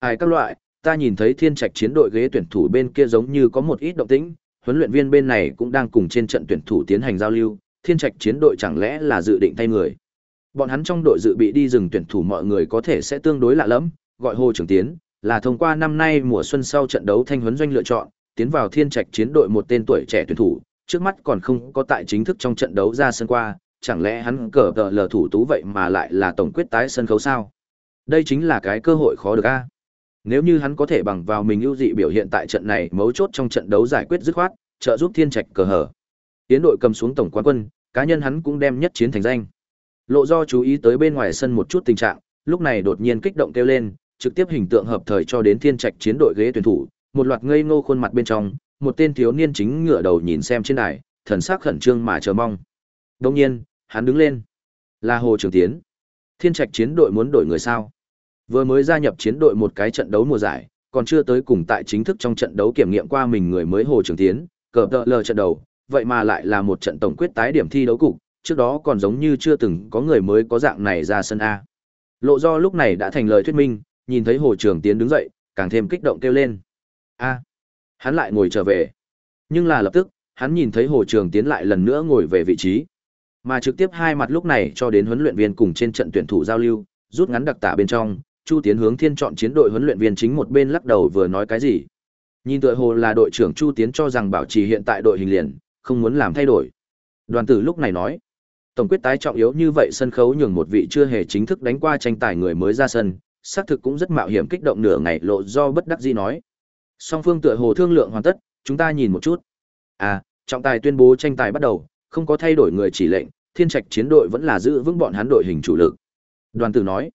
Ai các loại, ta nhìn thấy thiên trạch chiến đội ghế tuyển thủ bên kia giống như có một ít động tĩnh, huấn luyện viên bên này cũng đang cùng trên trận tuyển thủ tiến hành giao lưu, thiên trạch chiến đội chẳng lẽ là dự định thay người. Bọn hắn trong đội dự bị đi rừng tuyển thủ mọi người có thể sẽ tương đối lạ lẫm, gọi Hồ Trường Tiến, là thông qua năm nay mùa xuân sau trận đấu thanh huấn doanh lựa chọn, tiến vào thiên trạch chiến đội một tên tuổi trẻ tuyển thủ, trước mắt còn không có tại chính thức trong trận đấu ra sân qua, chẳng lẽ hắn cờ tờ lờ thủ tú vậy mà lại là tổng quyết tái sân khấu sao? Đây chính là cái cơ hội khó được a. Nếu như hắn có thể bằng vào mình ưu dị biểu hiện tại trận này mấu chốt trong trận đấu giải quyết dứt khoát, trợ giúp thiên trạch cờ hở. Tiến đội cầm xuống tổng quán quân, cá nhân hắn cũng đem nhất chiến thành danh. Lộ do chú ý tới bên ngoài sân một chút tình trạng, lúc này đột nhiên kích động kêu lên, trực tiếp hình tượng hợp thời cho đến thiên trạch chiến đội ghế tuyển thủ, một loạt ngây ngô khuôn mặt bên trong, một tên thiếu niên chính ngửa đầu nhìn xem trên đài, thần sắc khẩn trương mà chờ mong. Đương nhiên, hắn đứng lên. Là Hồ Trường Tiến. Thiên trạch chiến đội muốn đổi người sao? Vừa mới gia nhập chiến đội một cái trận đấu mùa giải, còn chưa tới cùng tại chính thức trong trận đấu kiểm nghiệm qua mình người mới Hồ Trường Tiến, cờ tợ lờ trận đầu, vậy mà lại là một trận tổng quyết tái điểm thi đấu cục, trước đó còn giống như chưa từng có người mới có dạng này ra sân A. Lộ do lúc này đã thành lời thuyết minh, nhìn thấy Hồ Trường Tiến đứng dậy, càng thêm kích động kêu lên. A. hắn lại ngồi trở về. Nhưng là lập tức, hắn nhìn thấy Hồ Trường Tiến lại lần nữa ngồi về vị trí. Mà trực tiếp hai mặt lúc này cho đến huấn luyện viên cùng trên trận tuyển thủ giao lưu, rút ngắn đặc tả bên trong, Chu Tiến hướng thiên chọn chiến đội huấn luyện viên chính một bên lắc đầu vừa nói cái gì. Nhìn tựa hồ là đội trưởng Chu Tiến cho rằng bảo trì hiện tại đội hình liền, không muốn làm thay đổi. Đoàn tử lúc này nói, tổng quyết tái trọng yếu như vậy sân khấu nhường một vị chưa hề chính thức đánh qua tranh tài người mới ra sân, xác thực cũng rất mạo hiểm kích động nửa ngày lộ do bất đắc dĩ nói. Song phương tựa hồ thương lượng hoàn tất, chúng ta nhìn một chút. À, trọng tài tuyên bố tranh tài bắt đầu, không có thay đổi người chỉ lệnh, thiên trạch chiến đội vẫn là giữ vững bọn hắn đội hình chủ lực. Đoàn tử nói,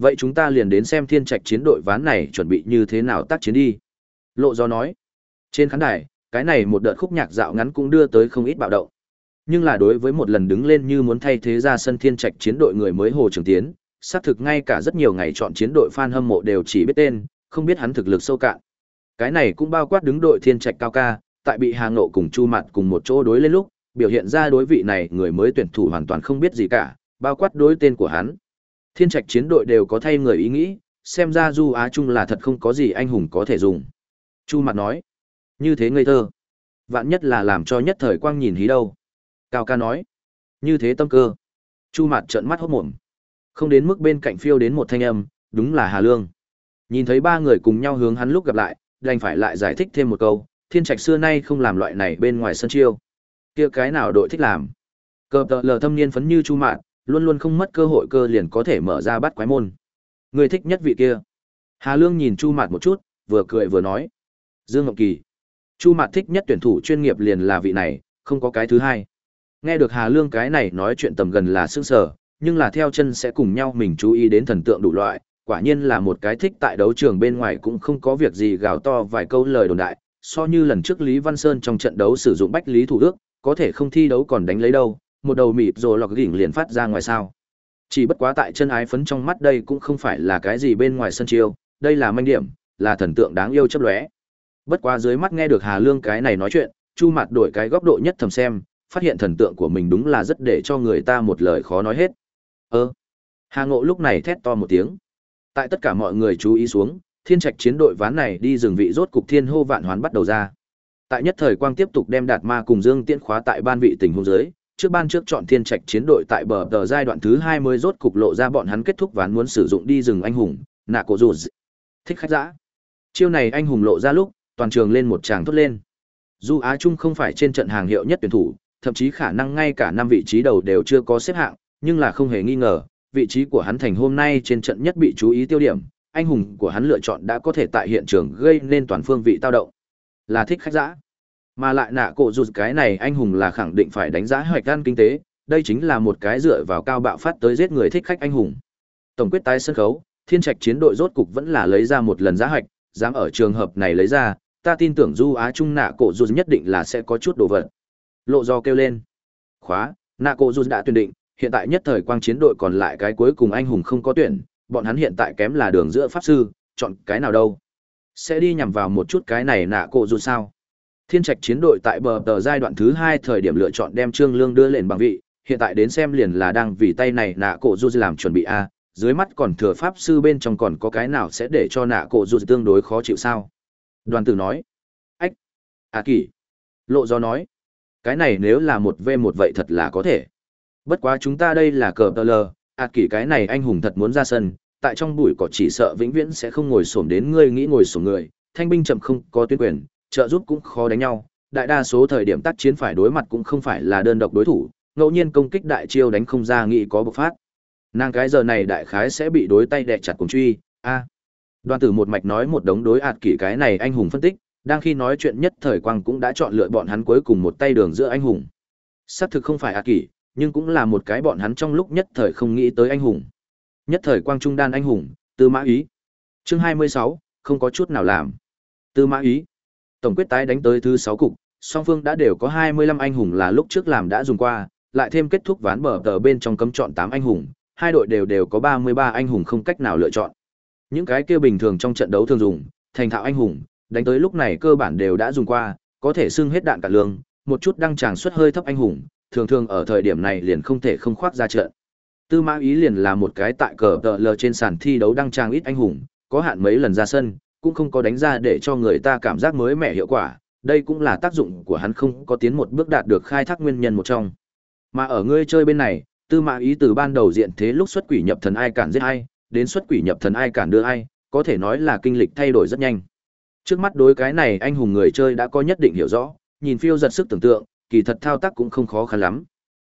vậy chúng ta liền đến xem thiên trạch chiến đội ván này chuẩn bị như thế nào tác chiến đi. Lộ do nói, trên khán đài, cái này một đợt khúc nhạc dạo ngắn cũng đưa tới không ít bạo động. Nhưng là đối với một lần đứng lên như muốn thay thế ra sân thiên trạch chiến đội người mới Hồ Trường Tiến, xác thực ngay cả rất nhiều ngày chọn chiến đội fan hâm mộ đều chỉ biết tên, không biết hắn thực lực sâu cạn. Cái này cũng bao quát đứng đội thiên trạch cao ca, tại bị Hà Ngộ cùng Chu mạn cùng một chỗ đối lên lúc, biểu hiện ra đối vị này người mới tuyển thủ hoàn toàn không biết gì cả, bao quát đối tên của hắn. Thiên trạch chiến đội đều có thay người ý nghĩ, xem ra Du Á Trung là thật không có gì anh hùng có thể dùng. Chu mặt nói, như thế ngây thơ. Vạn nhất là làm cho nhất thời quang nhìn hí đâu. Cao ca nói, như thế tâm cơ. Chu mặt trợn mắt hốt mồm. Không đến mức bên cạnh phiêu đến một thanh âm, đúng là Hà Lương. Nhìn thấy ba người cùng nhau hướng hắn lúc gặp lại, đành phải lại giải thích thêm một câu, thiên trạch xưa nay không làm loại này bên ngoài sân chiêu. kia cái nào đội thích làm. Cờ tờ lờ thâm niên phấn như chu mạn, luôn luôn không mất cơ hội cơ liền có thể mở ra bắt quái môn. Người thích nhất vị kia. Hà Lương nhìn chu mạn một chút, vừa cười vừa nói. Dương Ngọc Kỳ. Chu mạn thích nhất tuyển thủ chuyên nghiệp liền là vị này, không có cái thứ hai. Nghe được Hà Lương cái này nói chuyện tầm gần là sương sở, nhưng là theo chân sẽ cùng nhau mình chú ý đến thần tượng đủ loại, quả nhiên là một cái thích tại đấu trường bên ngoài cũng không có việc gì gào to vài câu lời đồn đại, so như lần trước Lý Văn Sơn trong trận đấu sử dụng bách lý thủ ước, có thể không thi đấu còn đánh lấy đâu, một đầu mịt rồi lọc gỉnh liền phát ra ngoài sao. Chỉ bất quá tại chân ái phấn trong mắt đây cũng không phải là cái gì bên ngoài sân chiêu, đây là manh điểm, là thần tượng đáng yêu chấp lóe. Bất quá dưới mắt nghe được Hà Lương cái này nói chuyện, Chu Mạt đổi cái góc độ nhất thầm xem, phát hiện thần tượng của mình đúng là rất để cho người ta một lời khó nói hết. Ơ. Hà Ngộ lúc này thét to một tiếng. Tại tất cả mọi người chú ý xuống, thiên trạch chiến đội ván này đi rừng vị rốt cục thiên hô vạn hoán bắt đầu ra. Tại nhất thời quang tiếp tục đem đạt ma cùng Dương Tiễn khóa tại ban vị tình huống dưới, trước ban trước chọn thiên trạch chiến đội tại bờ tờ giai đoạn thứ hai mới rốt cục lộ ra bọn hắn kết thúc ván muốn sử dụng đi rừng anh hùng, nạ cổ rủ Thích khách dã. Chiêu này anh hùng lộ ra lúc, toàn trường lên một tràng thốt lên. Dù Á Trung không phải trên trận hàng hiệu nhất tuyển thủ, thậm chí khả năng ngay cả năm vị trí đầu đều chưa có xếp hạng, nhưng là không hề nghi ngờ, vị trí của hắn thành hôm nay trên trận nhất bị chú ý tiêu điểm, anh hùng của hắn lựa chọn đã có thể tại hiện trường gây nên toàn phương vị tao động. Là thích khách dã. Mà lại nạ cổ rụt cái này anh hùng là khẳng định phải đánh giá hoạch gan kinh tế, đây chính là một cái dựa vào cao bạo phát tới giết người thích khách anh hùng. Tổng quyết tái sân khấu, thiên trạch chiến đội rốt cục vẫn là lấy ra một lần giá hoạch, dám ở trường hợp này lấy ra, ta tin tưởng du á trung nạ cổ rụt nhất định là sẽ có chút đồ vật. Lộ do kêu lên. Khóa, nạ cổ rụt đã tuyên định, hiện tại nhất thời quang chiến đội còn lại cái cuối cùng anh hùng không có tuyển, bọn hắn hiện tại kém là đường giữa pháp sư, chọn cái nào đâu. Sẽ đi nhằm vào một chút cái này nạ cổ dù sao. Thiên trạch chiến đội tại bờ tờ giai đoạn thứ hai thời điểm lựa chọn đem Trương Lương đưa lên bằng vị, hiện tại đến xem liền là đang vì tay này nạ cổ Du làm chuẩn bị A, dưới mắt còn thừa pháp sư bên trong còn có cái nào sẽ để cho nạ cổ du tương đối khó chịu sao? Đoàn tử nói. Ách à kỳ lộ do nói. Cái này nếu là một v một vậy thật là có thể. Bất quá chúng ta đây là cờ tờ lờ à kỳ cái này anh hùng thật muốn ra sân tại trong bụi cỏ chỉ sợ vĩnh viễn sẽ không ngồi xổm đến ngươi nghĩ ngồi xổm người thanh binh chậm không có tuyên quyền trợ giúp cũng khó đánh nhau, đại đa số thời điểm tác chiến phải đối mặt cũng không phải là đơn độc đối thủ, ngẫu nhiên công kích đại chiêu đánh không ra nghĩ có bộc phát. Nàng cái giờ này đại khái sẽ bị đối tay đè chặt cùng truy, a. Đoàn tử một mạch nói một đống đối ạt kỷ cái này anh hùng phân tích, đang khi nói chuyện nhất thời quang cũng đã chọn lựa bọn hắn cuối cùng một tay đường giữa anh hùng. Xác thực không phải ạt kỷ, nhưng cũng là một cái bọn hắn trong lúc nhất thời không nghĩ tới anh hùng. Nhất thời quang trung đan anh hùng, tư mã ý. Chương hai mươi sáu, không có chút nào làm. Tư mã ý tổng quyết tái đánh tới thứ sáu cục song phương đã đều có hai mươi lăm anh hùng là lúc trước làm đã dùng qua lại thêm kết thúc ván bờ tờ bên trong cấm chọn tám anh hùng hai đội đều đều có 33 anh hùng không cách nào lựa chọn. Những cái kia bình thường trong trận đấu thường dùng, thành thạo anh hùng, đánh tới lúc này cơ bản đều đã dùng qua, có thể xưng hết đạn cả lương, một chút đăng tràng suất hơi thấp anh hùng, thường thường ở thời điểm này liền không thể không khoác ra trận. Tư Mã Ý liền là một cái tại cờ tờ lờ trên sàn thi đấu đăng tràng ít anh hùng, có hạn mấy lần ra sân, cũng không có đánh ra để cho người ta cảm giác mới mẻ hiệu quả, đây cũng là tác dụng của hắn không có tiến một bước đạt được khai thác nguyên nhân một trong. Mà ở ngươi chơi bên này, Tư Mã Ý từ ban đầu diện thế lúc xuất quỷ nhập thần ai cản giết ai, đến xuất quỷ nhập thần ai cản đưa ai, có thể nói là kinh lịch thay đổi rất nhanh. Trước mắt đối cái này anh hùng người chơi đã có nhất định hiểu rõ, nhìn phiêu giật sức tưởng tượng, kỳ thật thao tác cũng không khó khăn lắm.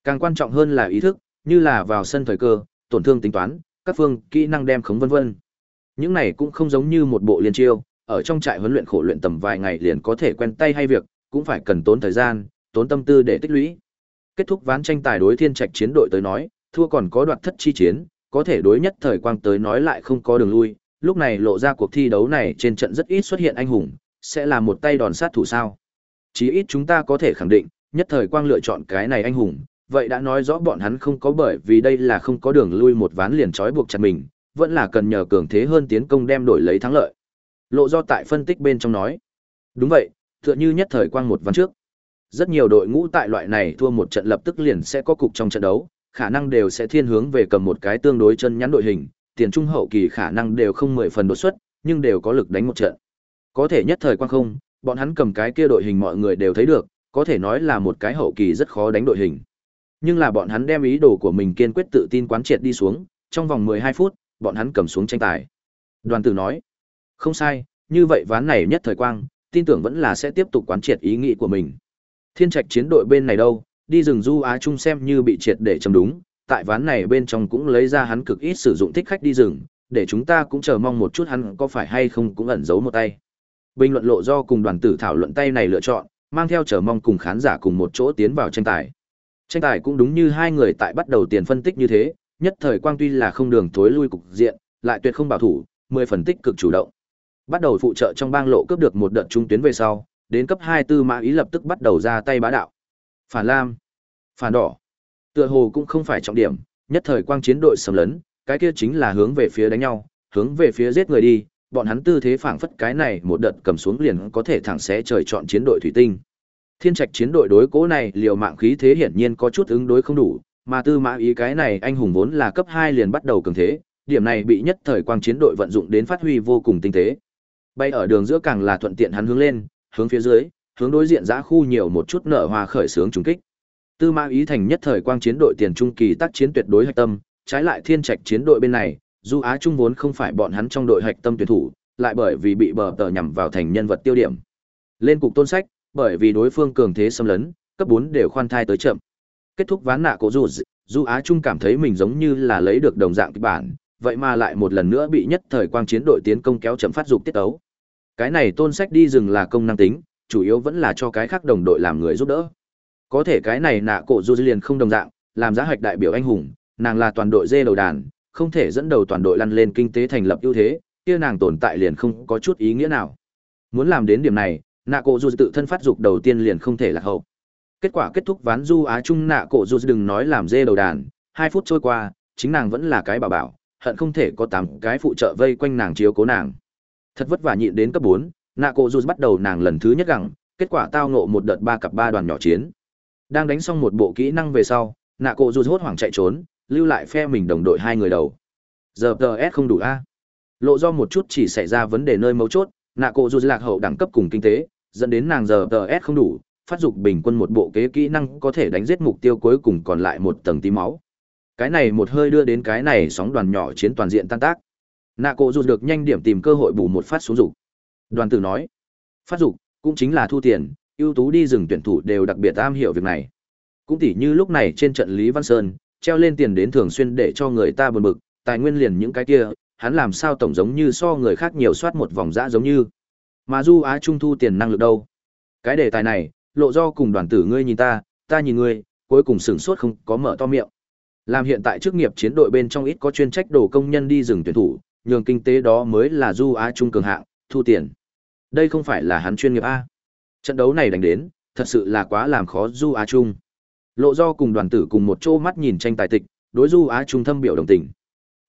Càng quan trọng hơn là ý thức, như là vào sân thời cơ, tổn thương tính toán, các phương, kỹ năng đem khống vân vân. Những này cũng không giống như một bộ liên chiêu, ở trong trại huấn luyện khổ luyện tầm vài ngày liền có thể quen tay hay việc, cũng phải cần tốn thời gian, tốn tâm tư để tích lũy. Kết thúc ván tranh tài đối thiên trạch chiến đội tới nói, thua còn có đoạt thất chi chiến, có thể đối nhất thời quang tới nói lại không có đường lui, lúc này lộ ra cuộc thi đấu này trên trận rất ít xuất hiện anh hùng, sẽ là một tay đòn sát thủ sao. Chí ít chúng ta có thể khẳng định, nhất thời quang lựa chọn cái này anh hùng, vậy đã nói rõ bọn hắn không có bởi vì đây là không có đường lui một ván liền trói buộc chặt mình, vẫn là cần nhờ cường thế hơn tiến công đem đổi lấy thắng lợi. Lộ do tại phân tích bên trong nói. Đúng vậy, tựa như nhất thời quang một ván trước. Rất nhiều đội ngũ tại loại này thua một trận lập tức liền sẽ có cục trong trận đấu, khả năng đều sẽ thiên hướng về cầm một cái tương đối chân nhắn đội hình, tiền trung hậu kỳ khả năng đều không mười phần đột xuất, nhưng đều có lực đánh một trận. Có thể nhất thời quang không, bọn hắn cầm cái kia đội hình mọi người đều thấy được, có thể nói là một cái hậu kỳ rất khó đánh đội hình. Nhưng là bọn hắn đem ý đồ của mình kiên quyết tự tin quán triệt đi xuống, trong vòng 12 phút, bọn hắn cầm xuống tranh tài. Đoàn tử nói, không sai, như vậy ván này nhất thời quang, tin tưởng vẫn là sẽ tiếp tục quán triệt ý nghĩ của mình. Thiên trạch chiến đội bên này đâu, đi rừng du Á Trung xem như bị triệt để chấm đúng, tại ván này bên trong cũng lấy ra hắn cực ít sử dụng thích khách đi rừng, để chúng ta cũng chờ mong một chút hắn có phải hay không cũng ẩn giấu một tay. Bình luận lộ do cùng đoàn tử thảo luận tay này lựa chọn, mang theo chờ mong cùng khán giả cùng một chỗ tiến vào tranh tài. Tranh tài cũng đúng như hai người tại bắt đầu tiền phân tích như thế, nhất thời quang tuy là không đường tối lui cục diện, lại tuyệt không bảo thủ, mười phần tích cực chủ động. Bắt đầu phụ trợ trong bang lộ cướp được một đợt trung tuyến về sau, đến cấp hai tư mã ý lập tức bắt đầu ra tay bá đạo. Phản lam, phản đỏ. Tựa hồ cũng không phải trọng điểm, nhất thời quang chiến đội sầm lớn, cái kia chính là hướng về phía đánh nhau, hướng về phía giết người đi, bọn hắn tư thế phảng phất cái này một đợt cầm xuống liền có thể thẳng xé trời chọn chiến đội thủy tinh. Thiên Trạch chiến đội đối cố này liều mạng khí thế hiển nhiên có chút ứng đối không đủ, mà tư mã ý cái này anh hùng vốn là cấp hai liền bắt đầu cường thế, điểm này bị nhất thời quang chiến đội vận dụng đến phát huy vô cùng tinh tế. Bay ở đường giữa càng là thuận tiện hắn hướng lên, hướng phía dưới, hướng đối diện giã khu nhiều một chút nở hoa khởi sướng trùng kích. Tư Mã Ý thành nhất thời quang chiến đội tiền trung kỳ tác chiến tuyệt đối hạch tâm, trái lại Thiên Trạch chiến đội bên này, dù Á Trung vốn không phải bọn hắn trong đội hạch tâm tuyển thủ, lại bởi vì bị bờ tờ nhằm vào thành nhân vật tiêu điểm. Lên cục tôn sách, bởi vì đối phương cường thế xâm lấn, cấp 4 đều khoan thai tới chậm. Kết thúc ván nạ cổ dù, du Á Trung cảm thấy mình giống như là lấy được đồng dạng kịch bản, vậy mà lại một lần nữa bị nhất thời quang chiến đội tiến công kéo chậm phát dục tiết tấu. Cái này tôn sách đi rừng là công năng tính, chủ yếu vẫn là cho cái khác đồng đội làm người giúp đỡ. Có thể cái này nạ cổ du liền không đồng dạng, làm giá hạch đại biểu anh hùng, nàng là toàn đội dê đầu đàn, không thể dẫn đầu toàn đội lăn lên kinh tế thành lập ưu thế, kia nàng tồn tại liền không có chút ý nghĩa nào. Muốn làm đến điểm này, nạ cổ du tự thân phát dục đầu tiên liền không thể là hậu. Kết quả kết thúc ván du á trung nạ cổ dù đừng nói làm dê đầu đàn, hai phút trôi qua, chính nàng vẫn là cái bà bảo, hận không thể có tám cái phụ trợ vây quanh nàng chiếu cố nàng. Thật vất vả nhịn đến cấp bốn, nạ cổ dù bắt đầu nàng lần thứ nhất gẳng kết quả tao nộ một đợt ba cặp ba đoàn nhỏ chiến. Đang đánh xong một bộ kỹ năng về sau, nạ cổ dù hốt hoảng chạy trốn, lưu lại phe mình đồng đội hai người đầu. giờ ts không đủ a lộ do một chút chỉ xảy ra vấn đề nơi mấu chốt nạ cổ dù lạc hậu đẳng cấp cùng kinh tế dẫn đến nàng giờ ts không đủ phát dục bình quân một bộ kế kỹ năng có thể đánh giết mục tiêu cuối cùng còn lại một tầng tí máu. Cái này một hơi đưa đến cái này sóng đoàn nhỏ chiến toàn diện tan tác. Nạ cổ dù được nhanh điểm tìm cơ hội bù một phát xuống dục. Đoàn tử nói, phát dục cũng chính là thu tiền, ưu tú đi rừng tuyển thủ đều đặc biệt am hiểu việc này. Cũng tỉ như lúc này trên trận lý văn sơn, treo lên tiền đến thường xuyên để cho người ta buồn bực, tài nguyên liền những cái kia, hắn làm sao tổng giống như so người khác nhiều soát một vòng dã giống như. Mà du á trung thu tiền năng lực đâu? Cái đề tài này lộ do cùng đoàn tử ngươi nhìn ta ta nhìn ngươi, cuối cùng sửng sốt không có mở to miệng. Làm hiện tại chức nghiệp chiến đội bên trong ít có chuyên trách đồ công nhân đi rừng tuyển thủ, nhường kinh tế đó mới là du á trung cường hạng, thu tiền. Đây không phải là hắn chuyên nghiệp a. Trận đấu này đánh đến, thật sự là quá làm khó du á trung. Lộ do cùng đoàn tử cùng một chỗ mắt nhìn tranh tài tịch, đối du á trung thâm biểu đồng tình.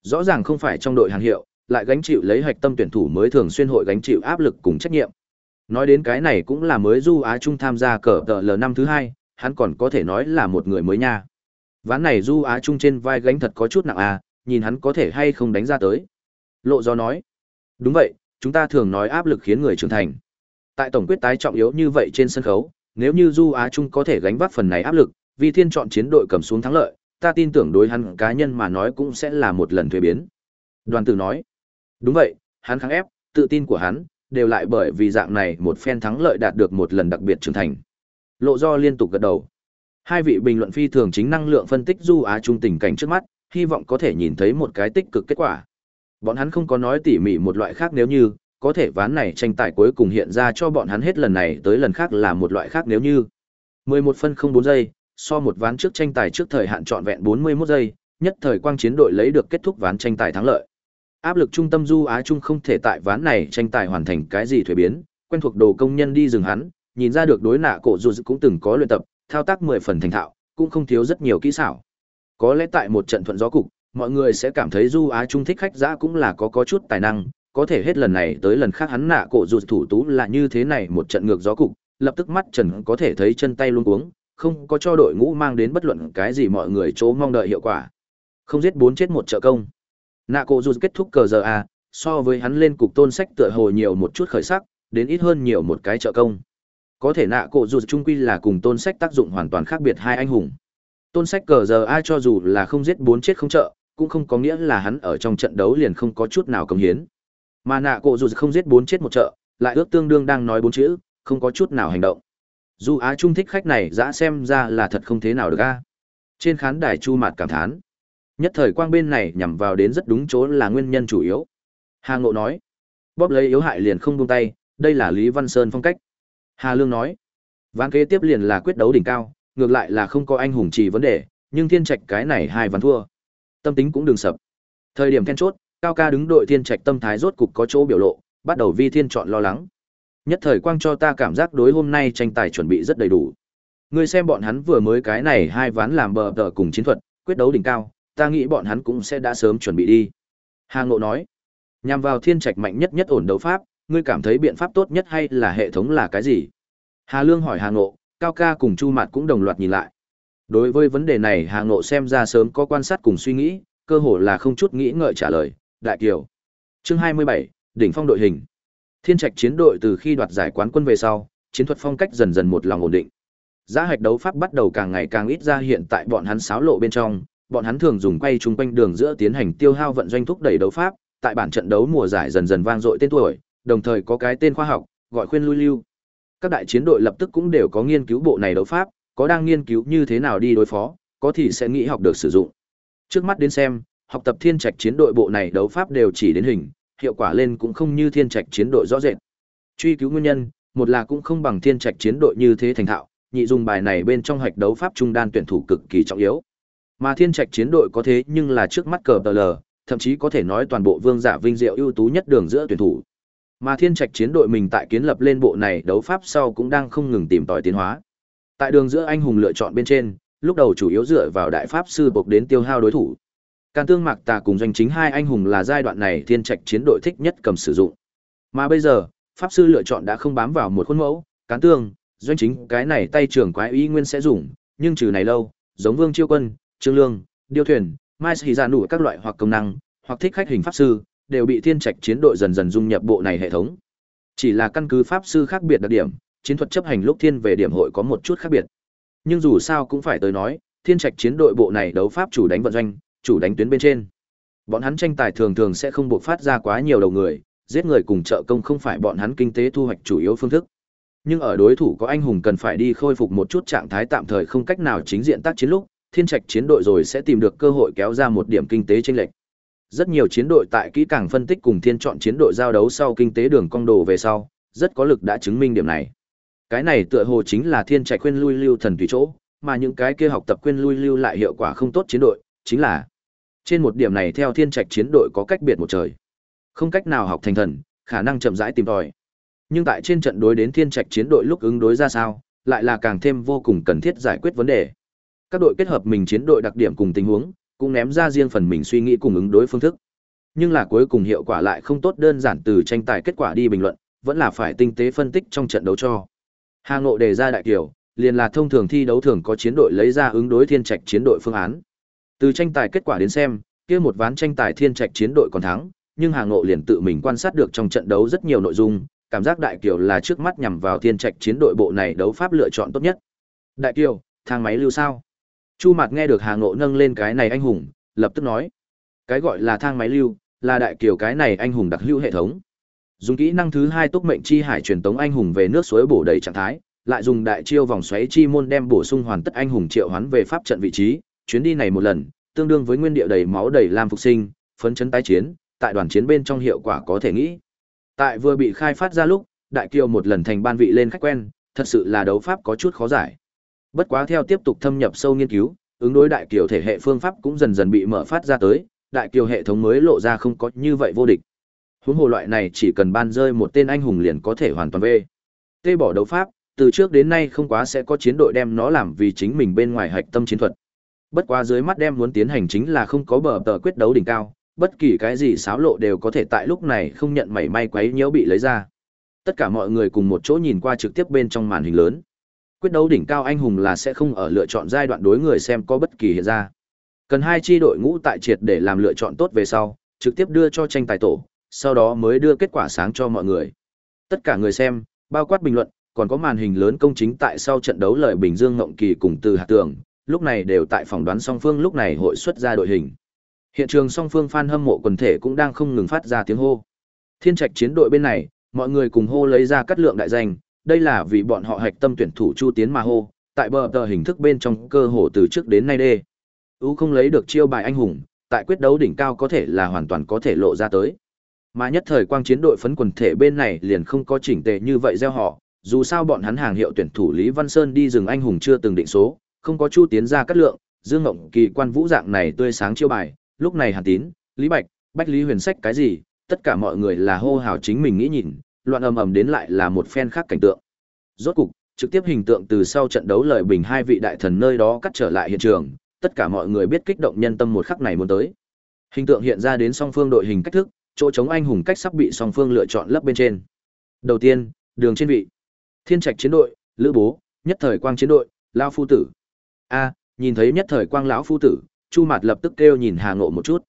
Rõ ràng không phải trong đội hàng hiệu, lại gánh chịu lấy hạch tâm tuyển thủ mới thường xuyên hội gánh chịu áp lực cùng trách nhiệm nói đến cái này cũng là mới du á trung tham gia cờ tờ l năm thứ hai, hắn còn có thể nói là một người mới nha. Ván này du á trung trên vai gánh thật có chút nặng à nhìn hắn có thể hay không đánh ra tới. Lộ do nói, đúng vậy, chúng ta thường nói áp lực khiến người trưởng thành. Tại tổng quyết tái trọng yếu như vậy trên sân khấu, nếu như du á trung có thể gánh vác phần này áp lực, vì thiên chọn chiến đội cầm xuống thắng lợi, ta tin tưởng đối hắn cá nhân mà nói cũng sẽ là một lần thuế biến. Đoàn tử nói, đúng vậy, hắn kháng ép, tự tin của hắn đều lại bởi vì dạng này một phen thắng lợi đạt được một lần đặc biệt trưởng thành. Lộ do liên tục gật đầu. Hai vị bình luận phi thường chính năng lượng phân tích du á trung tình cảnh trước mắt, hy vọng có thể nhìn thấy một cái tích cực kết quả. Bọn hắn không có nói tỉ mỉ một loại khác nếu như, có thể ván này tranh tài cuối cùng hiện ra cho bọn hắn hết lần này tới lần khác là một loại khác nếu như. 11 phân không 4 giây, so một ván trước tranh tài trước thời hạn trọn vẹn 41 giây, nhất thời quang chiến đội lấy được kết thúc ván tranh tài thắng lợi áp lực trung tâm du á trung không thể tại ván này tranh tài hoàn thành cái gì thuế biến, quen thuộc đồ công nhân đi dừng hắn, nhìn ra được đối nạ cổ dù cũng từng có luyện tập, thao tác 10 phần thành thạo, cũng không thiếu rất nhiều kỹ xảo. Có lẽ tại một trận thuận gió cục, mọi người sẽ cảm thấy du á trung thích khách giã cũng là có có chút tài năng, có thể hết lần này tới lần khác hắn nạ cổ dù thủ tú là như thế này một trận ngược gió cục, lập tức mắt trần có thể thấy chân tay luôn cuống, không có cho đội ngũ mang đến bất luận cái gì mọi người chỗ mong đợi hiệu quả. Không giết bốn chết một trợ công nạ cổ dù kết thúc cờ giờ a, so với hắn lên cục tôn sách tựa hồ nhiều một chút khởi sắc, đến ít hơn nhiều một cái trợ công. Có thể nạ cổ dù trung quy là cùng tôn sách tác dụng hoàn toàn khác biệt hai anh hùng. Tôn sách cờ giờ a cho dù là không giết bốn chết không trợ, cũng không có nghĩa là hắn ở trong trận đấu liền không có chút nào công hiến. Mà nạ cổ dù không giết bốn chết một trợ, lại ước tương đương đang nói bốn chữ, không có chút nào hành động. Dù á trung thích khách này, dã xem ra là thật không thế nào được a. Trên khán đài chu mạt cảm thán nhất thời quang bên này nhằm vào đến rất đúng chỗ là nguyên nhân chủ yếu. Hà ngộ nói, bóp lấy yếu hại liền không buông tay, đây là lý văn sơn phong cách. Hà lương nói, ván kế tiếp liền là quyết đấu đỉnh cao, ngược lại là không có anh hùng trì vấn đề, nhưng thiên trạch cái này hai ván thua. Tâm tính cũng đừng sập. Thời điểm then chốt, cao ca đứng đội thiên trạch tâm thái rốt cục có chỗ biểu lộ, bắt đầu vi thiên chọn lo lắng. Nhất thời quang cho ta cảm giác đối hôm nay tranh tài chuẩn bị rất đầy đủ. Ngươi xem bọn hắn vừa mới cái này hai ván làm bờ tờ cùng chiến thuật, quyết đấu đỉnh cao ta nghĩ bọn hắn cũng sẽ đã sớm chuẩn bị đi. Hà ngộ nói nhằm vào thiên trạch mạnh nhất nhất ổn đấu pháp ngươi cảm thấy biện pháp tốt nhất hay là hệ thống là cái gì? Hà lương hỏi hà ngộ cao ca cùng chu mạt cũng đồng loạt nhìn lại. Đối với vấn đề này hà ngộ xem ra sớm có quan sát cùng suy nghĩ cơ hồ là không chút nghĩ ngợi trả lời đại kiều. Chương 27, đỉnh phong đội hình. Thiên trạch chiến đội từ khi đoạt giải quán quân về sau chiến thuật phong cách dần dần một lòng ổn định. Giá hạch đấu pháp bắt đầu càng ngày càng ít ra hiện tại bọn hắn xáo lộ bên trong bọn hắn thường dùng quay chung quanh đường giữa tiến hành tiêu hao vận doanh thúc đẩy đấu pháp tại bản trận đấu mùa giải dần dần vang dội tên tuổi đồng thời có cái tên khoa học gọi khuyên lui lưu các đại chiến đội lập tức cũng đều có nghiên cứu bộ này đấu pháp có đang nghiên cứu như thế nào đi đối phó có thì sẽ nghĩ học được sử dụng trước mắt đến xem học tập thiên trạch chiến đội bộ này đấu pháp đều chỉ đến hình, hiệu quả lên cũng không như thiên trạch chiến đội rõ rệt. Truy cứu nguyên nhân, một là cũng không bằng thiên trạch chiến đội như thế thành thạo, nhị dùng bài này bên trong hạch đấu pháp trung đan tuyển thủ cực kỳ trọng yếu. Mà thiên trạch chiến đội có thế nhưng là trước mắt cờ tờ lờ, thậm chí có thể nói toàn bộ vương giả vinh diệu ưu tú nhất đường giữa tuyển thủ. Mà thiên trạch chiến đội mình tại kiến lập lên bộ này đấu pháp sau cũng đang không ngừng tìm tòi tiến hóa. Tại đường giữa anh hùng lựa chọn bên trên, lúc đầu chủ yếu dựa vào đại pháp sư bộc đến tiêu hao đối thủ. Càn tương mạc tà cùng doanh chính hai anh hùng là giai đoạn này thiên trạch chiến đội thích nhất cầm sử dụng. Mà bây giờ, pháp sư lựa chọn đã không bám vào một khuôn mẫu, cán tương, doanh chính cái này tay trưởng quái ý nguyên sẽ dùng, nhưng trừ này lâu, giống vương chiêu quân, trương lương, điêu thuyền, mai sĩ ra nụ các loại hoặc công năng, hoặc thích khách hình pháp sư, đều bị thiên trạch chiến đội dần dần dung nhập bộ này hệ thống. Chỉ là căn cứ pháp sư khác biệt đặc điểm, chiến thuật chấp hành lúc thiên về điểm hội có một chút khác biệt. Nhưng dù sao cũng phải tới nói, thiên trạch chiến đội bộ này đấu pháp chủ đánh vận doanh, chủ đánh tuyến bên trên. Bọn hắn tranh tài thường thường sẽ không buộc phát ra quá nhiều đầu người, giết người cùng trợ công không phải bọn hắn kinh tế thu hoạch chủ yếu phương thức. Nhưng ở đối thủ có anh hùng cần phải đi khôi phục một chút trạng thái tạm thời không cách nào chính diện tác chiến lúc, thiên trạch chiến đội rồi sẽ tìm được cơ hội kéo ra một điểm kinh tế chênh lệch. Rất nhiều chiến đội tại kỹ càng phân tích cùng thiên chọn chiến đội giao đấu sau kinh tế đường cong đồ về sau, rất có lực đã chứng minh điểm này. Cái này tựa hồ chính là thiên trạch khuyên lui lưu thần tùy chỗ, mà những cái kia học tập khuyên lui lưu lại hiệu quả không tốt chiến đội, chính là trên một điểm này theo thiên trạch chiến đội có cách biệt một trời. Không cách nào học thành thần, khả năng chậm rãi tìm tòi. Nhưng tại trên trận đối đến thiên trạch chiến đội lúc ứng đối ra sao, lại là càng thêm vô cùng cần thiết giải quyết vấn đề. Các đội kết hợp mình chiến đội đặc điểm cùng tình huống, cũng ném ra riêng phần mình suy nghĩ cùng ứng đối phương thức. Nhưng là cuối cùng hiệu quả lại không tốt đơn giản từ tranh tài kết quả đi bình luận, vẫn là phải tinh tế phân tích trong trận đấu cho. Hà Ngộ đề ra đại kiểu, liền là thông thường thi đấu thường có chiến đội lấy ra ứng đối thiên trạch chiến đội phương án. Từ tranh tài kết quả đến xem, kia một ván tranh tài thiên trạch chiến đội còn thắng, nhưng Hà Ngộ liền tự mình quan sát được trong trận đấu rất nhiều nội dung, cảm giác đại kiểu là trước mắt nhằm vào thiên trạch chiến đội bộ này đấu pháp lựa chọn tốt nhất. Đại kiểu, thang máy lưu sao? Chu Mạt nghe được Hà Ngộ nâng lên cái này anh hùng, lập tức nói, cái gọi là thang máy lưu, là đại kiều cái này anh hùng đặc lưu hệ thống. Dùng kỹ năng thứ hai túc mệnh chi hải truyền tống anh hùng về nước suối bổ đầy trạng thái, lại dùng đại chiêu vòng xoáy chi môn đem bổ sung hoàn tất anh hùng triệu hoán về pháp trận vị trí, chuyến đi này một lần, tương đương với nguyên địa đầy máu đầy lam phục sinh, phấn chấn tái chiến, tại đoàn chiến bên trong hiệu quả có thể nghĩ. Tại vừa bị khai phát ra lúc, đại kiều một lần thành ban vị lên khách quen, thật sự là đấu pháp có chút khó giải. Bất quá theo tiếp tục thâm nhập sâu nghiên cứu, ứng đối đại kiều thể hệ phương pháp cũng dần dần bị mở phát ra tới, đại kiều hệ thống mới lộ ra không có như vậy vô địch. Huống hồ loại này chỉ cần ban rơi một tên anh hùng liền có thể hoàn toàn về. Tê bỏ đấu pháp, từ trước đến nay không quá sẽ có chiến đội đem nó làm vì chính mình bên ngoài hạch tâm chiến thuật. Bất quá dưới mắt đem muốn tiến hành chính là không có bờ tờ quyết đấu đỉnh cao, bất kỳ cái gì xáo lộ đều có thể tại lúc này không nhận mảy may quấy nhiễu bị lấy ra. Tất cả mọi người cùng một chỗ nhìn qua trực tiếp bên trong màn hình lớn. Quyết đấu đỉnh cao anh hùng là sẽ không ở lựa chọn giai đoạn đối người xem có bất kỳ hiện ra. Cần hai chi đội ngũ tại triệt để làm lựa chọn tốt về sau, trực tiếp đưa cho tranh tài tổ, sau đó mới đưa kết quả sáng cho mọi người. Tất cả người xem, bao quát bình luận, còn có màn hình lớn công chính tại sau trận đấu lời Bình Dương Ngộng Kỳ cùng từ hạt tường, lúc này đều tại phòng đoán song phương lúc này hội xuất ra đội hình. Hiện trường song phương fan hâm mộ quần thể cũng đang không ngừng phát ra tiếng hô. Thiên Trạch chiến đội bên này, mọi người cùng hô lấy ra cắt lượng đại danh, đây là vì bọn họ hạch tâm tuyển thủ Chu Tiến mà hô, tại bờ tờ hình thức bên trong cơ hồ từ trước đến nay đê. U không lấy được chiêu bài anh hùng, tại quyết đấu đỉnh cao có thể là hoàn toàn có thể lộ ra tới. Mà nhất thời quang chiến đội phấn quần thể bên này liền không có chỉnh tề như vậy gieo họ, dù sao bọn hắn hàng hiệu tuyển thủ Lý Văn Sơn đi rừng anh hùng chưa từng định số, không có Chu Tiến ra cắt lượng, Dương Ngộng Kỳ quan vũ dạng này tươi sáng chiêu bài, lúc này Hàn Tín, Lý Bạch, Bách Lý Huyền Sách cái gì, tất cả mọi người là hô hào chính mình nghĩ nhìn, loạn ầm ầm đến lại là một phen khác cảnh tượng. Rốt cục, trực tiếp hình tượng từ sau trận đấu lời bình hai vị đại thần nơi đó cắt trở lại hiện trường, tất cả mọi người biết kích động nhân tâm một khắc này muốn tới. Hình tượng hiện ra đến song phương đội hình cách thức, chỗ chống anh hùng cách sắp bị song phương lựa chọn lấp bên trên. Đầu tiên, đường trên vị. Thiên Trạch chiến đội, Lữ Bố, nhất thời quang chiến đội, lão phu tử. A, nhìn thấy nhất thời quang lão phu tử, Chu Mạt lập tức kêu nhìn Hà Ngộ một chút.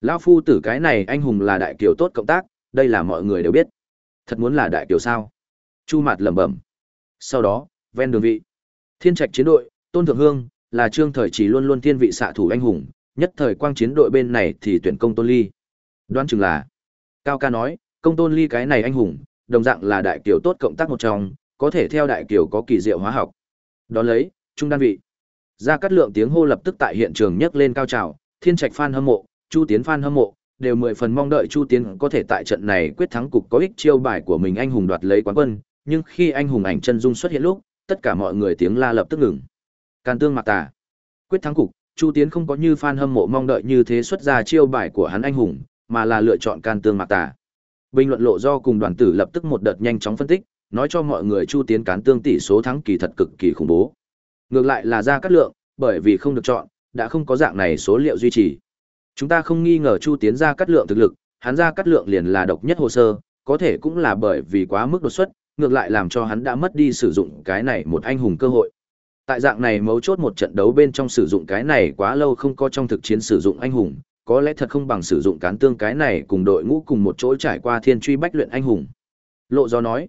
Lão phu tử cái này anh hùng là đại kiều tốt cộng tác, đây là mọi người đều biết. Thật muốn là đại kiều sao? Chu Mạt lẩm bẩm. Sau đó, ven đường vị. Thiên Trạch chiến đội, Tôn Thượng Hương, là trương thời chỉ luôn luôn thiên vị xạ thủ anh hùng, nhất thời quang chiến đội bên này thì tuyển công Tôn Ly. Đoán chừng là. Cao ca nói, công Tôn Ly cái này anh hùng, đồng dạng là đại kiều tốt cộng tác một trong, có thể theo đại kiều có kỳ diệu hóa học. Đó lấy, trung đan vị. ra cắt Lượng tiếng hô lập tức tại hiện trường nhấc lên cao trào, Thiên Trạch phan hâm mộ, Chu Tiến phan hâm mộ, đều mười phần mong đợi Chu Tiến có thể tại trận này quyết thắng cục có ích chiêu bài của mình anh hùng đoạt lấy quán quân, nhưng khi anh hùng ảnh chân dung xuất hiện lúc, tất cả mọi người tiếng la lập tức ngừng. Càn tương mặc tà. Quyết thắng cục, Chu Tiến không có như fan hâm mộ mong đợi như thế xuất ra chiêu bài của hắn anh hùng, mà là lựa chọn can tương mặc tà. Bình luận lộ do cùng đoàn tử lập tức một đợt nhanh chóng phân tích, nói cho mọi người Chu Tiến cán tương tỷ số thắng kỳ thật cực kỳ khủng bố. Ngược lại là ra cắt lượng, bởi vì không được chọn, đã không có dạng này số liệu duy trì. Chúng ta không nghi ngờ Chu Tiến ra cắt lượng thực lực, hắn ra cắt lượng liền là độc nhất hồ sơ, có thể cũng là bởi vì quá mức đột xuất, ngược lại làm cho hắn đã mất đi sử dụng cái này một anh hùng cơ hội. Tại dạng này mấu chốt một trận đấu bên trong sử dụng cái này quá lâu không có trong thực chiến sử dụng anh hùng, có lẽ thật không bằng sử dụng cán tương cái này cùng đội ngũ cùng một chỗ trải qua thiên truy bách luyện anh hùng. Lộ do nói,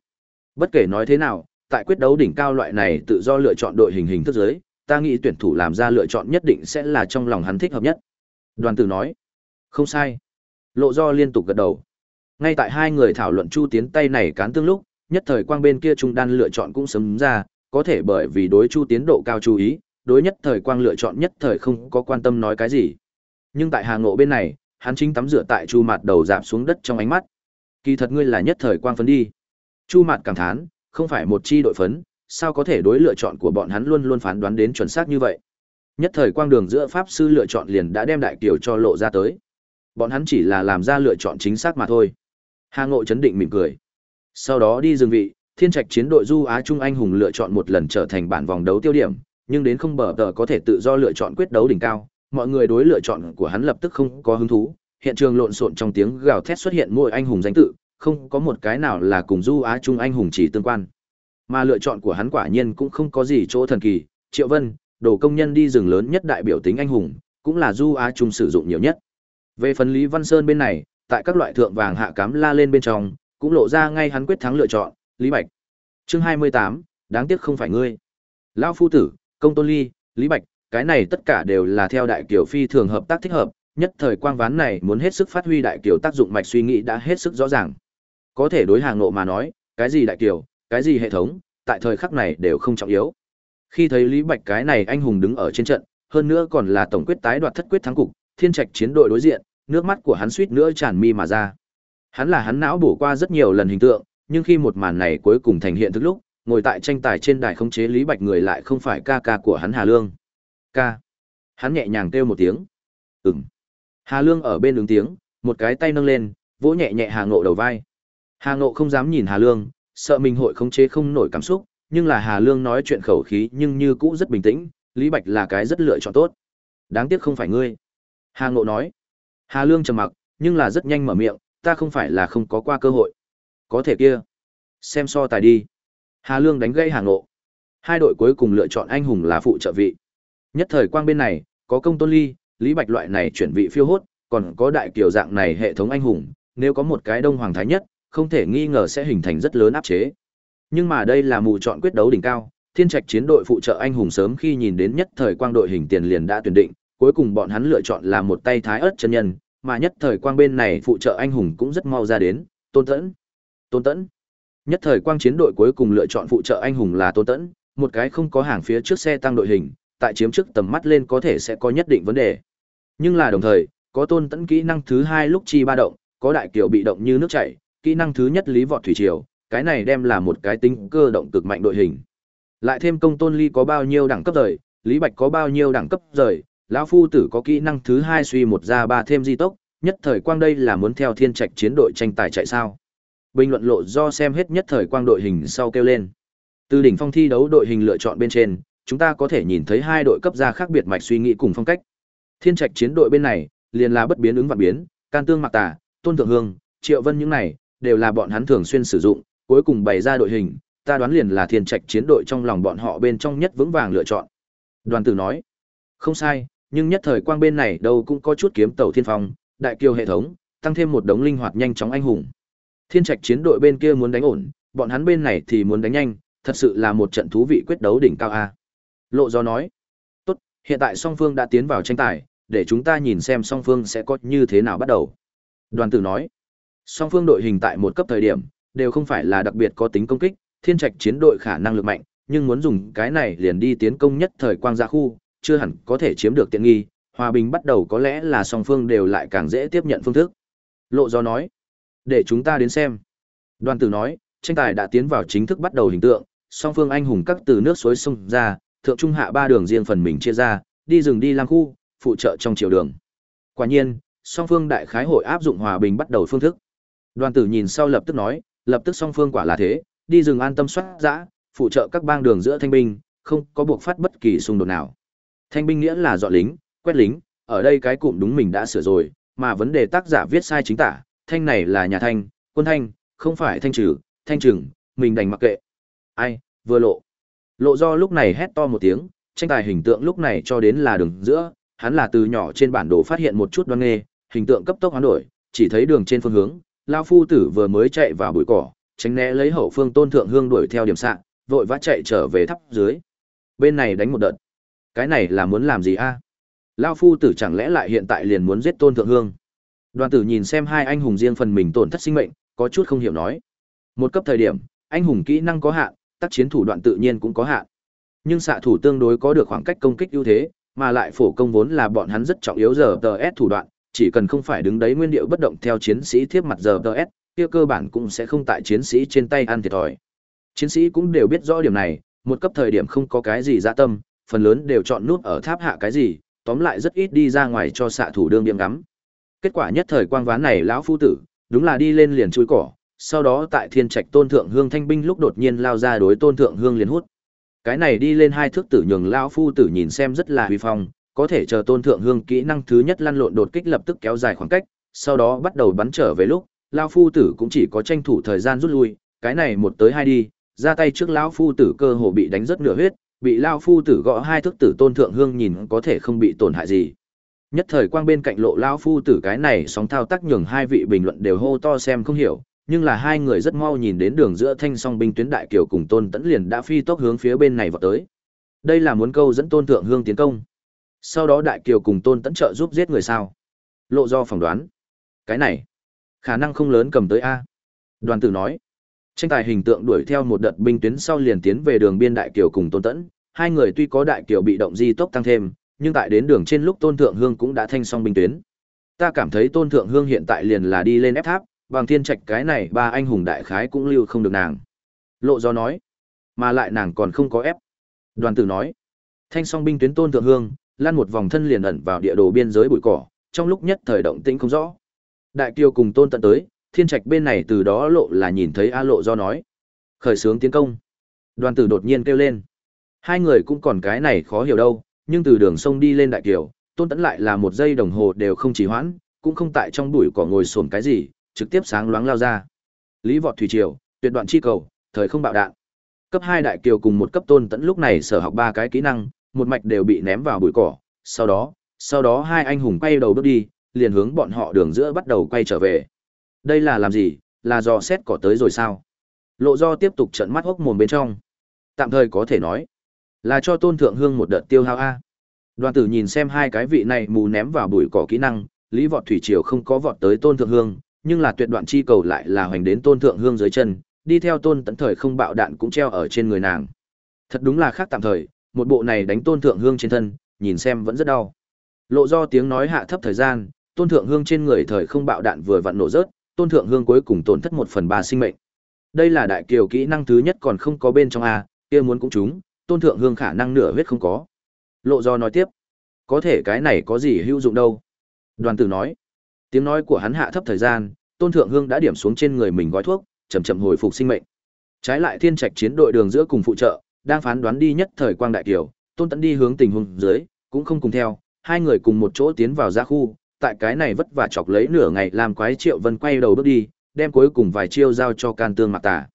bất kể nói thế nào, tại quyết đấu đỉnh cao loại này tự do lựa chọn đội hình hình thức giới, ta nghĩ tuyển thủ làm ra lựa chọn nhất định sẽ là trong lòng hắn thích hợp nhất. Đoàn tử nói, không sai. Lộ do liên tục gật đầu. Ngay tại hai người thảo luận chu tiến tay này cán tương lúc, nhất thời quang bên kia trung đan lựa chọn cũng sớm ra, có thể bởi vì đối chu tiến độ cao chú ý, đối nhất thời quang lựa chọn nhất thời không có quan tâm nói cái gì. Nhưng tại Hà Ngộ bên này, hắn chính tắm rửa tại chu Mạt đầu dạp xuống đất trong ánh mắt. Kỳ thật ngươi là nhất thời quang phấn đi. Chu Mạt cảm thán, không phải một chi đội phấn, sao có thể đối lựa chọn của bọn hắn luôn luôn phán đoán đến chuẩn xác như vậy. Nhất thời quang đường giữa pháp sư lựa chọn liền đã đem đại kiều cho lộ ra tới. Bọn hắn chỉ là làm ra lựa chọn chính xác mà thôi. Hà Ngộ chấn định mỉm cười. Sau đó đi dừng vị, Thiên Trạch chiến đội Du Á Trung Anh hùng lựa chọn một lần trở thành bản vòng đấu tiêu điểm, nhưng đến không bờ tờ có thể tự do lựa chọn quyết đấu đỉnh cao, mọi người đối lựa chọn của hắn lập tức không có hứng thú. Hiện trường lộn xộn trong tiếng gào thét xuất hiện mỗi anh hùng danh tự, không có một cái nào là cùng Du Á Trung Anh hùng chỉ tương quan. Mà lựa chọn của hắn quả nhiên cũng không có gì chỗ thần kỳ, Triệu Vân, đồ công nhân đi rừng lớn nhất đại biểu tính anh hùng, cũng là Du Á Trung sử dụng nhiều nhất. Về phần Lý Văn Sơn bên này, tại các loại thượng vàng hạ cám la lên bên trong, cũng lộ ra ngay hắn quyết thắng lựa chọn, Lý Bạch. Chương 28, đáng tiếc không phải ngươi. Lão phu tử, Công Tôn Ly, Lý Bạch, cái này tất cả đều là theo đại kiều phi thường hợp tác thích hợp, nhất thời quang ván này muốn hết sức phát huy đại kiều tác dụng mạch suy nghĩ đã hết sức rõ ràng. Có thể đối hàng nộ mà nói, cái gì đại kiều, cái gì hệ thống, tại thời khắc này đều không trọng yếu. Khi thấy Lý Bạch cái này anh hùng đứng ở trên trận, hơn nữa còn là tổng quyết tái đoạt thất quyết thắng cục, thiên trạch chiến đội đối diện, nước mắt của hắn suýt nữa tràn mi mà ra. Hắn là hắn não bổ qua rất nhiều lần hình tượng, nhưng khi một màn này cuối cùng thành hiện thực lúc, ngồi tại tranh tài trên đài khống chế Lý Bạch người lại không phải ca ca của hắn Hà Lương. Ca. Hắn nhẹ nhàng kêu một tiếng. Ừm. Hà Lương ở bên ứng tiếng, một cái tay nâng lên, vỗ nhẹ nhẹ Hà Ngộ đầu vai. Hà Ngộ không dám nhìn Hà Lương, sợ mình hội khống chế không nổi cảm xúc, nhưng là Hà Lương nói chuyện khẩu khí nhưng như cũ rất bình tĩnh, Lý Bạch là cái rất lựa chọn tốt. Đáng tiếc không phải ngươi. Hà Ngộ nói. Hà Lương trầm mặc, nhưng là rất nhanh mở miệng, ta không phải là không có qua cơ hội. Có thể kia. Xem so tài đi. Hà Lương đánh gây Hà Ngộ. Hai đội cuối cùng lựa chọn anh hùng là phụ trợ vị. Nhất thời quang bên này, có công tôn ly, Lý Bạch loại này chuyển vị phiêu hốt, còn có đại kiều dạng này hệ thống anh hùng, nếu có một cái đông hoàng thái nhất, không thể nghi ngờ sẽ hình thành rất lớn áp chế. Nhưng mà đây là mù chọn quyết đấu đỉnh cao, thiên trạch chiến đội phụ trợ anh hùng sớm khi nhìn đến nhất thời quang đội hình tiền liền đã tuyển định, cuối cùng bọn hắn lựa chọn là một tay thái ớt chân nhân, mà nhất thời quang bên này phụ trợ anh hùng cũng rất mau ra đến, Tôn Tẫn. Tôn Tẫn. Nhất thời quang chiến đội cuối cùng lựa chọn phụ trợ anh hùng là Tôn Tẫn, một cái không có hàng phía trước xe tăng đội hình, tại chiếm trước tầm mắt lên có thể sẽ có nhất định vấn đề. Nhưng là đồng thời, có Tôn Tẫn kỹ năng thứ hai lúc chi ba động, có đại kiểu bị động như nước chảy, kỹ năng thứ nhất lý vọt thủy triều, cái này đem là một cái tính cơ động cực mạnh đội hình. Lại thêm công tôn ly có bao nhiêu đẳng cấp rời, Lý Bạch có bao nhiêu đẳng cấp rời, lão phu tử có kỹ năng thứ hai suy một ra ba thêm di tốc, nhất thời quang đây là muốn theo thiên trạch chiến đội tranh tài chạy sao. Bình luận lộ do xem hết nhất thời quang đội hình sau kêu lên. Từ đỉnh phong thi đấu đội hình lựa chọn bên trên, chúng ta có thể nhìn thấy hai đội cấp ra khác biệt mạch suy nghĩ cùng phong cách. Thiên trạch chiến đội bên này, liền là bất biến ứng và biến, can tương mặc tà, tôn thượng hương, triệu vân những này, đều là bọn hắn thường xuyên sử dụng, cuối cùng bày ra đội hình, ta đoán liền là thiên trạch chiến đội trong lòng bọn họ bên trong nhất vững vàng lựa chọn. Đoàn tử nói, không sai, nhưng nhất thời quang bên này đâu cũng có chút kiếm tàu thiên phong, đại kiều hệ thống, tăng thêm một đống linh hoạt nhanh chóng anh hùng. Thiên trạch chiến đội bên kia muốn đánh ổn, bọn hắn bên này thì muốn đánh nhanh, thật sự là một trận thú vị quyết đấu đỉnh cao a. Lộ do nói, tốt, hiện tại song phương đã tiến vào tranh tài, để chúng ta nhìn xem song phương sẽ có như thế nào bắt đầu. Đoàn tử nói, song phương đội hình tại một cấp thời điểm, đều không phải là đặc biệt có tính công kích, thiên trạch chiến đội khả năng lực mạnh, nhưng muốn dùng cái này liền đi tiến công nhất thời quang gia khu, chưa hẳn có thể chiếm được tiện nghi, hòa bình bắt đầu có lẽ là song phương đều lại càng dễ tiếp nhận phương thức. Lộ do nói, để chúng ta đến xem. Đoàn tử nói, tranh tài đã tiến vào chính thức bắt đầu hình tượng, song phương anh hùng các từ nước suối sông ra, thượng trung hạ ba đường riêng phần mình chia ra, đi rừng đi lang khu, phụ trợ trong chiều đường. Quả nhiên, song phương đại khái hội áp dụng hòa bình bắt đầu phương thức. Đoàn tử nhìn sau lập tức nói, lập tức song phương quả là thế, đi rừng an tâm soát dã, phụ trợ các bang đường giữa thanh binh, không có buộc phát bất kỳ xung đột nào. Thanh binh nghĩa là dọn lính, quét lính, ở đây cái cụm đúng mình đã sửa rồi, mà vấn đề tác giả viết sai chính tả, thanh này là nhà thanh, quân thanh, không phải thanh trừ, thanh trừng, mình đành mặc kệ. Ai, vừa lộ. Lộ do lúc này hét to một tiếng, tranh tài hình tượng lúc này cho đến là đường giữa, hắn là từ nhỏ trên bản đồ phát hiện một chút đoan nghê, hình tượng cấp tốc hoán đổi, chỉ thấy đường trên phương hướng, lão phu tử vừa mới chạy vào bụi cỏ, tránh né lấy hậu phương Tôn Thượng Hương đuổi theo điểm sạn vội vã chạy trở về tháp dưới. Bên này đánh một đợt. Cái này là muốn làm gì a? Lão phu tử chẳng lẽ lại hiện tại liền muốn giết Tôn Thượng Hương? Đoàn tử nhìn xem hai anh hùng riêng phần mình tổn thất sinh mệnh, có chút không hiểu nói. Một cấp thời điểm, anh hùng kỹ năng có hạn, tác chiến thủ đoạn tự nhiên cũng có hạn. Nhưng xạ thủ tương đối có được khoảng cách công kích ưu thế, mà lại phổ công vốn là bọn hắn rất trọng yếu giờ TS thủ đoạn, chỉ cần không phải đứng đấy nguyên điệu bất động theo chiến sĩ thiếp mặt giờ TS, kia cơ bản cũng sẽ không tại chiến sĩ trên tay ăn thiệt thòi. Chiến sĩ cũng đều biết rõ điểm này, một cấp thời điểm không có cái gì dạ tâm, phần lớn đều chọn nút ở tháp hạ cái gì, tóm lại rất ít đi ra ngoài cho xạ thủ đương điểm ngắm. Kết quả nhất thời quang ván này lão phu tử, đúng là đi lên liền chui cỏ, sau đó tại thiên trạch tôn thượng hương thanh binh lúc đột nhiên lao ra đối tôn thượng hương liền hút. Cái này đi lên hai thước tử nhường lão phu tử nhìn xem rất là huy phong, có thể chờ tôn thượng hương kỹ năng thứ nhất lăn lộn đột kích lập tức kéo dài khoảng cách, sau đó bắt đầu bắn trở về lúc, lão phu tử cũng chỉ có tranh thủ thời gian rút lui, cái này một tới hai đi, ra tay trước lão phu tử cơ hồ bị đánh rất nửa huyết, bị lão phu tử gõ hai thước tử tôn thượng hương nhìn có thể không bị tổn hại gì. Nhất thời quang bên cạnh lộ lão phu tử cái này sóng thao tác nhường hai vị bình luận đều hô to xem không hiểu, nhưng là hai người rất mau nhìn đến đường giữa thanh song binh tuyến đại kiều cùng tôn tẫn liền đã phi tốc hướng phía bên này vào tới. Đây là muốn câu dẫn tôn thượng hương tiến công. Sau đó đại kiều cùng tôn tẫn trợ giúp giết người sao? Lộ do phỏng đoán. Cái này, khả năng không lớn cầm tới A. Đoàn tử nói, tranh tài hình tượng đuổi theo một đợt binh tuyến sau liền tiến về đường biên đại kiều cùng tôn tẫn. Hai người tuy có đại kiều bị động di tốc tăng thêm, nhưng tại đến đường trên lúc tôn thượng hương cũng đã thanh xong binh tuyến. Ta cảm thấy tôn thượng hương hiện tại liền là đi lên ép tháp, bằng thiên trạch cái này ba anh hùng đại khái cũng lưu không được nàng. Lộ do nói, mà lại nàng còn không có ép. Đoàn tử nói, thanh song binh tuyến tôn thượng hương, lan một vòng thân liền ẩn vào địa đồ biên giới bụi cỏ, trong lúc nhất thời động tĩnh không rõ. Đại kiều cùng tôn tận tới, thiên trạch bên này từ đó lộ là nhìn thấy A lộ do nói. Khởi sướng tiến công. Đoàn tử đột nhiên kêu lên. Hai người cũng còn cái này khó hiểu đâu, nhưng từ đường sông đi lên đại kiều, tôn tẫn lại là một giây đồng hồ đều không chỉ hoãn, cũng không tại trong bụi cỏ ngồi xổm cái gì, trực tiếp sáng loáng lao ra. Lý vọt thủy triều, tuyệt đoạn chi cầu, thời không bạo đạn. Cấp hai đại kiều cùng một cấp tôn tẫn lúc này sở học ba cái kỹ năng, một mạch đều bị ném vào bụi cỏ, sau đó, sau đó hai anh hùng quay đầu bước đi, liền hướng bọn họ đường giữa bắt đầu quay trở về. Đây là làm gì, là do xét cỏ tới rồi sao? Lộ do tiếp tục trận mắt hốc mồm bên trong. Tạm thời có thể nói, là cho tôn thượng hương một đợt tiêu hao A. Đoàn tử nhìn xem hai cái vị này mù ném vào bụi cỏ kỹ năng, lý vọt thủy triều không có vọt tới tôn thượng hương, nhưng là tuyệt đoạn chi cầu lại là hoành đến tôn thượng hương dưới chân, đi theo tôn tận thời không bạo đạn cũng treo ở trên người nàng. Thật đúng là khác tạm thời, một bộ này đánh tôn thượng hương trên thân, nhìn xem vẫn rất đau. Lộ do tiếng nói hạ thấp thời gian, tôn thượng hương trên người thời không bạo đạn vừa vặn nổ rớt, tôn thượng hương cuối cùng tổn thất một phần ba sinh mệnh. Đây là đại kiều kỹ năng thứ nhất còn không có bên trong a, kia muốn cũng chúng, tôn thượng hương khả năng nửa huyết không có. Lộ do nói tiếp, có thể cái này có gì hữu dụng đâu. Đoàn tử nói, tiếng nói của hắn hạ thấp thời gian, tôn thượng hương đã điểm xuống trên người mình gói thuốc, chậm chậm hồi phục sinh mệnh. Trái lại thiên trạch chiến đội đường giữa cùng phụ trợ, đang phán đoán đi nhất thời quang đại kiều, tôn tẫn đi hướng tình huống dưới, cũng không cùng theo, hai người cùng một chỗ tiến vào ra khu, tại cái này vất vả chọc lấy nửa ngày làm quái triệu vân quay đầu bước đi, đem cuối cùng vài chiêu giao cho can tương mạc tả.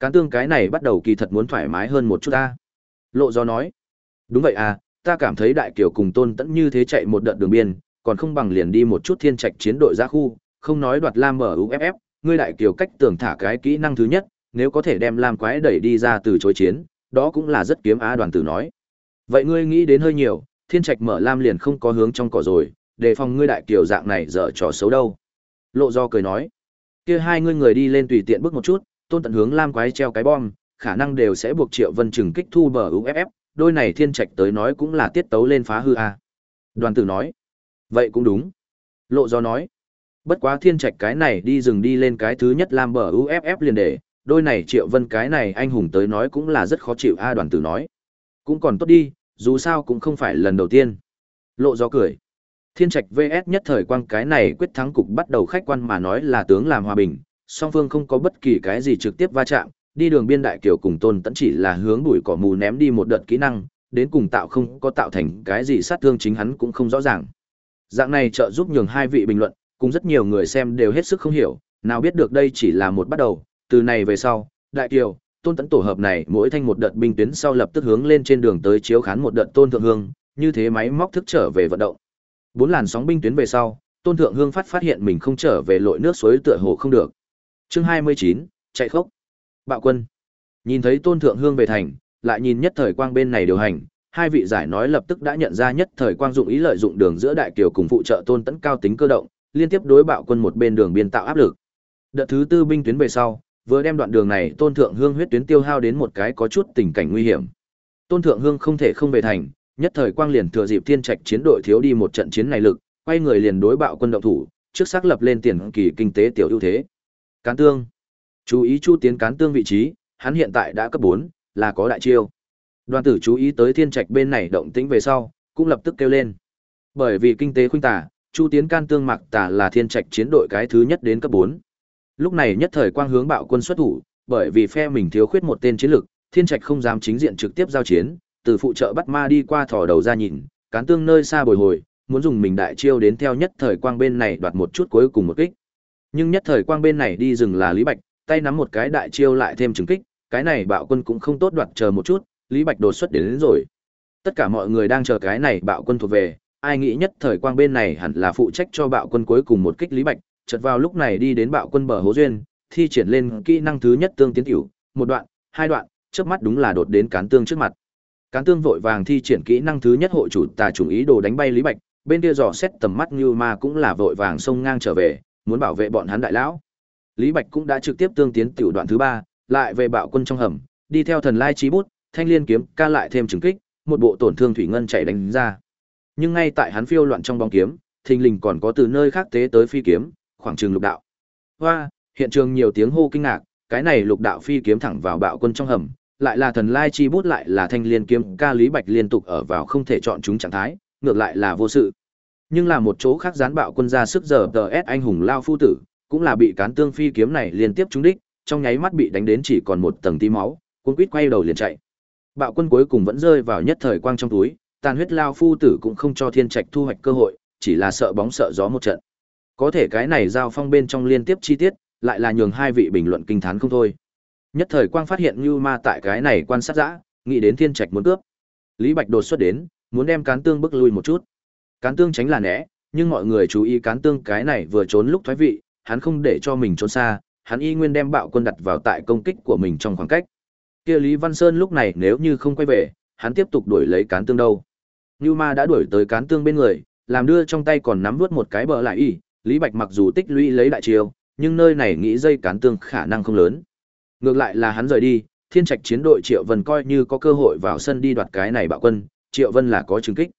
Can tương cái này bắt đầu kỳ thật muốn thoải mái hơn một chút ta. Lộ do nói, đúng vậy à, ta cảm thấy đại kiều cùng tôn tẫn như thế chạy một đợt đường biên, còn không bằng liền đi một chút thiên trạch chiến đội ra khu, không nói đoạt lam mở uff, ngươi đại kiều cách tưởng thả cái kỹ năng thứ nhất, nếu có thể đem lam quái đẩy đi ra từ chối chiến, đó cũng là rất kiếm á đoàn tử nói. Vậy ngươi nghĩ đến hơi nhiều, thiên trạch mở lam liền không có hướng trong cỏ rồi, đề phòng ngươi đại kiểu dạng này dở trò xấu đâu. Lộ do cười nói, kia hai ngươi người đi lên tùy tiện bước một chút, tôn tận hướng lam quái treo cái bom, khả năng đều sẽ buộc triệu vân trừng kích thu bờ uff, đôi này thiên trạch tới nói cũng là tiết tấu lên phá hư a. Đoàn tử nói, vậy cũng đúng. Lộ do nói, bất quá thiên trạch cái này đi rừng đi lên cái thứ nhất lam bờ uff liền để, đôi này triệu vân cái này anh hùng tới nói cũng là rất khó chịu a đoàn tử nói. Cũng còn tốt đi, dù sao cũng không phải lần đầu tiên. Lộ gió cười. Thiên trạch VS nhất thời quang cái này quyết thắng cục bắt đầu khách quan mà nói là tướng làm hòa bình, song phương không có bất kỳ cái gì trực tiếp va chạm, đi đường biên đại kiều cùng tôn tẫn chỉ là hướng bụi cỏ mù ném đi một đợt kỹ năng, đến cùng tạo không có tạo thành cái gì sát thương chính hắn cũng không rõ ràng. Dạng này trợ giúp nhường hai vị bình luận, cùng rất nhiều người xem đều hết sức không hiểu, nào biết được đây chỉ là một bắt đầu, từ này về sau, đại kiều, tôn tẫn tổ hợp này mỗi thanh một đợt binh tuyến sau lập tức hướng lên trên đường tới chiếu khán một đợt tôn thượng hương như thế máy móc thức trở về vận động. Bốn làn sóng binh tuyến về sau, Tôn Thượng Hương phát phát hiện mình không trở về lội nước suối tựa hồ không được. Chương 29, chạy khốc. Bạo quân. Nhìn thấy Tôn Thượng Hương về thành, lại nhìn nhất thời quang bên này điều hành, hai vị giải nói lập tức đã nhận ra nhất thời quang dụng ý lợi dụng đường giữa đại kiều cùng phụ trợ Tôn Tấn cao tính cơ động, liên tiếp đối bạo quân một bên đường biên tạo áp lực. Đợt thứ tư binh tuyến về sau, vừa đem đoạn đường này Tôn Thượng Hương huyết tuyến tiêu hao đến một cái có chút tình cảnh nguy hiểm. Tôn Thượng Hương không thể không về thành, nhất thời quang liền thừa dịp thiên trạch chiến đội thiếu đi một trận chiến này lực, quay người liền đối bạo quân động thủ, trước xác lập lên tiền kỳ kinh tế tiểu ưu thế. Cán tương. Chú ý Chu Tiến cán tương vị trí, hắn hiện tại đã cấp 4, là có đại chiêu. Đoàn tử chú ý tới thiên trạch bên này động tĩnh về sau, cũng lập tức kêu lên. Bởi vì kinh tế khuynh tả, Chu Tiến can tương mặc tả là thiên trạch chiến đội cái thứ nhất đến cấp 4. Lúc này nhất thời quang hướng bạo quân xuất thủ, bởi vì phe mình thiếu khuyết một tên chiến lực, thiên trạch không dám chính diện trực tiếp giao chiến, từ phụ trợ bắt ma đi qua thò đầu ra nhìn, cán tương nơi xa bồi hồi, muốn dùng mình đại chiêu đến theo nhất thời quang bên này đoạt một chút cuối cùng một kích. Nhưng nhất thời quang bên này đi dừng là Lý Bạch, tay nắm một cái đại chiêu lại thêm trừng kích, cái này bạo quân cũng không tốt đoạt chờ một chút, Lý Bạch đột xuất đến, đến rồi. Tất cả mọi người đang chờ cái này bạo quân thuộc về, ai nghĩ nhất thời quang bên này hẳn là phụ trách cho bạo quân cuối cùng một kích Lý Bạch, chợt vào lúc này đi đến bạo quân bờ hố duyên, thi triển lên kỹ năng thứ nhất tương tiến tiểu, một đoạn, hai đoạn, chớp mắt đúng là đột đến cán tương trước mặt. Cán tương vội vàng thi triển kỹ năng thứ nhất hội chủ tà trùng ý đồ đánh bay Lý Bạch, bên kia dò xét tầm mắt như ma cũng là vội vàng xông ngang trở về, muốn bảo vệ bọn hắn đại lão. Lý Bạch cũng đã trực tiếp tương tiến tiểu đoạn thứ ba, lại về bạo quân trong hầm, đi theo thần lai chí bút, thanh liên kiếm ca lại thêm trừng kích, một bộ tổn thương thủy ngân chạy đánh ra. Nhưng ngay tại hắn phiêu loạn trong bóng kiếm, thình lình còn có từ nơi khác tế tới phi kiếm, khoảng trường lục đạo. Hoa, hiện trường nhiều tiếng hô kinh ngạc, cái này lục đạo phi kiếm thẳng vào bạo quân trong hầm, lại là thần lai chi bút lại là thanh liên kiếm ca lý bạch liên tục ở vào không thể chọn chúng trạng thái, ngược lại là vô sự. Nhưng là một chỗ khác gián bạo quân ra sức giờ DS S anh hùng lao phu tử, cũng là bị cán tương phi kiếm này liên tiếp trúng đích, trong nháy mắt bị đánh đến chỉ còn một tầng tí máu, cuốn quýt quay đầu liền chạy. Bạo quân cuối cùng vẫn rơi vào nhất thời quang trong túi, tàn huyết lao phu tử cũng không cho thiên trạch thu hoạch cơ hội, chỉ là sợ bóng sợ gió một trận. Có thể cái này giao phong bên trong liên tiếp chi tiết, lại là nhường hai vị bình luận kinh thán không thôi. Nhất thời quang phát hiện Như Ma tại cái này quan sát dã, nghĩ đến thiên trạch muốn cướp. Lý Bạch đột xuất đến, muốn đem cán tương bức lui một chút. Cán tương tránh là né, nhưng mọi người chú ý cán tương cái này vừa trốn lúc thoái vị, hắn không để cho mình trốn xa, hắn y nguyên đem bạo quân đặt vào tại công kích của mình trong khoảng cách. Kia Lý Văn Sơn lúc này nếu như không quay về, hắn tiếp tục đuổi lấy cán tương đâu. Như Ma đã đuổi tới cán tương bên người, làm đưa trong tay còn nắm vút một cái bờ lại y, Lý Bạch mặc dù tích lũy lấy đại chiêu, nhưng nơi này nghĩ dây cán tương khả năng không lớn. Ngược lại là hắn rời đi, Thiên Trạch chiến đội Triệu Vân coi như có cơ hội vào sân đi đoạt cái này bạo quân, Triệu Vân là có chứng kích.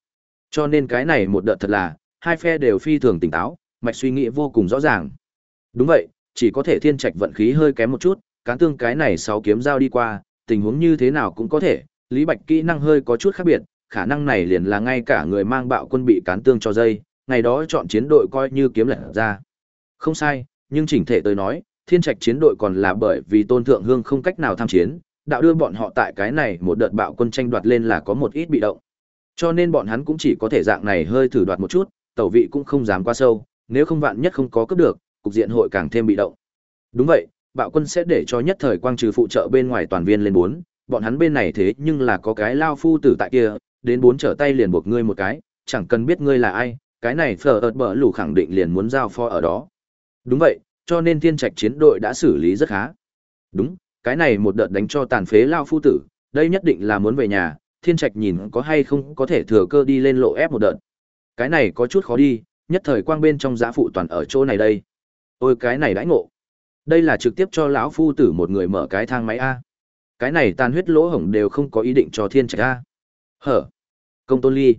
Cho nên cái này một đợt thật là, hai phe đều phi thường tỉnh táo, mạch suy nghĩ vô cùng rõ ràng. Đúng vậy, chỉ có thể Thiên Trạch vận khí hơi kém một chút, cán tương cái này sáu kiếm giao đi qua, tình huống như thế nào cũng có thể, Lý Bạch kỹ năng hơi có chút khác biệt, khả năng này liền là ngay cả người mang bạo quân bị cán tương cho dây, ngày đó chọn chiến đội coi như kiếm lật ra. Không sai, nhưng chỉnh thể tôi nói, thiên trạch chiến đội còn là bởi vì tôn thượng hương không cách nào tham chiến, đạo đưa bọn họ tại cái này một đợt bạo quân tranh đoạt lên là có một ít bị động. Cho nên bọn hắn cũng chỉ có thể dạng này hơi thử đoạt một chút, tẩu vị cũng không dám qua sâu, nếu không vạn nhất không có cướp được, cục diện hội càng thêm bị động. Đúng vậy, bạo quân sẽ để cho nhất thời quang trừ phụ trợ bên ngoài toàn viên lên bốn, bọn hắn bên này thế nhưng là có cái lao phu tử tại kia, đến bốn trở tay liền buộc ngươi một cái, chẳng cần biết ngươi là ai, cái này phở ợt bở lù khẳng định liền muốn giao pho ở đó. Đúng vậy, cho nên thiên trạch chiến đội đã xử lý rất khá. Đúng, cái này một đợt đánh cho tàn phế lao phu tử, đây nhất định là muốn về nhà, thiên trạch nhìn có hay không có thể thừa cơ đi lên lộ ép một đợt. Cái này có chút khó đi, nhất thời quang bên trong giã phụ toàn ở chỗ này đây. Ôi cái này đãi ngộ. Đây là trực tiếp cho lão phu tử một người mở cái thang máy A. Cái này tàn huyết lỗ hổng đều không có ý định cho thiên trạch A. Hở. Công tôn ly.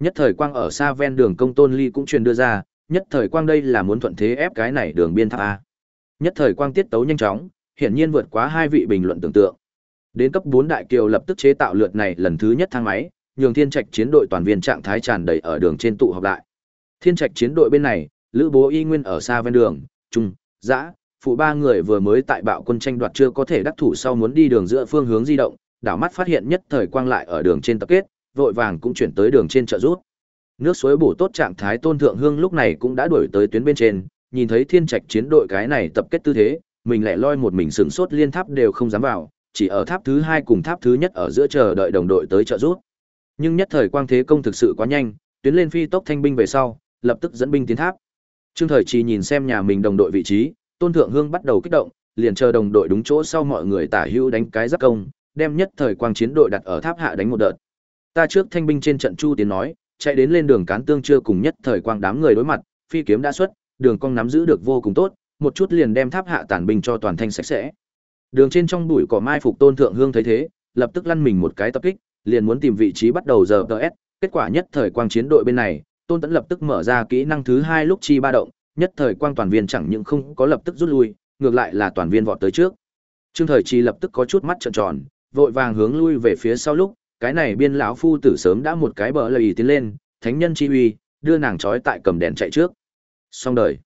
Nhất thời quang ở xa ven đường công tôn ly cũng truyền đưa ra, nhất thời quang đây là muốn thuận thế ép cái này đường biên tháp A. Nhất thời quang tiết tấu nhanh chóng, hiển nhiên vượt quá hai vị bình luận tưởng tượng. Đến cấp 4 đại kiều lập tức chế tạo lượt này lần thứ nhất thang máy, nhường thiên trạch chiến đội toàn viên trạng thái tràn đầy ở đường trên tụ họp lại. Thiên trạch chiến đội bên này, Lữ Bố Y Nguyên ở xa ven đường, trung, dã, phụ ba người vừa mới tại bạo quân tranh đoạt chưa có thể đắc thủ sau muốn đi đường giữa phương hướng di động, đảo mắt phát hiện nhất thời quang lại ở đường trên tập kết, vội vàng cũng chuyển tới đường trên trợ rút. Nước suối bổ tốt trạng thái Tôn Thượng Hương lúc này cũng đã đuổi tới tuyến bên trên, nhìn thấy Thiên Trạch chiến đội cái này tập kết tư thế, mình lại loi một mình sừng sốt liên tháp đều không dám vào, chỉ ở tháp thứ hai cùng tháp thứ nhất ở giữa chờ đợi đồng đội tới trợ rút. Nhưng nhất thời quang thế công thực sự quá nhanh, tuyến lên phi tốc thanh binh về sau, lập tức dẫn binh tiến tháp. Trương Thời Trì nhìn xem nhà mình đồng đội vị trí, Tôn Thượng Hương bắt đầu kích động, liền chờ đồng đội đúng chỗ sau mọi người tả hữu đánh cái giáp công, đem nhất thời quang chiến đội đặt ở tháp hạ đánh một đợt. Ta trước thanh binh trên trận Chu Tiến nói, chạy đến lên đường cán tương chưa cùng nhất thời quang đám người đối mặt, phi kiếm đã xuất, đường cong nắm giữ được vô cùng tốt, một chút liền đem tháp hạ tản binh cho toàn thanh sạch sẽ. Đường trên trong bụi cỏ mai phục Tôn Thượng Hương thấy thế, lập tức lăn mình một cái tập kích, liền muốn tìm vị trí bắt đầu giờ DS, kết quả nhất thời quang chiến đội bên này, Tôn Tấn lập tức mở ra kỹ năng thứ hai lúc chi ba động, nhất thời quang toàn viên chẳng những không có lập tức rút lui, ngược lại là toàn viên vọt tới trước. Trương Thời Chi lập tức có chút mắt trợn tròn, vội vàng hướng lui về phía sau lúc, cái này biên lão phu tử sớm đã một cái bờ lầy tiến lên, thánh nhân chi uy, đưa nàng trói tại cầm đèn chạy trước. Xong đời.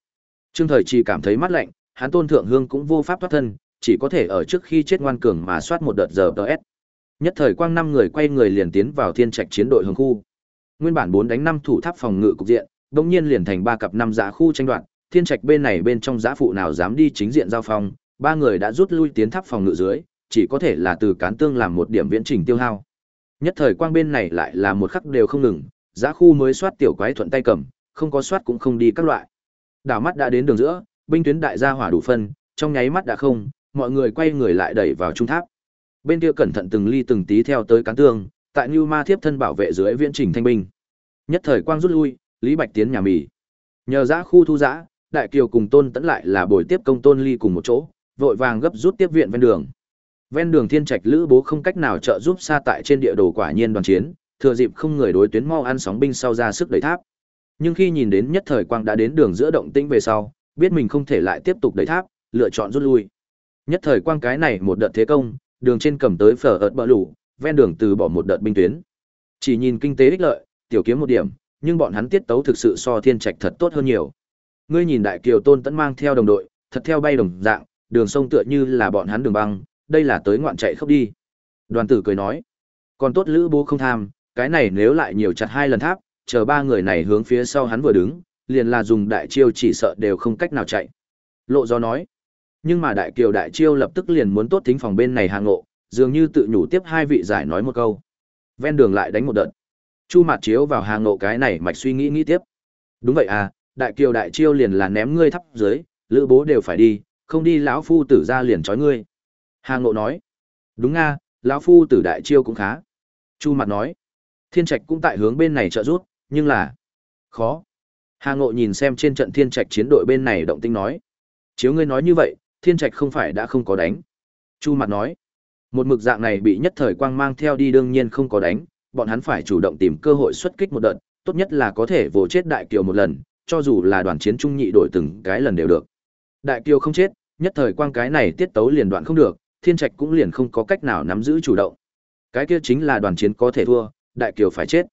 Trương Thời Chi cảm thấy mắt lạnh, hắn Tôn Thượng Hương cũng vô pháp thoát thân, chỉ có thể ở trước khi chết ngoan cường mà soát một đợt giờ DS. Nhất thời quang năm người quay người liền tiến vào thiên trạch chiến đội hướng khu. Nguyên bản bốn đánh năm thủ tháp phòng ngự cục diện, đột nhiên liền thành ba cặp năm giã khu tranh đoạt, thiên trạch bên này bên trong giã phụ nào dám đi chính diện giao phong, ba người đã rút lui tiến tháp phòng ngự dưới, chỉ có thể là từ cán tương làm một điểm viễn trình tiêu hao. Nhất thời quang bên này lại là một khắc đều không ngừng, giá khu mới soát tiểu quái thuận tay cầm, không có soát cũng không đi các loại. Đảo mắt đã đến đường giữa, binh tuyến đại gia hỏa đủ phân, trong nháy mắt đã không, mọi người quay người lại đẩy vào trung tháp. Bên kia cẩn thận từng ly từng tí theo tới cán tương, tại Nưu Ma thiếp thân bảo vệ dưới viễn trình thanh binh. Nhất thời quang rút lui, Lý Bạch tiến nhà mì. Nhờ giã khu thu giã, Đại Kiều cùng Tôn Tấn lại là buổi tiếp công Tôn Ly cùng một chỗ, vội vàng gấp rút tiếp viện ven đường. Ven đường Thiên Trạch Lữ Bố không cách nào trợ giúp xa tại trên địa đồ quả nhiên đoàn chiến, thừa dịp không người đối tuyến mau ăn sóng binh sau ra sức đẩy tháp. Nhưng khi nhìn đến nhất thời quang đã đến đường giữa động tĩnh về sau, biết mình không thể lại tiếp tục đẩy tháp, lựa chọn rút lui. Nhất thời quang cái này một đợt thế công, đường trên cầm tới phở ợt bỡ lũ, ven đường từ bỏ một đợt binh tuyến. Chỉ nhìn kinh tế ích lợi, tiểu kiếm một điểm, nhưng bọn hắn tiết tấu thực sự so thiên trạch thật tốt hơn nhiều. Ngươi nhìn đại kiều tôn tẫn mang theo đồng đội, thật theo bay đồng dạng, đường sông tựa như là bọn hắn đường băng, đây là tới ngoạn chạy khóc đi. Đoàn tử cười nói, còn tốt lữ bố không tham, cái này nếu lại nhiều chặt hai lần tháp, chờ ba người này hướng phía sau hắn vừa đứng, liền là dùng đại chiêu chỉ sợ đều không cách nào chạy. Lộ do nói, nhưng mà đại kiều đại chiêu lập tức liền muốn tốt tính phòng bên này hàng ngộ, dường như tự nhủ tiếp hai vị giải nói một câu. Ven đường lại đánh một đợt. Chu Mạt chiếu vào hàng ngộ cái này mạch suy nghĩ nghĩ tiếp. Đúng vậy à, đại kiều đại chiêu liền là ném ngươi thấp dưới, lữ bố đều phải đi, không đi lão phu tử ra liền trói ngươi. Hàng ngộ nói. Đúng nga, lão phu tử đại chiêu cũng khá. Chu mặt nói. Thiên Trạch cũng tại hướng bên này trợ rút, nhưng là khó. Hà Ngộ nhìn xem trên trận Thiên Trạch chiến đội bên này động tinh nói, chiếu ngươi nói như vậy, Thiên Trạch không phải đã không có đánh. Chu mặt nói, một mực dạng này bị nhất thời quang mang theo đi đương nhiên không có đánh, bọn hắn phải chủ động tìm cơ hội xuất kích một đợt, tốt nhất là có thể vồ chết Đại Kiều một lần, cho dù là đoàn chiến trung nhị đổi từng cái lần đều được. Đại Kiều không chết, nhất thời quang cái này tiết tấu liền đoạn không được, Thiên Trạch cũng liền không có cách nào nắm giữ chủ động. Cái kia chính là đoàn chiến có thể thua, Đại Kiều phải chết.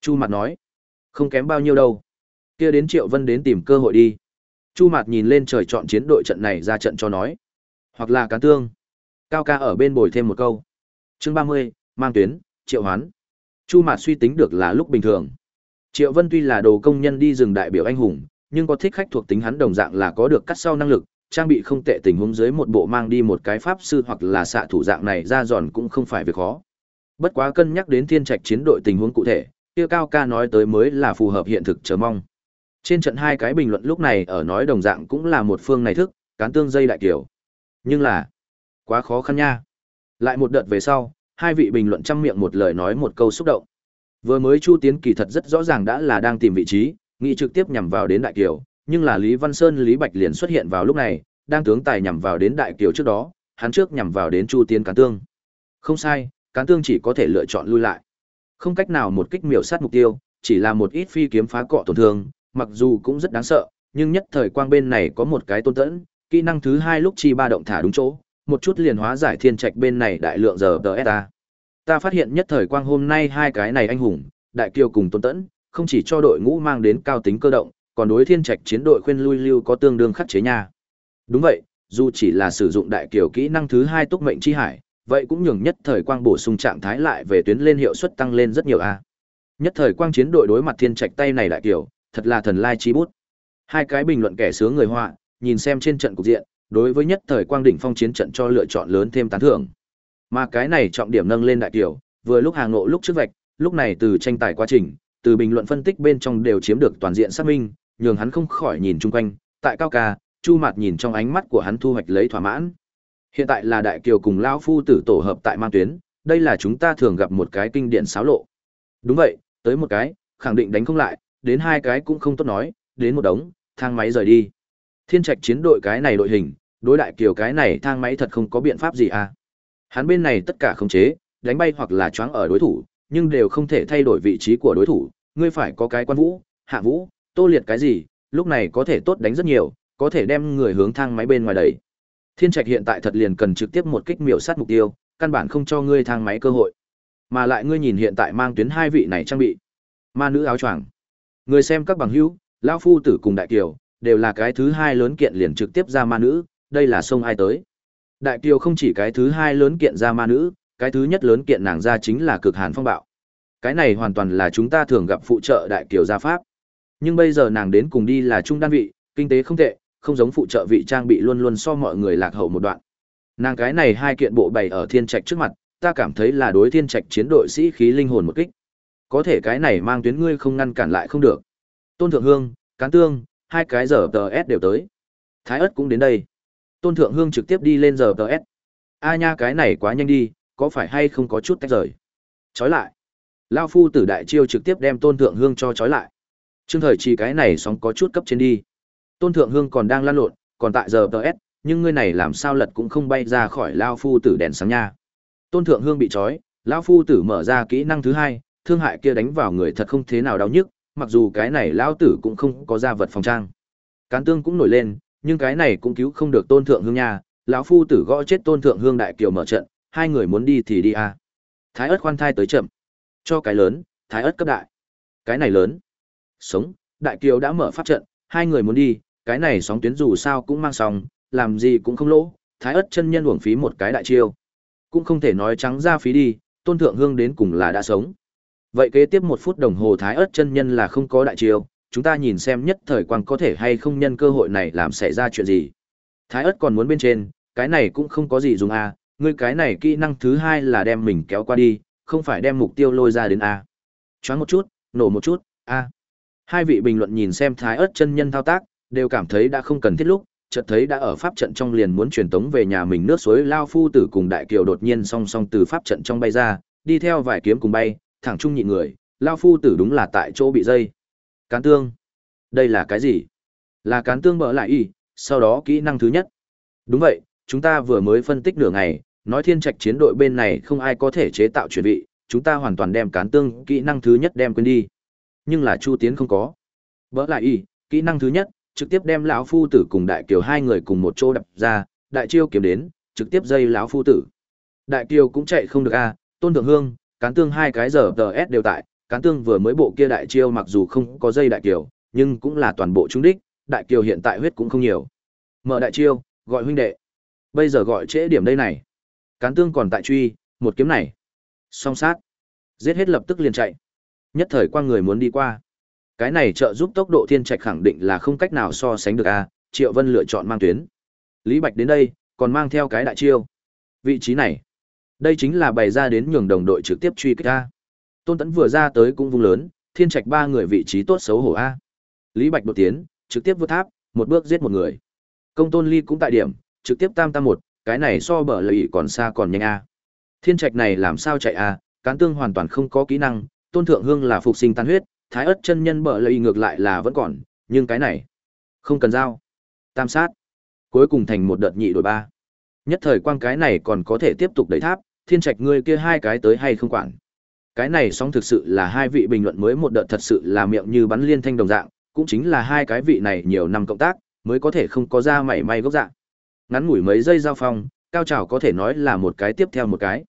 Chu Mạt nói, không kém bao nhiêu đâu. Kia đến Triệu Vân đến tìm cơ hội đi. Chu Mạt nhìn lên trời chọn chiến đội trận này ra trận cho nói. Hoặc là cán tương. Cao ca ở bên bồi thêm một câu. Chương ba mươi mang tuyến, Triệu Hoán. Chu Mạt suy tính được là lúc bình thường. Triệu Vân tuy là đồ công nhân đi rừng đại biểu anh hùng, nhưng có thích khách thuộc tính hắn đồng dạng là có được cắt sau năng lực, trang bị không tệ tình huống dưới một bộ mang đi một cái pháp sư hoặc là xạ thủ dạng này ra giòn cũng không phải việc khó. Bất quá cân nhắc đến thiên trạch chiến đội tình huống cụ thể, kia cao ca nói tới mới là phù hợp hiện thực chờ mong. Trên trận hai cái bình luận lúc này ở nói đồng dạng cũng là một phương này thức, cán tương dây đại kiểu. Nhưng là, quá khó khăn nha. Lại một đợt về sau, hai vị bình luận trăm miệng một lời nói một câu xúc động. Vừa mới Chu Tiến kỳ thật rất rõ ràng đã là đang tìm vị trí, nghĩ trực tiếp nhằm vào đến đại kiều, nhưng là Lý Văn Sơn Lý Bạch liền xuất hiện vào lúc này, đang tướng tài nhằm vào đến đại kiều trước đó, hắn trước nhằm vào đến Chu Tiến cán tương. Không sai, cán tương chỉ có thể lựa chọn lui lại. Không cách nào một kích miểu sát mục tiêu, chỉ là một ít phi kiếm phá cọ tổn thương, mặc dù cũng rất đáng sợ, nhưng nhất thời quang bên này có một cái tôn tẫn, kỹ năng thứ hai lúc chi ba động thả đúng chỗ, một chút liền hóa giải thiên trạch bên này đại lượng giờ ta. Ta phát hiện nhất thời quang hôm nay hai cái này anh hùng, đại kiều cùng tôn tẫn, không chỉ cho đội ngũ mang đến cao tính cơ động, còn đối thiên trạch chiến đội khuyên lui lưu có tương đương khắc chế nha. Đúng vậy, dù chỉ là sử dụng đại kiểu kỹ năng thứ hai túc mệnh chi hải, vậy cũng nhường nhất thời quang bổ sung trạng thái lại về tuyến lên hiệu suất tăng lên rất nhiều a. Nhất thời quang chiến đội đối mặt thiên trạch tay này đại kiểu, thật là thần lai chi bút. Hai cái bình luận kẻ sướng người họa, nhìn xem trên trận cục diện, đối với nhất thời quang đỉnh phong chiến trận cho lựa chọn lớn thêm tán thưởng. Mà cái này trọng điểm nâng lên đại tiểu, vừa lúc hàng ngộ lúc trước vạch, lúc này từ tranh tài quá trình, từ bình luận phân tích bên trong đều chiếm được toàn diện xác minh, nhường hắn không khỏi nhìn chung quanh, tại cao ca, Chu Mạt nhìn trong ánh mắt của hắn thu hoạch lấy thỏa mãn. Hiện tại là đại kiều cùng lão phu tử tổ hợp tại mang tuyến, đây là chúng ta thường gặp một cái kinh điển xáo lộ. Đúng vậy, tới một cái, khẳng định đánh không lại, đến hai cái cũng không tốt nói, đến một đống, thang máy rời đi. Thiên Trạch chiến đội cái này đội hình, đối đại kiều cái này thang máy thật không có biện pháp gì à. Hắn bên này tất cả khống chế, đánh bay hoặc là choáng ở đối thủ, nhưng đều không thể thay đổi vị trí của đối thủ, ngươi phải có cái quan vũ, hạ vũ, tô liệt cái gì, lúc này có thể tốt đánh rất nhiều, có thể đem người hướng thang máy bên ngoài đẩy. Thiên Trạch hiện tại thật liền cần trực tiếp một kích miểu sát mục tiêu, căn bản không cho ngươi thang máy cơ hội. Mà lại ngươi nhìn hiện tại mang tuyến hai vị này trang bị. Ma nữ áo choàng. Người xem các bằng hữu, lão phu tử cùng đại kiều, đều là cái thứ hai lớn kiện liền trực tiếp ra ma nữ, đây là sông ai tới. Đại kiều không chỉ cái thứ hai lớn kiện ra ma nữ, cái thứ nhất lớn kiện nàng ra chính là cực hàn phong bạo. Cái này hoàn toàn là chúng ta thường gặp phụ trợ đại kiều gia pháp. Nhưng bây giờ nàng đến cùng đi là trung đan vị, kinh tế không tệ, không giống phụ trợ vị trang bị luôn luôn so mọi người lạc hậu một đoạn. Nàng cái này hai kiện bộ bày ở thiên trạch trước mặt, ta cảm thấy là đối thiên trạch chiến đội sĩ khí linh hồn một kích. Có thể cái này mang tuyến ngươi không ngăn cản lại không được. Tôn Thượng Hương, Cán Tương, hai cái giờ tờ S đều tới. Thái ất cũng đến đây. Tôn Thượng Hương trực tiếp đi lên giờ tờ S. A nha cái này quá nhanh đi, có phải hay không có chút tách rời. Chói lại. Lao phu tử đại chiêu trực tiếp đem Tôn Thượng Hương cho chói lại. Trương thời chỉ cái này sóng có chút cấp trên đi. Tôn Thượng Hương còn đang lan lộn, còn tại giờ DS, nhưng ngươi này làm sao lật cũng không bay ra khỏi Lao phu tử đèn sáng nha. Tôn Thượng Hương bị chói, lão phu tử mở ra kỹ năng thứ hai, thương hại kia đánh vào người thật không thế nào đau nhức, mặc dù cái này lão tử cũng không có ra vật phòng trang. Cán tương cũng nổi lên, nhưng cái này cũng cứu không được Tôn Thượng Hương nha, lão phu tử gõ chết Tôn Thượng Hương đại kiều mở trận, hai người muốn đi thì đi à. Thái ớt khoan thai tới chậm. Cho cái lớn, thái ớt cấp đại. Cái này lớn. Sống, đại kiều đã mở pháp trận, hai người muốn đi, cái này sóng tuyến dù sao cũng mang sóng, làm gì cũng không lỗ, thái ất chân nhân uổng phí một cái đại chiêu. Cũng không thể nói trắng ra phí đi, tôn thượng hương đến cùng là đã sống. Vậy kế tiếp một phút đồng hồ thái ớt chân nhân là không có đại chiêu, chúng ta nhìn xem nhất thời quang có thể hay không nhân cơ hội này làm xảy ra chuyện gì. Thái ớt còn muốn bên trên, cái này cũng không có gì dùng à, ngươi cái này kỹ năng thứ hai là đem mình kéo qua đi, không phải đem mục tiêu lôi ra đến a. Choáng một chút, nổ một chút, a. Hai vị bình luận nhìn xem Thái ớt chân nhân thao tác, đều cảm thấy đã không cần thiết lúc, chợt thấy đã ở pháp trận trong liền muốn truyền tống về nhà mình nước suối lao phu tử cùng đại kiều đột nhiên song song từ pháp trận trong bay ra, đi theo vài kiếm cùng bay, thẳng trung nhị người, lao phu tử đúng là tại chỗ bị dây. Cán tương. Đây là cái gì? Là cán tương mở lại y, sau đó kỹ năng thứ nhất. Đúng vậy, chúng ta vừa mới phân tích nửa ngày, nói thiên trạch chiến đội bên này không ai có thể chế tạo chuyển vị, chúng ta hoàn toàn đem cán tương kỹ năng thứ nhất đem quên đi. Nhưng là Chu Tiến không có. vỡ lại y, kỹ năng thứ nhất, trực tiếp đem lão phu tử cùng đại kiều hai người cùng một chỗ đập ra, đại chiêu kiếm đến, trực tiếp dây lão phu tử. Đại kiều cũng chạy không được a, Tôn Thượng Hương, cán tương hai cái giờ DS đều tại, cán tương vừa mới bộ kia đại chiêu mặc dù không có dây đại kiều, nhưng cũng là toàn bộ trúng đích, đại kiều hiện tại huyết cũng không nhiều. Mở đại chiêu, gọi huynh đệ. Bây giờ gọi trễ điểm đây này. Cán tương còn tại truy, một kiếm này. Song sát. Giết hết lập tức liền chạy. Nhất thời qua người muốn đi qua. Cái này trợ giúp tốc độ thiên trạch khẳng định là không cách nào so sánh được a. Triệu Vân lựa chọn mang tuyến. Lý Bạch đến đây, còn mang theo cái đại chiêu. Vị trí này, đây chính là bày ra đến nhường đồng đội trực tiếp truy kích a. Tôn Tấn vừa ra tới cũng vung lớn, thiên trạch ba người vị trí tốt xấu hổ a. Lý Bạch đột tiến, trực tiếp vượt tháp, một bước giết một người. Công Tôn Ly cũng tại điểm, trực tiếp tam tam một, cái này so bờ lợi còn xa còn nhanh a. Thiên trạch này làm sao chạy a? Cán tương hoàn toàn không có kỹ năng, Tôn Thượng Hương là phục sinh tan huyết, Thái ất chân nhân bở lợi ngược lại là vẫn còn, nhưng cái này không cần dao Tam sát. Cuối cùng thành một đợt nhị đổi ba. Nhất thời quang cái này còn có thể tiếp tục đẩy tháp, thiên trạch ngươi kia hai cái tới hay không quản. Cái này song thực sự là hai vị bình luận mới một đợt thật sự là miệng như bắn liên thanh đồng dạng, cũng chính là hai cái vị này nhiều năm cộng tác, mới có thể không có ra mảy may gốc dạng ngắn ngủi mấy giây giao phong cao trào có thể nói là một cái tiếp theo một cái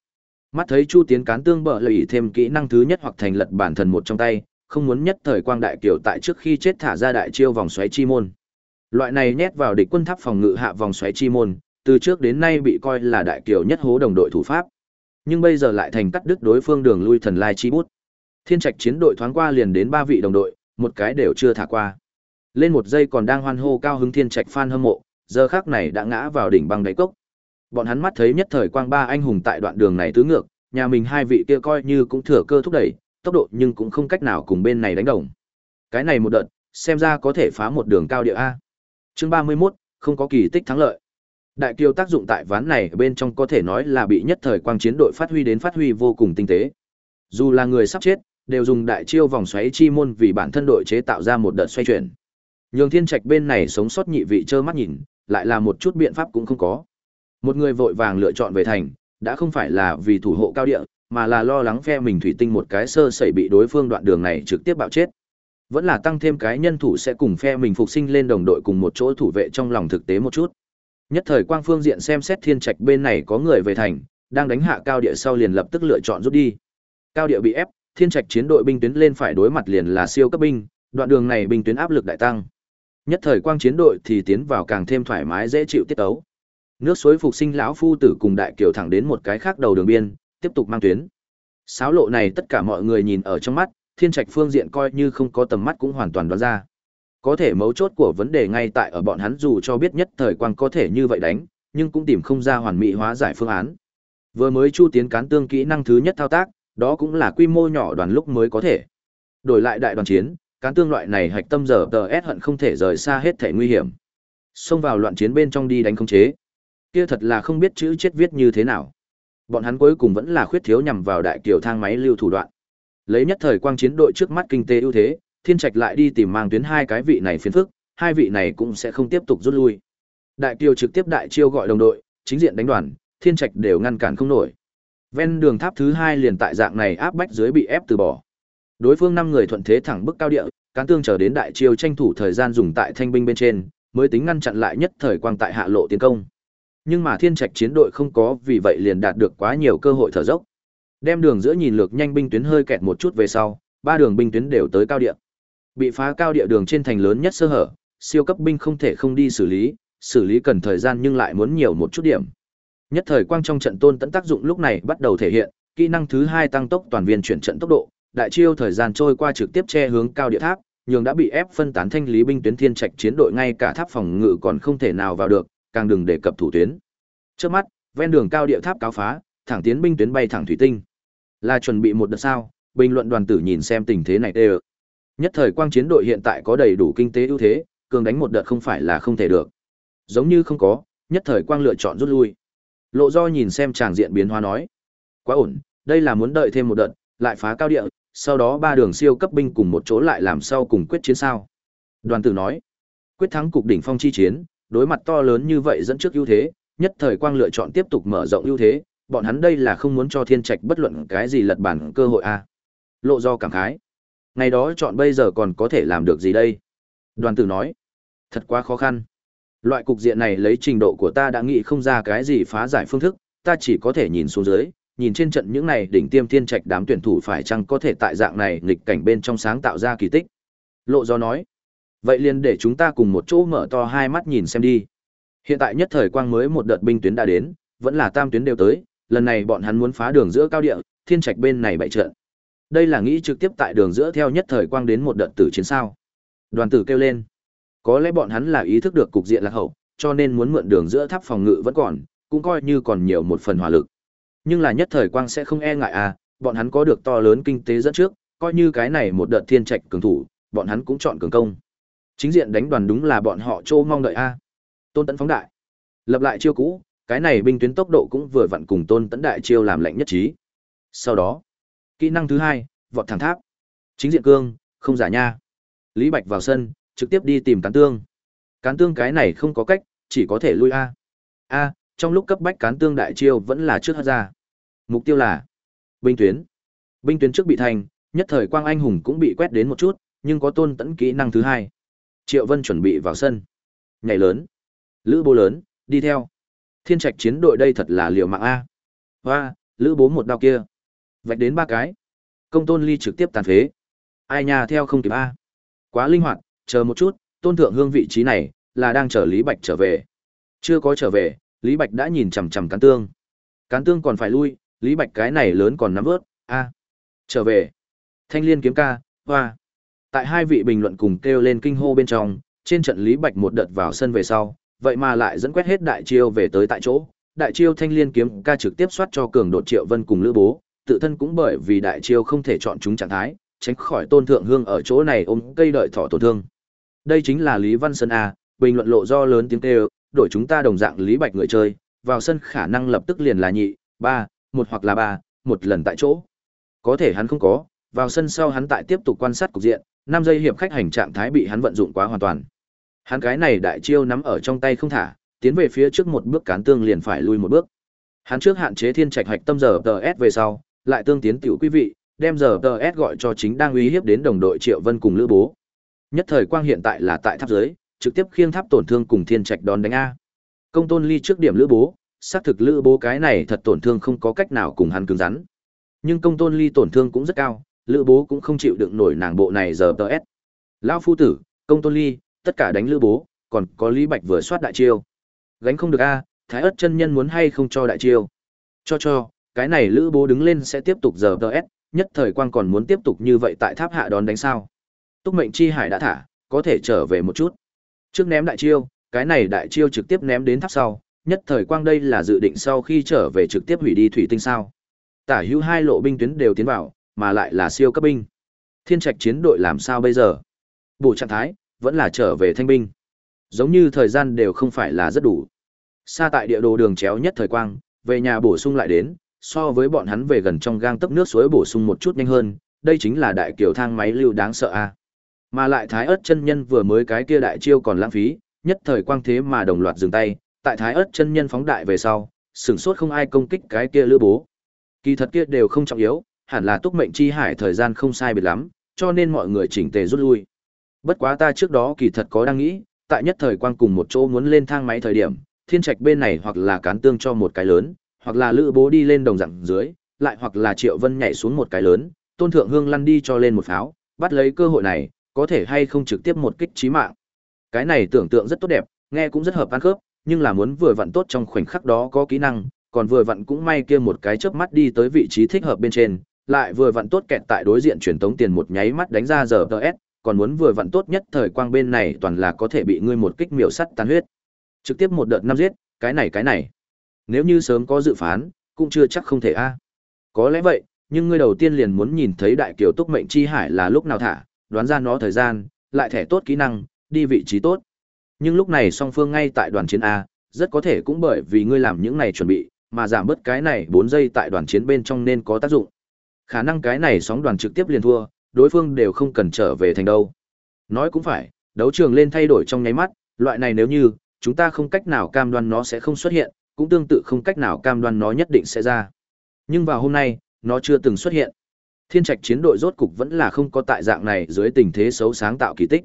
mắt thấy chu tiến cán tương bợ lợi thêm kỹ năng thứ nhất hoặc thành lật bản thần một trong tay, không muốn nhất thời quang đại kiều tại trước khi chết thả ra đại chiêu vòng xoáy chi môn. Loại này nhét vào địch quân tháp phòng ngự hạ vòng xoáy chi môn, từ trước đến nay bị coi là đại kiều nhất hố đồng đội thủ pháp. Nhưng bây giờ lại thành cắt đứt đối phương đường lui thần lai chi bút. Thiên trạch chiến đội thoáng qua liền đến ba vị đồng đội, một cái đều chưa thả qua. Lên một giây còn đang hoan hô cao hứng thiên trạch fan hâm mộ, giờ khác này đã ngã vào đỉnh băng đáy cốc. Bọn hắn mắt thấy nhất thời quang ba anh hùng tại đoạn đường này tứ ngược, nhà mình hai vị kia coi như cũng thừa cơ thúc đẩy, tốc độ nhưng cũng không cách nào cùng bên này đánh đồng. Cái này một đợt, xem ra có thể phá một đường cao địa A. Chương 31, không có kỳ tích thắng lợi. Đại kiều tác dụng tại ván này bên trong có thể nói là bị nhất thời quang chiến đội phát huy đến phát huy vô cùng tinh tế. Dù là người sắp chết, đều dùng đại chiêu vòng xoáy chi môn vì bản thân đội chế tạo ra một đợt xoay chuyển. Nhường Thiên Trạch bên này sống sót nhị vị trơ mắt nhìn, lại là một chút biện pháp cũng không có. Một người vội vàng lựa chọn về thành, đã không phải là vì thủ hộ cao địa, mà là lo lắng phe mình thủy tinh một cái sơ sẩy bị đối phương đoạn đường này trực tiếp bạo chết. Vẫn là tăng thêm cái nhân thủ sẽ cùng phe mình phục sinh lên đồng đội cùng một chỗ thủ vệ trong lòng thực tế một chút. Nhất thời quang phương diện xem xét thiên trạch bên này có người về thành, đang đánh hạ cao địa sau liền lập tức lựa chọn rút đi. Cao địa bị ép, thiên trạch chiến đội binh tuyến lên phải đối mặt liền là siêu cấp binh, đoạn đường này binh tuyến áp lực đại tăng. Nhất thời quang chiến đội thì tiến vào càng thêm thoải mái dễ chịu tiết tấu. Nước suối phục sinh lão phu tử cùng đại kiều thẳng đến một cái khác đầu đường biên, tiếp tục mang tuyến. Sáo lộ này tất cả mọi người nhìn ở trong mắt, thiên trạch phương diện coi như không có tầm mắt cũng hoàn toàn đoán ra. Có thể mấu chốt của vấn đề ngay tại ở bọn hắn dù cho biết nhất thời quang có thể như vậy đánh, nhưng cũng tìm không ra hoàn mỹ hóa giải phương án. Vừa mới chu tiến cán tương kỹ năng thứ nhất thao tác, đó cũng là quy mô nhỏ đoàn lúc mới có thể. Đổi lại đại đoàn chiến, cán tương loại này hạch tâm giờ tờ ép hận không thể rời xa hết thể nguy hiểm. Xông vào loạn chiến bên trong đi đánh không chế. Kia thật là không biết chữ chết viết như thế nào. Bọn hắn cuối cùng vẫn là khuyết thiếu nhằm vào đại kiều thang máy lưu thủ đoạn. Lấy nhất thời quang chiến đội trước mắt kinh tế ưu thế, Thiên Trạch lại đi tìm mang tuyến hai cái vị này phiền phức, hai vị này cũng sẽ không tiếp tục rút lui. Đại Kiều trực tiếp đại chiêu gọi đồng đội, chính diện đánh đoàn, Thiên Trạch đều ngăn cản không nổi. Ven đường tháp thứ hai liền tại dạng này áp bách dưới bị ép từ bỏ. Đối phương năm người thuận thế thẳng bức cao địa, cán tương chờ đến đại chiêu tranh thủ thời gian dùng tại thanh binh bên trên, mới tính ngăn chặn lại nhất thời quang tại hạ lộ tiến công. Nhưng mà Thiên Trạch chiến đội không có vì vậy liền đạt được quá nhiều cơ hội thở dốc. Đem đường giữa nhìn lược nhanh binh tuyến hơi kẹt một chút về sau, ba đường binh tuyến đều tới cao địa. Bị phá cao địa đường trên thành lớn nhất sơ hở, siêu cấp binh không thể không đi xử lý, xử lý cần thời gian nhưng lại muốn nhiều một chút điểm. Nhất thời quang trong trận tôn tận tác dụng lúc này bắt đầu thể hiện, kỹ năng thứ hai tăng tốc toàn viên chuyển trận tốc độ, đại chiêu thời gian trôi qua trực tiếp che hướng cao địa tháp, nhường đã bị ép phân tán thanh lý binh tuyến thiên trạch chiến đội ngay cả tháp phòng ngự còn không thể nào vào được, càng đừng đề cập thủ tuyến. Trước mắt, ven đường cao địa tháp cáo phá, thẳng tiến binh tuyến bay thẳng thủy tinh. Là chuẩn bị một đợt sao? Bình luận đoàn tử nhìn xem tình thế này tê Nhất thời quang chiến đội hiện tại có đầy đủ kinh tế ưu thế, cường đánh một đợt không phải là không thể được. Giống như không có, nhất thời quang lựa chọn rút lui. Lộ do nhìn xem tràng diện biến hóa nói. Quá ổn, đây là muốn đợi thêm một đợt, lại phá cao địa, sau đó ba đường siêu cấp binh cùng một chỗ lại làm sau cùng quyết chiến sao. Đoàn tử nói, quyết thắng cục đỉnh phong chi chiến, đối mặt to lớn như vậy dẫn trước ưu thế, nhất thời quang lựa chọn tiếp tục mở rộng ưu thế, bọn hắn đây là không muốn cho thiên trạch bất luận cái gì lật bản cơ hội a. À. lộ do cảm khái. Ngày đó chọn bây giờ còn có thể làm được gì đây? Đoàn tử nói. Thật quá khó khăn. Loại cục diện này lấy trình độ của ta đã nghĩ không ra cái gì phá giải phương thức ta chỉ có thể nhìn xuống dưới nhìn trên trận những này đỉnh tiêm thiên trạch đám tuyển thủ phải chăng có thể tại dạng này nghịch cảnh bên trong sáng tạo ra kỳ tích. Lộ do nói vậy liền để chúng ta cùng một chỗ mở to hai mắt nhìn xem đi hiện tại nhất thời quang mới một đợt binh tuyến đã đến vẫn là tam tuyến đều tới lần này bọn hắn muốn phá đường giữa cao địa, thiên trạch bên này bại trận. Đây là nghĩ trực tiếp tại đường giữa theo nhất thời quang đến một đợt tử chiến sao. Đoàn tử kêu lên. Có lẽ bọn hắn là ý thức được cục diện lạc hậu, cho nên muốn mượn đường giữa tháp phòng ngự vẫn còn, cũng coi như còn nhiều một phần hỏa lực. Nhưng là nhất thời quang sẽ không e ngại à, bọn hắn có được to lớn kinh tế dẫn trước, coi như cái này một đợt thiên trạch cường thủ, bọn hắn cũng chọn cường công. Chính diện đánh đoàn đúng là bọn họ trô mong đợi a. Tôn Tấn phóng đại. Lập lại chiêu cũ, cái này binh tuyến tốc độ cũng vừa vặn cùng tôn tấn đại chiêu làm lệnh nhất trí. Sau đó kỹ năng thứ hai vọt thẳng tháp. Chính diện cương không giả nha. Lý bạch vào sân trực tiếp đi tìm cán tương. Cán tương cái này không có cách chỉ có thể lui a. A trong lúc cấp bách cán tương đại chiêu vẫn là trước hất ra. Mục tiêu là binh tuyến. Binh tuyến trước bị thành nhất thời quang anh hùng cũng bị quét đến một chút nhưng có tôn tẫn kỹ năng thứ hai triệu vân chuẩn bị vào sân nhảy lớn lữ bố lớn đi theo Thiên trạch chiến đội đây thật là liều mạng A. Hoa, lữ bố một đao kia. Vạch đến ba cái. Công tôn ly trực tiếp tàn phế. Ai nhà theo không kịp A. Quá linh hoạt, chờ một chút, tôn thượng hương vị trí này, là đang chờ Lý Bạch trở về. Chưa có trở về, Lý Bạch đã nhìn chằm chằm cán tương. Cán tương còn phải lui, Lý Bạch cái này lớn còn nắm vớt, a trở về. Thanh liên kiếm ca, hoa. Tại hai vị bình luận cùng kêu lên kinh hô bên trong, trên trận Lý Bạch một đợt vào sân về sau, vậy mà lại dẫn quét hết đại chiêu về tới tại chỗ đại chiêu thanh liên kiếm ca trực tiếp soát cho cường đột triệu vân cùng lữ bố tự thân cũng bởi vì đại chiêu không thể chọn chúng trạng thái, tránh khỏi tôn thượng hương ở chỗ này ôm cây đợi thỏ tổn thương. Đây chính là Lý Văn Sơn A, bình luận lộ do lớn tiếng kêu, đổi chúng ta đồng dạng Lý Bạch người chơi, vào sân khả năng lập tức liền là nhị, ba, một hoặc là ba, một lần tại chỗ. Có thể hắn không có, vào sân sau hắn tại tiếp tục quan sát cục diện, năm giây hiệp khách hành trạng thái bị hắn vận dụng quá hoàn toàn. Hắn cái này đại chiêu nắm ở trong tay không thả, tiến về phía trước một bước cán tương liền phải lui một bước. Hắn trước hạn chế thiên trạch hạch tâm giờ TS về sau, lại tương tiến tiểu quý vị, đem giờ TS gọi cho chính đang uy hiếp đến đồng đội Triệu Vân cùng Lữ Bố. Nhất thời quang hiện tại là tại tháp dưới, trực tiếp khiêng tháp tổn thương cùng thiên trạch đón đánh a. Công tôn ly trước điểm Lữ Bố, xác thực Lữ Bố cái này thật tổn thương không có cách nào cùng hắn cứng rắn. Nhưng công tôn ly tổn thương cũng rất cao, Lữ Bố cũng không chịu đựng nổi nàng bộ này giờ TS. Lão phu tử, công tôn ly, tất cả đánh Lữ Bố, còn có Lý Bạch vừa soát đại chiêu. Gánh không được a, Thái ớt chân nhân muốn hay không cho đại chiêu. Cho cho, cái này Lữ Bố đứng lên sẽ tiếp tục giờ TS, nhất thời quang còn muốn tiếp tục như vậy tại tháp hạ đón đánh sao. Túc mệnh chi hải đã thả, có thể trở về một chút. Trước ném đại chiêu, cái này đại chiêu trực tiếp ném đến tháp sau, nhất thời quang đây là dự định sau khi trở về trực tiếp hủy đi thủy tinh sao. Tả hữu hai lộ binh tuyến đều tiến vào, mà lại là siêu cấp binh. Thiên trạch chiến đội làm sao bây giờ? Bộ trạng thái, vẫn là trở về thanh binh. Giống như thời gian đều không phải là rất đủ. Xa tại địa đồ đường chéo nhất thời quang, về nhà bổ sung lại đến, so với bọn hắn về gần trong gang tấc nước suối bổ sung một chút nhanh hơn, đây chính là đại kiểu thang máy lưu đáng sợ a. Mà lại Thái Ức chân nhân vừa mới cái kia đại chiêu còn lãng phí, nhất thời quang thế mà đồng loạt dừng tay, tại Thái Ức chân nhân phóng đại về sau, sửng sốt không ai công kích cái kia lữ bố. Kỳ thật kia đều không trọng yếu, hẳn là túc mệnh chi hải thời gian không sai biệt lắm, cho nên mọi người chỉnh tề rút lui. Bất quá ta trước đó kỳ thật có đang nghĩ, tại nhất thời quang cùng một chỗ muốn lên thang máy thời điểm, thiên trạch bên này hoặc là cán tương cho một cái lớn, hoặc là lữ bố đi lên đồng dạng dưới, lại hoặc là triệu vân nhảy xuống một cái lớn, tôn thượng hương lăn đi cho lên một pháo, bắt lấy cơ hội này, có thể hay không trực tiếp một kích chí mạng. Cái này tưởng tượng rất tốt đẹp, nghe cũng rất hợp ăn khớp, nhưng là muốn vừa vặn tốt trong khoảnh khắc đó có kỹ năng, còn vừa vặn cũng may kia một cái chớp mắt đi tới vị trí thích hợp bên trên, lại vừa vặn tốt kẹt tại đối diện truyền tống tiền một nháy mắt đánh ra giờ DS, còn muốn vừa vặn tốt nhất thời quang bên này toàn là có thể bị ngươi một kích miểu sắt tan huyết. Trực tiếp một đợt năm giết, cái này cái này. Nếu như sớm có dự phán, cũng chưa chắc không thể a. Có lẽ vậy, nhưng ngươi đầu tiên liền muốn nhìn thấy đại kiều túc mệnh chi hải là lúc nào thả, đoán ra nó thời gian, lại thẻ tốt kỹ năng, đi vị trí tốt. Nhưng lúc này song phương ngay tại đoàn chiến A, rất có thể cũng bởi vì ngươi làm những này chuẩn bị, mà giảm bớt cái này 4 giây tại đoàn chiến bên trong nên có tác dụng. Khả năng cái này sóng đoàn trực tiếp liền thua, đối phương đều không cần trở về thành đâu. Nói cũng phải, đấu trường lên thay đổi trong nháy mắt, loại này nếu như, chúng ta không cách nào cam đoan nó sẽ không xuất hiện, cũng tương tự không cách nào cam đoan nó nhất định sẽ ra. Nhưng vào hôm nay, nó chưa từng xuất hiện. Thiên trạch chiến đội rốt cục vẫn là không có tại dạng này dưới tình thế xấu sáng tạo kỳ tích.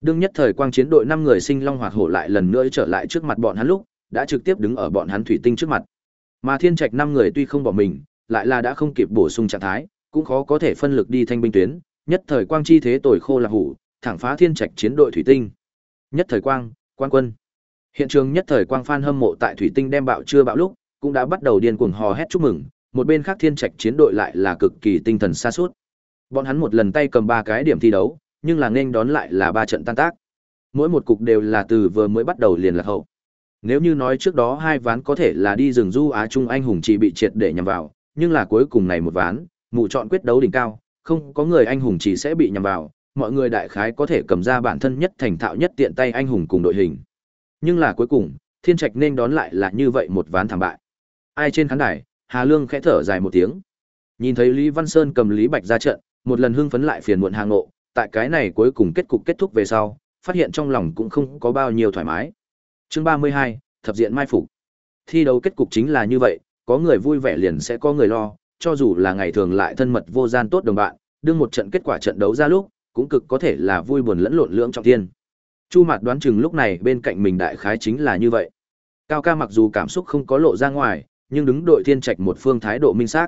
Đương nhất thời quang chiến đội năm người sinh long hoạt hổ lại lần nữa trở lại trước mặt bọn hắn lúc, đã trực tiếp đứng ở bọn hắn thủy tinh trước mặt. Mà thiên trạch năm người tuy không bỏ mình, lại là đã không kịp bổ sung trạng thái, cũng khó có thể phân lực đi thanh binh tuyến, nhất thời quang chi thế tồi khô là hủ, thẳng phá thiên trạch chiến đội thủy tinh. Nhất thời quang, quan quân. Hiện trường nhất thời quang fan hâm mộ tại thủy tinh đem bạo chưa bạo lúc, cũng đã bắt đầu điên cuồng hò hét chúc mừng, một bên khác thiên trạch chiến đội lại là cực kỳ tinh thần xa suốt. Bọn hắn một lần tay cầm ba cái điểm thi đấu, nhưng là nên đón lại là ba trận tan tác. Mỗi một cục đều là từ vừa mới bắt đầu liền là hậu. Nếu như nói trước đó hai ván có thể là đi rừng du Á Trung anh hùng chỉ bị triệt để nhằm vào, nhưng là cuối cùng này một ván, mụ chọn quyết đấu đỉnh cao, không có người anh hùng chỉ sẽ bị nhằm vào, mọi người đại khái có thể cầm ra bản thân nhất thành thạo nhất tiện tay anh hùng cùng đội hình. Nhưng là cuối cùng, Thiên Trạch nên đón lại là như vậy một ván thảm bại. Ai trên khán đài, Hà Lương khẽ thở dài một tiếng. Nhìn thấy Lý Văn Sơn cầm Lý Bạch ra trận, một lần hưng phấn lại phiền muộn hàng ngộ, tại cái này cuối cùng kết cục kết thúc về sau, phát hiện trong lòng cũng không có bao nhiêu thoải mái. Chương 32, thập diện mai phục. Thi đấu kết cục chính là như vậy, có người vui vẻ liền sẽ có người lo, cho dù là ngày thường lại thân mật vô gian tốt đồng bạn, đương một trận kết quả trận đấu ra lúc, cũng cực có thể là vui buồn lẫn lộn lưỡng trọng thiên. Chu Mạt đoán chừng lúc này bên cạnh mình đại khái chính là như vậy. Cao ca mặc dù cảm xúc không có lộ ra ngoài, nhưng đứng đội thiên trạch một phương thái độ minh xác.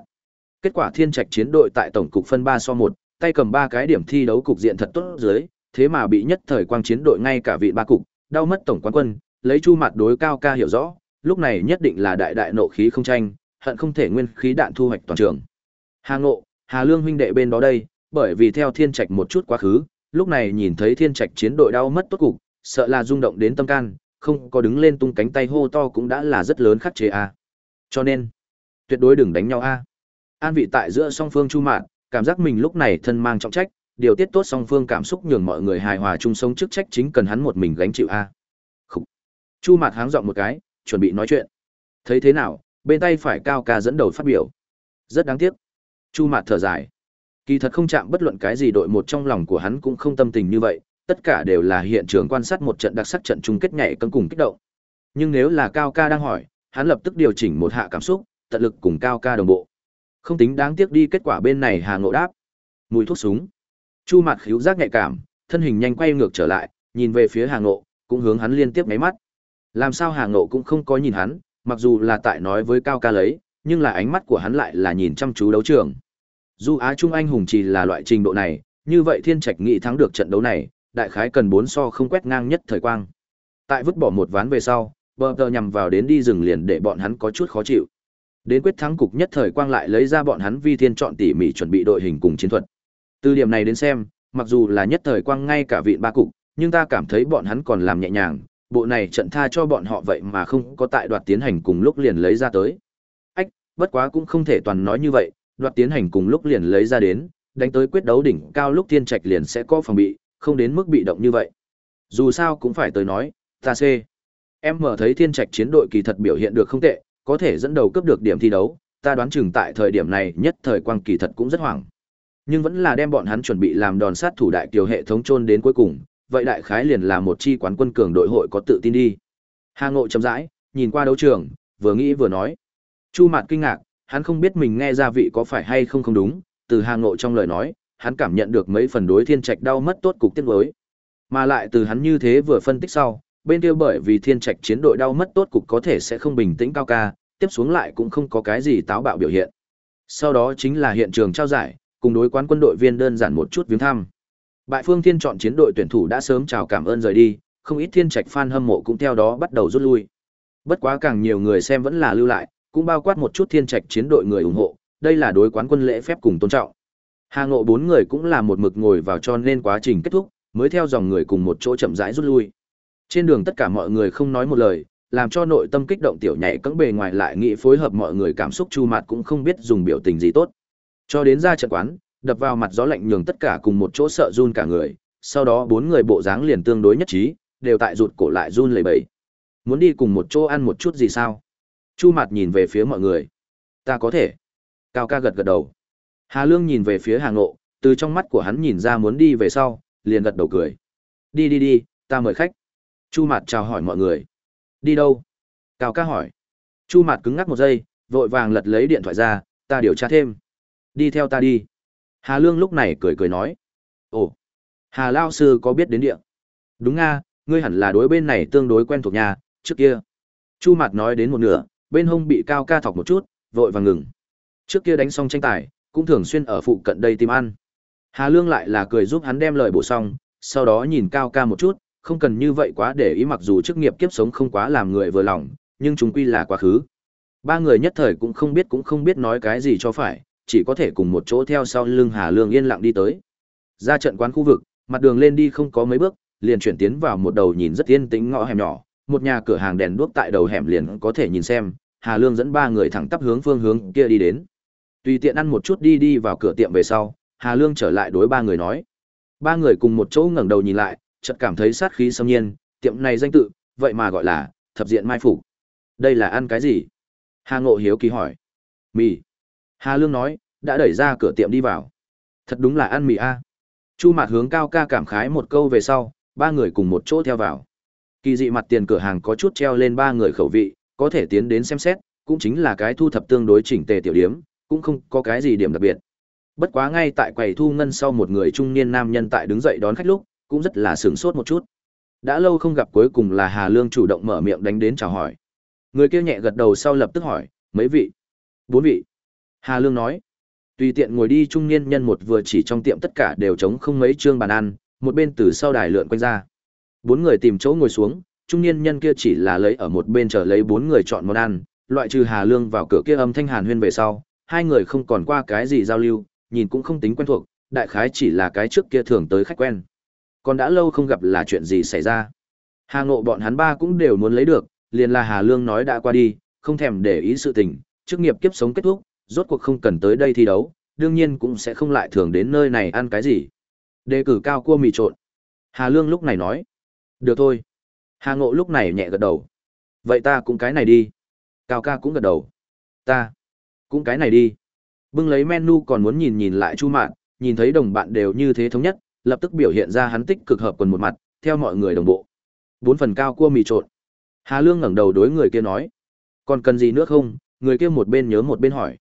Kết quả thiên trạch chiến đội tại tổng cục phân 3 so 1, tay cầm ba cái điểm thi đấu cục diện thật tốt dưới, thế mà bị nhất thời quang chiến đội ngay cả vị ba cục, đau mất tổng quán quân, lấy chu Mạt đối cao ca hiểu rõ, lúc này nhất định là đại đại nộ khí không tranh, hận không thể nguyên khí đạn thu hoạch toàn trường. Hà Ngộ, Hà Lương huynh đệ bên đó đây, bởi vì theo thiên trạch một chút quá khứ, lúc này nhìn thấy thiên trạch chiến đội đau mất tốt cục, sợ là rung động đến tâm can, không có đứng lên tung cánh tay hô to cũng đã là rất lớn khắc chế a. Cho nên, tuyệt đối đừng đánh nhau a. An vị tại giữa song phương Chu Mạn, cảm giác mình lúc này thân mang trọng trách, điều tiết tốt song phương cảm xúc nhường mọi người hài hòa chung sống chức trách chính cần hắn một mình gánh chịu a. Khủ. Chu Mạt háng giọng một cái, chuẩn bị nói chuyện. Thấy thế nào, bên tay phải Cao Ca dẫn đầu phát biểu. Rất đáng tiếc. Chu Mạt thở dài. Kỳ thật không chạm bất luận cái gì đội một trong lòng của hắn cũng không tâm tình như vậy, tất cả đều là hiện trường quan sát một trận đặc sắc trận chung kết nhảy cân cùng kích động. Nhưng nếu là Cao Ca đang hỏi, hắn lập tức điều chỉnh một hạ cảm xúc, tận lực cùng Cao Ca đồng bộ. Không tính đáng tiếc đi kết quả bên này Hà Ngộ đáp. Mùi thuốc súng. Chu Mạt khíu giác nhạy cảm, thân hình nhanh quay ngược trở lại, nhìn về phía Hà Ngộ, cũng hướng hắn liên tiếp nháy mắt. Làm sao Hà Ngộ cũng không có nhìn hắn, mặc dù là tại nói với Cao Ca lấy, nhưng là ánh mắt của hắn lại là nhìn chăm chú đấu trường. Dù Á Trung Anh hùng chỉ là loại trình độ này, như vậy Thiên Trạch nghị thắng được trận đấu này, đại khái cần bốn so không quét ngang nhất thời quang. Tại vứt bỏ một ván về sau, bờ tờ nhằm vào đến đi rừng liền để bọn hắn có chút khó chịu. Đến quyết thắng cục nhất thời quang lại lấy ra bọn hắn vi thiên chọn tỉ mỉ chuẩn bị đội hình cùng chiến thuật. Từ điểm này đến xem, mặc dù là nhất thời quang ngay cả vị ba cục, nhưng ta cảm thấy bọn hắn còn làm nhẹ nhàng, bộ này trận tha cho bọn họ vậy mà không có tại đoạt tiến hành cùng lúc liền lấy ra tới. Ách, bất quá cũng không thể toàn nói như vậy, đoạt tiến hành cùng lúc liền lấy ra đến, đánh tới quyết đấu đỉnh cao lúc tiên trạch liền sẽ có phòng bị, không đến mức bị động như vậy. Dù sao cũng phải tới nói, ta C. Em mở thấy thiên trạch chiến đội kỳ thật biểu hiện được không tệ, có thể dẫn đầu cấp được điểm thi đấu, ta đoán chừng tại thời điểm này nhất thời quang kỳ thật cũng rất hoảng. Nhưng vẫn là đem bọn hắn chuẩn bị làm đòn sát thủ đại kiều hệ thống chôn đến cuối cùng, vậy đại khái liền là một chi quán quân cường đội hội có tự tin đi. Hà Ngộ chậm rãi, nhìn qua đấu trường, vừa nghĩ vừa nói. Chu Mạt kinh ngạc, hắn không biết mình nghe ra vị có phải hay không không đúng, từ Hà Ngộ trong lời nói, hắn cảm nhận được mấy phần đối thiên trạch đau mất tốt cục tiết đối. Mà lại từ hắn như thế vừa phân tích sau, bên kia bởi vì thiên trạch chiến đội đau mất tốt cục có thể sẽ không bình tĩnh cao ca, tiếp xuống lại cũng không có cái gì táo bạo biểu hiện. Sau đó chính là hiện trường trao giải, cùng đối quán quân đội viên đơn giản một chút viếng thăm. Bại Phương Thiên chọn chiến đội tuyển thủ đã sớm chào cảm ơn rời đi, không ít thiên trạch fan hâm mộ cũng theo đó bắt đầu rút lui. Bất quá càng nhiều người xem vẫn là lưu lại, cũng bao quát một chút thiên trạch chiến đội người ủng hộ, đây là đối quán quân lễ phép cùng tôn trọng. Hà Ngộ bốn người cũng là một mực ngồi vào cho nên quá trình kết thúc, mới theo dòng người cùng một chỗ chậm rãi rút lui. Trên đường tất cả mọi người không nói một lời, làm cho nội tâm kích động tiểu nhảy cẫng bề ngoài lại nghĩ phối hợp mọi người cảm xúc chu mặt cũng không biết dùng biểu tình gì tốt. Cho đến ra trận quán, đập vào mặt gió lạnh nhường tất cả cùng một chỗ sợ run cả người, sau đó bốn người bộ dáng liền tương đối nhất trí, đều tại rụt cổ lại run lẩy bẩy. Muốn đi cùng một chỗ ăn một chút gì sao? Chu Mạt nhìn về phía mọi người. Ta có thể. Cao ca gật gật đầu. Hà Lương nhìn về phía Hà Ngộ, từ trong mắt của hắn nhìn ra muốn đi về sau, liền gật đầu cười. Đi đi đi, ta mời khách. Chu Mạt chào hỏi mọi người. Đi đâu? Cao ca hỏi. Chu Mạt cứng ngắc một giây, vội vàng lật lấy điện thoại ra, ta điều tra thêm. Đi theo ta đi. Hà Lương lúc này cười cười nói. Ồ, Hà Lao Sư có biết đến địa? Đúng nga, ngươi hẳn là đối bên này tương đối quen thuộc nhà, trước kia. Chu Mạt nói đến một nửa, bên hông bị cao ca thọc một chút, vội vàng ngừng. Trước kia đánh xong tranh tài, cũng thường xuyên ở phụ cận đây tìm ăn. Hà Lương lại là cười giúp hắn đem lời bổ xong, sau đó nhìn cao ca một chút, không cần như vậy quá để ý mặc dù chức nghiệp kiếp sống không quá làm người vừa lòng, nhưng chúng quy là quá khứ. Ba người nhất thời cũng không biết cũng không biết nói cái gì cho phải, chỉ có thể cùng một chỗ theo sau lưng Hà Lương yên lặng đi tới. Ra trận quán khu vực, mặt đường lên đi không có mấy bước, liền chuyển tiến vào một đầu nhìn rất yên tĩnh ngõ hẻm nhỏ, một nhà cửa hàng đèn đuốc tại đầu hẻm liền có thể nhìn xem, Hà Lương dẫn ba người thẳng tắp hướng phương hướng kia đi đến. Tùy tiện ăn một chút đi đi vào cửa tiệm về sau, Hà Lương trở lại đối ba người nói. Ba người cùng một chỗ ngẩng đầu nhìn lại, chợt cảm thấy sát khí xâm nhiên, tiệm này danh tự, vậy mà gọi là thập diện mai phục. Đây là ăn cái gì? Hà Ngộ hiếu kỳ hỏi. Mì. Hà Lương nói, đã đẩy ra cửa tiệm đi vào. Thật đúng là ăn mì a. Chu Mạt hướng cao ca cảm khái một câu về sau, ba người cùng một chỗ theo vào. Kỳ dị mặt tiền cửa hàng có chút treo lên ba người khẩu vị, có thể tiến đến xem xét, cũng chính là cái thu thập tương đối chỉnh tề tiểu điểm, cũng không có cái gì điểm đặc biệt. Bất quá ngay tại quầy thu ngân sau một người trung niên nam nhân tại đứng dậy đón khách lúc, cũng rất là sửng sốt một chút. Đã lâu không gặp cuối cùng là Hà Lương chủ động mở miệng đánh đến chào hỏi. Người kia nhẹ gật đầu sau lập tức hỏi, mấy vị? Bốn vị. Hà Lương nói, tùy tiện ngồi đi trung niên nhân một vừa chỉ trong tiệm tất cả đều trống không mấy trương bàn ăn, một bên từ sau đài lượn quanh ra. Bốn người tìm chỗ ngồi xuống, trung niên nhân kia chỉ là lấy ở một bên chờ lấy bốn người chọn món ăn, loại trừ Hà Lương vào cửa kia âm thanh hàn huyên về sau, hai người không còn qua cái gì giao lưu, nhìn cũng không tính quen thuộc, đại khái chỉ là cái trước kia thường tới khách quen. Còn đã lâu không gặp là chuyện gì xảy ra. Hà Ngộ bọn hắn ba cũng đều muốn lấy được, liền là Hà Lương nói đã qua đi, không thèm để ý sự tình, chức nghiệp kiếp sống kết thúc, rốt cuộc không cần tới đây thi đấu, đương nhiên cũng sẽ không lại thường đến nơi này ăn cái gì. Đề cử cao cua mì trộn. Hà Lương lúc này nói. Được thôi. Hà Ngộ lúc này nhẹ gật đầu. Vậy ta cũng cái này đi. Cao ca cũng gật đầu. Ta. Cũng cái này đi. Bưng lấy menu còn muốn nhìn nhìn lại Chu Mạn, nhìn thấy đồng bạn đều như thế thống nhất, lập tức biểu hiện ra hắn tích cực hợp quần một mặt, theo mọi người đồng bộ. Bốn phần cao cua mì trộn. Hà Lương ngẩng đầu đối người kia nói, còn cần gì nữa không? Người kia một bên nhớ một bên hỏi.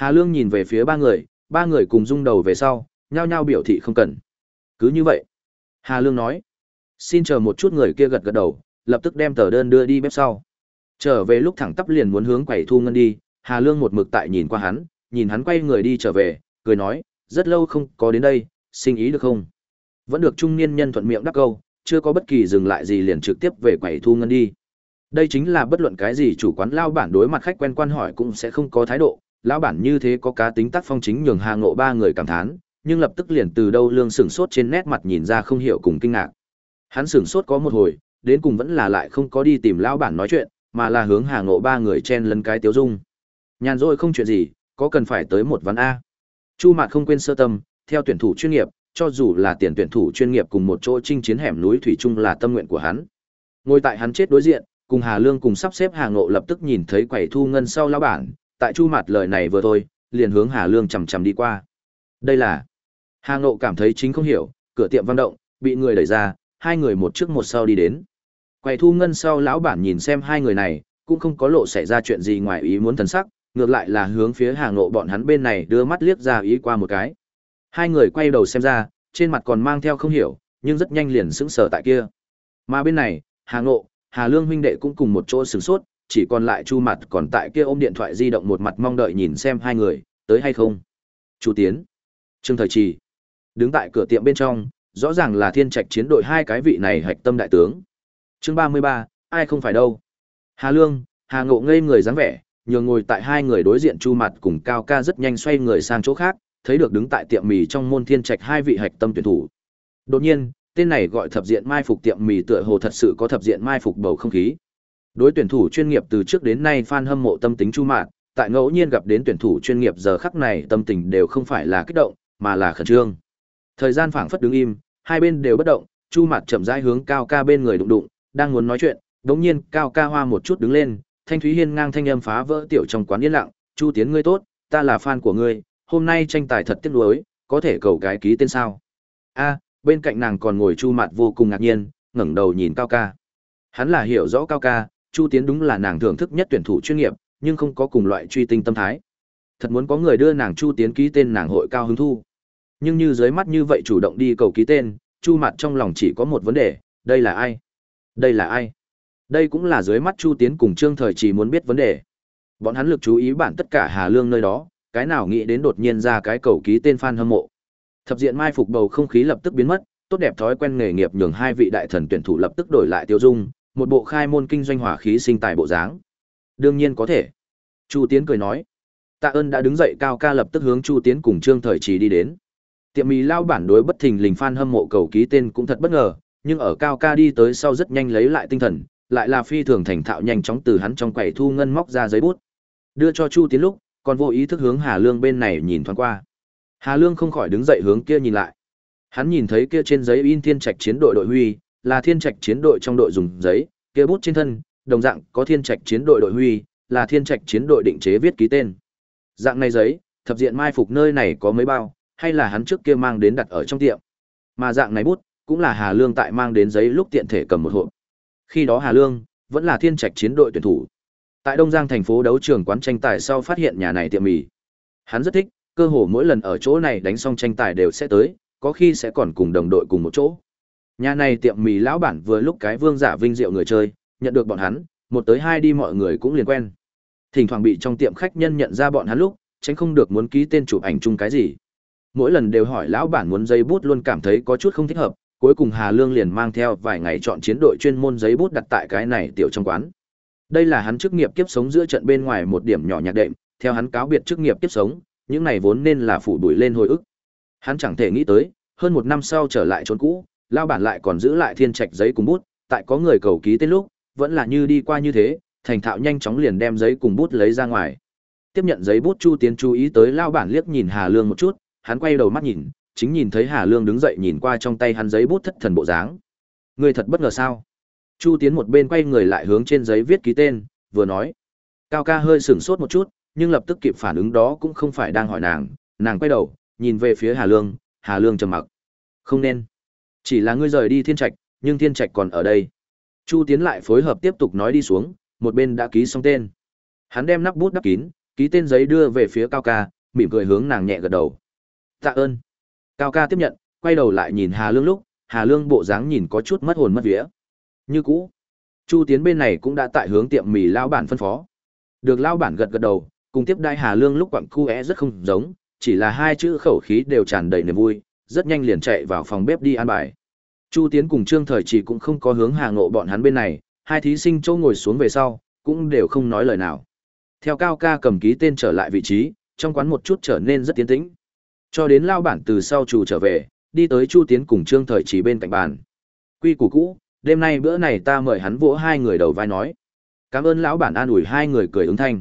Hà Lương nhìn về phía ba người, ba người cùng rung đầu về sau, nhao nhao biểu thị không cần. Cứ như vậy. Hà Lương nói, xin chờ một chút người kia gật gật đầu, lập tức đem tờ đơn đưa đi bếp sau. Trở về lúc thẳng tắp liền muốn hướng quầy thu ngân đi, Hà Lương một mực tại nhìn qua hắn, nhìn hắn quay người đi trở về, cười nói, rất lâu không có đến đây, sinh ý được không? Vẫn được trung niên nhân thuận miệng đáp câu, chưa có bất kỳ dừng lại gì liền trực tiếp về quầy thu ngân đi. Đây chính là bất luận cái gì chủ quán lao bản đối mặt khách quen quan hỏi cũng sẽ không có thái độ, lão bản như thế có cá tính tác phong chính nhường Hà Ngộ ba người cảm thán, nhưng lập tức liền từ đâu lương sửng sốt trên nét mặt nhìn ra không hiểu cùng kinh ngạc. Hắn sửng sốt có một hồi, đến cùng vẫn là lại không có đi tìm lão bản nói chuyện, mà là hướng Hà Ngộ ba người chen lấn cái tiếu dung. Nhàn rỗi không chuyện gì, có cần phải tới một ván a. Chu Mạt không quên sơ tâm, theo tuyển thủ chuyên nghiệp, cho dù là tiền tuyển thủ chuyên nghiệp cùng một chỗ chinh chiến hẻm núi thủy chung là tâm nguyện của hắn. Ngồi tại hắn chết đối diện, cùng Hà Lương cùng sắp xếp Hà Ngộ lập tức nhìn thấy quầy thu ngân sau lão bản, tại Chu Mạt lời này vừa thôi, liền hướng Hà Lương chằm chằm đi qua. Đây là Hà Ngộ cảm thấy chính không hiểu, cửa tiệm văn động, bị người đẩy ra, hai người một trước một sau đi đến. Quầy thu ngân sau lão bản nhìn xem hai người này, cũng không có lộ xảy ra chuyện gì ngoài ý muốn thần sắc, ngược lại là hướng phía Hà Ngộ bọn hắn bên này đưa mắt liếc ra ý qua một cái. Hai người quay đầu xem ra, trên mặt còn mang theo không hiểu, nhưng rất nhanh liền sững sờ tại kia. Mà bên này, Hà Ngộ, Hà Lương huynh đệ cũng cùng một chỗ sửng sốt, chỉ còn lại Chu Mặt còn tại kia ôm điện thoại di động một mặt mong đợi nhìn xem hai người, tới hay không. Chu Tiến, Trương Thời Trì, đứng tại cửa tiệm bên trong, rõ ràng là thiên trạch chiến đội hai cái vị này hạch tâm đại tướng. Chương ba mươi ba, ai không phải đâu. Hà Lương, Hà Ngộ ngây người dáng vẻ, nhường ngồi tại hai người đối diện Chu Mặt cùng Cao Ca rất nhanh xoay người sang chỗ khác, thấy được đứng tại tiệm mì trong môn thiên trạch hai vị hạch tâm tuyển thủ. Đột nhiên, tên này gọi thập diện mai phục tiệm mì tựa hồ thật sự có thập diện mai phục bầu không khí. Đối tuyển thủ chuyên nghiệp từ trước đến nay fan hâm mộ tâm tính Chu Mạn, tại ngẫu nhiên gặp đến tuyển thủ chuyên nghiệp giờ khắc này tâm tình đều không phải là kích động, mà là khẩn trương. Thời gian phảng phất đứng im, hai bên đều bất động, Chu Mạt chậm rãi hướng Cao Ca bên người đụng đụng, đang muốn nói chuyện, đống nhiên Cao Ca hoa một chút đứng lên, Thanh Thúy Hiên ngang thanh âm phá vỡ tiểu trong quán yên lặng, "Chu Tiến ngươi tốt, ta là fan của ngươi, hôm nay tranh tài thật tiếc nuối, có thể cầu cái ký tên sao?" A, bên cạnh nàng còn ngồi Chu Mạt vô cùng ngạc nhiên, ngẩng đầu nhìn Cao Ca. Hắn là hiểu rõ Cao Ca, Chu Tiến đúng là nàng thưởng thức nhất tuyển thủ chuyên nghiệp, nhưng không có cùng loại truy tinh tâm thái. Thật muốn có người đưa nàng Chu Tiến ký tên nàng hội cao hứng thu. Nhưng như dưới mắt như vậy chủ động đi cầu ký tên, Chu Mạt trong lòng chỉ có một vấn đề, đây là ai? Đây là ai? Đây cũng là dưới mắt Chu Tiến cùng Trương Thời chỉ muốn biết vấn đề. Bọn hắn lực chú ý bản tất cả Hà Lương nơi đó, cái nào nghĩ đến đột nhiên ra cái cầu ký tên fan hâm mộ. Thập diện mai phục bầu không khí lập tức biến mất, tốt đẹp thói quen nghề nghiệp nhường hai vị đại thần tuyển thủ lập tức đổi lại tiêu dung, một bộ khai môn kinh doanh hỏa khí sinh tài bộ dáng. Đương nhiên có thể. Chu Tiến cười nói. Tạ ơn đã đứng dậy cao ca lập tức hướng Chu Tiến cùng Trương Thời Trì đi đến. Tiệm mì lao bản đối bất thình lình fan hâm mộ cầu ký tên cũng thật bất ngờ, nhưng ở cao ca đi tới sau rất nhanh lấy lại tinh thần, lại là phi thường thành thạo nhanh chóng từ hắn trong quầy thu ngân móc ra giấy bút. Đưa cho Chu Tiến lúc, còn vô ý thức hướng Hà Lương bên này nhìn thoáng qua. Hà Lương không khỏi đứng dậy hướng kia nhìn lại. Hắn nhìn thấy kia trên giấy in thiên trạch chiến đội đội huy, là thiên trạch chiến đội trong đội dùng giấy, kia bút trên thân, đồng dạng có thiên trạch chiến đội đội huy, là thiên trạch chiến đội định chế viết ký tên. Dạng này giấy, thập diện mai phục nơi này có mấy bao, hay là hắn trước kia mang đến đặt ở trong tiệm. Mà dạng này bút, cũng là Hà Lương tại mang đến giấy lúc tiện thể cầm một hộp. Khi đó Hà Lương vẫn là thiên trạch chiến đội tuyển thủ. Tại Đông Giang thành phố đấu trường quán tranh tài sau phát hiện nhà này tiệm mì. Hắn rất thích, cơ hồ mỗi lần ở chỗ này đánh xong tranh tài đều sẽ tới, có khi sẽ còn cùng đồng đội cùng một chỗ. Nhà này tiệm mì lão bản vừa lúc cái vương giả vinh diệu người chơi, nhận được bọn hắn, một tới hai đi mọi người cũng liền quen. Thỉnh thoảng bị trong tiệm khách nhân nhận ra bọn hắn lúc, tránh không được muốn ký tên chụp ảnh chung cái gì. Mỗi lần đều hỏi lão bản muốn giấy bút luôn cảm thấy có chút không thích hợp, cuối cùng Hà Lương liền mang theo vài ngày chọn chiến đội chuyên môn giấy bút đặt tại cái này tiểu trong quán. Đây là hắn chức nghiệp kiếp sống giữa trận bên ngoài một điểm nhỏ nhạc đệm, theo hắn cáo biệt chức nghiệp kiếp sống, những này vốn nên là phủ đuổi lên hồi ức. Hắn chẳng thể nghĩ tới, hơn một năm sau trở lại chốn cũ, lao bản lại còn giữ lại thiên trạch giấy cùng bút, tại có người cầu ký tên lúc, vẫn là như đi qua như thế, thành thạo nhanh chóng liền đem giấy cùng bút lấy ra ngoài. Tiếp nhận giấy bút Chu Tiến chú ý tới lao bản liếc nhìn Hà Lương một chút, hắn quay đầu mắt nhìn, chính nhìn thấy Hà Lương đứng dậy nhìn qua trong tay hắn giấy bút thất thần bộ dáng. Người thật bất ngờ sao? Chu Tiến một bên quay người lại hướng trên giấy viết ký tên, vừa nói. Cao ca hơi sửng sốt một chút, nhưng lập tức kịp phản ứng đó cũng không phải đang hỏi nàng, nàng quay đầu, nhìn về phía Hà Lương, Hà Lương trầm mặc. Không nên. Chỉ là ngươi rời đi thiên trạch, nhưng thiên trạch còn ở đây. Chu Tiến lại phối hợp tiếp tục nói đi xuống, một bên đã ký xong tên. Hắn đem nắp bút đắp kín, ký tên giấy đưa về phía Cao ca, mỉm cười hướng nàng nhẹ gật đầu. Tạ ơn. Cao ca tiếp nhận, quay đầu lại nhìn Hà Lương lúc, Hà Lương bộ dáng nhìn có chút mất hồn mất vía. Như cũ. Chu Tiến bên này cũng đã tại hướng tiệm mì lao bản phân phó. Được lao bản gật gật đầu, cùng tiếp đai Hà Lương lúc quặng khu é rất không giống, chỉ là hai chữ khẩu khí đều tràn đầy niềm vui, rất nhanh liền chạy vào phòng bếp đi ăn bài. Chu Tiến cùng Trương Thời chỉ cũng không có hướng Hà Ngộ bọn hắn bên này, hai thí sinh chỗ ngồi xuống về sau, cũng đều không nói lời nào. Theo Cao ca cầm ký tên trở lại vị trí, trong quán một chút trở nên rất tiến tĩnh. Cho đến lao bản từ sau chủ trở về, đi tới Chu Tiến cùng Trương Thời chỉ bên cạnh bàn. Quy củ cũ, đêm nay bữa này ta mời hắn vỗ hai người đầu vai nói. Cảm ơn lão bản an ủi hai người cười ứng thanh.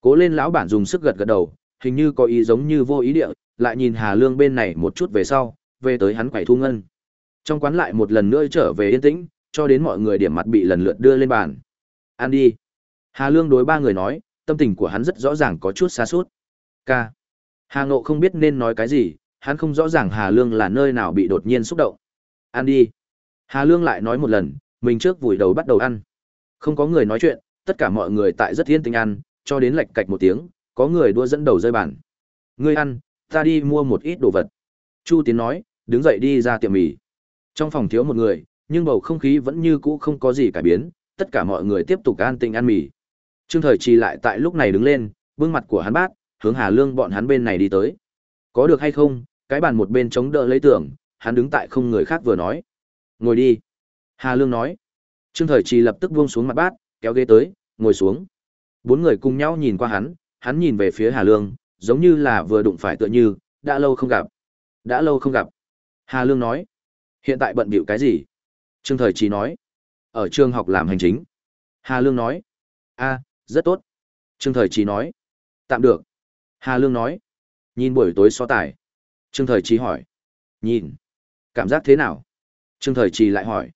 Cố lên lão bản dùng sức gật gật đầu, hình như có ý giống như vô ý địa, lại nhìn Hà Lương bên này một chút về sau, về tới hắn quẩy thu ngân. Trong quán lại một lần nữa trở về yên tĩnh, cho đến mọi người điểm mặt bị lần lượt đưa lên bàn. Ăn đi. Hà Lương đối ba người nói, tâm tình của hắn rất rõ ràng có chút xa suốt. Ca. Hà Ngộ không biết nên nói cái gì, hắn không rõ ràng Hà Lương là nơi nào bị đột nhiên xúc động. Ăn đi. Hà Lương lại nói một lần, mình trước vùi đầu bắt đầu ăn. Không có người nói chuyện, tất cả mọi người tại rất yên tĩnh ăn, cho đến lệch cạch một tiếng, có người đua dẫn đầu rơi bàn. Ngươi ăn, ta đi mua một ít đồ vật. Chu Tiến nói, đứng dậy đi ra tiệm mì. Trong phòng thiếu một người, nhưng bầu không khí vẫn như cũ không có gì cải biến, tất cả mọi người tiếp tục an tình ăn mì. Trương Thời Trì lại tại lúc này đứng lên, bưng mặt của hắn bát, hướng Hà Lương bọn hắn bên này đi tới. Có được hay không, cái bàn một bên chống đỡ lấy tưởng, hắn đứng tại không người khác vừa nói. Ngồi đi. Hà Lương nói. Trương Thời Trì lập tức buông xuống mặt bát, kéo ghế tới, ngồi xuống. Bốn người cùng nhau nhìn qua hắn, hắn nhìn về phía Hà Lương, giống như là vừa đụng phải tựa như, đã lâu không gặp. Đã lâu không gặp. Hà Lương nói. Hiện tại bận bịu cái gì? Trương Thời Trì nói. Ở trường học làm hành chính. Hà Lương nói. a rất tốt. Trương Thời Trì nói. Tạm được. Hà Lương nói. Nhìn buổi tối so tài. Trương Thời Trì hỏi. Nhìn. Cảm giác thế nào? Trương Thời Trì lại hỏi.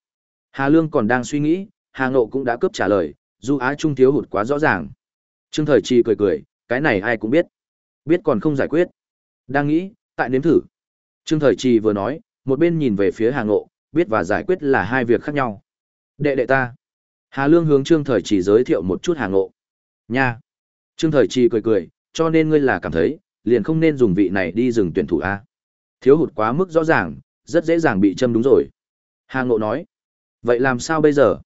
Hà Lương còn đang suy nghĩ, Hà Ngộ cũng đã cướp trả lời, Du Á Trung thiếu hụt quá rõ ràng. Trương Thời Trì cười cười, cái này ai cũng biết. Biết còn không giải quyết. Đang nghĩ, tại nếm thử. Trương Thời Trì vừa nói, một bên nhìn về phía Hà Ngộ, biết và giải quyết là hai việc khác nhau. Đệ đệ ta. Hà Lương hướng Trương Thời Trì giới thiệu một chút Hà Ngộ. Nha. Trương Thời Trì cười cười, cho nên ngươi là cảm thấy, liền không nên dùng vị này đi dừng tuyển thủ A. Thiếu hụt quá mức rõ ràng, rất dễ dàng bị châm đúng rồi. Hà Ngộ nói. Vậy làm sao bây giờ?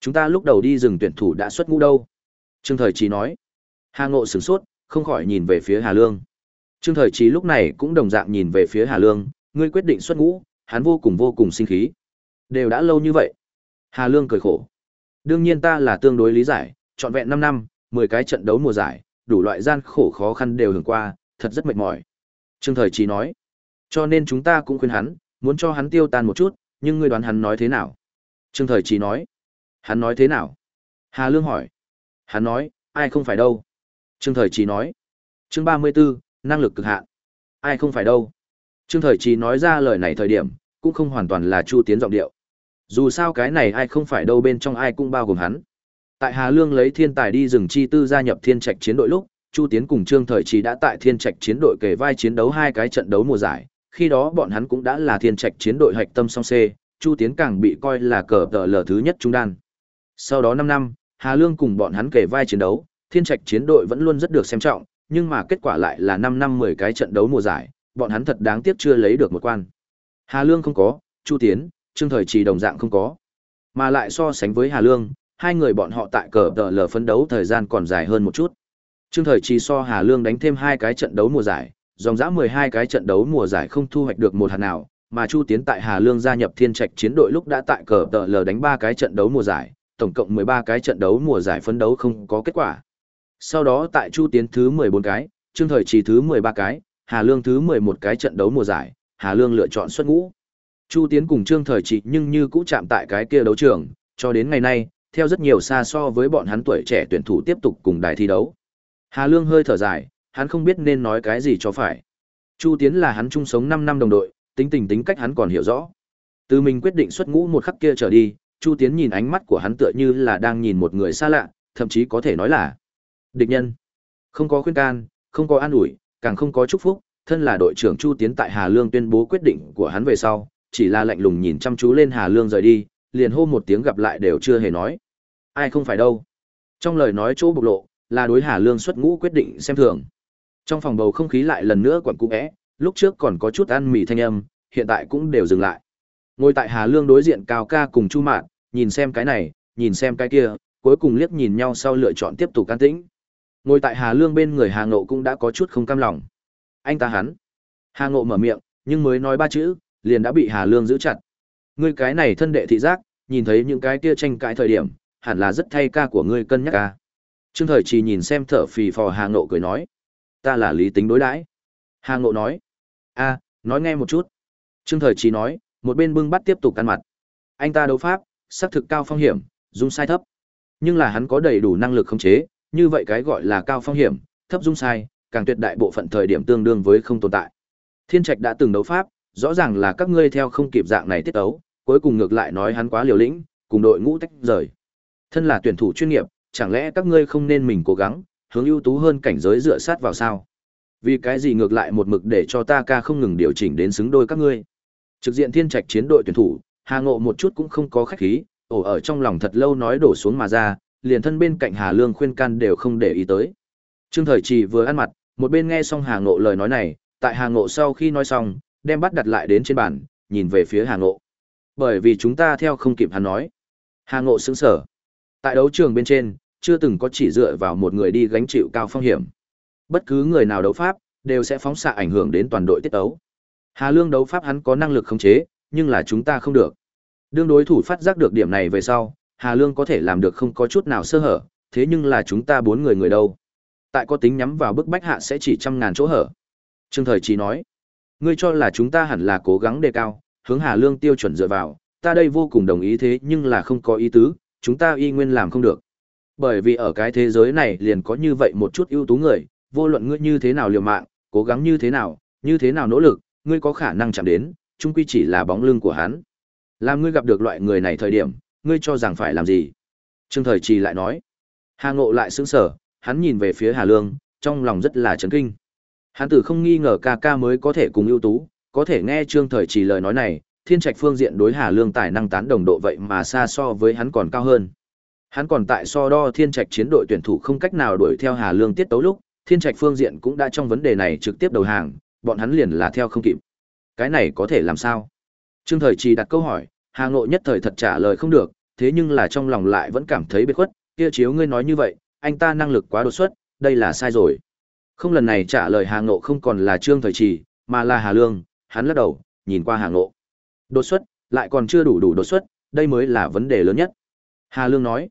Chúng ta lúc đầu đi dừng tuyển thủ đã xuất ngũ đâu? Trương Thời Trí nói. Hà Ngộ sửng sốt, không khỏi nhìn về phía Hà Lương. Trương Thời Chí lúc này cũng đồng dạng nhìn về phía Hà Lương, ngươi quyết định xuất ngũ, hắn vô cùng vô cùng sinh khí. Đều đã lâu như vậy. Hà Lương cười khổ. Đương nhiên ta là tương đối lý giải, trọn vẹn 5 năm, 10 cái trận đấu mùa giải, đủ loại gian khổ khó khăn đều hưởng qua, thật rất mệt mỏi. Trương Thời Chí nói. Cho nên chúng ta cũng khuyên hắn, muốn cho hắn tiêu tan một chút, nhưng ngươi đoán hắn nói thế nào? Trương Thời Chí nói. Hắn nói thế nào? Hà Lương hỏi. Hắn nói, ai không phải đâu? Trương Thời Chí nói. Chương 34, năng lực cực hạn. Ai không phải đâu? Trương Thời Chí nói ra lời này thời điểm, cũng không hoàn toàn là Chu Tiến giọng điệu. Dù sao cái này ai không phải đâu bên trong ai cũng bao gồm hắn. Tại Hà Lương lấy thiên tài đi rừng chi tư gia nhập thiên trạch chiến đội lúc, Chu Tiến cùng Trương Thời Chí đã tại thiên trạch chiến đội kề vai chiến đấu hai cái trận đấu mùa giải, khi đó bọn hắn cũng đã là thiên trạch chiến đội hạch tâm song C, Chu Tiến càng bị coi là cờ tờ lờ thứ nhất trung đan. Sau đó 5 năm, Hà Lương cùng bọn hắn kể vai chiến đấu, thiên trạch chiến đội vẫn luôn rất được xem trọng, nhưng mà kết quả lại là 5 năm 10 cái trận đấu mùa giải, bọn hắn thật đáng tiếc chưa lấy được một quan. Hà Lương không có, Chu Tiến, Trương Thời Trì đồng dạng không có. Mà lại so sánh với Hà Lương, hai người bọn họ tại cờ tờ lờ phấn đấu thời gian còn dài hơn một chút. Trương Thời Trì so Hà Lương đánh thêm hai cái trận đấu mùa giải, dòng dã 12 cái trận đấu mùa giải không thu hoạch được một hạt nào, mà Chu Tiến tại Hà Lương gia nhập Thiên Trạch chiến đội lúc đã tại cờ tờ lờ đánh 3 cái trận đấu mùa giải, tổng cộng 13 cái trận đấu mùa giải phấn đấu không có kết quả. Sau đó tại Chu Tiến thứ 14 cái, Trương Thời Trì thứ 13 cái, Hà Lương thứ 11 cái trận đấu mùa giải, Hà Lương lựa chọn xuất ngũ. Chu Tiến cùng Trương Thời Trì nhưng như cũ chạm tại cái kia đấu trường, cho đến ngày nay, theo rất nhiều xa so với bọn hắn tuổi trẻ tuyển thủ tiếp tục cùng đài thi đấu. Hà Lương hơi thở dài, hắn không biết nên nói cái gì cho phải. Chu Tiến là hắn chung sống 5 năm đồng đội, tính tình tính cách hắn còn hiểu rõ. Từ mình quyết định xuất ngũ một khắc kia trở đi, Chu Tiến nhìn ánh mắt của hắn tựa như là đang nhìn một người xa lạ, thậm chí có thể nói là địch nhân. Không có khuyên can, không có an ủi, càng không có chúc phúc, thân là đội trưởng Chu Tiến tại Hà Lương tuyên bố quyết định của hắn về sau, chỉ là lạnh lùng nhìn chăm chú lên Hà Lương rời đi, liền hô một tiếng gặp lại đều chưa hề nói. Ai không phải đâu. Trong lời nói chỗ bộc lộ, là đối Hà Lương xuất ngũ quyết định xem thường. Trong phòng bầu không khí lại lần nữa quẩn cũ é, lúc trước còn có chút ăn mì thanh âm, hiện tại cũng đều dừng lại. Ngồi tại Hà Lương đối diện Cao Ca cùng Chu Mạn, nhìn xem cái này, nhìn xem cái kia, cuối cùng liếc nhìn nhau sau lựa chọn tiếp tục can tĩnh. Ngồi tại Hà Lương bên người Hà Ngộ cũng đã có chút không cam lòng. Anh ta hắn. Hà Ngộ mở miệng, nhưng mới nói ba chữ, liền đã bị Hà Lương giữ chặt. Ngươi cái này thân đệ thị giác, nhìn thấy những cái kia tranh cãi thời điểm, hẳn là rất thay ca của ngươi cân nhắc ca. Trương Thời chỉ nhìn xem thở phì phò Hà Ngộ cười nói, ta là lý tính đối đãi. Hà Ngộ nói, a, nói nghe một chút. Trương Thời chỉ nói, một bên bưng bắt tiếp tục ăn mặt. Anh ta đấu pháp, xác thực cao phong hiểm, dung sai thấp. Nhưng là hắn có đầy đủ năng lực khống chế, như vậy cái gọi là cao phong hiểm, thấp dung sai, càng tuyệt đại bộ phận thời điểm tương đương với không tồn tại. Thiên Trạch đã từng đấu pháp, rõ ràng là các ngươi theo không kịp dạng này tiết đấu. cuối cùng ngược lại nói hắn quá liều lĩnh, cùng đội ngũ tách rời. Thân là tuyển thủ chuyên nghiệp, chẳng lẽ các ngươi không nên mình cố gắng, hướng ưu tú hơn cảnh giới dựa sát vào sao? Vì cái gì ngược lại một mực để cho ta ca không ngừng điều chỉnh đến xứng đôi các ngươi? Trực diện thiên trạch chiến đội tuyển thủ, Hà Ngộ một chút cũng không có khách khí, ổ ở trong lòng thật lâu nói đổ xuống mà ra, liền thân bên cạnh Hà Lương khuyên can đều không để ý tới. Trương Thời Trì vừa ăn mặt, một bên nghe xong Hà Ngộ lời nói này, tại Hà Ngộ sau khi nói xong, đem bắt đặt lại đến trên bàn, nhìn về phía Hà Ngộ. Bởi vì chúng ta theo không kịp hắn nói. Hà Ngộ sững sở. Tại đấu trường bên trên, chưa từng có chỉ dựa vào một người đi gánh chịu cao phong hiểm. Bất cứ người nào đấu pháp, đều sẽ phóng xạ ảnh hưởng đến toàn đội tiết đấu. Hà Lương đấu pháp hắn có năng lực khống chế, nhưng là chúng ta không được. Đương đối thủ phát giác được điểm này về sau, Hà Lương có thể làm được không có chút nào sơ hở, thế nhưng là chúng ta bốn người người đâu. Tại có tính nhắm vào bức bách hạ sẽ chỉ trăm ngàn chỗ hở. Trương Thời chỉ nói, ngươi cho là chúng ta hẳn là cố gắng đề cao, hướng Hà Lương tiêu chuẩn dựa vào, ta đây vô cùng đồng ý thế nhưng là không có ý tứ, chúng ta y nguyên làm không được. Bởi vì ở cái thế giới này liền có như vậy một chút ưu tú người, vô luận ngươi như thế nào liều mạng, cố gắng như thế nào, như thế nào nỗ lực, ngươi có khả năng chạm đến, chung quy chỉ là bóng lưng của hắn. Làm ngươi gặp được loại người này thời điểm, ngươi cho rằng phải làm gì? Trương Thời Trì lại nói. Hà Ngộ lại sững sờ, hắn nhìn về phía Hà Lương, trong lòng rất là chấn kinh. Hắn tử không nghi ngờ ca ca mới có thể cùng ưu tú, có thể nghe Trương Thời Trì lời nói này, thiên trạch phương diện đối Hà Lương tài năng tán đồng độ vậy mà xa so với hắn còn cao hơn. Hắn còn tại so đo thiên trạch chiến đội tuyển thủ không cách nào đuổi theo Hà Lương tiết tấu lúc, thiên trạch phương diện cũng đã trong vấn đề này trực tiếp đầu hàng, bọn hắn liền là theo không kịp. Cái này có thể làm sao? Trương Thời Trì đặt câu hỏi, Hà Ngộ nhất thời thật trả lời không được, thế nhưng là trong lòng lại vẫn cảm thấy biệt khuất, kia chiếu ngươi nói như vậy, anh ta năng lực quá đột xuất, đây là sai rồi. Không lần này trả lời Hà Ngộ không còn là Trương Thời Trì, mà là Hà Lương, hắn lắc đầu, nhìn qua Hà Ngộ. Đột xuất, lại còn chưa đủ đủ đột xuất, đây mới là vấn đề lớn nhất. Hà Lương nói,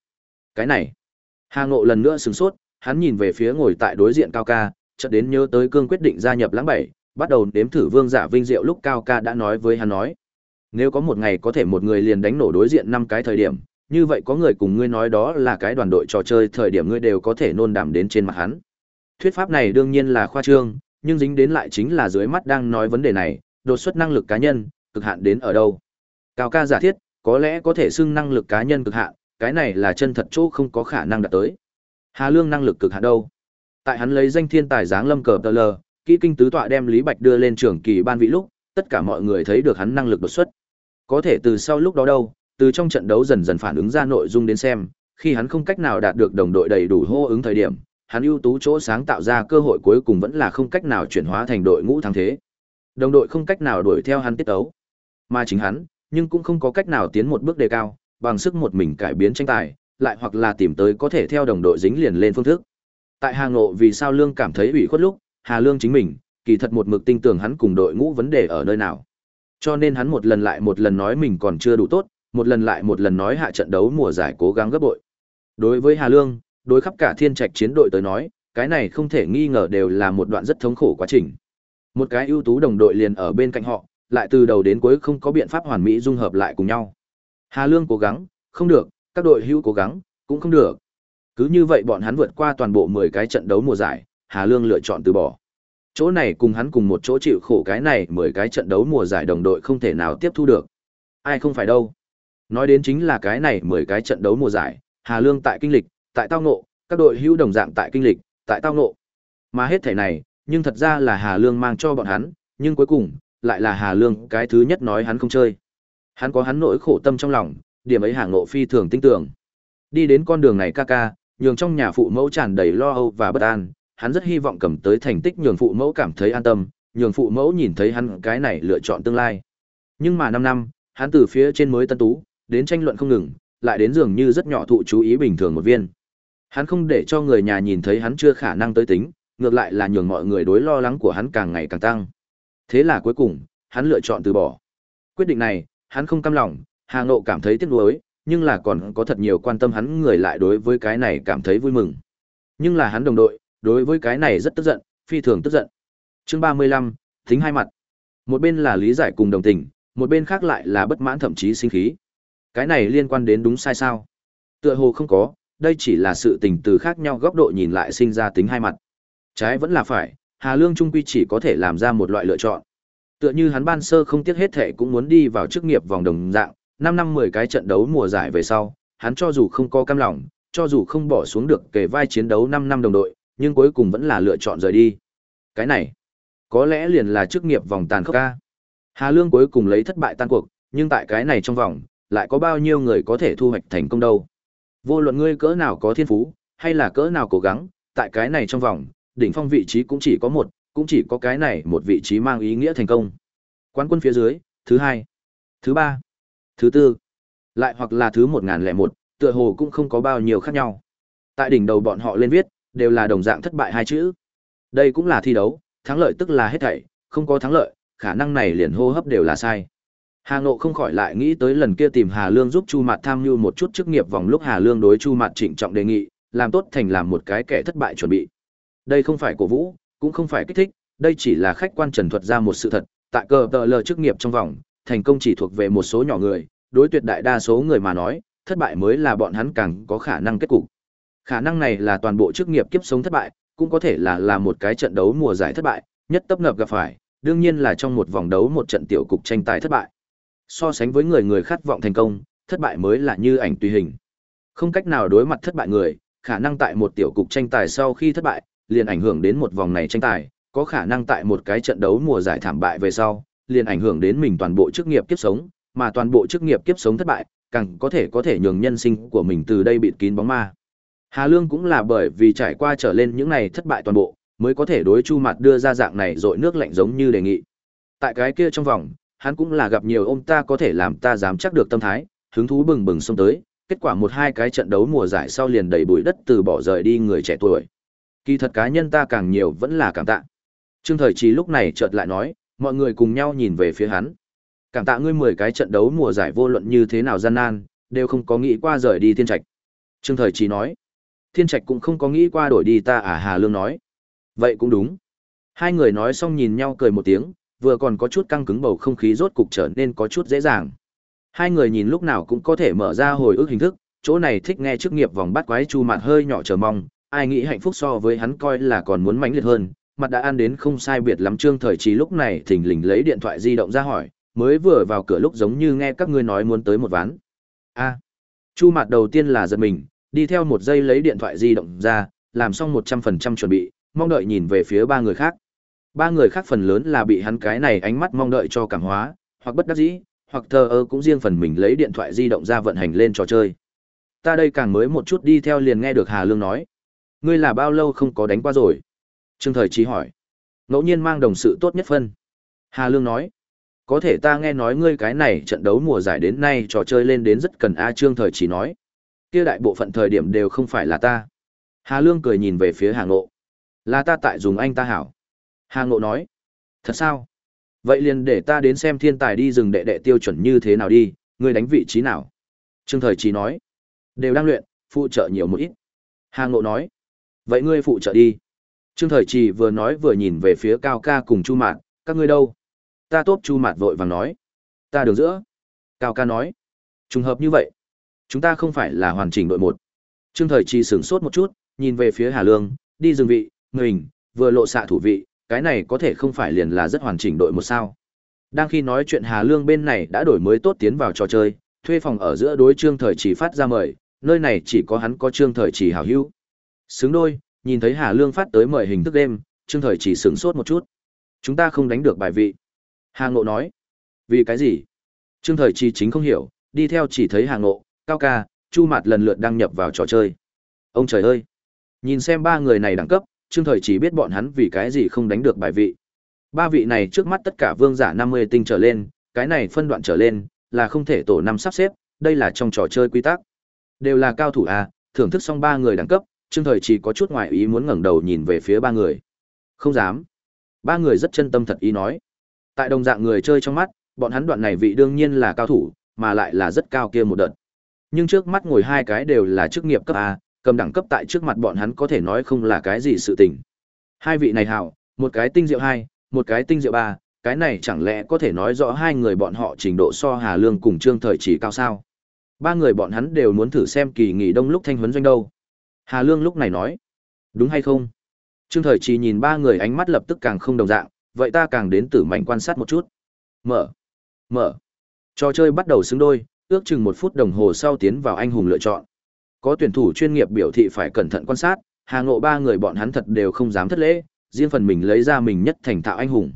cái này. Hà Ngộ lần nữa sửng sốt, hắn nhìn về phía ngồi tại đối diện Cao Ca, chợt đến nhớ tới cương quyết định gia nhập lãng bảy, bắt đầu đếm thử vương giả vinh diệu lúc Cao Ca đã nói với hắn nói. Nếu có một ngày có thể một người liền đánh nổ đối diện năm cái thời điểm, như vậy có người cùng ngươi nói đó là cái đoàn đội trò chơi thời điểm ngươi đều có thể nôn đảm đến trên mặt hắn. Thuyết pháp này đương nhiên là khoa trương, nhưng dính đến lại chính là dưới mắt đang nói vấn đề này, đột xuất năng lực cá nhân, cực hạn đến ở đâu. Cao ca giả thiết, có lẽ có thể xưng năng lực cá nhân cực hạn, cái này là chân thật chỗ không có khả năng đạt tới. Hà Lương năng lực cực hạn đâu? Tại hắn lấy danh thiên tài giáng lâm cờ tờ lờ, kỹ kinh tứ tọa đem Lý Bạch đưa lên trưởng kỳ ban vị lúc, tất cả mọi người thấy được hắn năng lực đột xuất. Có thể từ sau lúc đó đâu, từ trong trận đấu dần dần phản ứng ra nội dung đến xem, khi hắn không cách nào đạt được đồng đội đầy đủ hô ứng thời điểm, hắn ưu tú chỗ sáng tạo ra cơ hội cuối cùng vẫn là không cách nào chuyển hóa thành đội ngũ thắng thế. Đồng đội không cách nào đuổi theo hắn tiết tấu, mà chính hắn, nhưng cũng không có cách nào tiến một bước đề cao, bằng sức một mình cải biến tranh tài, lại hoặc là tìm tới có thể theo đồng đội dính liền lên phương thức. Tại Hà Ngộ vì sao Lương cảm thấy ủy khuất lúc, Hà Lương chính mình, kỳ thật một mực tin tưởng hắn cùng đội ngũ vấn đề ở nơi nào. Cho nên hắn một lần lại một lần nói mình còn chưa đủ tốt, một lần lại một lần nói hạ trận đấu mùa giải cố gắng gấp bội. Đối với Hà Lương, đối khắp cả thiên trạch chiến đội tới nói, cái này không thể nghi ngờ đều là một đoạn rất thống khổ quá trình. Một cái ưu tú đồng đội liền ở bên cạnh họ, lại từ đầu đến cuối không có biện pháp hoàn mỹ dung hợp lại cùng nhau. Hà Lương cố gắng, không được, các đội hữu cố gắng, cũng không được. Cứ như vậy bọn hắn vượt qua toàn bộ 10 cái trận đấu mùa giải, Hà Lương lựa chọn từ bỏ. Chỗ này cùng hắn cùng một chỗ chịu khổ cái này 10 cái trận đấu mùa giải đồng đội không thể nào tiếp thu được. Ai không phải đâu. Nói đến chính là cái này 10 cái trận đấu mùa giải, Hà Lương tại kinh lịch, tại tao nộ các đội hữu đồng dạng tại kinh lịch, tại tao nộ Mà hết thể này, nhưng thật ra là Hà Lương mang cho bọn hắn, nhưng cuối cùng, lại là Hà Lương cái thứ nhất nói hắn không chơi. Hắn có hắn nỗi khổ tâm trong lòng, điểm ấy Hà Ngộ phi thường tin tưởng. Đi đến con đường này ca ca, nhường trong nhà phụ mẫu tràn đầy lo âu và bất an, hắn rất hy vọng cầm tới thành tích nhường phụ mẫu cảm thấy an tâm, nhường phụ mẫu nhìn thấy hắn cái này lựa chọn tương lai. Nhưng mà 5 năm, hắn từ phía trên mới tân tú, đến tranh luận không ngừng, lại đến dường như rất nhỏ thụ chú ý bình thường một viên. Hắn không để cho người nhà nhìn thấy hắn chưa khả năng tới tính, ngược lại là nhường mọi người đối lo lắng của hắn càng ngày càng tăng. Thế là cuối cùng, hắn lựa chọn từ bỏ. Quyết định này, hắn không cam lòng, Hà Ngộ cảm thấy tiếc nuối, nhưng là còn có thật nhiều quan tâm hắn người lại đối với cái này cảm thấy vui mừng. Nhưng là hắn đồng đội, đối với cái này rất tức giận, phi thường tức giận. Chương 35, tính hai mặt. Một bên là lý giải cùng đồng tình, một bên khác lại là bất mãn thậm chí sinh khí. Cái này liên quan đến đúng sai sao? Tựa hồ không có, đây chỉ là sự tình từ khác nhau góc độ nhìn lại sinh ra tính hai mặt. Trái vẫn là phải, Hà Lương Trung Quy chỉ có thể làm ra một loại lựa chọn. Tựa như hắn ban sơ không tiếc hết thể cũng muốn đi vào chức nghiệp vòng đồng dạng, 5 năm 10 cái trận đấu mùa giải về sau, hắn cho dù không có cam lòng, cho dù không bỏ xuống được kề vai chiến đấu 5 năm đồng đội, nhưng cuối cùng vẫn là lựa chọn rời đi. Cái này, có lẽ liền là chức nghiệp vòng tàn khốc ca. Hà Lương cuối cùng lấy thất bại tan cuộc, nhưng tại cái này trong vòng, lại có bao nhiêu người có thể thu hoạch thành công đâu. Vô luận ngươi cỡ nào có thiên phú, hay là cỡ nào cố gắng, tại cái này trong vòng, đỉnh phong vị trí cũng chỉ có một, cũng chỉ có cái này một vị trí mang ý nghĩa thành công. Quán quân phía dưới, thứ hai, thứ ba, thứ tư, lại hoặc là thứ một ngàn lẻ một, tựa hồ cũng không có bao nhiêu khác nhau. Tại đỉnh đầu bọn họ lên viết, đều là đồng dạng thất bại hai chữ. Đây cũng là thi đấu, thắng lợi tức là hết thảy, không có thắng lợi, khả năng này liền hô hấp đều là sai. Hà Ngộ không khỏi lại nghĩ tới lần kia tìm Hà Lương giúp Chu Mạt tham mưu một chút chức nghiệp vòng lúc Hà Lương đối Chu Mạt trịnh trọng đề nghị, làm tốt thành làm một cái kẻ thất bại chuẩn bị. Đây không phải cổ vũ, cũng không phải kích thích, đây chỉ là khách quan trần thuật ra một sự thật, tại cờ tờ lờ chức nghiệp trong vòng, thành công chỉ thuộc về một số nhỏ người, đối tuyệt đại đa số người mà nói, thất bại mới là bọn hắn càng có khả năng kết cục. Khả năng này là toàn bộ chức nghiệp kiếp sống thất bại, cũng có thể là là một cái trận đấu mùa giải thất bại, nhất tấp nập gặp phải, đương nhiên là trong một vòng đấu một trận tiểu cục tranh tài thất bại. So sánh với người người khát vọng thành công, thất bại mới là như ảnh tùy hình. Không cách nào đối mặt thất bại người, khả năng tại một tiểu cục tranh tài sau khi thất bại, liền ảnh hưởng đến một vòng này tranh tài, có khả năng tại một cái trận đấu mùa giải thảm bại về sau, liền ảnh hưởng đến mình toàn bộ chức nghiệp kiếp sống, mà toàn bộ chức nghiệp kiếp sống thất bại, càng có thể có thể nhường nhân sinh của mình từ đây bịt kín bóng ma. Hà Lương cũng là bởi vì trải qua trở lên những này thất bại toàn bộ, mới có thể đối Chu Mạt đưa ra dạng này dội nước lạnh giống như đề nghị. Tại cái kia trong vòng, hắn cũng là gặp nhiều ông ta có thể làm ta dám chắc được tâm thái, hứng thú bừng bừng xông tới, kết quả một hai cái trận đấu mùa giải sau liền đầy bụi đất từ bỏ rời đi người trẻ tuổi. Kỳ thật cá nhân ta càng nhiều vẫn là cảm tạ. Trương Thời Chí lúc này chợt lại nói, mọi người cùng nhau nhìn về phía hắn. Cảm tạ ngươi mười cái trận đấu mùa giải vô luận như thế nào gian nan, đều không có nghĩ qua rời đi Thiên Trạch. Trương Thời Chí nói, Thiên Trạch cũng không có nghĩ qua đổi đi ta à Hà Lương nói. Vậy cũng đúng. Hai người nói xong nhìn nhau cười một tiếng, vừa còn có chút căng cứng bầu không khí rốt cục trở nên có chút dễ dàng. Hai người nhìn lúc nào cũng có thể mở ra hồi ức hình thức, chỗ này thích nghe chức nghiệp vòng bắt quái chu mặt hơi nhỏ chờ mong, ai nghĩ hạnh phúc so với hắn coi là còn muốn mãnh liệt hơn, mặt đã ăn đến không sai biệt lắm trương thời trí lúc này thình lình lấy điện thoại di động ra hỏi, mới vừa vào cửa lúc giống như nghe các ngươi nói muốn tới một ván. A. chu mặt đầu tiên là giật mình, đi theo một giây lấy điện thoại di động ra, làm xong một trăm phần trăm chuẩn bị, mong đợi nhìn về phía ba người khác. Ba người khác phần lớn là bị hắn cái này ánh mắt mong đợi cho cảm hóa, hoặc bất đắc dĩ, hoặc thờ ơ cũng riêng phần mình lấy điện thoại di động ra vận hành lên trò chơi. Ta đây càng mới một chút đi theo liền nghe được Hà Lương nói. Ngươi là bao lâu không có đánh qua rồi? Trương Thời chí hỏi. Ngẫu nhiên mang đồng sự tốt nhất phân. Hà Lương nói. Có thể ta nghe nói ngươi cái này trận đấu mùa giải đến nay trò chơi lên đến rất cần A Trương Thời Chí nói. Kia đại bộ phận thời điểm đều không phải là ta. Hà Lương cười nhìn về phía Hà Ngộ. Là ta tại dùng anh ta hảo. Hà Ngộ nói. Thật sao? Vậy liền để ta đến xem thiên tài đi rừng đệ đệ tiêu chuẩn như thế nào đi, ngươi đánh vị trí nào? Trương Thời Chí nói. Đều đang luyện, phụ trợ nhiều một ít. Hà Ngộ nói. Vậy ngươi phụ trợ đi. Trương Thời Trì vừa nói vừa nhìn về phía Cao Ca cùng Chu Mạt, các ngươi đâu? Ta tốt Chu Mạt vội vàng nói. Ta đường giữa. Cao Ca nói. Trùng hợp như vậy. Chúng ta không phải là hoàn chỉnh đội một. Trương Thời Chi sửng sốt một chút, nhìn về phía Hà Lương, đi dừng vị, mình, vừa lộ xạ thủ vị, cái này có thể không phải liền là rất hoàn chỉnh đội một sao. Đang khi nói chuyện Hà Lương bên này đã đổi mới tốt tiến vào trò chơi, thuê phòng ở giữa đối Trương Thời Chỉ phát ra mời, nơi này chỉ có hắn có Trương Thời Chỉ hảo hữu. Xứng đôi, nhìn thấy Hà Lương phát tới mời hình thức đêm, Trương Thời Chỉ sửng sốt một chút. Chúng ta không đánh được bài vị. Hà Ngộ nói. Vì cái gì? Trương Thời Chỉ chính không hiểu, đi theo chỉ thấy Hà Ngộ, Cao Ca, Chu Mạt lần lượt đăng nhập vào trò chơi. Ông trời ơi! Nhìn xem ba người này đẳng cấp, Trương Thời chỉ biết bọn hắn vì cái gì không đánh được bài vị. Ba vị này trước mắt tất cả vương giả 50 tinh trở lên, cái này phân đoạn trở lên, là không thể tổ năm sắp xếp, đây là trong trò chơi quy tắc. Đều là cao thủ à, thưởng thức xong ba người đẳng cấp, Trương Thời chỉ có chút ngoại ý muốn ngẩng đầu nhìn về phía ba người. Không dám. Ba người rất chân tâm thật ý nói. Tại đồng dạng người chơi trong mắt, bọn hắn đoạn này vị đương nhiên là cao thủ, mà lại là rất cao kia một đợt. Nhưng trước mắt ngồi hai cái đều là chức nghiệp cấp A, cầm đẳng cấp tại trước mặt bọn hắn có thể nói không là cái gì sự tình. Hai vị này hảo, một cái tinh diệu hai, một cái tinh diệu ba, cái này chẳng lẽ có thể nói rõ hai người bọn họ trình độ so Hà Lương cùng Trương Thời chỉ cao sao? Ba người bọn hắn đều muốn thử xem kỳ nghỉ đông lúc thanh huấn doanh đâu. Hà Lương lúc này nói, đúng hay không? Trương Thời chỉ nhìn ba người ánh mắt lập tức càng không đồng dạng, vậy ta càng đến tử mạnh quan sát một chút. Mở, mở. Trò chơi bắt đầu xứng đôi, ước chừng một phút đồng hồ sau tiến vào anh hùng lựa chọn. Có tuyển thủ chuyên nghiệp biểu thị phải cẩn thận quan sát, Hà Ngộ ba người bọn hắn thật đều không dám thất lễ, riêng phần mình lấy ra mình nhất thành thạo anh hùng.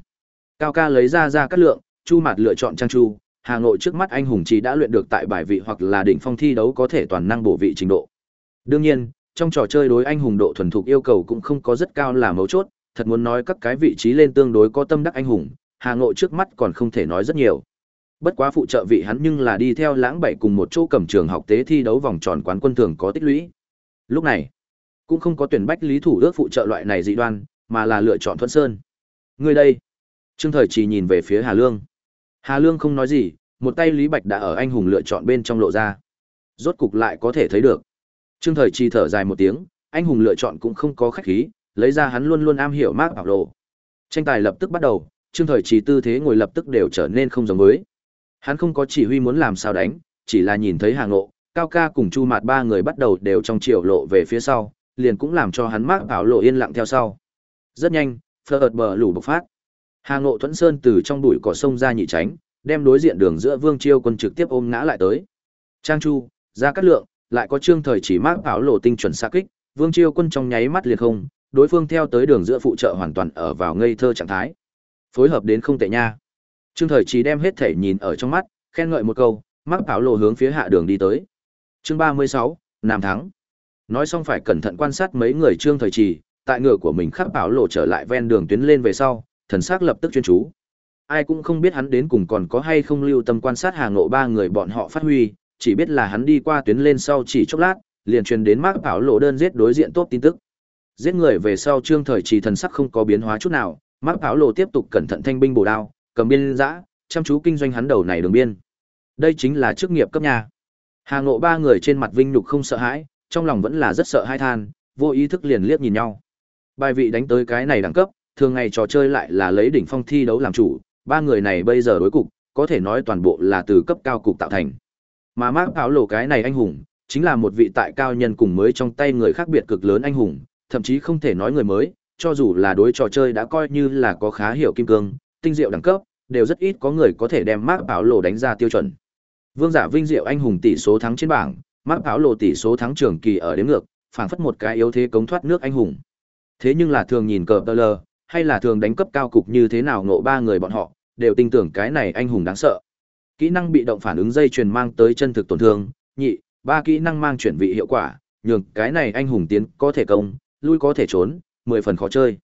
Cao ca lấy ra ra các lượng, Chu Mạt lựa chọn Trang Chu, Hà Ngộ trước mắt anh hùng chỉ đã luyện được tại bài vị hoặc là đỉnh phong thi đấu có thể toàn năng bổ vị trình độ. Đương nhiên, trong trò chơi đối anh hùng độ thuần thục yêu cầu cũng không có rất cao là mấu chốt, thật muốn nói các cái vị trí lên tương đối có tâm đắc anh hùng, Hà Ngộ trước mắt còn không thể nói rất nhiều. Bất quá phụ trợ vị hắn nhưng là đi theo lãng bảy cùng một chỗ cầm trường học tế thi đấu vòng tròn quán quân thường có tích lũy. Lúc này, cũng không có tuyển bách lý thủ ước phụ trợ loại này dị đoan, mà là lựa chọn Thuận Sơn. Người đây. Trương Thời chỉ nhìn về phía Hà Lương. Hà Lương không nói gì, một tay Lý Bạch đã ở anh hùng lựa chọn bên trong lộ ra. Rốt cục lại có thể thấy được. Trương Thời chỉ thở dài một tiếng, anh hùng lựa chọn cũng không có khách khí, lấy ra hắn luôn luôn am hiểu mác bảo lộ. Tranh tài lập tức bắt đầu, Trương Thời chỉ tư thế ngồi lập tức đều trở nên không giống với. Hắn không có chỉ huy muốn làm sao đánh, chỉ là nhìn thấy Hà Ngộ, Cao Ca cùng Chu Mạt ba người bắt đầu đều trong chiều lộ về phía sau, liền cũng làm cho hắn mắc ảo lộ yên lặng theo sau. Rất nhanh, phơ bờ lũ bộc phát. Hà Ngộ Thuẫn Sơn từ trong bụi cỏ sông ra nhị tránh, đem đối diện đường giữa Vương Chiêu quân trực tiếp ôm ngã lại tới. Trang Chu, ra cắt lượng, lại có trương thời chỉ mắc ảo lộ tinh chuẩn xa kích, Vương Chiêu quân trong nháy mắt liền không, đối phương theo tới đường giữa phụ trợ hoàn toàn ở vào ngây thơ trạng thái. Phối hợp đến không tệ nha. Trương Thời Chỉ đem hết thể nhìn ở trong mắt, khen ngợi một câu, mắc bảo lộ hướng phía hạ đường đi tới. Chương 36, Nam thắng. Nói xong phải cẩn thận quan sát mấy người Trương Thời Chỉ, tại ngựa của mình khắc bảo lộ trở lại ven đường tuyến lên về sau, thần sắc lập tức chuyên chú. Ai cũng không biết hắn đến cùng còn có hay không lưu tâm quan sát hàng ngộ ba người bọn họ phát huy, chỉ biết là hắn đi qua tuyến lên sau chỉ chốc lát, liền truyền đến mắc bảo lộ đơn giết đối diện tốt tin tức. Giết người về sau Trương Thời Chỉ thần sắc không có biến hóa chút nào, mắc bảo lộ tiếp tục cẩn thận thanh binh bổ đao, cầm biên giã, chăm chú kinh doanh hắn đầu này đường biên. Đây chính là chức nghiệp cấp nhà. Hà Ngộ ba người trên mặt vinh nhục không sợ hãi, trong lòng vẫn là rất sợ hai than, vô ý thức liền liếc nhìn nhau. Bài vị đánh tới cái này đẳng cấp, thường ngày trò chơi lại là lấy đỉnh phong thi đấu làm chủ, ba người này bây giờ đối cục, có thể nói toàn bộ là từ cấp cao cục tạo thành. Mà Mark áo lộ cái này anh hùng, chính là một vị tại cao nhân cùng mới trong tay người khác biệt cực lớn anh hùng, thậm chí không thể nói người mới, cho dù là đối trò chơi đã coi như là có khá hiểu kim cương, tinh diệu đẳng cấp, đều rất ít có người có thể đem Mark Bảo Lộ đánh ra tiêu chuẩn. Vương giả vinh diệu anh hùng tỷ số thắng trên bảng, Mark Bảo Lộ tỷ số thắng trường kỳ ở đến ngược, phảng phất một cái yếu thế cống thoát nước anh hùng. Thế nhưng là thường nhìn cờ lờ, hay là thường đánh cấp cao cục như thế nào ngộ ba người bọn họ, đều tin tưởng cái này anh hùng đáng sợ. Kỹ năng bị động phản ứng dây truyền mang tới chân thực tổn thương, nhị, ba kỹ năng mang chuyển vị hiệu quả, nhường cái này anh hùng tiến có thể công, lui có thể trốn, mười phần khó chơi.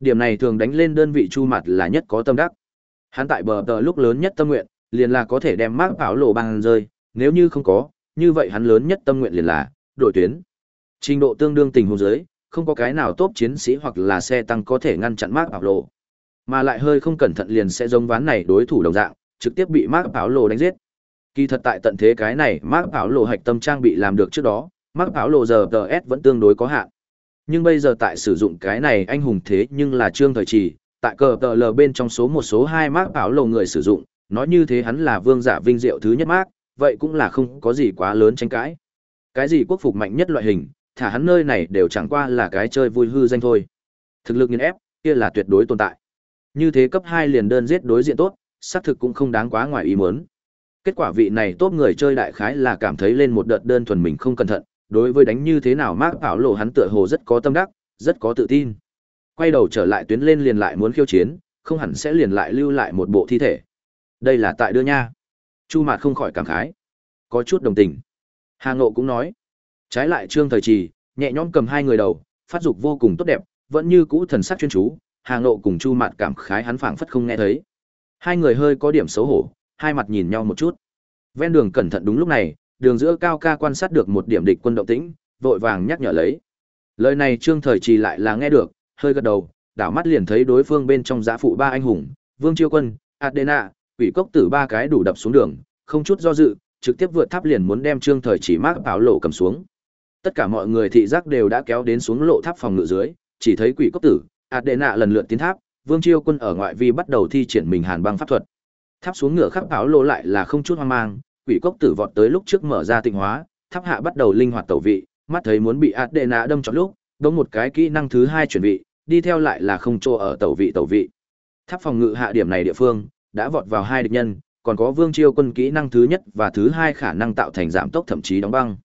Điểm này thường đánh lên đơn vị chu mặt là nhất có tâm đắc. Hắn tại bờ tờ lúc lớn nhất tâm nguyện, liền là có thể đem Mark Bảo Lộ băng rơi, nếu như không có, như vậy hắn lớn nhất tâm nguyện liền là đội tuyến. Trình độ tương đương tình huống dưới, không có cái nào tốt chiến sĩ hoặc là xe tăng có thể ngăn chặn Mark Bảo Lộ. Mà lại hơi không cẩn thận liền sẽ giống ván này đối thủ đồng dạng, trực tiếp bị Mark Bảo Lộ đánh giết. Kỳ thật tại tận thế cái này, Mark Bảo Lộ hạch tâm trang bị làm được trước đó, Mark Bảo Lộ giờ DS vẫn tương đối có hạn. Nhưng bây giờ tại sử dụng cái này anh hùng thế nhưng là trương thời trì, tại cờ tờ lờ bên trong số một số hai mác áo lầu người sử dụng, nói như thế hắn là vương giả vinh diệu thứ nhất mác, vậy cũng là không có gì quá lớn tranh cãi. Cái gì quốc phục mạnh nhất loại hình, thả hắn nơi này đều chẳng qua là cái chơi vui hư danh thôi. Thực lực nghiền ép, kia là tuyệt đối tồn tại. Như thế cấp hai liền đơn giết đối diện tốt, xác thực cũng không đáng quá ngoài ý muốn. Kết quả vị này tốt người chơi đại khái là cảm thấy lên một đợt đơn thuần mình không cẩn thận, đối với đánh như thế nào Mark ảo lộ hắn tựa hồ rất có tâm đắc, rất có tự tin. Quay đầu trở lại tuyến lên liền lại muốn khiêu chiến, không hẳn sẽ liền lại lưu lại một bộ thi thể. Đây là tại đưa nha. Chu Mạt không khỏi cảm khái, có chút đồng tình. Hà Ngộ cũng nói, trái lại Trương Thời Trì, nhẹ nhõm cầm hai người đầu, phát dục vô cùng tốt đẹp, vẫn như cũ thần sắc chuyên chú, Hà Ngộ cùng Chu Mạt cảm khái hắn phảng phất không nghe thấy. Hai người hơi có điểm xấu hổ, hai mặt nhìn nhau một chút. Ven đường cẩn thận đúng lúc này, đường giữa cao ca quan sát được một điểm địch quân động tĩnh, vội vàng nhắc nhở lấy. Lời này Trương Thời Trì lại là nghe được, hơi gật đầu, đảo mắt liền thấy đối phương bên trong giã phụ ba anh hùng, Vương Chiêu Quân, Adena, quỷ cốc tử ba cái đủ đập xuống đường, không chút do dự, trực tiếp vượt tháp liền muốn đem Trương Thời Chỉ mác bảo lộ cầm xuống. Tất cả mọi người thị giác đều đã kéo đến xuống lộ tháp phòng ngự dưới, chỉ thấy quỷ cốc tử, Adena lần lượt tiến tháp, Vương Chiêu Quân ở ngoại vi bắt đầu thi triển mình Hàn băng pháp thuật. Tháp xuống ngựa khắc bảo lộ lại là không chút hoang mang, quỷ cốc tử vọt tới lúc trước mở ra tịnh hóa, tháp hạ bắt đầu linh hoạt tẩu vị, mắt thấy muốn bị Adena đâm chọn lúc, đống một cái kỹ năng thứ hai chuẩn bị, đi theo lại là không chỗ ở tẩu vị tẩu vị. Tháp phòng ngự hạ điểm này địa phương, đã vọt vào hai địch nhân, còn có Vương Chiêu Quân kỹ năng thứ nhất và thứ hai khả năng tạo thành giảm tốc thậm chí đóng băng.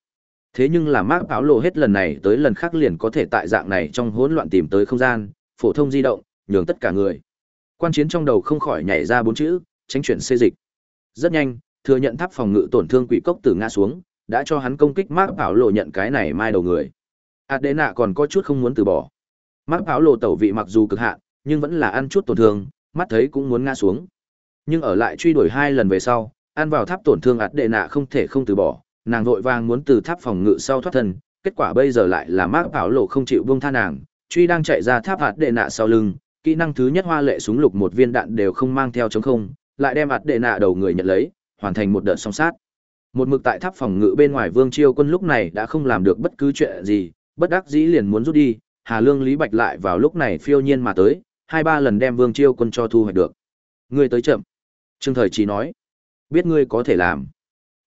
Thế nhưng là Mark lộ hết lần này tới lần khác liền có thể tại dạng này trong hỗn loạn tìm tới không gian, phổ thông di động, nhường tất cả người. Quan chiến trong đầu không khỏi nhảy ra bốn chữ, tránh chuyển xê dịch. Rất nhanh, thừa nhận tháp phòng ngự tổn thương quỷ cốc từ ngã xuống, đã cho hắn công kích Mark lộ nhận cái này mai đầu người. Adena còn có chút không muốn từ bỏ. Mark lộ tẩu vị mặc dù cực hạn, nhưng vẫn là ăn chút tổn thương, mắt thấy cũng muốn ngã xuống. Nhưng ở lại truy đuổi hai lần về sau, ăn vào tháp tổn thương ạt đệ nạ không thể không từ bỏ, nàng vội vàng muốn từ tháp phòng ngự sau thoát thân, kết quả bây giờ lại là Mark lộ không chịu buông tha nàng, truy đang chạy ra tháp ạt đệ nạ sau lưng, kỹ năng thứ nhất hoa lệ súng lục một viên đạn đều không mang theo chống không, lại đem ạt đệ nạ đầu người nhận lấy, hoàn thành một đợt song sát. Một mực tại tháp phòng ngự bên ngoài Vương Chiêu Quân lúc này đã không làm được bất cứ chuyện gì, bất đắc dĩ liền muốn rút đi, Hà Lương Lý Bạch lại vào lúc này phiêu nhiên mà tới, hai ba lần đem Vương Chiêu Quân cho thu hoạch được. Ngươi tới chậm. Trương Thời Chí nói, biết ngươi có thể làm.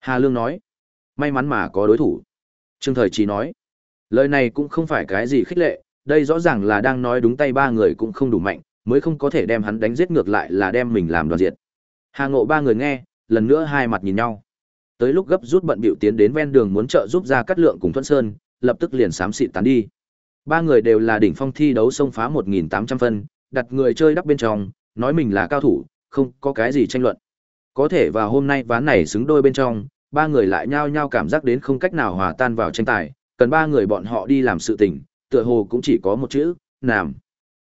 Hà Lương nói, may mắn mà có đối thủ. Trương Thời Chí nói, lời này cũng không phải cái gì khích lệ, đây rõ ràng là đang nói đúng tay ba người cũng không đủ mạnh, mới không có thể đem hắn đánh giết ngược lại là đem mình làm đoàn diệt. Hà Ngộ ba người nghe, lần nữa hai mặt nhìn nhau. Tới lúc gấp rút bận bịu tiến đến ven đường muốn trợ giúp ra cắt lượng cùng Thuận Sơn, lập tức liền xám xịt tán đi. Ba người đều là đỉnh phong thi đấu xông phá 1.800 phân, đặt người chơi đắp bên trong, nói mình là cao thủ, không có cái gì tranh luận. Có thể vào hôm nay ván này xứng đôi bên trong, ba người lại nhao nhao cảm giác đến không cách nào hòa tan vào tranh tài, cần ba người bọn họ đi làm sự tình, tựa hồ cũng chỉ có một chữ, nằm.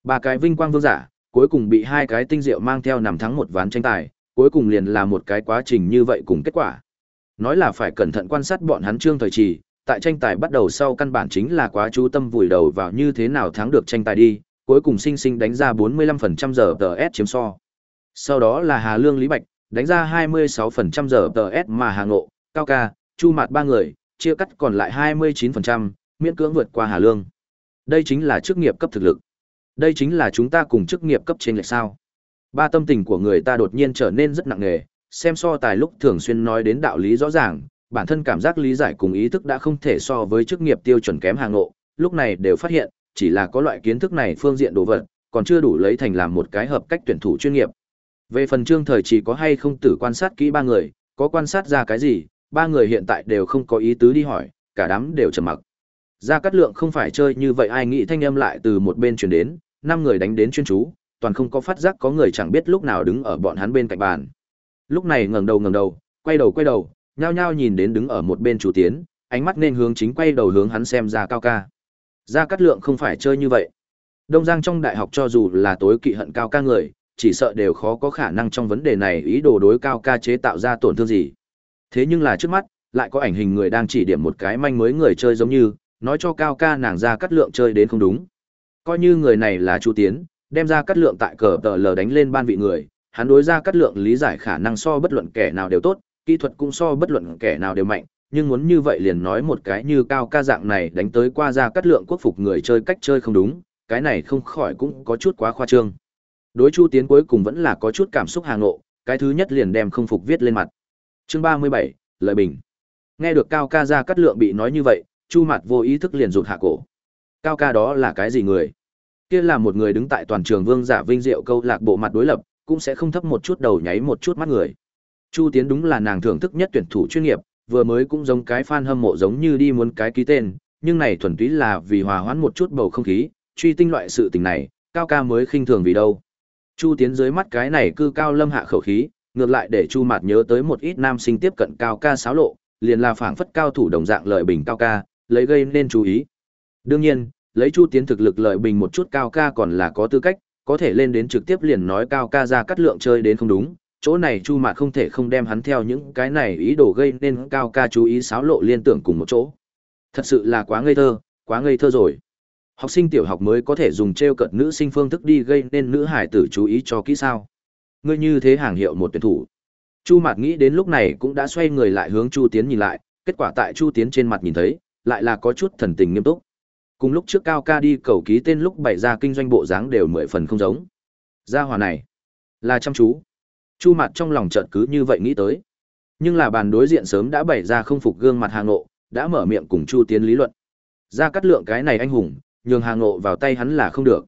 Ba cái vinh quang vương giả, cuối cùng bị hai cái tinh diệu mang theo nằm thắng một ván tranh tài, cuối cùng liền là một cái quá trình như vậy cùng kết quả. Nói là phải cẩn thận quan sát bọn hắn trương thời trì, tại tranh tài bắt đầu sau căn bản chính là quá chú tâm vùi đầu vào như thế nào thắng được tranh tài đi, cuối cùng sinh sinh đánh ra 45% giờ TS chiếm so. Sau đó là Hà Lương Lý Bạch, đánh ra 26% giờ TS mà Hà Ngộ, Cao Ca, Chu Mạt ba người, chia cắt còn lại 29%, miễn cưỡng vượt qua Hà Lương. Đây chính là chức nghiệp cấp thực lực. Đây chính là chúng ta cùng chức nghiệp cấp trên lệch sao. Ba tâm tình của người ta đột nhiên trở nên rất nặng nề, xem so tài lúc thường xuyên nói đến đạo lý rõ ràng, bản thân cảm giác lý giải cùng ý thức đã không thể so với chức nghiệp tiêu chuẩn kém hàng ngộ, lúc này đều phát hiện, chỉ là có loại kiến thức này phương diện đồ vật, còn chưa đủ lấy thành làm một cái hợp cách tuyển thủ chuyên nghiệp. Về phần trương thời chỉ có hay không tử quan sát kỹ ba người, có quan sát ra cái gì, ba người hiện tại đều không có ý tứ đi hỏi, cả đám đều trầm mặc. Gia Cát Lượng không phải chơi như vậy ai nghĩ thanh âm lại từ một bên truyền đến, năm người đánh đến chuyên chú, toàn không có phát giác có người chẳng biết lúc nào đứng ở bọn hắn bên cạnh bàn. Lúc này ngẩng đầu ngẩng đầu, quay đầu quay đầu, nhao nhao nhìn đến đứng ở một bên chủ tiến, ánh mắt nên hướng chính quay đầu hướng hắn xem ra cao ca. Gia Cát Lượng không phải chơi như vậy. Đông Giang trong đại học cho dù là tối kỵ hận cao ca người, chỉ sợ đều khó có khả năng trong vấn đề này ý đồ đối cao ca chế tạo ra tổn thương gì. Thế nhưng là trước mắt, lại có ảnh hình người đang chỉ điểm một cái manh mới người chơi giống như, nói cho cao ca nàng ra cắt lượng chơi đến không đúng. Coi như người này là Chu Tiến, đem ra cắt lượng tại cờ tờ lờ đánh lên ban vị người, hắn đối ra cắt lượng lý giải khả năng so bất luận kẻ nào đều tốt, kỹ thuật cũng so bất luận kẻ nào đều mạnh, nhưng muốn như vậy liền nói một cái như cao ca dạng này đánh tới qua ra cắt lượng quốc phục người chơi cách chơi không đúng, cái này không khỏi cũng có chút quá khoa trương. Đối Chu Tiến cuối cùng vẫn là có chút cảm xúc hàng ngộ, cái thứ nhất liền đem không phục viết lên mặt. Chương ba mươi bảy, lợi bình. Nghe được Cao ca ra cắt lượng bị nói như vậy, Chu Mạt vô ý thức liền rụt hạ cổ. Cao ca đó là cái gì người? Kia là một người đứng tại toàn trường vương giả vinh diệu câu lạc bộ mặt đối lập, cũng sẽ không thấp một chút đầu nháy một chút mắt người. Chu Tiến đúng là nàng thưởng thức nhất tuyển thủ chuyên nghiệp, vừa mới cũng giống cái fan hâm mộ giống như đi muốn cái ký tên, nhưng này thuần túy là vì hòa hoãn một chút bầu không khí, truy tinh loại sự tình này, cao ca mới khinh thường vì đâu. Chu Tiến dưới mắt cái này cư cao lâm hạ khẩu khí, ngược lại để Chu Mạt nhớ tới một ít nam sinh tiếp cận cao ca xáo lộ, liền là phảng phất cao thủ đồng dạng lợi bình cao ca, lấy gây nên chú ý. Đương nhiên, lấy Chu Tiến thực lực lợi bình một chút cao ca còn là có tư cách, có thể lên đến trực tiếp liền nói cao ca ra cắt lượng chơi đến không đúng, chỗ này Chu Mạt không thể không đem hắn theo những cái này ý đồ gây nên cao ca chú ý xáo lộ liên tưởng cùng một chỗ. Thật sự là quá ngây thơ, quá ngây thơ rồi. Học sinh tiểu học mới có thể dùng trêu cợt nữ sinh phương thức đi gây nên nữ hải tử chú ý cho kỹ sao? Ngươi như thế hàng hiệu một tuyển thủ. Chu Mạt nghĩ đến lúc này cũng đã xoay người lại hướng Chu Tiến nhìn lại, kết quả tại Chu Tiến trên mặt nhìn thấy, lại là có chút thần tình nghiêm túc. Cùng lúc trước Cao Ca đi cầu ký tên lúc bày ra kinh doanh bộ dáng đều mười phần không giống. Gia hòa này, là chăm chú. Chu mặt trong lòng chợt cứ như vậy nghĩ tới. Nhưng là bàn đối diện sớm đã bày ra không phục gương mặt Hà Ngộ, đã mở miệng cùng Chu Tiến lý luận. Ra cắt lượng cái này anh hùng, nhường Hà Ngộ vào tay hắn là không được.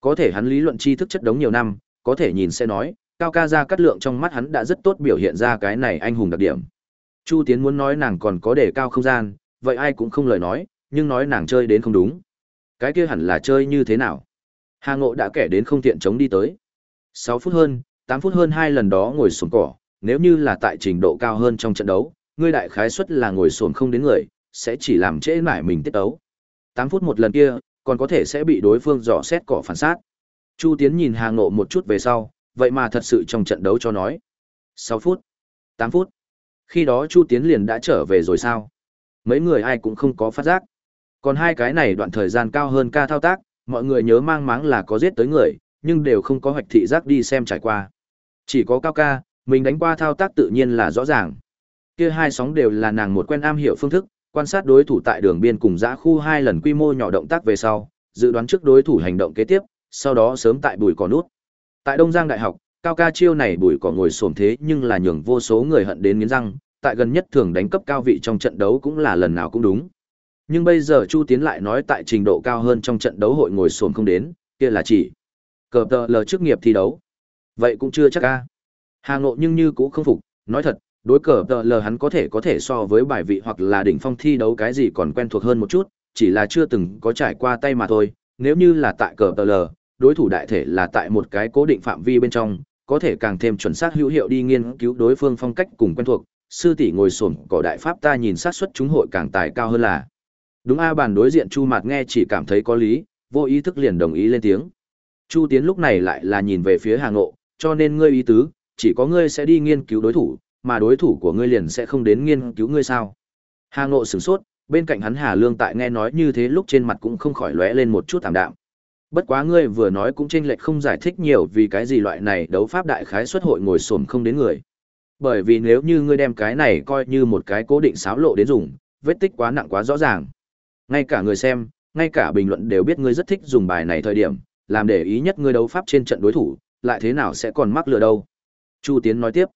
Có thể hắn lý luận tri thức chất đống nhiều năm, có thể nhìn sẽ nói, cao ca ra cắt lượng trong mắt hắn đã rất tốt biểu hiện ra cái này anh hùng đặc điểm. Chu Tiến muốn nói nàng còn có đề cao không gian, vậy ai cũng không lời nói, nhưng nói nàng chơi đến không đúng. Cái kia hẳn là chơi như thế nào? Hà Ngộ đã kể đến không tiện chống đi tới. 6 phút hơn, 8 phút hơn hai lần đó ngồi xuống cỏ, nếu như là tại trình độ cao hơn trong trận đấu, ngươi đại khái suất là ngồi xổm không đến người, sẽ chỉ làm trễ nải mình tiết đấu. 8 phút một lần kia, còn có thể sẽ bị đối phương dò xét cỏ phản sát. Chu Tiến nhìn Hà Ngộ một chút về sau, vậy mà thật sự trong trận đấu cho nói. 6 phút, 8 phút. Khi đó Chu Tiến liền đã trở về rồi sao? Mấy người ai cũng không có phát giác. Còn hai cái này đoạn thời gian cao hơn ca thao tác, mọi người nhớ mang máng là có giết tới người, nhưng đều không có hoạch thị giác đi xem trải qua. Chỉ có cao ca, mình đánh qua thao tác tự nhiên là rõ ràng. Kia hai sóng đều là nàng một quen am hiểu phương thức, quan sát đối thủ tại đường biên cùng giã khu hai lần quy mô nhỏ động tác về sau, dự đoán trước đối thủ hành động kế tiếp, sau đó sớm tại bùi cỏ nút. Tại Đông Giang Đại học, cao ca chiêu này bùi cỏ ngồi xổm thế nhưng là nhường vô số người hận đến nghiến răng, tại gần nhất thường đánh cấp cao vị trong trận đấu cũng là lần nào cũng đúng. Nhưng bây giờ Chu Tiến lại nói tại trình độ cao hơn trong trận đấu hội ngồi xổm không đến, kia là chỉ cờ tờ lờ chức nghiệp thi đấu. Vậy cũng chưa chắc a. Hà Ngộ nhưng như cũng không phục, nói thật, đối cờ tờ lờ hắn có thể có thể so với bài vị hoặc là đỉnh phong thi đấu cái gì còn quen thuộc hơn một chút, chỉ là chưa từng có trải qua tay mà thôi. Nếu như là tại cờ tờ lờ, đối thủ đại thể là tại một cái cố định phạm vi bên trong, có thể càng thêm chuẩn xác hữu hiệu đi nghiên cứu đối phương phong cách cùng quen thuộc. Sư tỷ ngồi xổm cỏ đại pháp ta nhìn sát xuất chúng hội càng tài cao hơn là. Đúng a bàn đối diện Chu Mạt nghe chỉ cảm thấy có lý, vô ý thức liền đồng ý lên tiếng. Chu Tiến lúc này lại là nhìn về phía Hà Ngộ, cho nên ngươi ý tứ, chỉ có ngươi sẽ đi nghiên cứu đối thủ, mà đối thủ của ngươi liền sẽ không đến nghiên cứu ngươi sao. Hà Ngộ sửng sốt, bên cạnh hắn Hà Lương tại nghe nói như thế lúc trên mặt cũng không khỏi lóe lên một chút tạm đạm. Bất quá ngươi vừa nói cũng chênh lệch không giải thích nhiều vì cái gì loại này đấu pháp đại khái xuất hội ngồi xổm không đến người. Bởi vì nếu như ngươi đem cái này coi như một cái cố định xáo lộ đến dùng, vết tích quá nặng quá rõ ràng. Ngay cả người xem, ngay cả bình luận đều biết ngươi rất thích dùng bài này thời điểm, làm để ý nhất ngươi đấu pháp trên trận đối thủ, lại thế nào sẽ còn mắc lừa đâu. Chu Tiến nói tiếp.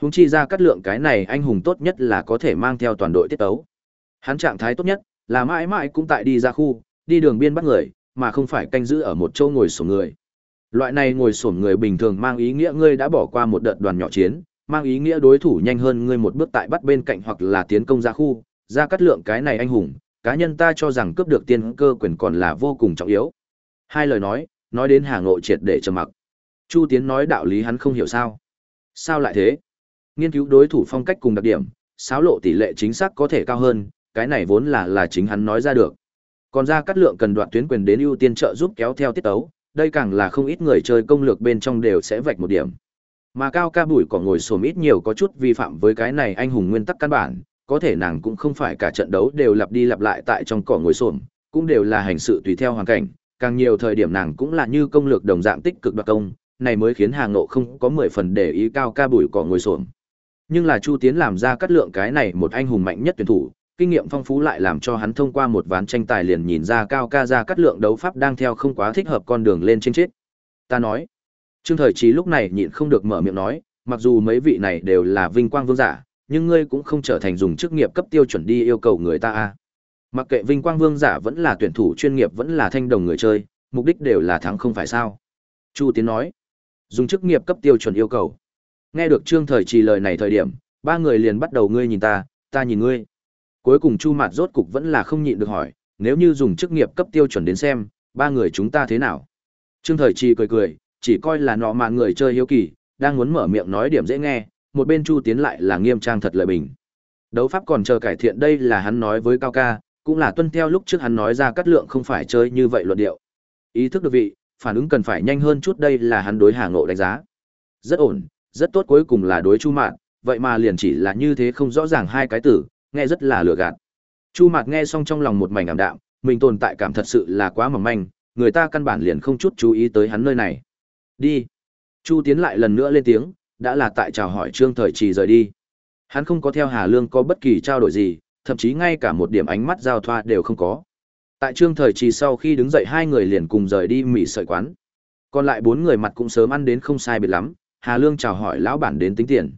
Húng chi ra cắt lượng cái này anh hùng tốt nhất là có thể mang theo toàn đội tiết tấu. Hắn trạng thái tốt nhất là mãi mãi cũng tại đi ra khu, đi đường biên bắt người, mà không phải canh giữ ở một chỗ ngồi sổm người. Loại này ngồi sổm người bình thường mang ý nghĩa ngươi đã bỏ qua một đợt đoàn nhỏ chiến, mang ý nghĩa đối thủ nhanh hơn ngươi một bước tại bắt bên cạnh hoặc là tiến công ra khu, ra cắt lượng cái này anh hùng, cá nhân ta cho rằng cướp được tiên cơ quyền còn là vô cùng trọng yếu. Hai lời nói, nói đến Hà Ngộ triệt để trầm mặc. Chu Tiến nói đạo lý hắn không hiểu sao. Sao lại thế? Nghiên cứu đối thủ phong cách cùng đặc điểm, xáo lộ tỷ lệ chính xác có thể cao hơn, cái này vốn là là chính hắn nói ra được. Còn ra cắt lượng cần đoạn tuyến quyền đến ưu tiên trợ giúp kéo theo tiết tấu, đây càng là không ít người chơi công lược bên trong đều sẽ vạch một điểm. Mà cao ca bùi còn ngồi xổm ít nhiều có chút vi phạm với cái này anh hùng nguyên tắc căn bản, có thể nàng cũng không phải cả trận đấu đều lặp đi lặp lại tại trong cỏ ngồi xổm, cũng đều là hành sự tùy theo hoàn cảnh, càng nhiều thời điểm nàng cũng là như công lược đồng dạng tích cực đoạt công, này mới khiến Hà Ngộ không có 10 phần để ý cao ca bùi cỏ ngồi xổm. Nhưng là Chu Tiến làm ra cắt lượng cái này một anh hùng mạnh nhất tuyển thủ, kinh nghiệm phong phú lại làm cho hắn thông qua một ván tranh tài liền nhìn ra cao ca ra cắt lượng đấu pháp đang theo không quá thích hợp con đường lên trên chết. Ta nói, Trương Thời Chí lúc này nhịn không được mở miệng nói, mặc dù mấy vị này đều là vinh quang vương giả, nhưng ngươi cũng không trở thành dùng chức nghiệp cấp tiêu chuẩn đi yêu cầu người ta a. Mặc kệ Vinh Quang Vương giả vẫn là tuyển thủ chuyên nghiệp vẫn là thanh đồng người chơi, mục đích đều là thắng không phải sao? Chu Tiến nói. Dùng chức nghiệp cấp tiêu chuẩn yêu cầu. Nghe được Trương Thời Trì lời này thời điểm, ba người liền bắt đầu ngươi nhìn ta, ta nhìn ngươi. Cuối cùng Chu Mạt rốt cục vẫn là không nhịn được hỏi, nếu như dùng chức nghiệp cấp tiêu chuẩn đến xem, ba người chúng ta thế nào? Trương Thời Trì cười cười, chỉ coi là nọ mạn người chơi hiếu kỳ, đang muốn mở miệng nói điểm dễ nghe, một bên Chu Tiến lại là nghiêm trang thật lời bình. Đấu pháp còn chờ cải thiện đây là hắn nói với Cao Ca, cũng là tuân theo lúc trước hắn nói ra cắt lượng không phải chơi như vậy luận điệu. Ý thức được vị, phản ứng cần phải nhanh hơn chút đây là hắn đối Hà Ngộ đánh giá. Rất ổn, rất tốt cuối cùng là đối Chu Mạn, vậy mà liền chỉ là như thế không rõ ràng hai cái từ, nghe rất là lừa gạt. Chu Mạt nghe xong trong lòng một mảnh ảm đạm, mình tồn tại cảm thật sự là quá mỏng manh, người ta căn bản liền không chút chú ý tới hắn nơi này. Đi. Chu Tiến lại lần nữa lên tiếng, đã là tại chào hỏi Trương Thời Trì rời đi. Hắn không có theo Hà Lương có bất kỳ trao đổi gì, thậm chí ngay cả một điểm ánh mắt giao thoa đều không có. Tại Trương Thời Trì sau khi đứng dậy hai người liền cùng rời đi mỉ sợi quán. Còn lại bốn người mặt cũng sớm ăn đến không sai biệt lắm, Hà Lương chào hỏi lão bản đến tính tiền.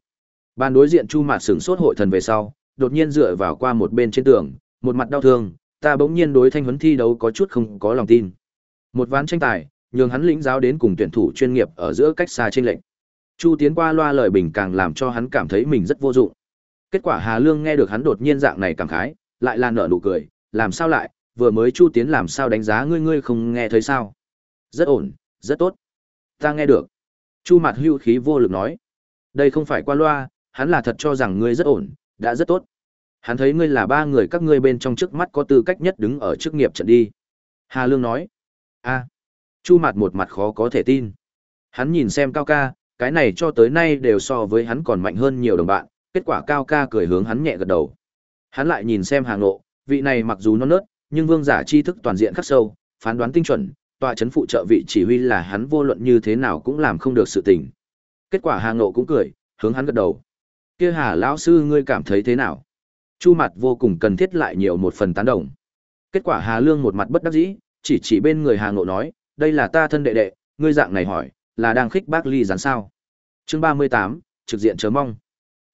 Ban đối diện Chu Mạt sửng sốt hội thần về sau, đột nhiên dựa vào qua một bên trên tường, một mặt đau thương, ta bỗng nhiên đối thanh huấn thi đấu có chút không có lòng tin. Một ván tranh tài, nhường hắn lĩnh giáo đến cùng tuyển thủ chuyên nghiệp ở giữa cách xa trên lệnh. Chu Tiến qua loa lời bình càng làm cho hắn cảm thấy mình rất vô dụng. Kết quả Hà Lương nghe được hắn đột nhiên dạng này cảm khái, lại là nở nụ cười, làm sao lại, vừa mới Chu Tiến làm sao đánh giá ngươi ngươi không nghe thấy sao? Rất ổn, rất tốt. Ta nghe được. Chu Mạt hưu khí vô lực nói. Đây không phải qua loa, hắn là thật cho rằng ngươi rất ổn, đã rất tốt. Hắn thấy ngươi là ba người các ngươi bên trong trước mắt có tư cách nhất đứng ở chức nghiệp trận đi. Hà Lương nói. a Chu Mạt một mặt khó có thể tin. Hắn nhìn xem Cao Ca, cái này cho tới nay đều so với hắn còn mạnh hơn nhiều đồng bạn, kết quả Cao Ca cười hướng hắn nhẹ gật đầu. Hắn lại nhìn xem Hà Ngộ, vị này mặc dù non nớt, nhưng vương giả tri thức toàn diện khắc sâu, phán đoán tinh chuẩn, tọa chấn phụ trợ vị chỉ huy là hắn vô luận như thế nào cũng làm không được sự tình. Kết quả Hà Ngộ cũng cười, hướng hắn gật đầu. Kia Hà lão sư ngươi cảm thấy thế nào? Chu mặt vô cùng cần thiết lại nhiều một phần tán đồng. Kết quả Hà Lương một mặt bất đắc dĩ, chỉ chỉ bên người Hà Ngộ nói, đây là ta thân đệ đệ, ngươi dạng này hỏi, là đang khích bác ly gián sao? Chương ba mươi tám, trực diện chớ mong.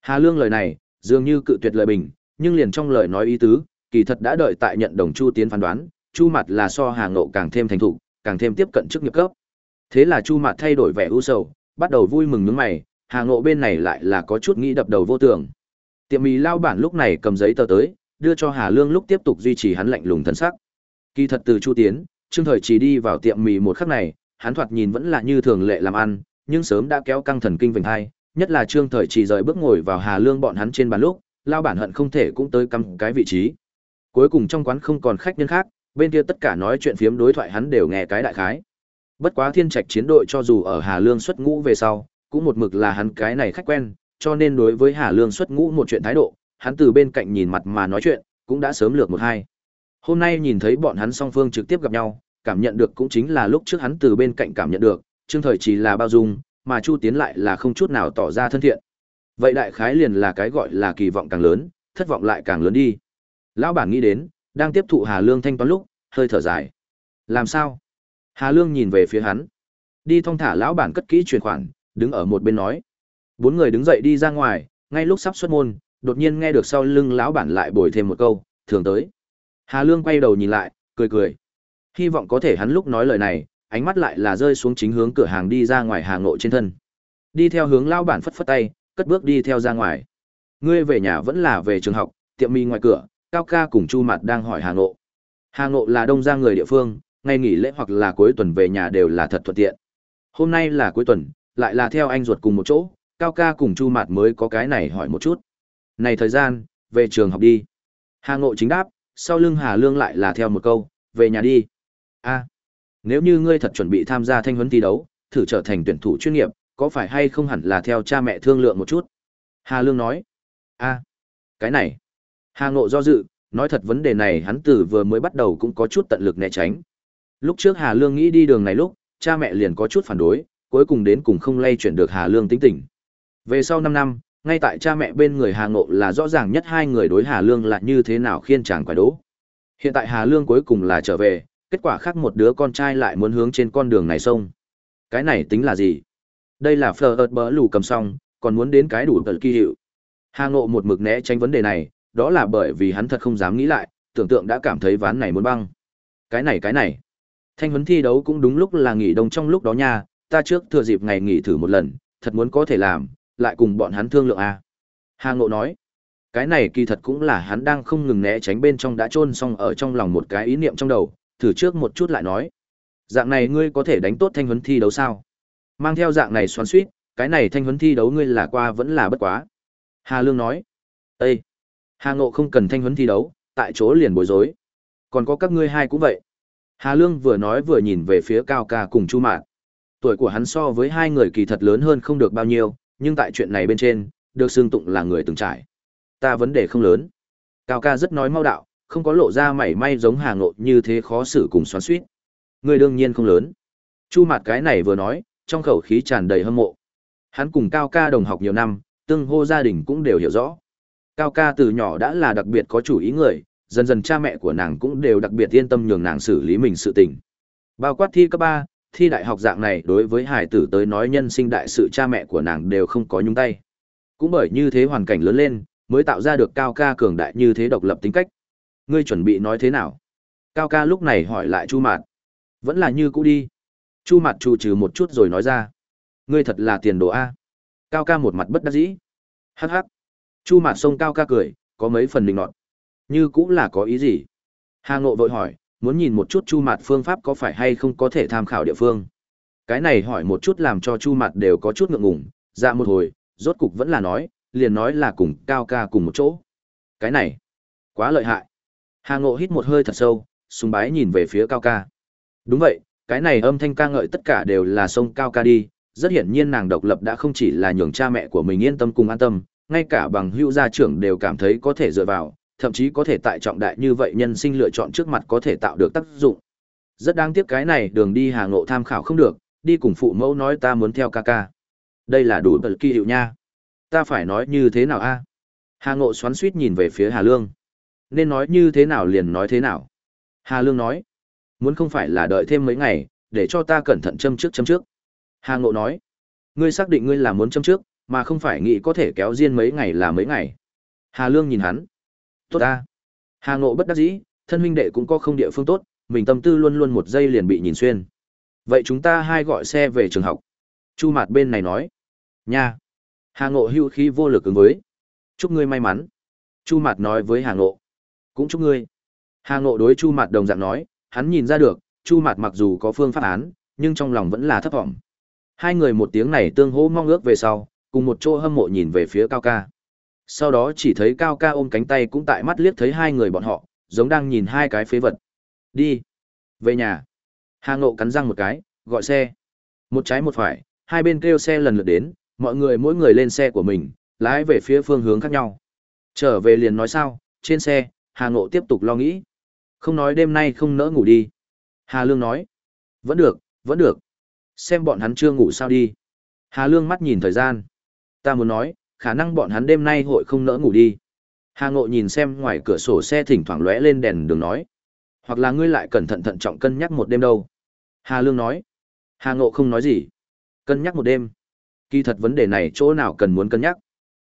Hà Lương lời này, dường như cự tuyệt lời bình, nhưng liền trong lời nói ý tứ, kỳ thật đã đợi tại nhận đồng Chu Tiến phán đoán, Chu mặt là so Hà Ngộ càng thêm thành thục, càng thêm tiếp cận chức nghiệp cấp. Thế là Chu mặt thay đổi vẻ u sầu, bắt đầu vui mừng nhướng mày, Hà Ngộ bên này lại là có chút nghĩ đập đầu vô tưởng. Tiệm mì lao bản lúc này cầm giấy tờ tới, đưa cho Hà Lương lúc tiếp tục duy trì hắn lạnh lùng thần sắc. Kỳ thật từ Chu Tiến, Trương Thời chỉ đi vào tiệm mì một khắc này, hắn thoạt nhìn vẫn là như thường lệ làm ăn, nhưng sớm đã kéo căng thần kinh vành hai, nhất là Trương Thời chỉ rời bước ngồi vào Hà Lương bọn hắn trên bàn lúc, lao bản hận không thể cũng tới cắm cái vị trí. Cuối cùng trong quán không còn khách nhân khác, bên kia tất cả nói chuyện phiếm đối thoại hắn đều nghe cái đại khái. Bất quá Thiên Trạch chiến đội cho dù ở Hà Lương xuất ngũ về sau, cũng một mực là hắn cái này khách quen, cho nên đối với Hà Lương xuất ngũ một chuyện thái độ, hắn từ bên cạnh nhìn mặt mà nói chuyện, cũng đã sớm lược một hai. Hôm nay nhìn thấy bọn hắn song phương trực tiếp gặp nhau, cảm nhận được cũng chính là lúc trước hắn từ bên cạnh cảm nhận được, Trương Thời chỉ là bao dung, mà Chu Tiến lại là không chút nào tỏ ra thân thiện. Vậy đại khái liền là cái gọi là kỳ vọng càng lớn, thất vọng lại càng lớn đi. Lão bản nghĩ đến, đang tiếp thụ Hà Lương thanh toán lúc, hơi thở dài. Làm sao? Hà Lương nhìn về phía hắn. Đi thong thả lão bản cất kỹ chuyển khoản, đứng ở một bên nói. Bốn người đứng dậy đi ra ngoài, ngay lúc sắp xuất môn, đột nhiên nghe được sau lưng lão bản lại bồi thêm một câu, thường tới. Hà Lương quay đầu nhìn lại, cười cười. Hy vọng có thể hắn lúc nói lời này, ánh mắt lại là rơi xuống chính hướng cửa hàng đi ra ngoài hàng ngộ trên thân. Đi theo hướng lão bản phất phất tay, cất bước đi theo ra ngoài. Ngươi về nhà vẫn là về trường học, tiệm mì ngoài cửa, Cao ca cùng Chu Mạt đang hỏi Hà Ngộ. Hà Ngộ là đông giang người địa phương, ngày nghỉ lễ hoặc là cuối tuần về nhà đều là thật thuận tiện. Hôm nay là cuối tuần, lại là theo anh ruột cùng một chỗ, Cao ca cùng Chu Mạt mới có cái này hỏi một chút. Này thời gian, về trường học đi. Hà Ngộ chính đáp, sau lưng Hà Lương lại là theo một câu, về nhà đi. A, nếu như ngươi thật chuẩn bị tham gia thanh huấn thi đấu, thử trở thành tuyển thủ chuyên nghiệp, có phải hay không hẳn là theo cha mẹ thương lượng một chút? Hà Lương nói. A, cái này. Hà Ngộ do dự, nói thật vấn đề này hắn từ vừa mới bắt đầu cũng có chút tận lực né tránh. Lúc trước Hà Lương nghĩ đi đường này lúc, cha mẹ liền có chút phản đối, cuối cùng đến cùng không lay chuyển được Hà Lương tính tình. Về sau 5 năm, ngay tại cha mẹ bên người Hà Ngộ là rõ ràng nhất hai người đối Hà Lương là như thế nào khiên chàng quái đố. Hiện tại Hà Lương cuối cùng là trở về, kết quả khác một đứa con trai lại muốn hướng trên con đường này xông. Cái này tính là gì? Đây là phờ ợt bỡ lù cầm xong, còn muốn đến cái đủ tật kỳ hiệu. Hà Ngộ một mực né tránh vấn đề này, đó là bởi vì hắn thật không dám nghĩ lại, tưởng tượng đã cảm thấy ván này muốn băng. Cái này cái này. Thanh huấn thi đấu cũng đúng lúc là nghỉ đông trong lúc đó nha, ta trước thừa dịp ngày nghỉ thử một lần, thật muốn có thể làm, lại cùng bọn hắn thương lượng a. Hà Ngộ nói, cái này kỳ thật cũng là hắn đang không ngừng né tránh bên trong đã chôn xong ở trong lòng một cái ý niệm trong đầu, thử trước một chút lại nói. Dạng này ngươi có thể đánh tốt thanh huấn thi đấu sao? Mang theo dạng này xoắn suýt, cái này thanh huấn thi đấu ngươi là qua vẫn là bất quá. Hà Lương nói, Ê! Hà Ngộ không cần thanh huấn thi đấu, tại chỗ liền bối rối. Còn có các ngươi hai cũng vậy. Hà Lương vừa nói vừa nhìn về phía Cao Ca cùng Chu Mạn. Tuổi của hắn so với hai người kỳ thật lớn hơn không được bao nhiêu, nhưng tại chuyện này bên trên, được xương tụng là người từng trải. Ta vấn đề không lớn. Cao Ca rất nói mau đạo, không có lộ ra mảy may giống Hà Ngộ như thế khó xử cùng xoắn xuýt. Người đương nhiên không lớn. Chu Mạt cái này vừa nói, trong khẩu khí tràn đầy hâm mộ. Hắn cùng Cao Ca đồng học nhiều năm, tương hô gia đình cũng đều hiểu rõ. Cao Ca từ nhỏ đã là đặc biệt có chủ ý người, dần dần cha mẹ của nàng cũng đều đặc biệt yên tâm nhường nàng xử lý mình sự tình. Bao quát thi cấp ba, thi đại học dạng này đối với hải tử tới nói nhân sinh đại sự cha mẹ của nàng đều không có nhúng tay. Cũng bởi như thế hoàn cảnh lớn lên, mới tạo ra được Cao Ca cường đại như thế độc lập tính cách. Ngươi chuẩn bị nói thế nào? Cao Ca lúc này hỏi lại Chu Mạt. Vẫn là như cũ đi. Chu Mạt trù trừ một chút rồi nói ra. Ngươi thật là tiền đồ A. Cao Ca một mặt bất đắc dĩ. Hắc hắc. Chu Mạt sông Cao Ca cười, có mấy phần định nọt. Như cũng là có ý gì? Hà Ngộ vội hỏi, muốn nhìn một chút Chu Mạt phương pháp có phải hay không có thể tham khảo địa phương. Cái này hỏi một chút làm cho Chu Mạt đều có chút ngượng ngùng, dạ một hồi, rốt cục vẫn là nói, liền nói là cùng Cao ca cùng một chỗ. Cái này, quá lợi hại. Hà Ngộ hít một hơi thật sâu, sùng bái nhìn về phía Cao ca. Đúng vậy, cái này âm thanh ca ngợi tất cả đều là sông Cao ca đi, rất hiển nhiên nàng độc lập đã không chỉ là nhường cha mẹ của mình yên tâm cùng an tâm, ngay cả bằng hữu gia trưởng đều cảm thấy có thể dựa vào, thậm chí có thể tại trọng đại như vậy nhân sinh lựa chọn trước mặt có thể tạo được tác dụng. Rất đáng tiếc cái này đường đi Hà Ngộ tham khảo không được, đi cùng phụ mẫu nói ta muốn theo ca ca. Đây là đủ bật kỳ hiệu nha. Ta phải nói như thế nào a? Hà Ngộ xoắn suýt nhìn về phía Hà Lương. Nên nói như thế nào liền nói thế nào. Hà Lương nói. Muốn không phải là đợi thêm mấy ngày, để cho ta cẩn thận châm trước châm trước. Hà Ngộ nói. Ngươi xác định ngươi là muốn châm trước, mà không phải nghĩ có thể kéo riêng mấy ngày là mấy ngày. Hà Lương nhìn hắn. Tốt ta. Hà Ngộ bất đắc dĩ, thân huynh đệ cũng có không địa phương tốt, mình tâm tư luôn luôn một giây liền bị nhìn xuyên. Vậy chúng ta hai gọi xe về trường học. Chu Mạt bên này nói. Nha. Hà Ngộ hưu khí vô lực ứng với. Chúc ngươi may mắn. Chu Mạt nói với Hà Ngộ. Cũng chúc ngươi. Hà Ngộ đối Chu Mạt đồng dạng nói, hắn nhìn ra được, Chu Mạt mặc dù có phương pháp án, nhưng trong lòng vẫn là thấp vọng. Hai người một tiếng này tương hỗ mong ước về sau, cùng một chỗ hâm mộ nhìn về phía Cao Ca. Sau đó chỉ thấy Cao Ca ôm cánh tay cũng tại mắt liếc thấy hai người bọn họ, giống đang nhìn hai cái phế vật. Đi. Về nhà. Hà Ngộ cắn răng một cái, gọi xe. Một trái một phải, hai bên kêu xe lần lượt đến, mọi người mỗi người lên xe của mình, lái về phía phương hướng khác nhau. Trở về liền nói sao, trên xe, Hà Ngộ tiếp tục lo nghĩ. Không nói đêm nay không nỡ ngủ đi. Hà Lương nói. Vẫn được, vẫn được. Xem bọn hắn chưa ngủ sao đi. Hà Lương mắt nhìn thời gian. Ta muốn nói, khả năng bọn hắn đêm nay hội không nỡ ngủ đi. Hà Ngộ nhìn xem ngoài cửa sổ xe thỉnh thoảng lóe lên đèn đường nói. Hoặc là ngươi lại cẩn thận thận trọng cân nhắc một đêm đâu. Hà Lương nói. Hà Ngộ không nói gì. Cân nhắc một đêm. Kỳ thật vấn đề này chỗ nào cần muốn cân nhắc.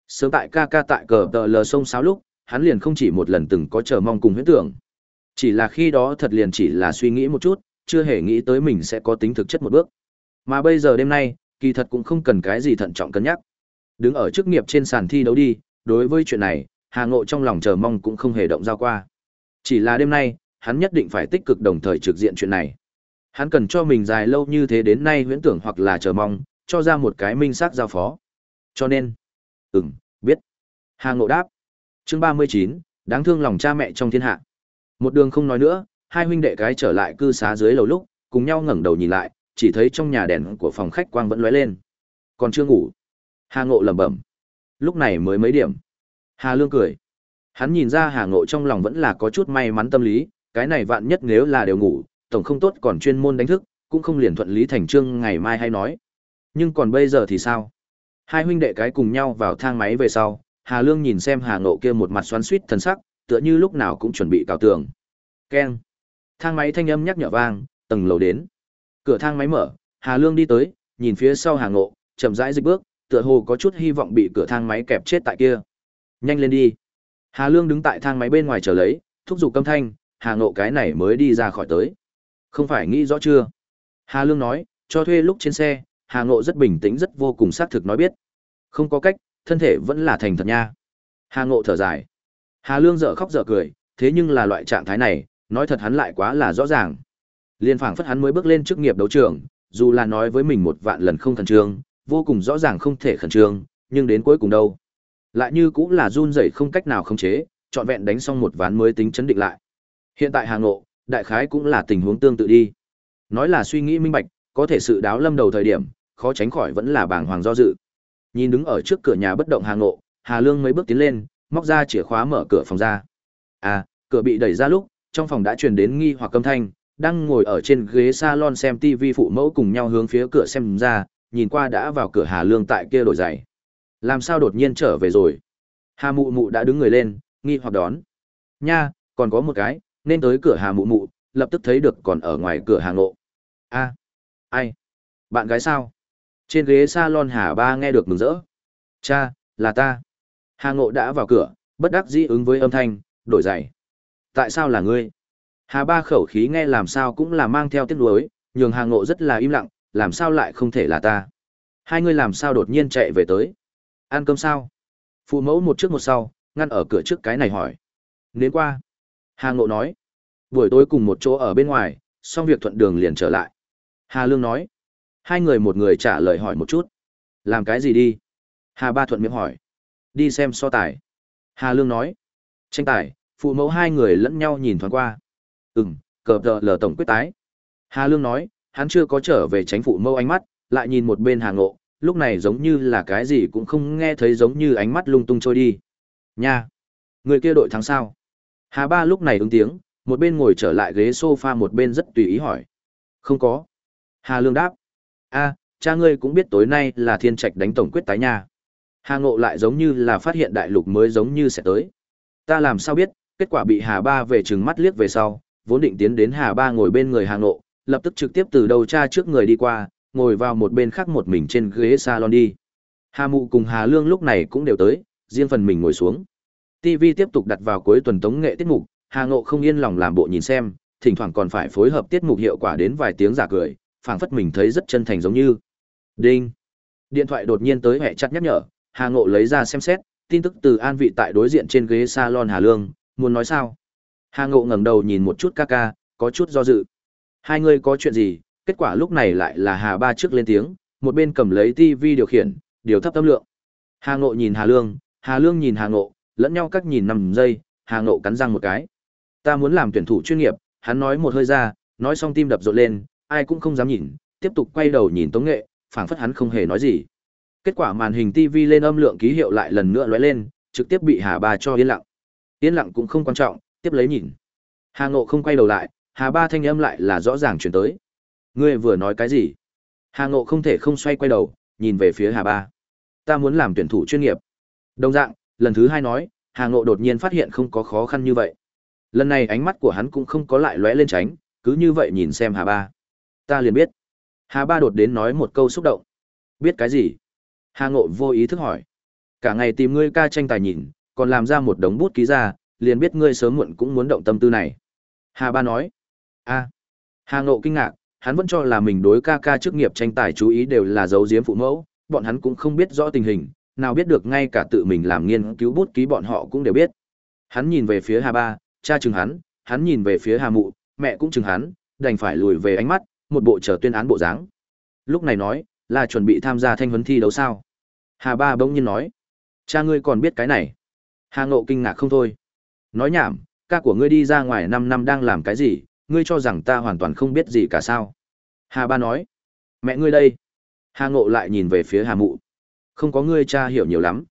Sớm tại ca ca tại cờ tờ lờ sông sáo lúc, hắn liền không chỉ một lần từng có chờ mong cùng huyễn tưởng. Chỉ là khi đó thật liền chỉ là suy nghĩ một chút, chưa hề nghĩ tới mình sẽ có tính thực chất một bước. Mà bây giờ đêm nay, kỳ thật cũng không cần cái gì thận trọng cân nhắc. Đứng ở chức nghiệp trên sàn thi đấu đi, đối với chuyện này, Hà Ngộ trong lòng chờ mong cũng không hề động giao qua. Chỉ là đêm nay, hắn nhất định phải tích cực đồng thời trực diện chuyện này. Hắn cần cho mình dài lâu như thế đến nay huyễn tưởng hoặc là chờ mong, cho ra một cái minh xác giao phó. Cho nên, ừm, biết. Hà Ngộ đáp. Chương 39, đáng thương lòng cha mẹ trong thiên hạ. Một đường không nói nữa, hai huynh đệ cái trở lại cư xá dưới lầu lúc, cùng nhau ngẩng đầu nhìn lại, chỉ thấy trong nhà đèn của phòng khách quang vẫn lóe lên. Còn chưa ngủ. Hà Ngộ lẩm bẩm. Lúc này mới mấy điểm. Hà Lương cười. Hắn nhìn ra Hà Ngộ trong lòng vẫn là có chút may mắn tâm lý, cái này vạn nhất nếu là đều ngủ, tổng không tốt còn chuyên môn đánh thức, cũng không liền thuận lý thành trương ngày mai hay nói. Nhưng còn bây giờ thì sao? Hai huynh đệ cái cùng nhau vào thang máy về sau, Hà Lương nhìn xem Hà Ngộ kia một mặt xoắn xuýt thần sắc, tựa như lúc nào cũng chuẩn bị cào tường. Keng. Thang máy thanh âm nhắc nhở vang, tầng lầu đến. Cửa thang máy mở, Hà Lương đi tới, nhìn phía sau Hà Ngộ, chậm rãi dịch bước, tựa hồ có chút hy vọng bị cửa thang máy kẹp chết tại kia. Nhanh lên đi. Hà Lương đứng tại thang máy bên ngoài chờ lấy, thúc giục câm thanh, Hà Ngộ cái này mới đi ra khỏi tới. Không phải nghĩ rõ chưa? Hà Lương nói, cho thuê lúc trên xe, Hà Ngộ rất bình tĩnh rất vô cùng xác thực nói biết. Không có cách, thân thể vẫn là thành thật nha. Hà Ngộ thở dài. Hà Lương dở khóc dở cười, thế nhưng là loại trạng thái này, nói thật hắn lại quá là rõ ràng. Liên phảng phất hắn mới bước lên chức nghiệp đấu trường, dù là nói với mình một vạn lần không thần trương, vô cùng rõ ràng không thể khẩn trương, nhưng đến cuối cùng đâu, lại như cũng là run rẩy không cách nào khống chế, trọn vẹn đánh xong một ván mới tính chấn định lại. Hiện tại Hà Ngộ, đại khái cũng là tình huống tương tự đi. Nói là suy nghĩ minh bạch, có thể sự đáo lâm đầu thời điểm, khó tránh khỏi vẫn là bàng hoàng do dự. Nhìn đứng ở trước cửa nhà bất động Hà Ngộ, Hà Lương mấy bước tiến lên, móc ra chìa khóa mở cửa phòng ra. À, cửa bị đẩy ra lúc, trong phòng đã truyền đến nghi hoặc âm thanh, đang ngồi ở trên ghế salon xem TV phụ mẫu cùng nhau hướng phía cửa xem ra, nhìn qua đã vào cửa Hà Lương tại kia đổi giày. Làm sao đột nhiên trở về rồi? Hà Mụ Mụ đã đứng người lên, nghi hoặc đón. Nha, còn có một cái, nên tới cửa Hà Mụ Mụ, lập tức thấy được còn ở ngoài cửa Hà Ngộ. A, ai? Bạn gái sao? Trên ghế salon Hà Ba nghe được mừng rỡ. Cha, là ta. Hà Ngộ đã vào cửa, bất đắc dĩ ứng với âm thanh, đổi giày. Tại sao là ngươi? Hà Ba khẩu khí nghe làm sao cũng là mang theo tiếc nuối, nhường Hà Ngộ rất là im lặng, làm sao lại không thể là ta? Hai người làm sao đột nhiên chạy về tới? Ăn cơm sao? Phụ mẫu một trước một sau, ngăn ở cửa trước cái này hỏi. Đến qua. Hà Ngộ nói. Buổi tối cùng một chỗ ở bên ngoài, xong việc thuận đường liền trở lại. Hà Lương nói. Hai người một người trả lời hỏi một chút. Làm cái gì đi? Hà Ba thuận miệng hỏi. Đi xem so tài. Hà Lương nói. Tranh tài, phụ mẫu hai người lẫn nhau nhìn thoáng qua. Ừm, cờ tờ lờ tổng quyết tái. Hà Lương nói, hắn chưa có trở về tránh phụ mâu ánh mắt, lại nhìn một bên Hà Ngộ, lúc này giống như là cái gì cũng không nghe thấy giống như ánh mắt lung tung trôi đi. Nha! Người kia đội thắng sao? Hà Ba lúc này ứng tiếng, một bên ngồi trở lại ghế sofa một bên rất tùy ý hỏi. Không có. Hà Lương đáp. a cha ngươi cũng biết tối nay là thiên trạch đánh tổng quyết tái nha. Hà Ngộ lại giống như là phát hiện đại lục mới giống như sẽ tới. Ta làm sao biết, kết quả bị Hà Ba về trừng mắt liếc về sau, vốn định tiến đến Hà Ba ngồi bên người Hà Ngộ, lập tức trực tiếp từ đầu cha trước người đi qua, ngồi vào một bên khác một mình trên ghế salon đi. Hà Mụ cùng Hà Lương lúc này cũng đều tới, riêng phần mình ngồi xuống. TV tiếp tục đặt vào cuối tuần tống nghệ tiết mục, Hà Ngộ không yên lòng làm bộ nhìn xem, thỉnh thoảng còn phải phối hợp tiết mục hiệu quả đến vài tiếng giả cười, phảng phất mình thấy rất chân thành giống như. Đinh. Điện thoại đột nhiên tới hệ chặt nhắc nhở, Hà Ngộ lấy ra xem xét, tin tức từ An Vị tại đối diện trên ghế salon Hà Lương, muốn nói sao? Hà Ngộ ngẩng đầu nhìn một chút ca ca, có chút do dự. Hai người có chuyện gì? Kết quả lúc này lại là Hà Ba trước lên tiếng, một bên cầm lấy TV điều khiển, điều thấp tâm lượng. Hà Ngộ nhìn Hà Lương, Hà Lương nhìn Hà Ngộ, lẫn nhau cách nhìn 5 giây, Hà Ngộ cắn răng một cái. Ta muốn làm tuyển thủ chuyên nghiệp, hắn nói một hơi ra, nói xong tim đập rộn lên, ai cũng không dám nhìn, tiếp tục quay đầu nhìn Tống Nghệ, phảng phất hắn không hề nói gì. Kết quả màn hình TV lên âm lượng ký hiệu lại lần nữa lóe lên, trực tiếp bị Hà Ba cho yên lặng. Yên lặng cũng không quan trọng, tiếp lấy nhìn. Hà Ngộ không quay đầu lại, Hà Ba thanh âm lại là rõ ràng truyền tới. Ngươi vừa nói cái gì? Hà Ngộ không thể không xoay quay đầu, nhìn về phía Hà Ba. Ta muốn làm tuyển thủ chuyên nghiệp. Đồng dạng, lần thứ hai nói, Hà Ngộ đột nhiên phát hiện không có khó khăn như vậy. Lần này ánh mắt của hắn cũng không có lại lóe lên tránh, cứ như vậy nhìn xem Hà Ba. Ta liền biết. Hà Ba đột đến nói một câu xúc động. Biết cái gì? Hà Ngộ vô ý thức hỏi. Cả ngày tìm ngươi ca tranh tài nhìn, còn làm ra một đống bút ký ra, liền biết ngươi sớm muộn cũng muốn động tâm tư này. Hà Ba nói a Hà Ngộ kinh ngạc, hắn vẫn cho là mình đối ca ca chức nghiệp tranh tài chú ý đều là dấu diếm phụ mẫu, bọn hắn cũng không biết rõ tình hình, nào biết được ngay cả tự mình làm nghiên cứu bút ký bọn họ cũng đều biết. Hắn nhìn về phía Hà Ba, cha chừng hắn, hắn nhìn về phía Hà Mụ, mẹ cũng chừng hắn, đành phải lùi về ánh mắt, một bộ chờ tuyên án bộ dáng. Lúc này nói, là chuẩn bị tham gia thanh huấn thi đấu sao? Hà Ba bỗng nhiên nói, cha ngươi còn biết cái này. Hà Ngộ kinh ngạc không thôi. Nói nhảm, ca của ngươi đi ra ngoài năm năm đang làm cái gì, ngươi cho rằng ta hoàn toàn không biết gì cả sao. Hà Ba nói, mẹ ngươi đây. Hà Ngộ lại nhìn về phía Hà Mụ. Không có ngươi cha hiểu nhiều lắm.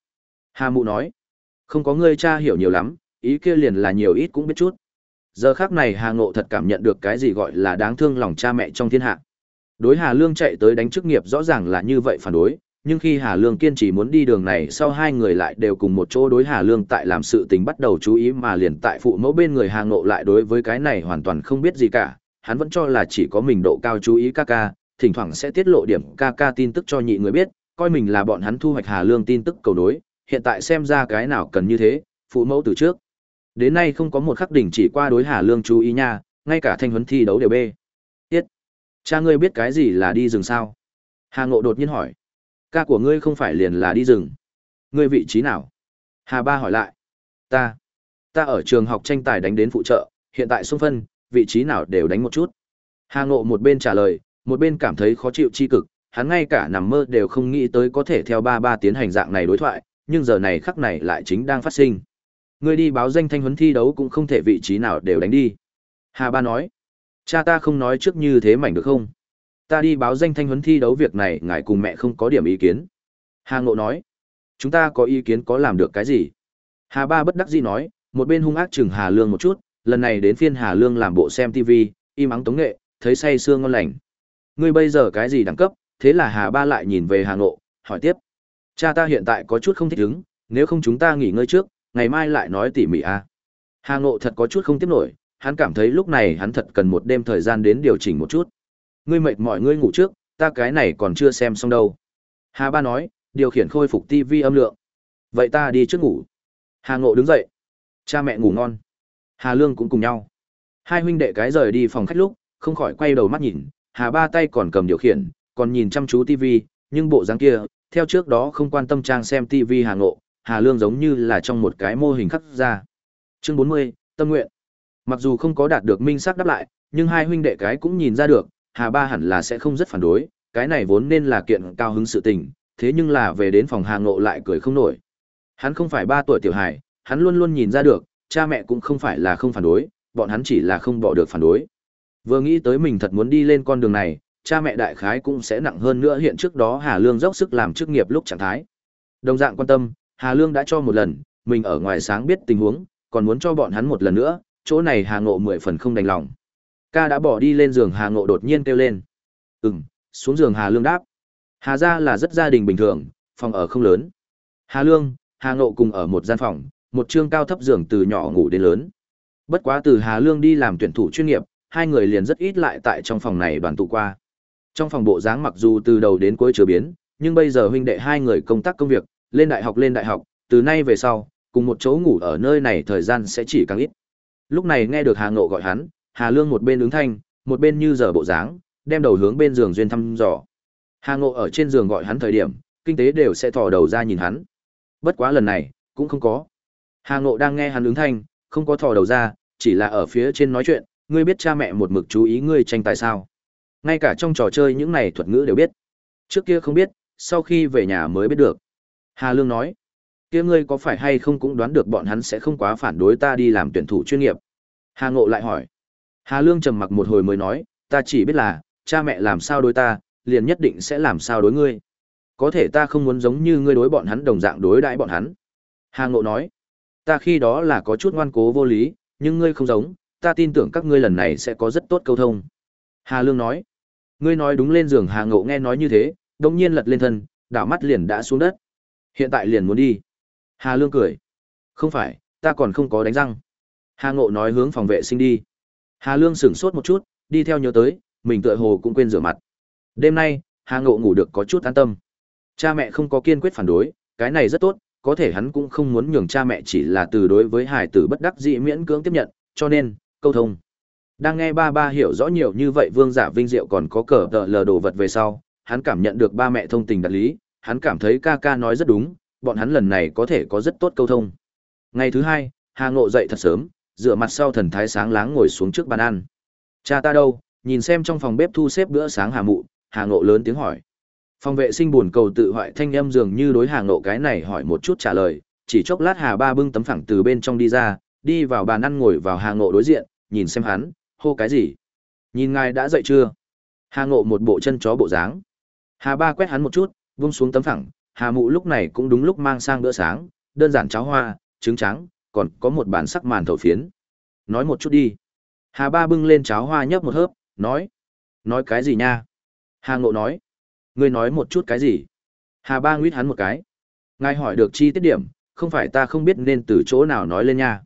Hà Mụ nói, không có ngươi cha hiểu nhiều lắm, ý kia liền là nhiều ít cũng biết chút. Giờ khác này Hà Ngộ thật cảm nhận được cái gì gọi là đáng thương lòng cha mẹ trong thiên hạ. Đối Hà Lương chạy tới đánh chức nghiệp rõ ràng là như vậy phản đối, nhưng khi Hà Lương kiên trì muốn đi đường này sau hai người lại đều cùng một chỗ đối Hà Lương tại làm sự tình bắt đầu chú ý mà liền tại phụ mẫu bên người Hà Ngộ lại đối với cái này hoàn toàn không biết gì cả, hắn vẫn cho là chỉ có mình độ cao chú ý ca ca, thỉnh thoảng sẽ tiết lộ điểm ca ca tin tức cho nhị người biết, coi mình là bọn hắn thu hoạch Hà Lương tin tức cầu đối, hiện tại xem ra cái nào cần như thế, phụ mẫu từ trước. Đến nay không có một khắc đỉnh chỉ qua đối Hà Lương chú ý nha, ngay cả thanh huấn thi đấu đều bê. Tiết. Cha ngươi biết cái gì là đi rừng sao? Hà Ngộ đột nhiên hỏi. Ca của ngươi không phải liền là đi rừng. Ngươi vị trí nào? Hà Ba hỏi lại. Ta. Ta ở trường học tranh tài đánh đến phụ trợ, hiện tại xung phân, vị trí nào đều đánh một chút. Hà Ngộ một bên trả lời, một bên cảm thấy khó chịu chi cực, hắn ngay cả nằm mơ đều không nghĩ tới có thể theo ba ba tiến hành dạng này đối thoại, nhưng giờ này khắc này lại chính đang phát sinh. Ngươi đi báo danh thanh huấn thi đấu cũng không thể vị trí nào đều đánh đi. Hà Ba nói, cha ta không nói trước như thế mảnh được không? Ta đi báo danh thanh huấn thi đấu việc này ngài cùng mẹ không có điểm ý kiến. Hà Ngộ nói, chúng ta có ý kiến có làm được cái gì? Hà Ba bất đắc dĩ nói, một bên hung ác chừng Hà Lương một chút, lần này đến phiên Hà Lương làm bộ xem TV, im ắng tống nghệ, thấy say sương ngon lành. Ngươi bây giờ cái gì đẳng cấp? Thế là Hà Ba lại nhìn về Hà Ngộ, hỏi tiếp. Cha ta hiện tại có chút không thích ứng, nếu không chúng ta nghỉ ngơi trước, ngày mai lại nói tỉ mỉ à. Hà Ngộ thật có chút không tiếp nổi, hắn cảm thấy lúc này hắn thật cần một đêm thời gian đến điều chỉnh một chút. Ngươi mệt mỏi ngươi ngủ trước, ta cái này còn chưa xem xong đâu. Hà Ba nói, điều khiển khôi phục TV âm lượng. Vậy ta đi trước ngủ. Hà Ngộ đứng dậy. Cha mẹ ngủ ngon. Hà Lương cũng cùng nhau. Hai huynh đệ cái rời đi phòng khách lúc, không khỏi quay đầu mắt nhìn, Hà Ba tay còn cầm điều khiển, còn nhìn chăm chú TV, nhưng bộ dáng kia, theo trước đó không quan tâm trang xem TV Hà Ngộ, Hà Lương giống như là trong một cái mô hình khắc ra. Chương 40, Tâm nguyện. Mặc dù không có đạt được minh xác đáp lại, nhưng hai huynh đệ cái cũng nhìn ra được, Hà Ba hẳn là sẽ không rất phản đối, cái này vốn nên là kiện cao hứng sự tình, thế nhưng là về đến phòng Hà Ngộ lại cười không nổi. Hắn không phải ba tuổi tiểu hài, hắn luôn luôn nhìn ra được, cha mẹ cũng không phải là không phản đối, bọn hắn chỉ là không bỏ được phản đối. Vừa nghĩ tới mình thật muốn đi lên con đường này, cha mẹ đại khái cũng sẽ nặng hơn nữa hiện trước đó Hà Lương dốc sức làm chức nghiệp lúc trạng thái. Đồng dạng quan tâm, Hà Lương đã cho một lần, mình ở ngoài sáng biết tình huống, còn muốn cho bọn hắn một lần nữa, chỗ này Hà Ngộ mười phần không đành lòng. Ca đã bỏ đi lên giường Hà Ngộ đột nhiên kêu lên. Ừm, xuống giường Hà Lương đáp. Hà gia là rất gia đình bình thường, phòng ở không lớn. Hà Lương, Hà Ngộ cùng ở một gian phòng, một chương cao thấp giường từ nhỏ ngủ đến lớn. Bất quá từ Hà Lương đi làm tuyển thủ chuyên nghiệp, hai người liền rất ít lại tại trong phòng này đoàn tụ qua. Trong phòng bộ dáng mặc dù từ đầu đến cuối chưa biến, nhưng bây giờ huynh đệ hai người công tác công việc, lên đại học lên đại học, từ nay về sau, cùng một chỗ ngủ ở nơi này thời gian sẽ chỉ càng ít. Lúc này nghe được Hà Ngộ gọi hắn, Hà Lương một bên ứng thanh, một bên như giờ bộ dáng, đem đầu hướng bên giường duyên thăm dò. Hà Ngộ ở trên giường gọi hắn thời điểm, kinh tế đều sẽ thò đầu ra nhìn hắn. Bất quá lần này, cũng không có. Hà Ngộ đang nghe hắn ứng thanh, không có thò đầu ra, chỉ là ở phía trên nói chuyện, ngươi biết cha mẹ một mực chú ý ngươi tranh tài sao? Ngay cả trong trò chơi những này thuật ngữ đều biết. Trước kia không biết, sau khi về nhà mới biết được. Hà Lương nói, kia ngươi có phải hay không cũng đoán được bọn hắn sẽ không quá phản đối ta đi làm tuyển thủ chuyên nghiệp. Hà Ngộ lại hỏi. Hà Lương trầm mặc một hồi mới nói, ta chỉ biết là, cha mẹ làm sao đối ta, liền nhất định sẽ làm sao đối ngươi. Có thể ta không muốn giống như ngươi đối bọn hắn đồng dạng đối đãi bọn hắn. Hà Ngộ nói, ta khi đó là có chút ngoan cố vô lý, nhưng ngươi không giống, ta tin tưởng các ngươi lần này sẽ có rất tốt câu thông. Hà Lương nói, ngươi nói đúng lên giường Hà Ngộ nghe nói như thế, đồng nhiên lật lên thân, đảo mắt liền đã xuống đất. Hiện tại liền muốn đi. Hà Lương cười. Không phải, ta còn không có đánh răng. Hà Ngộ nói hướng phòng vệ sinh đi. Hà Lương sửng sốt một chút, đi theo nhớ tới, mình tựa hồ cũng quên rửa mặt. Đêm nay, Hà Ngộ ngủ được có chút an tâm. Cha mẹ không có kiên quyết phản đối, cái này rất tốt, có thể hắn cũng không muốn nhường cha mẹ chỉ là từ đối với hải tử bất đắc dĩ miễn cưỡng tiếp nhận, cho nên, câu thông. Đang nghe ba ba hiểu rõ nhiều như vậy vương giả vinh diệu còn có cờ tờ lờ đồ vật về sau, hắn cảm nhận được ba mẹ thông tình đặt lý, hắn cảm thấy ca ca nói rất đúng, bọn hắn lần này có thể có rất tốt câu thông. Ngày thứ hai, Hà Ngộ dậy thật sớm, dựa mặt sau thần thái sáng láng ngồi xuống trước bàn ăn. Cha ta đâu? Nhìn xem trong phòng bếp thu xếp bữa sáng Hà Mụ, Hà Ngộ lớn tiếng hỏi. Phòng vệ sinh buồn cầu tự hoại thanh âm dường như đối Hà Ngộ cái này hỏi một chút trả lời, chỉ chốc lát Hà Ba bưng tấm phẳng từ bên trong đi ra, đi vào bàn ăn ngồi vào Hà Ngộ đối diện, nhìn xem hắn, hô cái gì? Nhìn ngài đã dậy chưa? Hà Ngộ một bộ chân chó bộ dáng. Hà Ba quét hắn một chút, vung xuống tấm phẳng, Hà Mụ lúc này cũng đúng lúc mang sang bữa sáng, đơn giản cháo hoa, trứng trắng, còn có một bản sắc màn thầu phiến. Nói một chút đi. Hà Ba bưng lên cháo hoa nhấp một hớp, nói. Nói cái gì nha? Hà Ngộ nói. Ngươi nói một chút cái gì? Hà Ba nguyết hắn một cái. Ngài hỏi được chi tiết điểm, không phải ta không biết nên từ chỗ nào nói lên nha.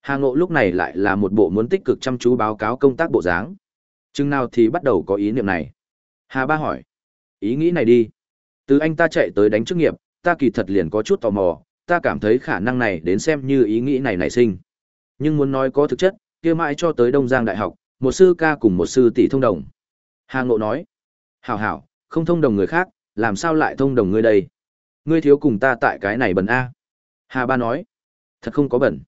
Hà Ngộ lúc này lại là một bộ muốn tích cực chăm chú báo cáo công tác bộ dáng. Chừng nào thì bắt đầu có ý niệm này. Hà Ba hỏi. Ý nghĩ này đi. Từ anh ta chạy tới đánh chức nghiệp, ta kỳ thật liền có chút tò mò, ta cảm thấy khả năng này đến xem như ý nghĩ này nảy sinh. Nhưng muốn nói có thực chất, kia mãi cho tới Đông Giang Đại học, một sư ca cùng một sư tỷ thông đồng. Hà Ngộ nói, hảo hảo, không thông đồng người khác, làm sao lại thông đồng ngươi đây? Ngươi thiếu cùng ta tại cái này bẩn A. Hà Ba nói, thật không có bẩn.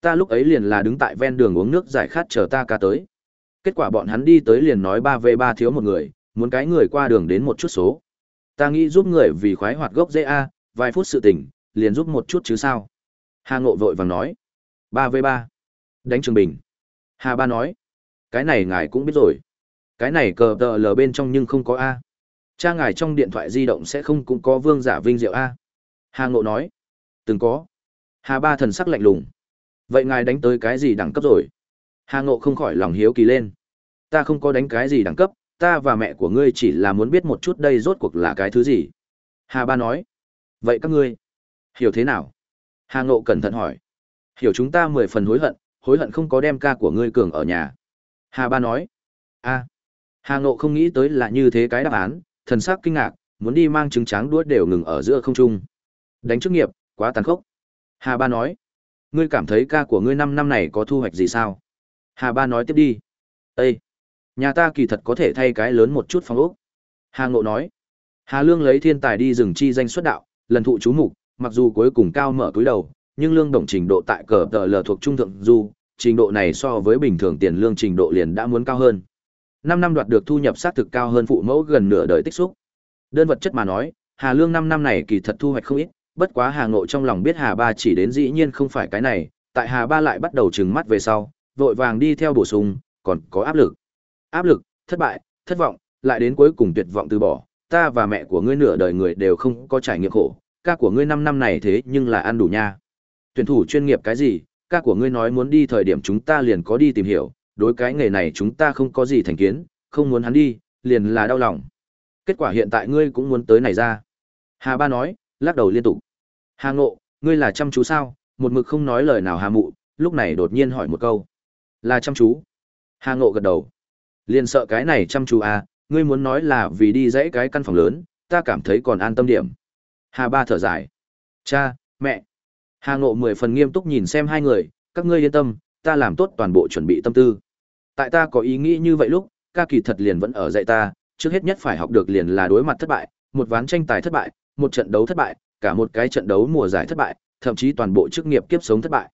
Ta lúc ấy liền là đứng tại ven đường uống nước giải khát chờ ta ca tới. Kết quả bọn hắn đi tới liền nói ba v ba thiếu một người, muốn cái người qua đường đến một chút số. Ta nghĩ giúp người vì khoái hoạt gốc dễ A, vài phút sự tình, liền giúp một chút chứ sao. Hà Ngộ vội vàng nói, ba v ba Đánh Trường Bình. Hà Ba nói, cái này ngài cũng biết rồi. Cái này cờ tờ lờ bên trong nhưng không có A. Cha ngài trong điện thoại di động sẽ không cũng có vương giả vinh diệu A. Hà Ngộ nói, từng có. Hà Ba thần sắc lạnh lùng. Vậy ngài đánh tới cái gì đẳng cấp rồi? Hà Ngộ không khỏi lòng hiếu kỳ lên. Ta không có đánh cái gì đẳng cấp, ta và mẹ của ngươi chỉ là muốn biết một chút đây rốt cuộc là cái thứ gì. Hà Ba nói. Vậy các ngươi, hiểu thế nào? Hà Ngộ cẩn thận hỏi. Hiểu chúng ta mười phần hối hận, hối hận không có đem ca của ngươi cường ở nhà. Hà Ba nói. a Hà Ngộ không nghĩ tới là như thế cái đáp án, thần sắc kinh ngạc, muốn đi mang trứng tráng đuốt đều ngừng ở giữa không trung. Đánh chức nghiệp, quá tàn khốc. Hà Ba nói. Ngươi cảm thấy ca của ngươi năm năm này có thu hoạch gì sao? Hà Ba nói tiếp đi. Ê! Nhà ta kỳ thật có thể thay cái lớn một chút phòng ốc. Hà Ngộ nói. Hà Lương lấy thiên tài đi rừng chi danh xuất đạo, lần thụ chú mục, mặc dù cuối cùng cao mở túi đầu, nhưng lương đồng trình độ tại cờ tờ lờ thuộc trung thượng du, trình độ này so với bình thường tiền lương trình độ liền đã muốn cao hơn. Năm năm đoạt được thu nhập xác thực cao hơn phụ mẫu gần nửa đời tích xúc. Đơn vật chất mà nói, Hà Lương năm năm này kỳ thật thu hoạch không ít, bất quá Hà Ngộ trong lòng biết Hà Ba chỉ đến dĩ nhiên không phải cái này, tại Hà Ba lại bắt đầu trừng mắt về sau, vội vàng đi theo bổ sung, còn có áp lực. Áp lực, thất bại, thất vọng, lại đến cuối cùng tuyệt vọng từ bỏ, ta và mẹ của ngươi nửa đời người đều không có trải nghiệm khổ, ca của ngươi năm năm này thế nhưng là ăn đủ nha. Tuyển thủ chuyên nghiệp cái gì, ca của ngươi nói muốn đi thời điểm chúng ta liền có đi tìm hiểu, đối cái nghề này chúng ta không có gì thành kiến, không muốn hắn đi, liền là đau lòng. Kết quả hiện tại ngươi cũng muốn tới này ra. Hà Ba nói, lắc đầu liên tục. Hà Ngộ, ngươi là chăm chú sao? Một mực không nói lời nào Hà Mụ, lúc này đột nhiên hỏi một câu. Là chăm chú. Hà Ngộ gật đầu. Liền sợ cái này chăm chú à, ngươi muốn nói là vì đi dãy cái căn phòng lớn, ta cảm thấy còn an tâm điểm. Hà Ba thở dài. Cha, mẹ. Hà Ngộ mười phần nghiêm túc nhìn xem hai người, các ngươi yên tâm, ta làm tốt toàn bộ chuẩn bị tâm tư. Tại ta có ý nghĩ như vậy lúc, ca kỳ thật liền vẫn ở dạy ta, trước hết nhất phải học được liền là đối mặt thất bại, một ván tranh tài thất bại, một trận đấu thất bại, cả một cái trận đấu mùa giải thất bại, thậm chí toàn bộ chức nghiệp kiếp sống thất bại.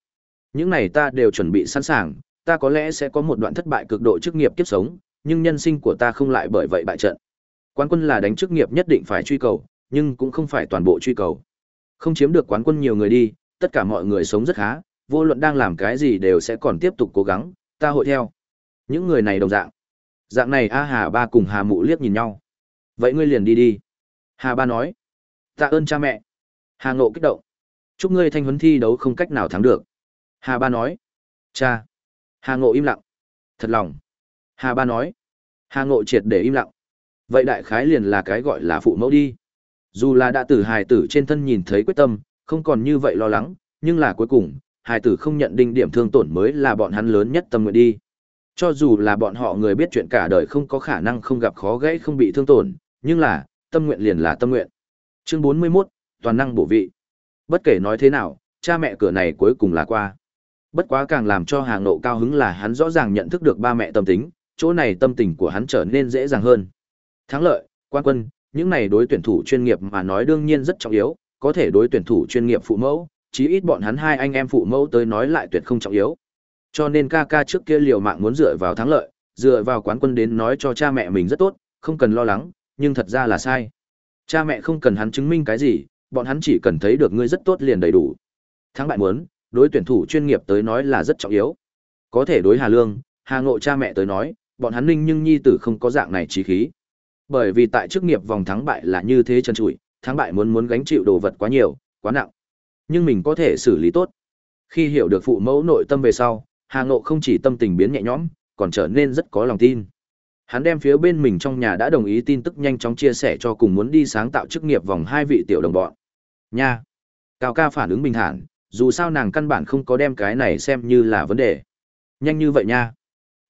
Những này ta đều chuẩn bị sẵn sàng, ta có lẽ sẽ có một đoạn thất bại cực độ chức nghiệp kiếp sống, nhưng nhân sinh của ta không lại bởi vậy bại trận. Quán quân là đánh chức nghiệp nhất định phải truy cầu, nhưng cũng không phải toàn bộ truy cầu. Không chiếm được quán quân nhiều người đi, tất cả mọi người sống rất khá, vô luận đang làm cái gì đều sẽ còn tiếp tục cố gắng, ta hội theo. Những người này đồng dạng. Dạng này A Hà Ba cùng Hà Mụ liếc nhìn nhau. Vậy ngươi liền đi đi. Hà Ba nói. Tạ ơn cha mẹ. Hà Ngộ kích động. Chúc ngươi thanh huấn thi đấu không cách nào thắng được. Hà Ba nói. Cha. Hà Ngộ im lặng. Thật lòng. Hà Ba nói. Hà Ngộ triệt để im lặng. Vậy đại khái liền là cái gọi là phụ mẫu đi. Dù là đã tử hài tử trên thân nhìn thấy quyết tâm, không còn như vậy lo lắng, nhưng là cuối cùng, hài tử không nhận đinh điểm thương tổn mới là bọn hắn lớn nhất tâm nguyện đi. Cho dù là bọn họ người biết chuyện cả đời không có khả năng không gặp khó gãy không bị thương tổn, nhưng là, tâm nguyện liền là tâm nguyện. Chương 41, toàn năng bổ vị. Bất kể nói thế nào, cha mẹ cửa này cuối cùng là qua. Bất quá càng làm cho hàng nộ cao hứng là hắn rõ ràng nhận thức được ba mẹ tâm tính, chỗ này tâm tình của hắn trở nên dễ dàng hơn. Thắng lợi, quan quân, những này đối tuyển thủ chuyên nghiệp mà nói đương nhiên rất trọng yếu, có thể đối tuyển thủ chuyên nghiệp phụ mẫu, chí ít bọn hắn hai anh em phụ mẫu tới nói lại tuyệt không trọng yếu. Cho nên ca ca trước kia liều mạng muốn dựa vào thắng lợi, dựa vào quán quân đến nói cho cha mẹ mình rất tốt, không cần lo lắng, nhưng thật ra là sai. Cha mẹ không cần hắn chứng minh cái gì, bọn hắn chỉ cần thấy được ngươi rất tốt liền đầy đủ. Thắng bại muốn, đối tuyển thủ chuyên nghiệp tới nói là rất trọng yếu. Có thể đối Hà Lương, Hà Ngộ cha mẹ tới nói, bọn hắn ninh nhưng nhi tử không có dạng này trí khí. Bởi vì tại chức nghiệp vòng thắng bại là như thế chân trụi, thắng bại muốn muốn gánh chịu đồ vật quá nhiều, quá nặng. Nhưng mình có thể xử lý tốt. Khi hiểu được phụ mẫu nội tâm về sau, Hà Ngộ không chỉ tâm tình biến nhẹ nhõm, còn trở nên rất có lòng tin. Hắn đem phía bên mình trong nhà đã đồng ý tin tức nhanh chóng chia sẻ cho cùng muốn đi sáng tạo chức nghiệp vòng hai vị tiểu đồng bọn. Nha. Cao ca phản ứng bình thản, dù sao nàng căn bản không có đem cái này xem như là vấn đề. Nhanh như vậy nha.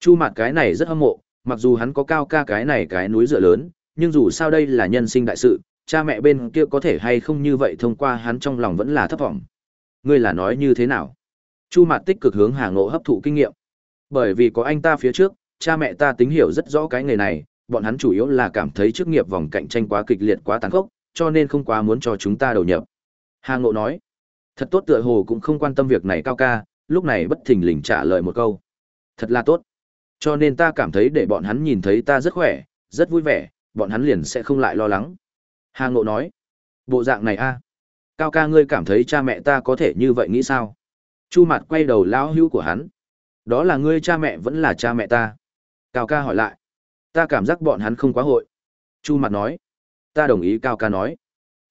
Chu mặt cái này rất hâm mộ, mặc dù hắn có cao ca cái này cái núi dựa lớn, nhưng dù sao đây là nhân sinh đại sự, cha mẹ bên kia có thể hay không như vậy thông qua hắn trong lòng vẫn là thấp vọng. Ngươi là nói như thế nào? Chu Mạt tích cực hướng Hà Ngộ hấp thụ kinh nghiệm. Bởi vì có anh ta phía trước, cha mẹ ta tính hiểu rất rõ cái nghề này, bọn hắn chủ yếu là cảm thấy chức nghiệp vòng cạnh tranh quá kịch liệt quá tàn khốc, cho nên không quá muốn cho chúng ta đầu nhập. Hà Ngộ nói, thật tốt tựa hồ cũng không quan tâm việc này cao ca, lúc này bất thình lình trả lời một câu. Thật là tốt. Cho nên ta cảm thấy để bọn hắn nhìn thấy ta rất khỏe, rất vui vẻ, bọn hắn liền sẽ không lại lo lắng. Hà Ngộ nói, bộ dạng này a, Cao ca ngươi cảm thấy cha mẹ ta có thể như vậy nghĩ sao? Chu mặt quay đầu lão hữu của hắn. Đó là ngươi cha mẹ vẫn là cha mẹ ta. Cao ca hỏi lại. Ta cảm giác bọn hắn không quá hội. Chu mặt nói. Ta đồng ý Cao ca nói.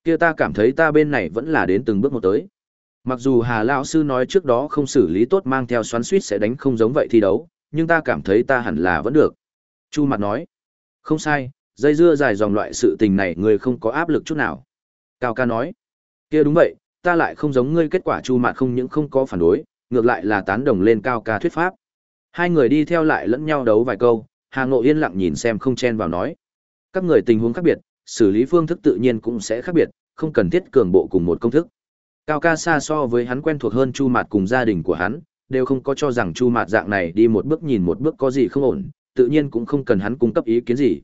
kia ta cảm thấy ta bên này vẫn là đến từng bước một tới. Mặc dù Hà lão sư nói trước đó không xử lý tốt mang theo xoắn suýt sẽ đánh không giống vậy thi đấu, nhưng ta cảm thấy ta hẳn là vẫn được. Chu mặt nói. Không sai, dây dưa dài dòng loại sự tình này người không có áp lực chút nào. Cao ca nói. kia đúng vậy, ta lại không giống ngươi kết quả chu mặt không những không có phản đối, ngược lại là tán đồng lên cao ca thuyết pháp. Hai người đi theo lại lẫn nhau đấu vài câu, Hà Ngộ yên lặng nhìn xem không chen vào nói. Các người tình huống khác biệt, xử lý phương thức tự nhiên cũng sẽ khác biệt, không cần thiết cường bộ cùng một công thức. Cao ca xa so với hắn quen thuộc hơn Chu Mạt cùng gia đình của hắn, đều không có cho rằng Chu Mạt dạng này đi một bước nhìn một bước có gì không ổn, tự nhiên cũng không cần hắn cung cấp ý kiến gì.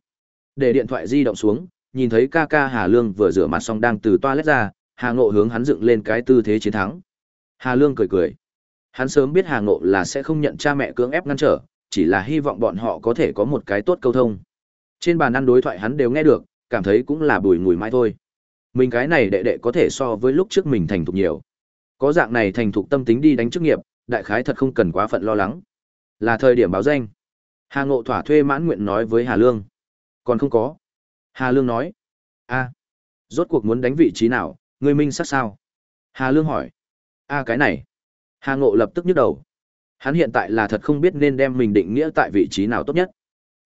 Để điện thoại di động xuống, nhìn thấy ca ca Hà Lương vừa rửa mặt xong đang từ toilet ra, Hà Ngộ hướng hắn dựng lên cái tư thế chiến thắng. Hà Lương cười cười. Hắn sớm biết Hà Ngộ là sẽ không nhận cha mẹ cưỡng ép ngăn trở, chỉ là hy vọng bọn họ có thể có một cái tốt câu thông. Trên bàn ăn đối thoại hắn đều nghe được, cảm thấy cũng là bùi ngùi mai thôi. Mình cái này đệ đệ có thể so với lúc trước mình thành thục nhiều. Có dạng này thành thục tâm tính đi đánh chức nghiệp, đại khái thật không cần quá phận lo lắng. Là thời điểm báo danh. Hà Ngộ thỏa thuê mãn nguyện nói với Hà Lương. Còn không có. Hà Lương nói. a rốt cuộc muốn đánh vị trí nào, ngươi minh sắc sao? Hà Lương hỏi. a cái này. Hà Ngộ lập tức nhức đầu. Hắn hiện tại là thật không biết nên đem mình định nghĩa tại vị trí nào tốt nhất.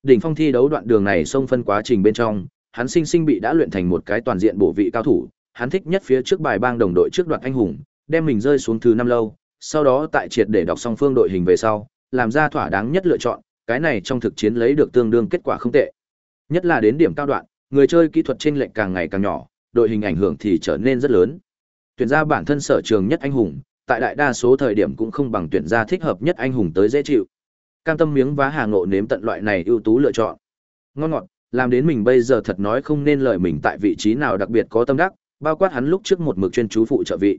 Đỉnh phong thi đấu đoạn đường này xông phân quá trình bên trong, hắn sinh sinh bị đã luyện thành một cái toàn diện bổ vị cao thủ, hắn thích nhất phía trước bài bang đồng đội trước đoạt anh hùng, đem mình rơi xuống thứ năm lâu, sau đó tại triệt để đọc xong phương đội hình về sau, làm ra thỏa đáng nhất lựa chọn, cái này trong thực chiến lấy được tương đương kết quả không tệ. Nhất là đến điểm cao đoạn, người chơi kỹ thuật chênh lệch càng ngày càng nhỏ, đội hình ảnh hưởng thì trở nên rất lớn. Tuyển ra bản thân sở trường nhất anh hùng, tại đại đa số thời điểm cũng không bằng tuyển ra thích hợp nhất anh hùng tới dễ chịu. Cam tâm miếng vá Hà Ngộ nếm tận loại này ưu tú lựa chọn. Ngon ngọt, làm đến mình bây giờ thật nói không nên lời mình tại vị trí nào đặc biệt có tâm đắc, bao quát hắn lúc trước một mực chuyên chú phụ trợ vị.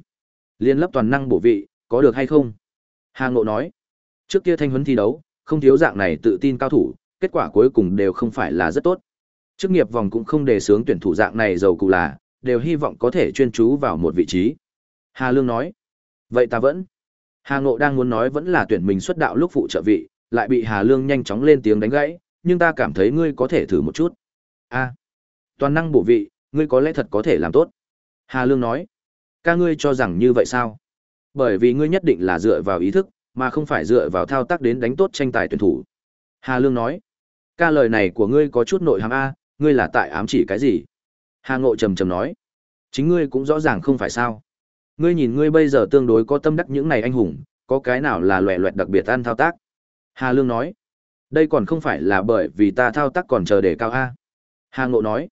Liên lấp toàn năng bổ vị, có được hay không? Hà Ngộ nói, trước kia thanh huấn thi đấu, không thiếu dạng này tự tin cao thủ, kết quả cuối cùng đều không phải là rất tốt. Chức nghiệp vòng cũng không đề xướng tuyển thủ dạng này giàu cụ là, đều hy vọng có thể chuyên chú vào một vị trí. Hà Lương nói, vậy ta vẫn. Hà Ngộ đang muốn nói vẫn là tuyển mình xuất đạo lúc phụ trợ vị, lại bị Hà Lương nhanh chóng lên tiếng đánh gãy, nhưng ta cảm thấy ngươi có thể thử một chút. A, toàn năng bổ vị, ngươi có lẽ thật có thể làm tốt. Hà Lương nói, ca ngươi cho rằng như vậy sao? Bởi vì ngươi nhất định là dựa vào ý thức, mà không phải dựa vào thao tác đến đánh tốt tranh tài tuyển thủ. Hà Lương nói, ca lời này của ngươi có chút nội hàm A, ngươi là tại ám chỉ cái gì? Hà Ngộ trầm trầm nói, chính ngươi cũng rõ ràng không phải sao. Ngươi nhìn ngươi bây giờ tương đối có tâm đắc những này anh hùng, có cái nào là loẹ loẹt đặc biệt ăn thao tác? Hà Lương nói, đây còn không phải là bởi vì ta thao tác còn chờ để cao A. Hà Ngộ nói,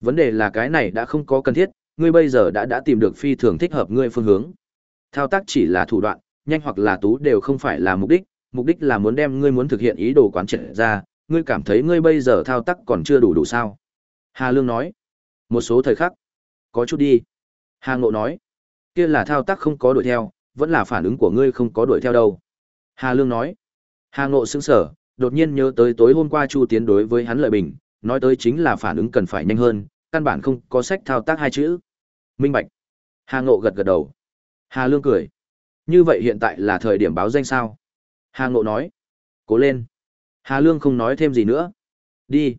vấn đề là cái này đã không có cần thiết, ngươi bây giờ đã đã tìm được phi thường thích hợp ngươi phương hướng. Thao tác chỉ là thủ đoạn, nhanh hoặc là tú đều không phải là mục đích, mục đích là muốn đem ngươi muốn thực hiện ý đồ quán triệt ra, ngươi cảm thấy ngươi bây giờ thao tác còn chưa đủ đủ sao? Hà Lương nói, một số thời khắc, có chút đi. Hà Ngộ nói, kia là thao tác không có đuổi theo, vẫn là phản ứng của ngươi không có đuổi theo đâu. Hà Lương nói, Hà Ngộ sững sở, đột nhiên nhớ tới tối hôm qua Chu Tiến đối với hắn lợi bình, nói tới chính là phản ứng cần phải nhanh hơn, căn bản không có sách thao tác hai chữ. Minh Bạch. Hà Ngộ gật gật đầu. Hà Lương cười. Như vậy hiện tại là thời điểm báo danh sao? Hà Ngộ nói. Cố lên. Hà Lương không nói thêm gì nữa. Đi.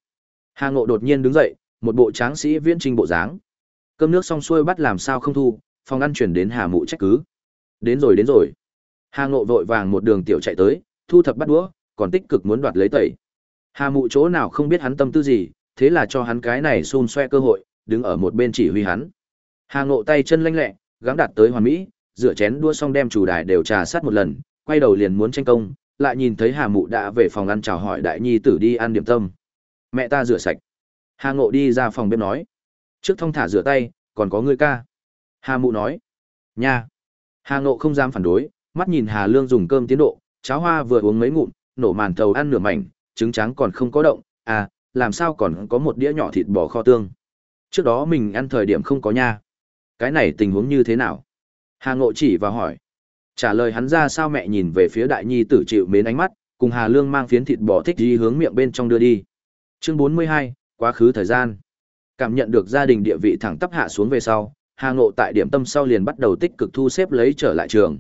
Hà Ngộ đột nhiên đứng dậy, một bộ tráng sĩ viễn trinh bộ dáng. Cơm nước xong xuôi bắt làm sao không thu, phòng ăn chuyển đến Hà Mụ trách cứ. Đến rồi đến rồi. Hà Ngộ vội vàng một đường tiểu chạy tới, thu thập bắt đũa, còn tích cực muốn đoạt lấy tẩy. Hà Mụ chỗ nào không biết hắn tâm tư gì, thế là cho hắn cái này xun xoe cơ hội, đứng ở một bên chỉ huy hắn. Hà Ngộ tay chân lanh lẹ, gắng đạt tới hoàn mỹ, rửa chén đua xong đem chủ đài đều trà sát một lần, quay đầu liền muốn tranh công, lại nhìn thấy Hà Mụ đã về phòng ăn chào hỏi đại nhi tử đi ăn điểm tâm. Mẹ ta rửa sạch. Hà Ngộ đi ra phòng bếp nói. Trước thông thả rửa tay, còn có ngươi ca. Hà Mụ nói. Nha. Hà Ngộ không dám phản đối, mắt nhìn Hà Lương dùng cơm tiến độ, cháo hoa vừa uống mấy ngụm, nổ màn thầu ăn nửa mảnh, trứng trắng còn không có động, à, làm sao còn có một đĩa nhỏ thịt bò kho tương. Trước đó mình ăn thời điểm không có nha. Cái này tình huống như thế nào? Hà Ngộ chỉ vào hỏi. Trả lời hắn ra sao mẹ nhìn về phía đại nhi tử chịu mến ánh mắt, cùng Hà Lương mang phiến thịt bò thích đi hướng miệng bên trong đưa đi. Chương 42, quá khứ thời gian. Cảm nhận được gia đình địa vị thẳng tắp hạ xuống về sau, Hà Ngộ tại điểm tâm sau liền bắt đầu tích cực thu xếp lấy trở lại trường.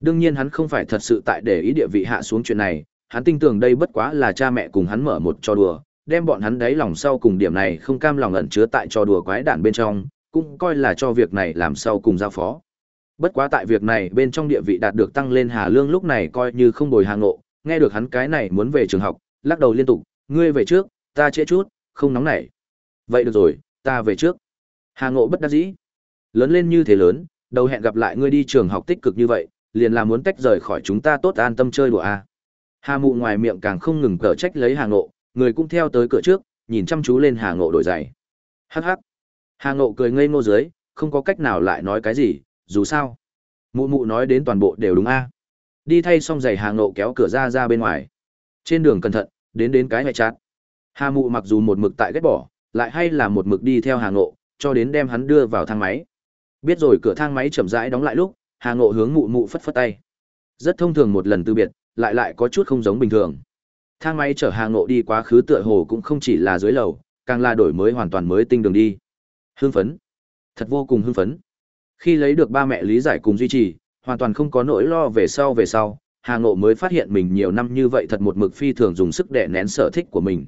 Đương nhiên hắn không phải thật sự tại để ý địa vị hạ xuống chuyện này, hắn tin tưởng đây bất quá là cha mẹ cùng hắn mở một trò đùa, đem bọn hắn đáy lòng sau cùng điểm này không cam lòng ẩn chứa tại trò đùa quái đản bên trong, cũng coi là cho việc này làm sau cùng giao phó. Bất quá tại việc này bên trong địa vị đạt được tăng lên Hà Lương lúc này coi như không bồi Hàng Ngộ, nghe được hắn cái này muốn về trường học, lắc đầu liên tục, ngươi về trước, ta trễ chút, không nóng nảy. Vậy được rồi, ta về trước. Hà Ngộ bất đắc dĩ. Lớn lên như thế lớn, đầu hẹn gặp lại ngươi đi trường học tích cực như vậy, liền là muốn tách rời khỏi chúng ta tốt an tâm chơi đùa à. Hà Mụ ngoài miệng càng không ngừng cở trách lấy Hà Ngộ, người cũng theo tới cửa trước, nhìn chăm chú lên Hà Ngộ đổi giày. Hắc hắc. Hà Ngộ cười ngây ngô dưới, không có cách nào lại nói cái gì, dù sao. Mụ mụ nói đến toàn bộ đều đúng a. Đi thay xong giày Hà Ngộ kéo cửa ra ra bên ngoài. Trên đường cẩn thận, đến đến cái hệ chát. Hà Mụ mặc dù một mực tại ghét bỏ, lại hay là một mực đi theo Hà Ngộ, cho đến đem hắn đưa vào thang máy. Biết rồi cửa thang máy chậm rãi đóng lại lúc, Hà Ngộ hướng mụ mụ phất phất tay. Rất thông thường một lần từ biệt, lại lại có chút không giống bình thường. Thang máy chở Hà Ngộ đi quá khứ tựa hồ cũng không chỉ là dưới lầu, càng là đổi mới hoàn toàn mới tinh đường đi. Hưng phấn. Thật vô cùng hưng phấn. Khi lấy được ba mẹ lý giải cùng duy trì, hoàn toàn không có nỗi lo về sau về sau, Hà Ngộ mới phát hiện mình nhiều năm như vậy thật một mực phi thường dùng sức đè nén sở thích của mình.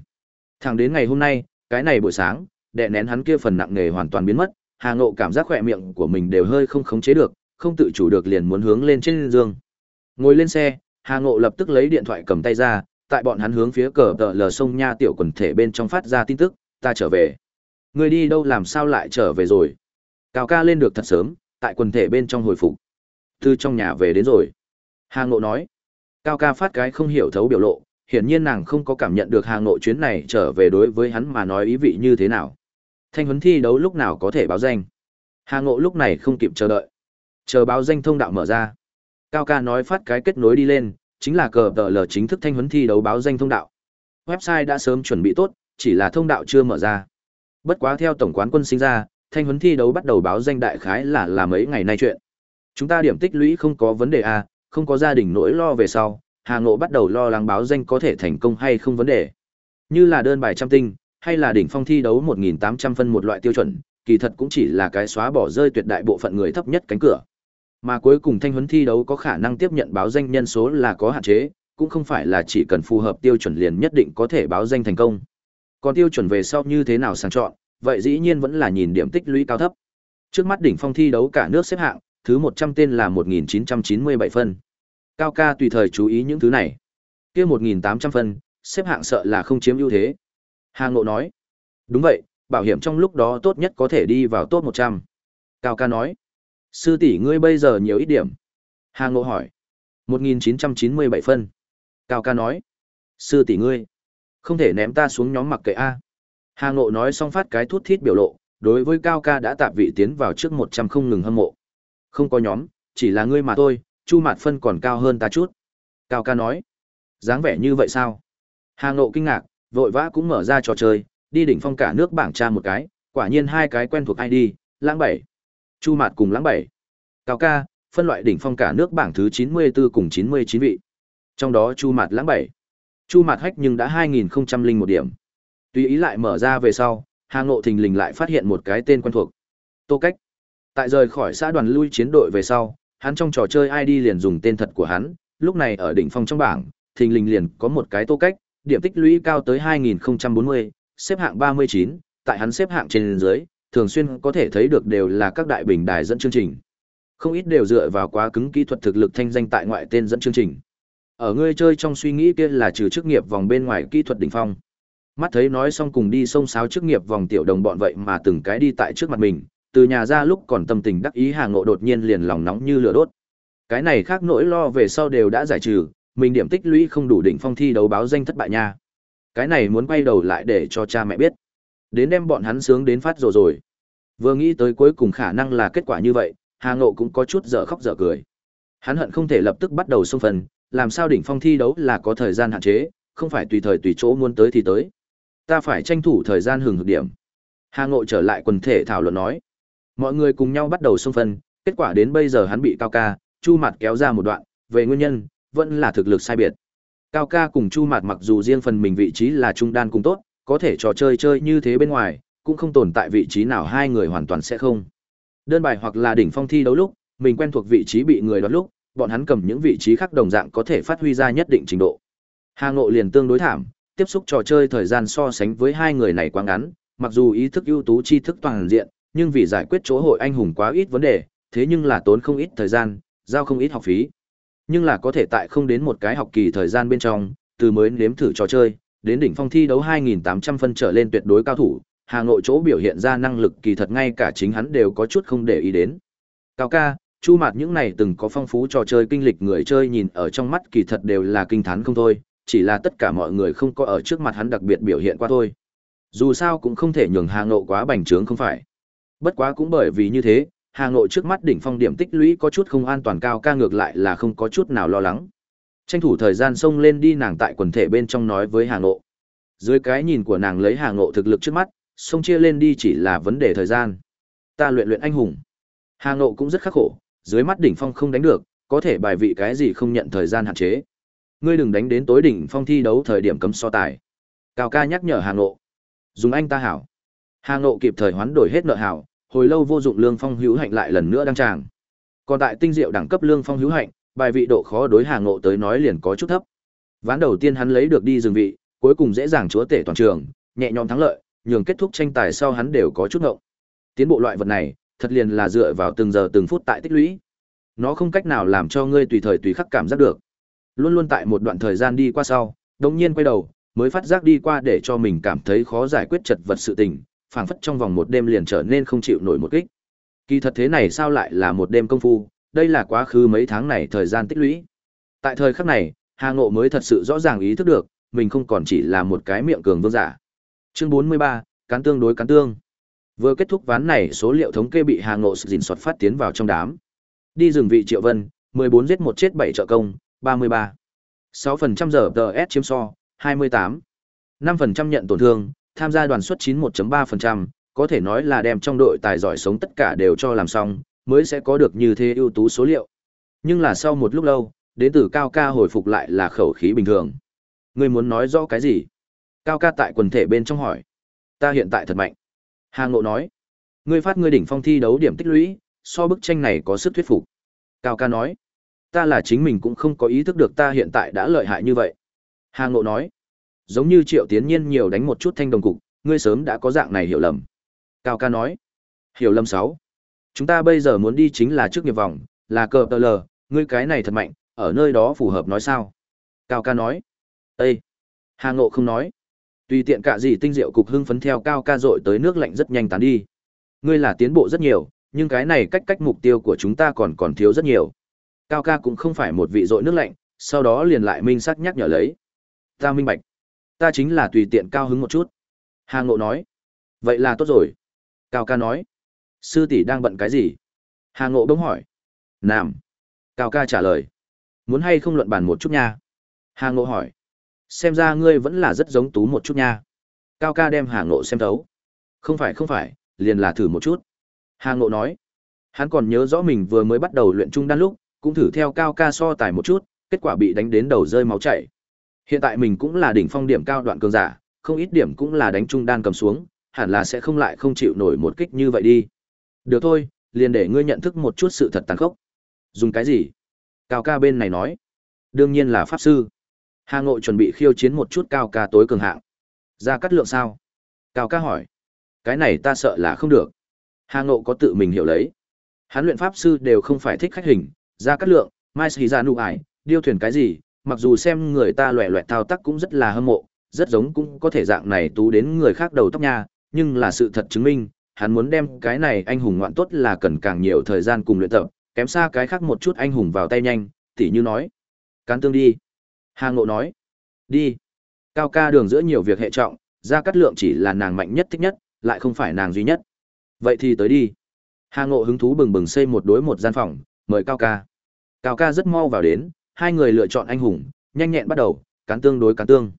Thẳng đến ngày hôm nay, cái này buổi sáng, đè nén hắn kia phần nặng nề hoàn toàn biến mất, Hà Ngộ cảm giác khỏe miệng của mình đều hơi không khống chế được, không tự chủ được liền muốn hướng lên trên giường. Ngồi lên xe, Hà Ngộ lập tức lấy điện thoại cầm tay ra, tại bọn hắn hướng phía cờ tờ lờ sông nha tiểu quần thể bên trong phát ra tin tức, ta trở về. Người đi đâu làm sao lại trở về rồi? Cao ca lên được thật sớm, tại quần thể bên trong hồi phục. Từ trong nhà về đến rồi. Hà Ngộ nói. Cao ca phát cái không hiểu thấu biểu lộ, hiển nhiên nàng không có cảm nhận được Hà Ngộ chuyến này trở về đối với hắn mà nói ý vị như thế nào. Thanh huấn thi đấu lúc nào có thể báo danh. Hà Ngộ lúc này không kịp chờ đợi. Chờ báo danh thông đạo mở ra. Cao ca nói phát cái kết nối đi lên, chính là cờ tờ lờ chính thức thanh huấn thi đấu báo danh thông đạo. Website đã sớm chuẩn bị tốt, chỉ là thông đạo chưa mở ra. Bất quá theo tổng quán quân sinh ra, thanh huấn thi đấu bắt đầu báo danh đại khái là là mấy ngày nay chuyện. Chúng ta điểm tích lũy không có vấn đề à, không có gia đình nỗi lo về sau, Hà Ngộ bắt đầu lo lắng báo danh có thể thành công hay không vấn đề. Như là đơn bài trăm tinh, hay là đỉnh phong thi đấu 1.800 phân một loại tiêu chuẩn, kỳ thật cũng chỉ là cái xóa bỏ rơi tuyệt đại bộ phận người thấp nhất cánh cửa. Mà cuối cùng thanh huấn thi đấu có khả năng tiếp nhận báo danh nhân số là có hạn chế, cũng không phải là chỉ cần phù hợp tiêu chuẩn liền nhất định có thể báo danh thành công. Còn tiêu chuẩn về sau như thế nào sang chọn, vậy dĩ nhiên vẫn là nhìn điểm tích lũy cao thấp. Trước mắt đỉnh phong thi đấu cả nước xếp hạng, thứ 100 tên là 1997 phân. Cao ca tùy thời chú ý những thứ này. Kia 1800 phân, xếp hạng sợ là không chiếm ưu thế. Hà Ngộ nói. Đúng vậy, bảo hiểm trong lúc đó tốt nhất có thể đi vào top 100. Cao ca nói. Sư tỷ ngươi bây giờ nhiều ít điểm. Hà Ngộ hỏi. 1997 phân. Cao ca nói. Sư tỷ ngươi. Không thể ném ta xuống nhóm mặc kệ A. Hà Ngộ nói xong phát cái thút thít biểu lộ, đối với Cao ca đã tạp vị tiến vào trước 100 không ngừng hâm mộ. Không có nhóm, chỉ là ngươi mà thôi, Chu Mạt Phân còn cao hơn ta chút. Cao ca nói. dáng vẻ như vậy sao? Hà Ngộ kinh ngạc, vội vã cũng mở ra trò chơi, đi đỉnh phong cả nước bảng tra một cái, quả nhiên hai cái quen thuộc ID, lãng bảy. Chu Mạt cùng lãng bảy. Cao ca, phân loại đỉnh phong cả nước bảng thứ 94 cùng 99 vị. Trong đó Chu Mạt lãng bảy. Chu Mạt hách nhưng đã 2001 điểm. Tùy ý lại mở ra về sau, Hà Ngộ thình lình lại phát hiện một cái tên quen thuộc. Tô Cách. Tại rời khỏi xã đoàn lui chiến đội về sau, hắn trong trò chơi ID liền dùng tên thật của hắn, lúc này ở đỉnh phong trong bảng, thình lình liền có một cái Tô Cách, điểm tích lũy cao tới 2040, xếp hạng 39, tại hắn xếp hạng trên dưới, thường xuyên có thể thấy được đều là các đại bình đài dẫn chương trình. Không ít đều dựa vào quá cứng kỹ thuật thực lực thanh danh tại ngoại tên dẫn chương trình. Ở ngươi chơi trong suy nghĩ kia là trừ chức nghiệp vòng bên ngoài kỹ thuật đỉnh phong. Mắt thấy nói xong cùng đi xông xáo chức nghiệp vòng tiểu đồng bọn vậy mà từng cái đi tại trước mặt mình, từ nhà ra lúc còn tâm tình đắc ý hàng ngộ đột nhiên liền lòng nóng như lửa đốt. Cái này khác nỗi lo về sau đều đã giải trừ, mình điểm tích lũy không đủ đỉnh phong thi đấu báo danh thất bại nha. Cái này muốn quay đầu lại để cho cha mẹ biết. Đến đem bọn hắn sướng đến phát rồi rồi. Vừa nghĩ tới cuối cùng khả năng là kết quả như vậy, Hà Ngộ cũng có chút dở khóc dở cười. Hắn hận không thể lập tức bắt đầu xung phần, làm sao đỉnh phong thi đấu là có thời gian hạn chế, không phải tùy thời tùy chỗ muốn tới thì tới. Ta phải tranh thủ thời gian hừng hực điểm. Hà Ngộ trở lại quần thể thảo luận nói. Mọi người cùng nhau bắt đầu xung phân, kết quả đến bây giờ hắn bị Cao Ca, Chu Mạt kéo ra một đoạn, về nguyên nhân, vẫn là thực lực sai biệt. Cao Ca cùng Chu Mạt mặc dù riêng phần mình vị trí là trung đan cùng tốt, có thể trò chơi chơi như thế bên ngoài, cũng không tồn tại vị trí nào hai người hoàn toàn sẽ không. Đơn bài hoặc là đỉnh phong thi đấu lúc, mình quen thuộc vị trí bị người đoạt lúc, bọn hắn cầm những vị trí khác đồng dạng có thể phát huy ra nhất định trình độ. Hà Ngộ liền tương đối thảm, tiếp xúc trò chơi thời gian so sánh với hai người này quá ngắn, mặc dù ý thức ưu tú tri thức toàn diện, nhưng vì giải quyết chỗ hội anh hùng quá ít vấn đề, thế nhưng là tốn không ít thời gian, giao không ít học phí. Nhưng là có thể tại không đến một cái học kỳ thời gian bên trong, từ mới nếm thử trò chơi, đến đỉnh phong thi đấu 2.800 phân trở lên tuyệt đối cao thủ, Hà nội chỗ biểu hiện ra năng lực kỳ thật ngay cả chính hắn đều có chút không để ý đến. Cao ca, Chu Mạt những này từng có phong phú trò chơi kinh lịch người chơi nhìn ở trong mắt kỳ thật đều là kinh thán không thôi, chỉ là tất cả mọi người không có ở trước mặt hắn đặc biệt biểu hiện qua thôi. Dù sao cũng không thể nhường Hà Ngộ quá bành trướng không phải. Bất quá cũng bởi vì như thế, Hà Ngộ trước mắt đỉnh phong điểm tích lũy có chút không an toàn cao ca ngược lại là không có chút nào lo lắng. Tranh thủ thời gian xông lên đi nàng tại quần thể bên trong nói với Hà Ngộ. Dưới cái nhìn của nàng lấy Hà Ngộ thực lực trước mắt, xông chia lên đi chỉ là vấn đề thời gian. Ta luyện luyện anh hùng. Hà Ngộ cũng rất khắc khổ, dưới mắt đỉnh phong không đánh được, có thể bài vị cái gì không nhận thời gian hạn chế. Ngươi đừng đánh đến tối đỉnh phong thi đấu thời điểm cấm so tài. Cao ca nhắc nhở Hà Ngộ. Dùng anh ta hảo. Hà Ngộ kịp thời hoán đổi hết nợ hảo, hồi lâu vô dụng lương phong hữu hạnh lại lần nữa đăng tràng. Còn tại tinh diệu đẳng cấp lương phong hữu hạnh, bài vị độ khó đối Hà Ngộ tới nói liền có chút thấp. Ván đầu tiên hắn lấy được đi dừng vị, cuối cùng dễ dàng chúa tể toàn trường, nhẹ nhõm thắng lợi, nhường kết thúc tranh tài sau hắn đều có chút ngộng. Tiến bộ loại vật này, thật liền là dựa vào từng giờ từng phút tại tích lũy. Nó không cách nào làm cho ngươi tùy thời tùy khắc cảm giác được. Luôn luôn tại một đoạn thời gian đi qua sau, đột nhiên quay đầu, mới phát giác đi qua để cho mình cảm thấy khó giải quyết chật vật sự tình, phảng phất trong vòng một đêm liền trở nên không chịu nổi một kích. Kỳ thật thế này sao lại là một đêm công phu, đây là quá khứ mấy tháng này thời gian tích lũy. Tại thời khắc này, Hà Ngộ mới thật sự rõ ràng ý thức được, mình không còn chỉ là một cái miệng cường vương giả. Chương 43, cán tương đối cán tương. Vừa kết thúc ván này, số liệu thống kê bị Hà Ngộ dình soạt phát tiến vào trong đám. Đi rừng vị Triệu Vân, 14 giết 1 chết 7 trợ công, 33. 6% giờ DS chiếm so, 28. 5% nhận tổn thương, tham gia đoàn suất 91.3%, có thể nói là đem trong đội tài giỏi sống tất cả đều cho làm xong, mới sẽ có được như thế ưu tú số liệu. Nhưng là sau một lúc lâu, đến từ Cao ca hồi phục lại là khẩu khí bình thường. Ngươi muốn nói rõ cái gì? Cao ca tại quần thể bên trong hỏi. Ta hiện tại thật mạnh. Hà Ngộ nói. Ngươi phát ngươi đỉnh phong thi đấu điểm tích lũy, so bức tranh này có sức thuyết phục. Cao ca nói. Ta là chính mình cũng không có ý thức được ta hiện tại đã lợi hại như vậy. Hà Ngộ nói. Giống như triệu tiến nhiên nhiều đánh một chút thanh đồng cục, ngươi sớm đã có dạng này hiểu lầm. Cao ca nói. Hiểu lầm sáu. Chúng ta bây giờ muốn đi chính là trước nghiệp vòng, là cờ tờ lờ, ngươi cái này thật mạnh, ở nơi đó phù hợp nói sao? Cao ca nói. Ê! Hà Ngộ không nói. Tùy tiện cả gì tinh diệu cục hưng phấn theo cao ca dội tới nước lạnh rất nhanh tán đi. Ngươi là tiến bộ rất nhiều, nhưng cái này cách cách mục tiêu của chúng ta còn còn thiếu rất nhiều. Cao ca cũng không phải một vị dội nước lạnh, sau đó liền lại minh sắc nhắc nhở lấy. Ta minh bạch. Ta chính là tùy tiện cao hứng một chút. Hà Ngộ nói. Vậy là tốt rồi. Cao ca nói. Sư tỷ đang bận cái gì? Hà Ngộ bỗng hỏi. Nam. Cao ca trả lời. Muốn hay không luận bàn một chút nha? Hà Ngộ hỏi. Xem ra ngươi vẫn là rất giống tú một chút nha. Cao ca đem Hà Ngộ xem thấu. Không phải không phải, liền là thử một chút. Hà Ngộ nói. Hắn còn nhớ rõ mình vừa mới bắt đầu luyện trung đan lúc, cũng thử theo Cao ca so tài một chút, kết quả bị đánh đến đầu rơi máu chảy. Hiện tại mình cũng là đỉnh phong điểm cao đoạn cường giả, không ít điểm cũng là đánh trung đan cầm xuống, hẳn là sẽ không lại không chịu nổi một kích như vậy đi. Được thôi, liền để ngươi nhận thức một chút sự thật tàn khốc. Dùng cái gì? Cao ca bên này nói. Đương nhiên là pháp sư. Hà Ngộ chuẩn bị khiêu chiến một chút cao ca tối cường hạng. Ra cắt lượng sao? Cao ca hỏi. Cái này ta sợ là không được. Hà Ngộ có tự mình hiểu lấy. Hắn luyện pháp sư đều không phải thích khách hình, ra cắt lượng, mai xì ra nụ ải, điêu thuyền cái gì, mặc dù xem người ta loẹ loẹt thao tác cũng rất là hâm mộ, rất giống cũng có thể dạng này tú đến người khác đầu tóc nha, nhưng là sự thật chứng minh, hắn muốn đem cái này anh hùng ngoạn tốt là cần càng nhiều thời gian cùng luyện tập, kém xa cái khác một chút anh hùng vào tay nhanh, tỉ như nói. Cán tương đi. Hà Ngộ nói. Đi. Cao ca đường giữa nhiều việc hệ trọng, ra cắt lượng chỉ là nàng mạnh nhất thích nhất, lại không phải nàng duy nhất. Vậy thì tới đi. Hà Ngộ hứng thú bừng bừng xây một đối một gian phòng, mời Cao ca. Cao ca rất mau vào đến, hai người lựa chọn anh hùng, nhanh nhẹn bắt đầu, cán tương đối cán tương.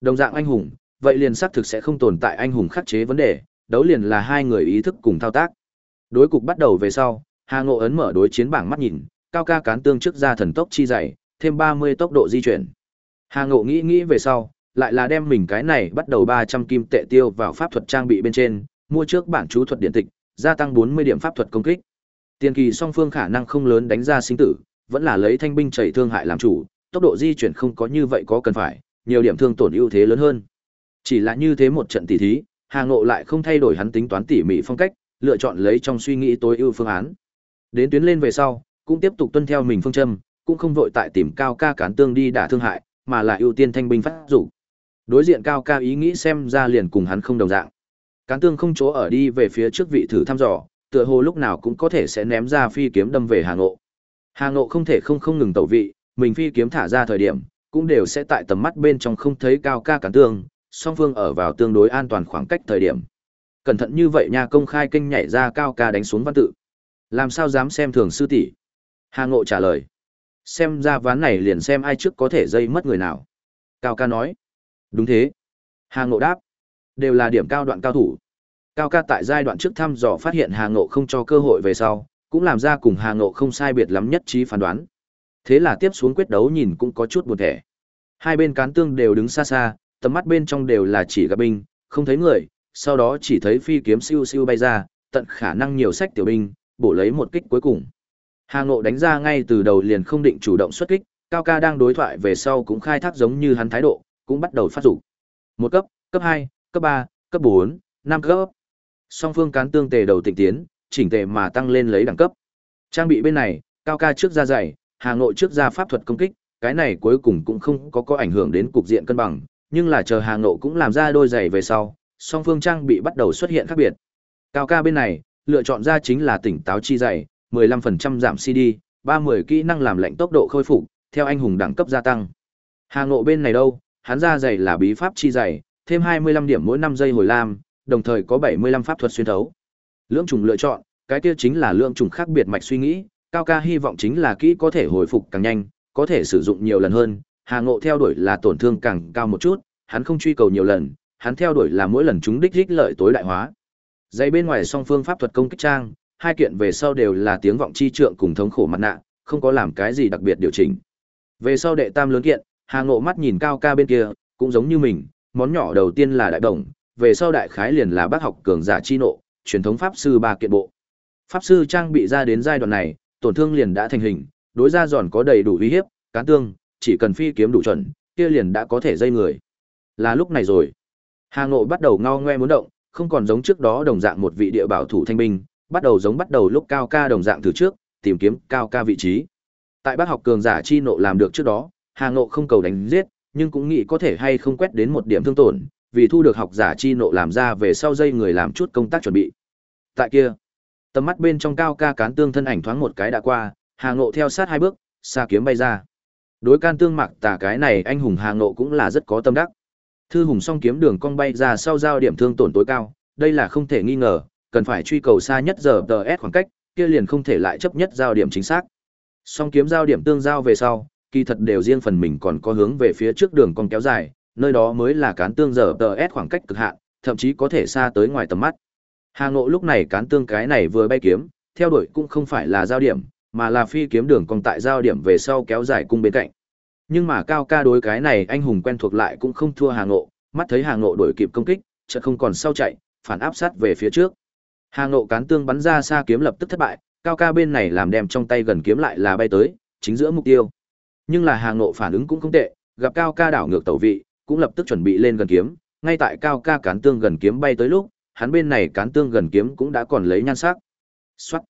Đồng dạng anh hùng, vậy liền xác thực sẽ không tồn tại anh hùng khắc chế vấn đề, đấu liền là hai người ý thức cùng thao tác. Đối cục bắt đầu về sau, Hà Ngộ ấn mở đối chiến bảng mắt nhìn, cao ca cán tương trước ra thần tốc chi dày, thêm 30 tốc độ di chuyển. Hà Ngộ nghĩ nghĩ về sau, lại là đem mình cái này bắt đầu 300 kim tệ tiêu vào pháp thuật trang bị bên trên, mua trước bản chú thuật điện tịch, gia tăng 40 điểm pháp thuật công kích. Tiền kỳ song phương khả năng không lớn đánh ra sinh tử, vẫn là lấy thanh binh chảy thương hại làm chủ, tốc độ di chuyển không có như vậy có cần phải, nhiều điểm thương tổn ưu thế lớn hơn. Chỉ là như thế một trận tỉ thí, Hà Ngộ lại không thay đổi hắn tính toán tỉ mỉ phong cách, lựa chọn lấy trong suy nghĩ tối ưu phương án. Đến tuyến lên về sau, cũng tiếp tục tuân theo mình phương châm, cũng không vội tại tìm cao ca cán tương đi đả thương hại, mà là ưu tiên thanh binh phát rủ. Đối diện cao ca ý nghĩ xem ra liền cùng hắn không đồng dạng. Cán tương không chỗ ở đi về phía trước vị thử thăm dò, tựa hồ lúc nào cũng có thể sẽ ném ra phi kiếm đâm về Hà Ngộ. Hà Ngộ không thể không không ngừng tẩu vị, mình phi kiếm thả ra thời điểm, cũng đều sẽ tại tầm mắt bên trong không thấy cao ca cản tương, song phương ở vào tương đối an toàn khoảng cách thời điểm. Cẩn thận như vậy nha công khai kênh nhảy ra cao ca đánh xuống văn tự. Làm sao dám xem thường sư tỷ? Hà Ngộ trả lời. Xem ra ván này liền xem ai trước có thể dây mất người nào. Cao ca nói. Đúng thế. Hà Ngộ đáp. Đều là điểm cao đoạn cao thủ. Cao ca tại giai đoạn trước thăm dò phát hiện Hà Ngộ không cho cơ hội về sau, cũng làm ra cùng Hà Ngộ không sai biệt lắm nhất trí phán đoán. Thế là tiếp xuống quyết đấu nhìn cũng có chút buồn thẻ. Hai bên cán tương đều đứng xa xa, tầm mắt bên trong đều là chỉ gặp binh, không thấy người, sau đó chỉ thấy phi kiếm siêu siêu bay ra, tận khả năng nhiều sách tiểu binh, bổ lấy một kích cuối cùng. Hà Ngộ đánh ra ngay từ đầu liền không định chủ động xuất kích, Cao Ca đang đối thoại về sau cũng khai thác giống như hắn thái độ, cũng bắt đầu phát dục. Một cấp, cấp 2, cấp 3, cấp 4, 5 cấp. Song phương cán tương tề đầu tịnh tiến, chỉnh tề mà tăng lên lấy đẳng cấp. Trang bị bên này, Cao Ca trước ra dày, Hà nội trước ra pháp thuật công kích, cái này cuối cùng cũng không có có ảnh hưởng đến cục diện cân bằng, nhưng là chờ Hà nội cũng làm ra đôi giày về sau, song phương trang bị bắt đầu xuất hiện khác biệt. Cao ca bên này, lựa chọn ra chính là tỉnh táo chi dày, 15% giảm CD, 30 kỹ năng làm lệnh tốc độ khôi phục, theo anh hùng đẳng cấp gia tăng. Hà Ngộ bên này đâu, hắn ra dày là bí pháp chi dày, thêm 25 điểm mỗi 5 giây hồi lam, đồng thời có 75 pháp thuật xuyên thấu. Lưỡng trùng lựa chọn, cái kia chính là lượng trùng khác biệt mạch suy nghĩ, cao ca hy vọng chính là kỹ có thể hồi phục càng nhanh, có thể sử dụng nhiều lần hơn, Hà Ngộ theo đuổi là tổn thương càng cao một chút, hắn không truy cầu nhiều lần, hắn theo đuổi là mỗi lần chúng đích đích lợi tối đại hóa. Dây bên ngoài song phương pháp thuật công kích trang, hai kiện về sau đều là tiếng vọng chi trượng cùng thống khổ mặt nạ, không có làm cái gì đặc biệt điều chỉnh. Về sau đệ tam lớn kiện, Hà Ngộ mắt nhìn cao ca bên kia, cũng giống như mình, món nhỏ đầu tiên là đại đồng, về sau đại khái liền là bác học cường giả chi nộ, truyền thống pháp sư ba kiện bộ. Pháp sư trang bị ra đến giai đoạn này, tổn thương liền đã thành hình, đối ra giòn có đầy đủ uy hiếp, cán tương, chỉ cần phi kiếm đủ chuẩn, kia liền đã có thể dây người. Là lúc này rồi. Hà Ngộ bắt đầu ngao ngoe muốn động, không còn giống trước đó đồng dạng một vị địa bảo thủ thanh binh, bắt đầu giống bắt đầu lúc cao ca đồng dạng từ trước, tìm kiếm cao ca vị trí. Tại bác học cường giả chi nộ làm được trước đó, Hà Ngộ không cầu đánh giết, nhưng cũng nghĩ có thể hay không quét đến một điểm thương tổn, vì thu được học giả chi nộ làm ra về sau dây người làm chút công tác chuẩn bị. Tại kia, tầm mắt bên trong cao ca cán tương thân ảnh thoáng một cái đã qua, Hà Ngộ theo sát hai bước, xa kiếm bay ra. Đối can tương mặc tà cái này anh hùng Hà Ngộ cũng là rất có tâm đắc. Thư hùng song kiếm đường cong bay ra sau giao điểm thương tổn tối cao, đây là không thể nghi ngờ, cần phải truy cầu xa nhất giờ DS khoảng cách, kia liền không thể lại chấp nhất giao điểm chính xác. Song kiếm giao điểm tương giao về sau, kỳ thật đều riêng phần mình còn có hướng về phía trước đường cong kéo dài, nơi đó mới là cán tương giờ DS khoảng cách cực hạn, thậm chí có thể xa tới ngoài tầm mắt. Hà Ngộ lúc này cán tương cái này vừa bay kiếm, theo đuổi cũng không phải là giao điểm, mà là phi kiếm đường còn tại giao điểm về sau kéo dài cung bên cạnh. Nhưng mà cao ca đối cái này anh hùng quen thuộc lại cũng không thua Hà Ngộ, mắt thấy Hà Ngộ đổi kịp công kích, chợt không còn sau chạy, phản áp sát về phía trước. Hà Ngộ cán tương bắn ra xa kiếm lập tức thất bại, cao ca bên này làm đem trong tay gần kiếm lại là bay tới, chính giữa mục tiêu. Nhưng là Hà Ngộ phản ứng cũng không tệ, gặp cao ca đảo ngược tẩu vị, cũng lập tức chuẩn bị lên gần kiếm, ngay tại cao ca cán tương gần kiếm bay tới lúc, hắn bên này cán tương gần kiếm cũng đã còn lấy nhan sắc. Soát.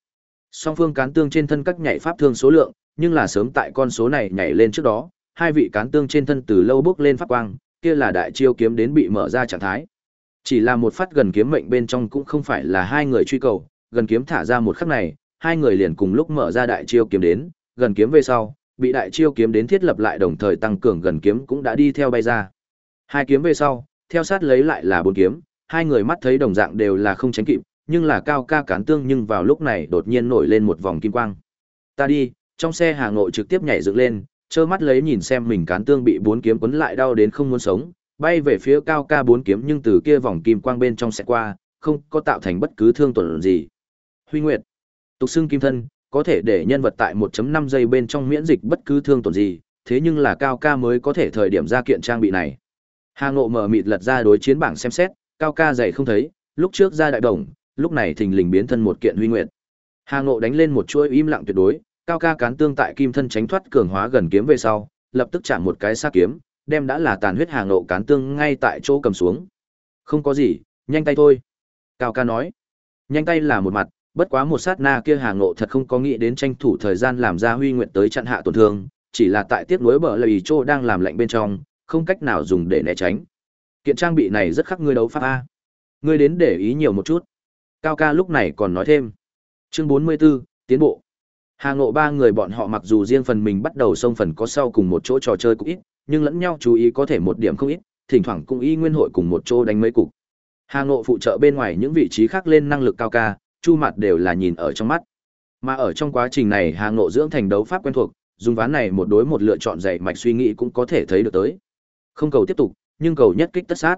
Song phương cán tương trên thân các nhảy pháp thương số lượng, nhưng là sớm tại con số này nhảy lên trước đó, hai vị cán tương trên thân từ lâu bước lên pháp quang, kia là đại chiêu kiếm đến bị mở ra trạng thái. Chỉ là một phát gần kiếm mệnh bên trong cũng không phải là hai người truy cầu, gần kiếm thả ra một khắc này, hai người liền cùng lúc mở ra đại chiêu kiếm đến, gần kiếm về sau, bị đại chiêu kiếm đến thiết lập lại đồng thời tăng cường gần kiếm cũng đã đi theo bay ra. Hai kiếm về sau, theo sát lấy lại là bốn kiếm, hai người mắt thấy đồng dạng đều là không tránh kịp, nhưng là cao ca cán tương nhưng vào lúc này đột nhiên nổi lên một vòng kim quang. Ta đi, trong xe Hà Ngộ trực tiếp nhảy dựng lên, trơ mắt lấy nhìn xem mình cán tương bị bốn kiếm quấn lại đau đến không muốn sống, bay về phía cao ca bốn kiếm nhưng từ kia vòng kim quang bên trong sẽ qua, không có tạo thành bất cứ thương tổn gì. Huy Nguyệt, tục xưng kim thân, có thể để nhân vật tại 1.5 giây bên trong miễn dịch bất cứ thương tổn gì, thế nhưng là cao ca mới có thể thời điểm ra kiện trang bị này. Hà Ngộ mở mịt lật ra đối chiến bảng xem xét, cao ca dày không thấy, lúc trước ra đại đồng, lúc này thình lình biến thân một kiện huy nguyệt. Hà Ngộ đánh lên một chuỗi im lặng tuyệt đối, cao ca cán tương tại kim thân tránh thoát cường hóa gần kiếm về sau, lập tức chạm một cái sát kiếm, đem đã là tàn huyết Hà Ngộ cán tương ngay tại chỗ cầm xuống. Không có gì, nhanh tay thôi. Cao ca nói. Nhanh tay là một mặt, bất quá một sát na kia Hà Ngộ thật không có nghĩ đến tranh thủ thời gian làm ra huy nguyện tới chặn hạ tổn thương, chỉ là tại tiếc nối bờ lầy chỗ đang làm lạnh bên trong, không cách nào dùng để né tránh. Kiện trang bị này rất khắc ngươi đấu pháp a. Ngươi đến để ý nhiều một chút. Cao ca lúc này còn nói thêm. Chương 44, tiến bộ. Hà Ngộ ba người bọn họ mặc dù riêng phần mình bắt đầu xông phần có sau cùng một chỗ trò chơi cũng ít, nhưng lẫn nhau chú ý có thể một điểm không ít, thỉnh thoảng cũng y nguyên hội cùng một chỗ đánh mấy cục. Hà Ngộ phụ trợ bên ngoài những vị trí khác lên năng lực cao ca, chu mặt đều là nhìn ở trong mắt. Mà ở trong quá trình này Hà Ngộ dưỡng thành đấu pháp quen thuộc, dùng ván này một đối một lựa chọn dạy mạch suy nghĩ cũng có thể thấy được tới. Không cầu tiếp tục, nhưng cầu nhất kích tất sát.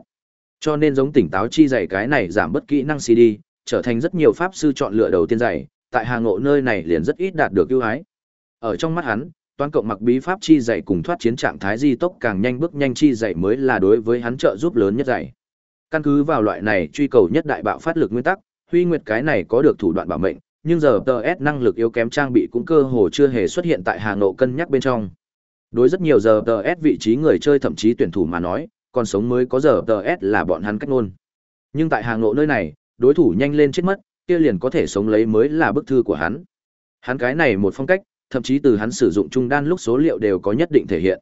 Cho nên giống tỉnh táo chi dạy cái này giảm bất kỹ năng CD, trở thành rất nhiều pháp sư chọn lựa đầu tiên dạy, tại Hà Ngộ nơi này liền rất ít đạt được ưu ái. Ở trong mắt hắn, toàn cộng mặc bí pháp chi dạy cùng thoát chiến trạng thái di tốc càng nhanh bước nhanh chi dạy mới là đối với hắn trợ giúp lớn nhất dạy. Căn cứ vào loại này truy cầu nhất đại bạo phát lực nguyên tắc, Huy Nguyệt cái này có được thủ đoạn bảo mệnh, nhưng giờ TS năng lực yếu kém trang bị cũng cơ hồ chưa hề xuất hiện tại Hà Ngộ cân nhắc bên trong. Đối rất nhiều giờ TS vị trí người chơi thậm chí tuyển thủ mà nói, còn sống mới có giờ TS là bọn hắn cách ngôn. Nhưng tại hàng Ngộ nơi này, đối thủ nhanh lên chết mất, kia liền có thể sống lấy mới là bức thư của hắn. Hắn cái này một phong cách, thậm chí từ hắn sử dụng trung đan lúc số liệu đều có nhất định thể hiện.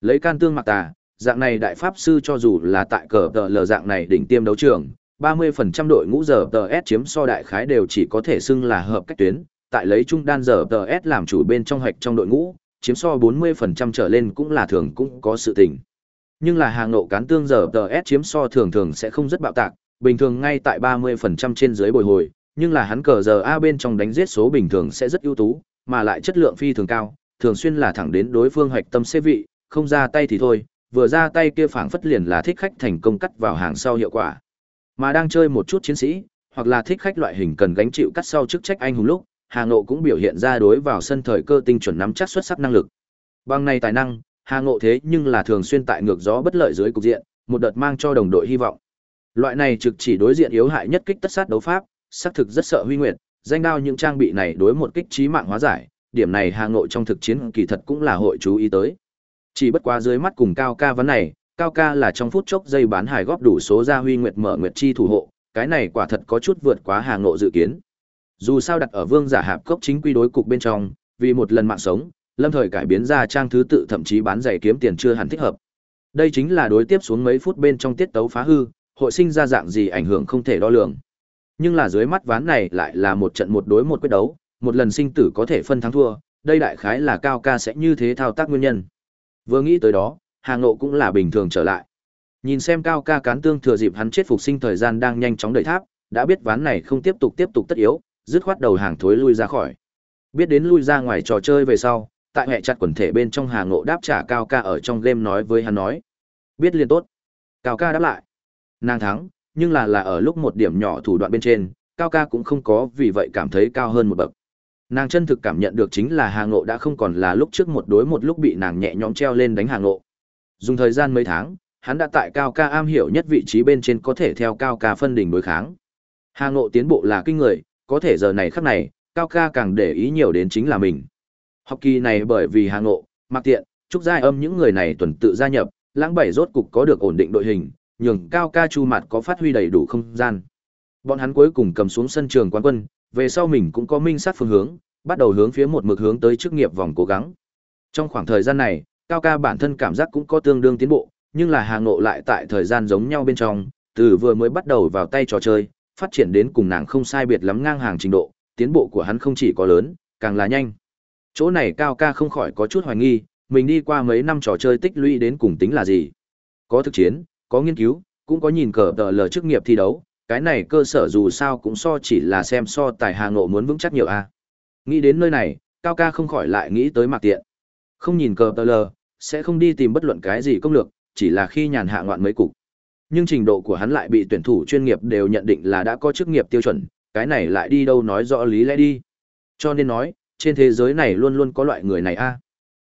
Lấy can tương mặc tà, dạng này đại pháp sư cho dù là tại cờ tờ lờ dạng này đỉnh tiêm đấu trường, 30% đội ngũ giờ tờ S chiếm so đại khái đều chỉ có thể xưng là hợp cách tuyến, tại lấy trung đan giờ tờ S làm chủ bên trong hoạch trong đội ngũ, chiếm so 40% trở lên cũng là thường cũng có sự tình. Nhưng là hàng nộ cán tương giờ tờ S chiếm so thường thường sẽ không rất bạo tạc, bình thường ngay tại 30% trên dưới bồi hồi, nhưng là hắn cờ giờ A bên trong đánh giết số bình thường sẽ rất ưu tú, mà lại chất lượng phi thường cao, thường xuyên là thẳng đến đối phương hoạch tâm xếp vị, không ra tay thì thôi, vừa ra tay kia phảng phất liền là thích khách thành công cắt vào hàng sau hiệu quả. Mà đang chơi một chút chiến sĩ, hoặc là thích khách loại hình cần gánh chịu cắt sau chức trách anh hùng lúc, Hà Ngộ cũng biểu hiện ra đối vào sân thời cơ tinh chuẩn nắm chắc xuất sắc năng lực. Bằng này tài năng, Hà Ngộ thế nhưng là thường xuyên tại ngược gió bất lợi dưới cục diện, một đợt mang cho đồng đội hy vọng. Loại này trực chỉ đối diện yếu hại nhất kích tất sát đấu pháp, xác thực rất sợ Huy Nguyệt, danh đao những trang bị này đối một kích trí mạng hóa giải, điểm này Hà Ngộ trong thực chiến kỳ thật cũng là hội chú ý tới. Chỉ bất quá dưới mắt cùng cao ca vấn này, cao ca là trong phút chốc dây bán hải góp đủ số ra Huy Nguyệt mở Nguyệt chi thủ hộ, cái này quả thật có chút vượt quá Hà Ngộ dự kiến. Dù sao đặt ở Vương giả hạp cốc chính quy đối cục bên trong, vì một lần mạng sống, Lâm Thời cải biến ra trang thứ tự thậm chí bán giày kiếm tiền chưa hẳn thích hợp. Đây chính là đối tiếp xuống mấy phút bên trong tiết tấu phá hư, hội sinh ra dạng gì ảnh hưởng không thể đo lường. Nhưng là dưới mắt ván này lại là một trận một đối một quyết đấu, một lần sinh tử có thể phân thắng thua, đây đại khái là cao ca sẽ như thế thao tác nguyên nhân. Vừa nghĩ tới đó, Hà Ngộ cũng là bình thường trở lại. Nhìn xem cao ca cán tương thừa dịp hắn chết phục sinh thời gian đang nhanh chóng đẩy tháp, đã biết ván này không tiếp tục tiếp tục tất yếu, dứt khoát đầu hàng thối lui ra khỏi. Biết đến lui ra ngoài trò chơi về sau, tại hệ chặt quần thể bên trong Hà Ngộ đáp trả cao ca ở trong game nói với hắn nói. Biết liền tốt. Cao ca đáp lại. Nàng thắng, nhưng là là ở lúc một điểm nhỏ thủ đoạn bên trên, cao ca cũng không có vì vậy cảm thấy cao hơn một bậc. Nàng chân thực cảm nhận được chính là Hà Ngộ đã không còn là lúc trước một đối một lúc bị nàng nhẹ nhõm treo lên đánh Hà Ngộ. Dùng thời gian mấy tháng, hắn đã tại cao ca am hiểu nhất vị trí bên trên có thể theo cao ca phân đỉnh đối kháng. Hà Ngộ tiến bộ là kinh người, có thể giờ này khắc này, cao ca càng để ý nhiều đến chính là mình. Học kỳ này bởi vì Hà Ngộ, mặc Tiện, Trúc Giai Âm những người này tuần tự gia nhập, lãng bảy rốt cục có được ổn định đội hình, nhường cao ca chu mặt có phát huy đầy đủ không gian. Bọn hắn cuối cùng cầm xuống sân trường quán quân, về sau mình cũng có minh sát phương hướng, bắt đầu hướng phía một mực hướng tới chức nghiệp vòng cố gắng. Trong khoảng thời gian này, cao ca bản thân cảm giác cũng có tương đương tiến bộ, nhưng là Hà Ngộ lại tại thời gian giống nhau bên trong, từ vừa mới bắt đầu vào tay trò chơi, phát triển đến cùng nàng không sai biệt lắm ngang hàng trình độ, tiến bộ của hắn không chỉ có lớn, càng là nhanh. Chỗ này cao ca không khỏi có chút hoài nghi, mình đi qua mấy năm trò chơi tích lũy đến cùng tính là gì. Có thực chiến, có nghiên cứu, cũng có nhìn cờ tờ lờ chức nghiệp thi đấu, cái này cơ sở dù sao cũng so chỉ là xem so tài Hà Ngộ muốn vững chắc nhiều a. Nghĩ đến nơi này, Cao ca không khỏi lại nghĩ tới Mạc Tiện. Không nhìn cờ tờ lờ, sẽ không đi tìm bất luận cái gì công lược, chỉ là khi nhàn hạ ngoạn mấy cục. Nhưng trình độ của hắn lại bị tuyển thủ chuyên nghiệp đều nhận định là đã có chức nghiệp tiêu chuẩn, cái này lại đi đâu nói rõ lý lẽ đi. Cho nên nói, trên thế giới này luôn luôn có loại người này a.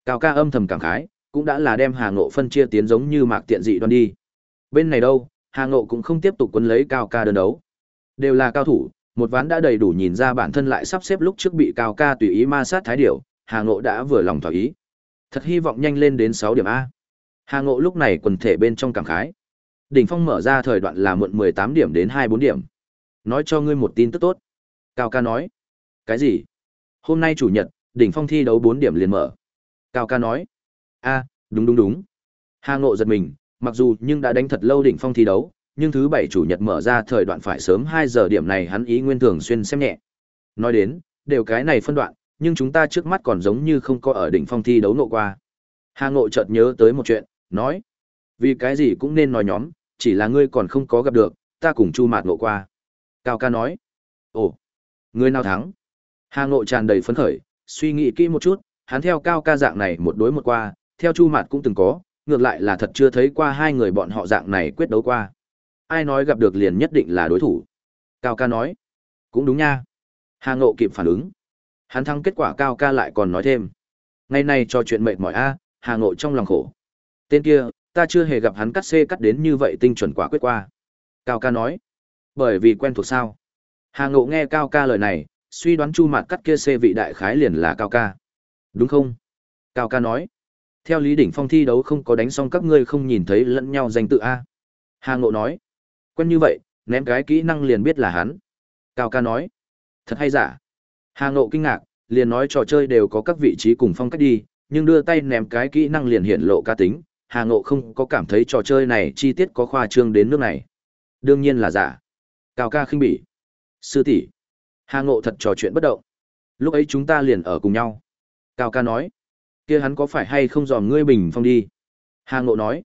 Cao ca âm thầm cảm khái, cũng đã là đem Hà Ngộ phân chia tiến giống như Mạc Tiện dị đoan đi. Bên này đâu, Hà Ngộ cũng không tiếp tục quấn lấy Cao ca đơn đấu. Đều là cao thủ, một ván đã đầy đủ nhìn ra bản thân lại sắp xếp lúc trước bị Cao ca tùy ý ma sát thái điểu, Hà Ngộ đã vừa lòng thỏa ý. Thật hy vọng nhanh lên đến 6 điểm A. Hà Ngộ lúc này quần thể bên trong cảm khái. Đỉnh Phong mở ra thời đoạn là muộn 18 điểm đến 24 điểm. Nói cho ngươi một tin tức tốt. Cao ca nói. Cái gì? Hôm nay chủ nhật, Đỉnh Phong thi đấu 4 điểm liền mở. Cao ca nói. a đúng đúng đúng. Hà Ngộ giật mình, mặc dù nhưng đã đánh thật lâu Đỉnh Phong thi đấu, nhưng thứ bảy chủ nhật mở ra thời đoạn phải sớm 2 giờ điểm này hắn ý nguyên thường xuyên xem nhẹ. Nói đến, đều cái này phân đoạn, nhưng chúng ta trước mắt còn giống như không có ở đỉnh phong thi đấu nộ qua. Hà Ngộ chợt nhớ tới một chuyện, nói: "Vì cái gì cũng nên nói nhóm, chỉ là ngươi còn không có gặp được, ta cùng Chu Mạt ngộ qua." Cao ca nói: "Ồ, ngươi nào thắng?" Hà Ngộ tràn đầy phấn khởi, suy nghĩ kỹ một chút, hắn theo Cao ca dạng này một đối một qua, theo Chu Mạt cũng từng có, ngược lại là thật chưa thấy qua hai người bọn họ dạng này quyết đấu qua. Ai nói gặp được liền nhất định là đối thủ? Cao ca nói: "Cũng đúng nha." Hà Ngộ kịp phản ứng. Hắn thắng kết quả cao ca lại còn nói thêm. Ngày nay cho chuyện mệt mỏi a, Hà Ngộ trong lòng khổ. Tên kia, ta chưa hề gặp hắn cắt xê cắt đến như vậy tinh chuẩn quả quyết qua. Cao ca nói. Bởi vì quen thuộc sao. Hà Ngộ nghe Cao ca lời này, suy đoán chu mặt cắt kia xê vị đại khái liền là Cao ca. Đúng không? Cao ca nói. Theo lý đỉnh phong thi đấu không có đánh xong các ngươi không nhìn thấy lẫn nhau danh tự A. Hà Ngộ nói. Quen như vậy, ném cái kỹ năng liền biết là hắn. Cao ca nói. Thật hay giả. Hà Ngộ kinh ngạc, liền nói trò chơi đều có các vị trí cùng phong cách đi, nhưng đưa tay ném cái kỹ năng liền hiện lộ ca tính, Hà Ngộ không có cảm thấy trò chơi này chi tiết có khoa trương đến nước này. Đương nhiên là giả. Cao ca khinh bỉ. Sư tỷ. Hà Ngộ thật trò chuyện bất động. Lúc ấy chúng ta liền ở cùng nhau. Cao ca nói. kia hắn có phải hay không dòm ngươi bình phong đi? Hà Ngộ nói.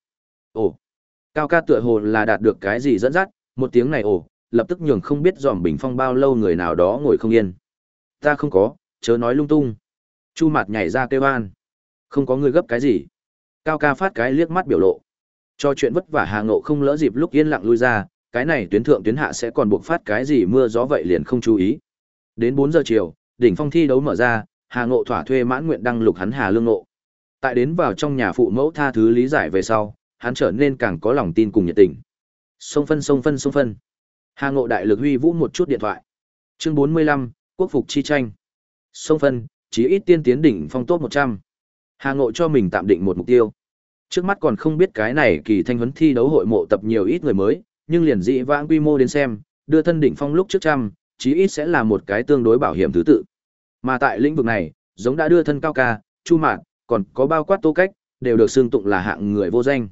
Ồ. Cao ca tựa hồ là đạt được cái gì dẫn dắt, một tiếng này ồ, lập tức nhường không biết dòm bình phong bao lâu người nào đó ngồi không yên ta không có chớ nói lung tung chu mặt nhảy ra kêu an không có người gấp cái gì cao ca phát cái liếc mắt biểu lộ. Cho chuyện vất vả hà ngộ không lỡ dịp lúc yên lặng lui ra cái này tuyến thượng tuyến hạ sẽ còn buộc phát cái gì mưa gió vậy liền không chú ý. Đến bốn giờ chiều đỉnh phong thi đấu mở ra hà ngộ thỏa thuê mãn nguyện đăng lục hắn hà lương ngộ. Tại đến vào trong nhà phụ mẫu tha thứ lý giải về sau hắn trở nên càng có lòng tin cùng nhiệt tình. Sông phân sông phân sông phân. Hà ngộ đại lực huy vũ một chút điện thoại. Chương bốn mươi lăm quốc phục chi tranh. Sông phân, chí ít tiên tiến đỉnh phong tốt 100. Hà Ngộ cho mình tạm định một mục tiêu. Trước mắt còn không biết cái này kỳ thanh huấn thi đấu hội mộ tập nhiều ít người mới, nhưng liền dị vãng quy mô đến xem, đưa thân đỉnh phong lúc trước trăm, chí ít sẽ là một cái tương đối bảo hiểm thứ tự. Mà tại lĩnh vực này, giống đã đưa thân cao ca, chu mạn, còn có bao quát tô cách, đều được xưng tụng là hạng người vô danh.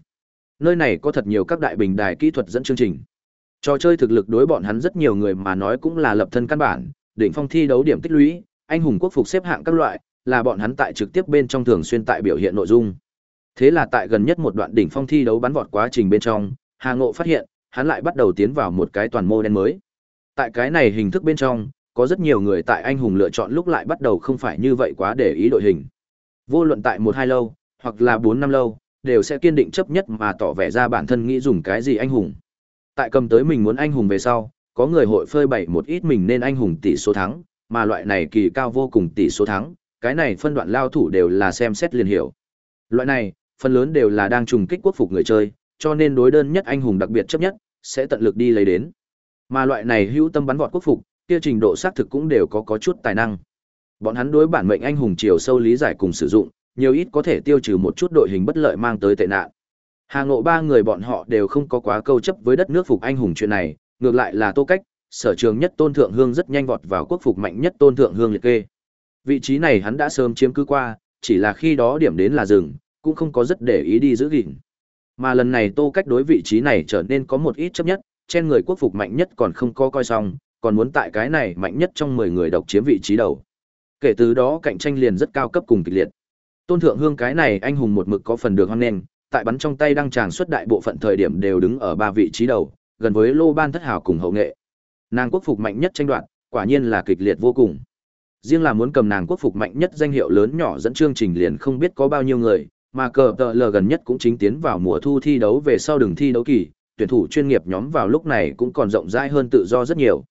Nơi này có thật nhiều các đại bình đài kỹ thuật dẫn chương trình. Trò chơi thực lực đối bọn hắn rất nhiều người mà nói cũng là lập thân căn bản, đỉnh phong thi đấu điểm tích lũy, anh hùng quốc phục xếp hạng các loại, là bọn hắn tại trực tiếp bên trong thường xuyên tại biểu hiện nội dung. Thế là tại gần nhất một đoạn đỉnh phong thi đấu bắn vọt quá trình bên trong, Hà Ngộ phát hiện, hắn lại bắt đầu tiến vào một cái toàn mô đen mới. Tại cái này hình thức bên trong, có rất nhiều người tại anh hùng lựa chọn lúc lại bắt đầu không phải như vậy quá để ý đội hình. Vô luận tại một hai lâu, hoặc là bốn năm lâu, đều sẽ kiên định chấp nhất mà tỏ vẻ ra bản thân nghĩ dùng cái gì anh hùng. Tại cầm tới mình muốn anh hùng về sau, có người hội phơi bày một ít mình nên anh hùng tỷ số thắng, mà loại này kỳ cao vô cùng tỷ số thắng, cái này phân đoạn lao thủ đều là xem xét liền hiểu. Loại này, phần lớn đều là đang trùng kích quốc phục người chơi, cho nên đối đơn nhất anh hùng đặc biệt chấp nhất, sẽ tận lực đi lấy đến. Mà loại này hữu tâm bắn vọt quốc phục, kia trình độ xác thực cũng đều có có chút tài năng. Bọn hắn đối bản mệnh anh hùng chiều sâu lý giải cùng sử dụng, nhiều ít có thể tiêu trừ một chút đội hình bất lợi mang tới tệ nạn. Hà Ngộ ba người bọn họ đều không có quá câu chấp với đất nước phục anh hùng chuyện này, ngược lại là tô cách sở trường nhất tôn thượng hương rất nhanh vọt vào quốc phục mạnh nhất tôn thượng hương liệt kê vị trí này hắn đã sớm chiếm cứ qua chỉ là khi đó điểm đến là rừng cũng không có rất để ý đi giữ gìn mà lần này tô cách đối vị trí này trở nên có một ít chấp nhất trên người quốc phục mạnh nhất còn không có coi xong còn muốn tại cái này mạnh nhất trong mười người độc chiếm vị trí đầu kể từ đó cạnh tranh liền rất cao cấp cùng kịch liệt tôn thượng hương cái này anh hùng một mực có phần được hoan nghênh tại bắn trong tay đăng tràng xuất đại bộ phận thời điểm đều đứng ở ba vị trí đầu gần với lô ban thất hào cùng hậu nghệ. Nàng quốc phục mạnh nhất tranh đoạt, quả nhiên là kịch liệt vô cùng. Riêng là muốn cầm nàng quốc phục mạnh nhất danh hiệu lớn nhỏ dẫn chương trình liền không biết có bao nhiêu người, mà cờ tờ lờ gần nhất cũng chính tiến vào mùa thu thi đấu về sau đường thi đấu kỳ, tuyển thủ chuyên nghiệp nhóm vào lúc này cũng còn rộng rãi hơn tự do rất nhiều.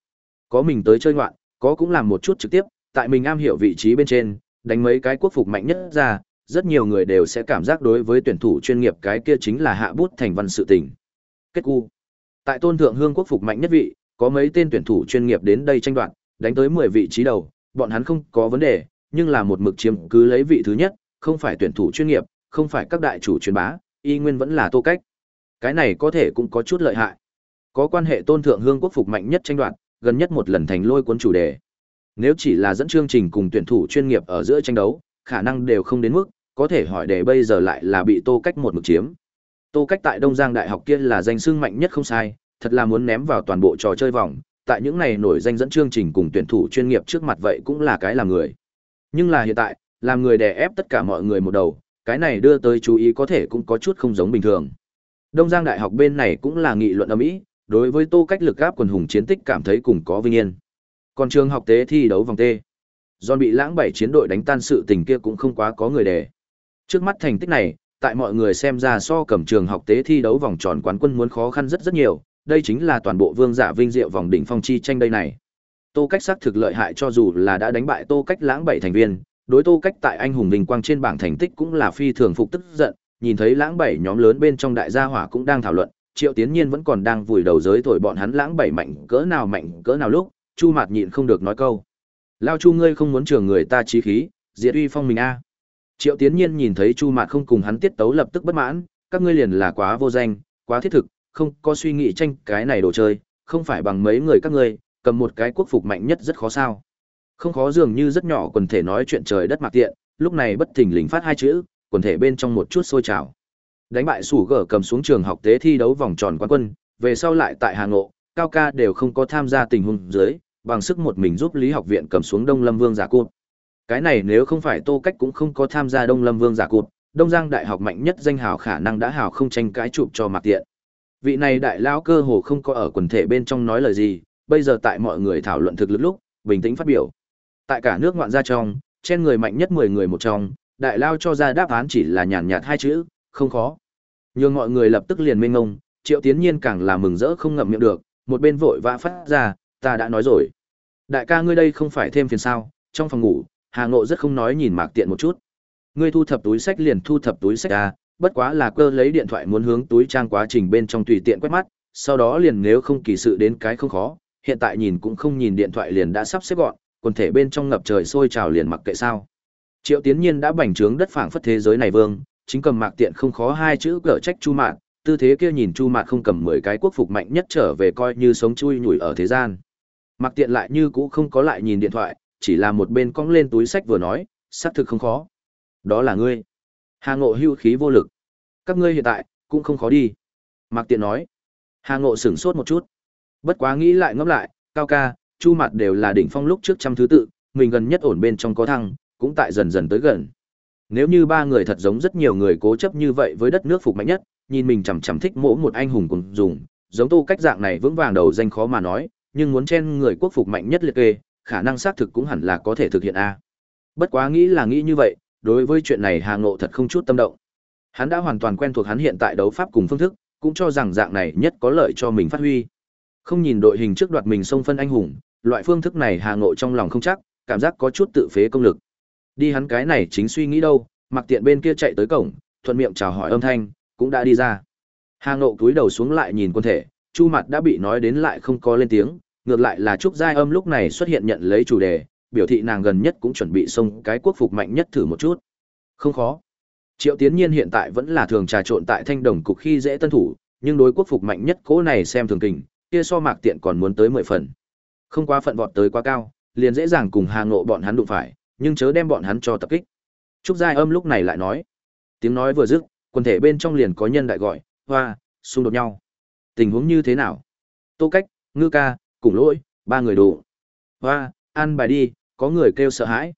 Có mình tới chơi ngoạn, có cũng làm một chút trực tiếp, tại mình am hiểu vị trí bên trên, đánh mấy cái quốc phục mạnh nhất ra, rất nhiều người đều sẽ cảm giác đối với tuyển thủ chuyên nghiệp cái kia chính là hạ bút thành văn sự tình. Kết cu. Tại tôn thượng hương quốc phục mạnh nhất vị, có mấy tên tuyển thủ chuyên nghiệp đến đây tranh đoạt, đánh tới 10 vị trí đầu, bọn hắn không có vấn đề, nhưng là một mực chiếm cứ lấy vị thứ nhất, không phải tuyển thủ chuyên nghiệp, không phải các đại chủ truyền bá, y nguyên vẫn là tô cách. Cái này có thể cũng có chút lợi hại. Có quan hệ tôn thượng hương quốc phục mạnh nhất tranh đoạt, gần nhất một lần thành lôi cuốn chủ đề. Nếu chỉ là dẫn chương trình cùng tuyển thủ chuyên nghiệp ở giữa tranh đấu, khả năng đều không đến mức, có thể hỏi đề bây giờ lại là bị tô cách một mực chiếm. Tô cách tại Đông Giang Đại học kia là danh xưng mạnh nhất không sai, thật là muốn ném vào toàn bộ trò chơi vòng, tại những này nổi danh dẫn chương trình cùng tuyển thủ chuyên nghiệp trước mặt vậy cũng là cái làm người. Nhưng là hiện tại, làm người đè ép tất cả mọi người một đầu, cái này đưa tới chú ý có thể cũng có chút không giống bình thường. Đông Giang Đại học bên này cũng là nghị luận ầm ĩ, đối với Tô Cách lực áp quần hùng chiến tích cảm thấy cùng có vinh yên. Còn trường học tế thi đấu vòng T, do bị lãng bảy chiến đội đánh tan sự tình kia cũng không quá có người đề. Trước mắt thành tích này, tại mọi người xem ra so cầm trường học tế thi đấu vòng tròn quán quân muốn khó khăn rất rất nhiều, đây chính là toàn bộ vương giả vinh diệu vòng đỉnh phong chi tranh đây này. Tô Cách xác thực lợi hại cho dù là đã đánh bại Tô Cách lãng bảy thành viên, đối Tô Cách tại anh hùng vinh quang trên bảng thành tích cũng là phi thường phục tức giận, nhìn thấy lãng bảy nhóm lớn bên trong đại gia hỏa cũng đang thảo luận, Triệu Tiến Nhiên vẫn còn đang vùi đầu giới thổi bọn hắn lãng bảy mạnh cỡ nào mạnh cỡ nào lúc, Chu Mạt nhịn không được nói câu: "Lao Chu ngươi không muốn trường người ta chí khí, diệt uy phong mình a." Triệu Tiến Nhiên nhìn thấy Chu Mạt không cùng hắn tiết tấu lập tức bất mãn, các ngươi liền là quá vô danh, quá thiết thực, không có suy nghĩ tranh cái này đồ chơi, không phải bằng mấy người các ngươi, cầm một cái quốc phục mạnh nhất rất khó sao. Không khó dường như rất nhỏ quần thể nói chuyện trời đất mạc tiện, lúc này bất thình lình phát hai chữ, quần thể bên trong một chút sôi trào. Đánh bại sủ gở cầm xuống trường học tế thi đấu vòng tròn quán quân, về sau lại tại Hà Ngộ, Cao Ca đều không có tham gia tình huống dưới, bằng sức một mình giúp Lý học viện cầm xuống Đông Lâm Vương giả cột. Cái này nếu không phải Tô Cách cũng không có tham gia Đông Lâm Vương giả cột, Đông Giang đại học mạnh nhất danh hào khả năng đã hào không tranh cãi chụp cho mạc tiện vị này đại lão cơ hồ không có ở quần thể bên trong nói lời gì, bây giờ tại mọi người thảo luận thực lực lúc, bình tĩnh phát biểu. Tại cả nước ngoạn gia trong, trên người mạnh nhất 10 người một trong, đại lao cho ra đáp án chỉ là nhàn nhạt hai chữ, không khó. Nhưng mọi người lập tức liền mênh ngông, Triệu Tiến Nhiên càng là mừng rỡ không ngậm miệng được, một bên vội vã phát ra, ta đã nói rồi. Đại ca ngươi đây không phải thêm phiền sao? Trong phòng ngủ, Hà Ngộ rất không nói nhìn Mạc Tiện một chút. Ngươi thu thập túi sách liền thu thập túi sách à, bất quá là cơ lấy điện thoại muốn hướng túi trang quá trình bên trong tùy tiện quét mắt, sau đó liền nếu không kỳ sự đến cái không khó, hiện tại nhìn cũng không nhìn điện thoại liền đã sắp xếp gọn, quần thể bên trong ngập trời sôi trào liền mặc kệ sao. Triệu Tiến Nhiên đã bành trướng đất phảng phất thế giới này vương, chính cầm mạc tiện không khó hai chữ cỡ trách Chu Mạn, tư thế kia nhìn Chu Mạn không cầm 10 cái quốc phục mạnh nhất trở về coi như sống chui nhủi ở thế gian. Mạc tiện lại như cũ không có lại nhìn điện thoại, chỉ là một bên cong lên túi sách vừa nói, xác thực không khó. Đó là ngươi. Hà Ngộ hưu khí vô lực. Các ngươi hiện tại, cũng không khó đi. Mạc Tiện nói. Hà Ngộ sửng sốt một chút. Bất quá nghĩ lại ngẫm lại, Cao Ca, Chu Mạt đều là đỉnh phong lúc trước trăm thứ tự, mình gần nhất ổn bên trong có thăng, cũng tại dần dần tới gần. Nếu như ba người thật giống rất nhiều người cố chấp như vậy với đất nước phục mạnh nhất, nhìn mình chằm chằm thích mỗi một anh hùng cùng dùng, giống tu cách dạng này vững vàng đầu danh khó mà nói, nhưng muốn chen người quốc phục mạnh nhất liệt kê, khả năng xác thực cũng hẳn là có thể thực hiện a. Bất quá nghĩ là nghĩ như vậy, đối với chuyện này Hà Ngộ thật không chút tâm động. Hắn đã hoàn toàn quen thuộc hắn hiện tại đấu pháp cùng phương thức, cũng cho rằng dạng này nhất có lợi cho mình phát huy. Không nhìn đội hình trước đoạt mình xông phân anh hùng, loại phương thức này Hà Ngộ trong lòng không chắc, cảm giác có chút tự phế công lực. Đi hắn cái này chính suy nghĩ đâu, mặc tiện bên kia chạy tới cổng, thuận miệng chào hỏi âm thanh, cũng đã đi ra. Hà Ngộ cúi đầu xuống lại nhìn quân thể, Chu Mặt đã bị nói đến lại không có lên tiếng, ngược lại là Trúc Giai Âm lúc này xuất hiện nhận lấy chủ đề, biểu thị nàng gần nhất cũng chuẩn bị xông cái quốc phục mạnh nhất thử một chút. Không khó. Triệu Tiến Nhiên hiện tại vẫn là thường trà trộn tại Thanh Đồng cục khi dễ tân thủ, nhưng đối quốc phục mạnh nhất cố này xem thường kình, kia so Mạc Tiện còn muốn tới mười phần. Không quá phận vọt tới quá cao, liền dễ dàng cùng Hà Ngộ bọn hắn đụng phải, nhưng chớ đem bọn hắn cho tập kích. Trúc Giai Âm lúc này lại nói, tiếng nói vừa dứt, quần thể bên trong liền có nhân đại gọi, "Hoa, xung đột nhau." Tình huống như thế nào? Tô Cách, Ngư Ca, cùng lỗi, ba người đủ. "Hoa, ăn bài đi." Có người kêu sợ hãi.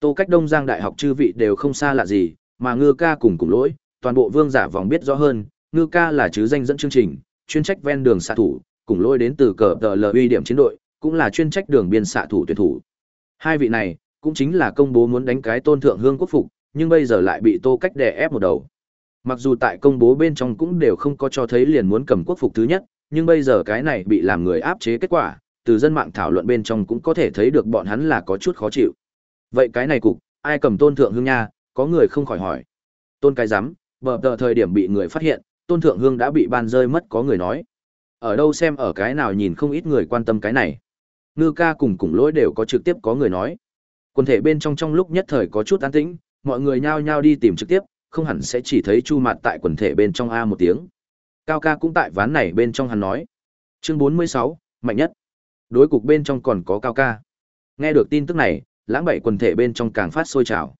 Tô Cách Đông Giang đại học chư vị đều không xa lạ gì, mà ngư ca cùng cùng lỗi, toàn bộ vương giả vòng biết rõ hơn, ngư ca là chứ danh dẫn chương trình, chuyên trách ven đường xạ thủ, cùng lỗi đến từ cờ tờ lờ điểm chiến đội, cũng là chuyên trách đường biên xạ thủ tuyển thủ. Hai vị này, cũng chính là công bố muốn đánh cái tôn thượng hương quốc phục, nhưng bây giờ lại bị tô cách đè ép một đầu. Mặc dù tại công bố bên trong cũng đều không có cho thấy liền muốn cầm quốc phục thứ nhất, nhưng bây giờ cái này bị làm người áp chế kết quả, từ dân mạng thảo luận bên trong cũng có thể thấy được bọn hắn là có chút khó chịu. Vậy cái này cục, ai cầm tôn thượng hương nha, có người không khỏi hỏi. Tôn cái rắm bờ tờ thời điểm bị người phát hiện, tôn thượng hương đã bị ban rơi mất có người nói. Ở đâu xem ở cái nào nhìn không ít người quan tâm cái này. Ngư ca cùng cùng lỗi đều có trực tiếp có người nói. Quân thể bên trong trong lúc nhất thời có chút an tĩnh, mọi người nhao nhao đi tìm trực tiếp, không hẳn sẽ chỉ thấy chu mặt tại quần thể bên trong A một tiếng. Cao ca cũng tại ván này bên trong hắn nói. Chương 46, mạnh nhất. Đối cục bên trong còn có Cao ca. Nghe được tin tức này, lãng bảy quần thể bên trong càng phát sôi trào.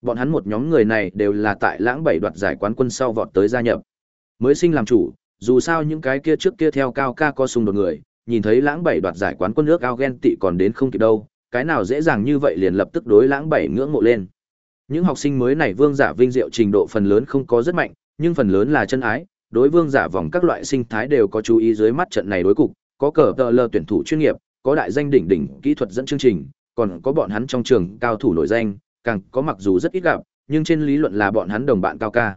Bọn hắn một nhóm người này đều là tại lãng bảy đoạt giải quán quân sau vọt tới gia nhập. Mới sinh làm chủ, dù sao những cái kia trước kia theo Cao ca có xung đột người, nhìn thấy lãng bảy đoạt giải quán quân nước ao ghen tị còn đến không kịp đâu, cái nào dễ dàng như vậy liền lập tức đối lãng bảy ngưỡng mộ lên. Những học sinh mới này vương giả vinh diệu trình độ phần lớn không có rất mạnh, nhưng phần lớn là chân ái, đối vương giả vòng các loại sinh thái đều có chú ý dưới mắt trận này đối cục, có cờ tờ lờ tuyển thủ chuyên nghiệp, có đại danh đỉnh đỉnh kỹ thuật dẫn chương trình, còn có bọn hắn trong trường cao thủ nổi danh, càng có mặc dù rất ít gặp, nhưng trên lý luận là bọn hắn đồng bạn cao ca.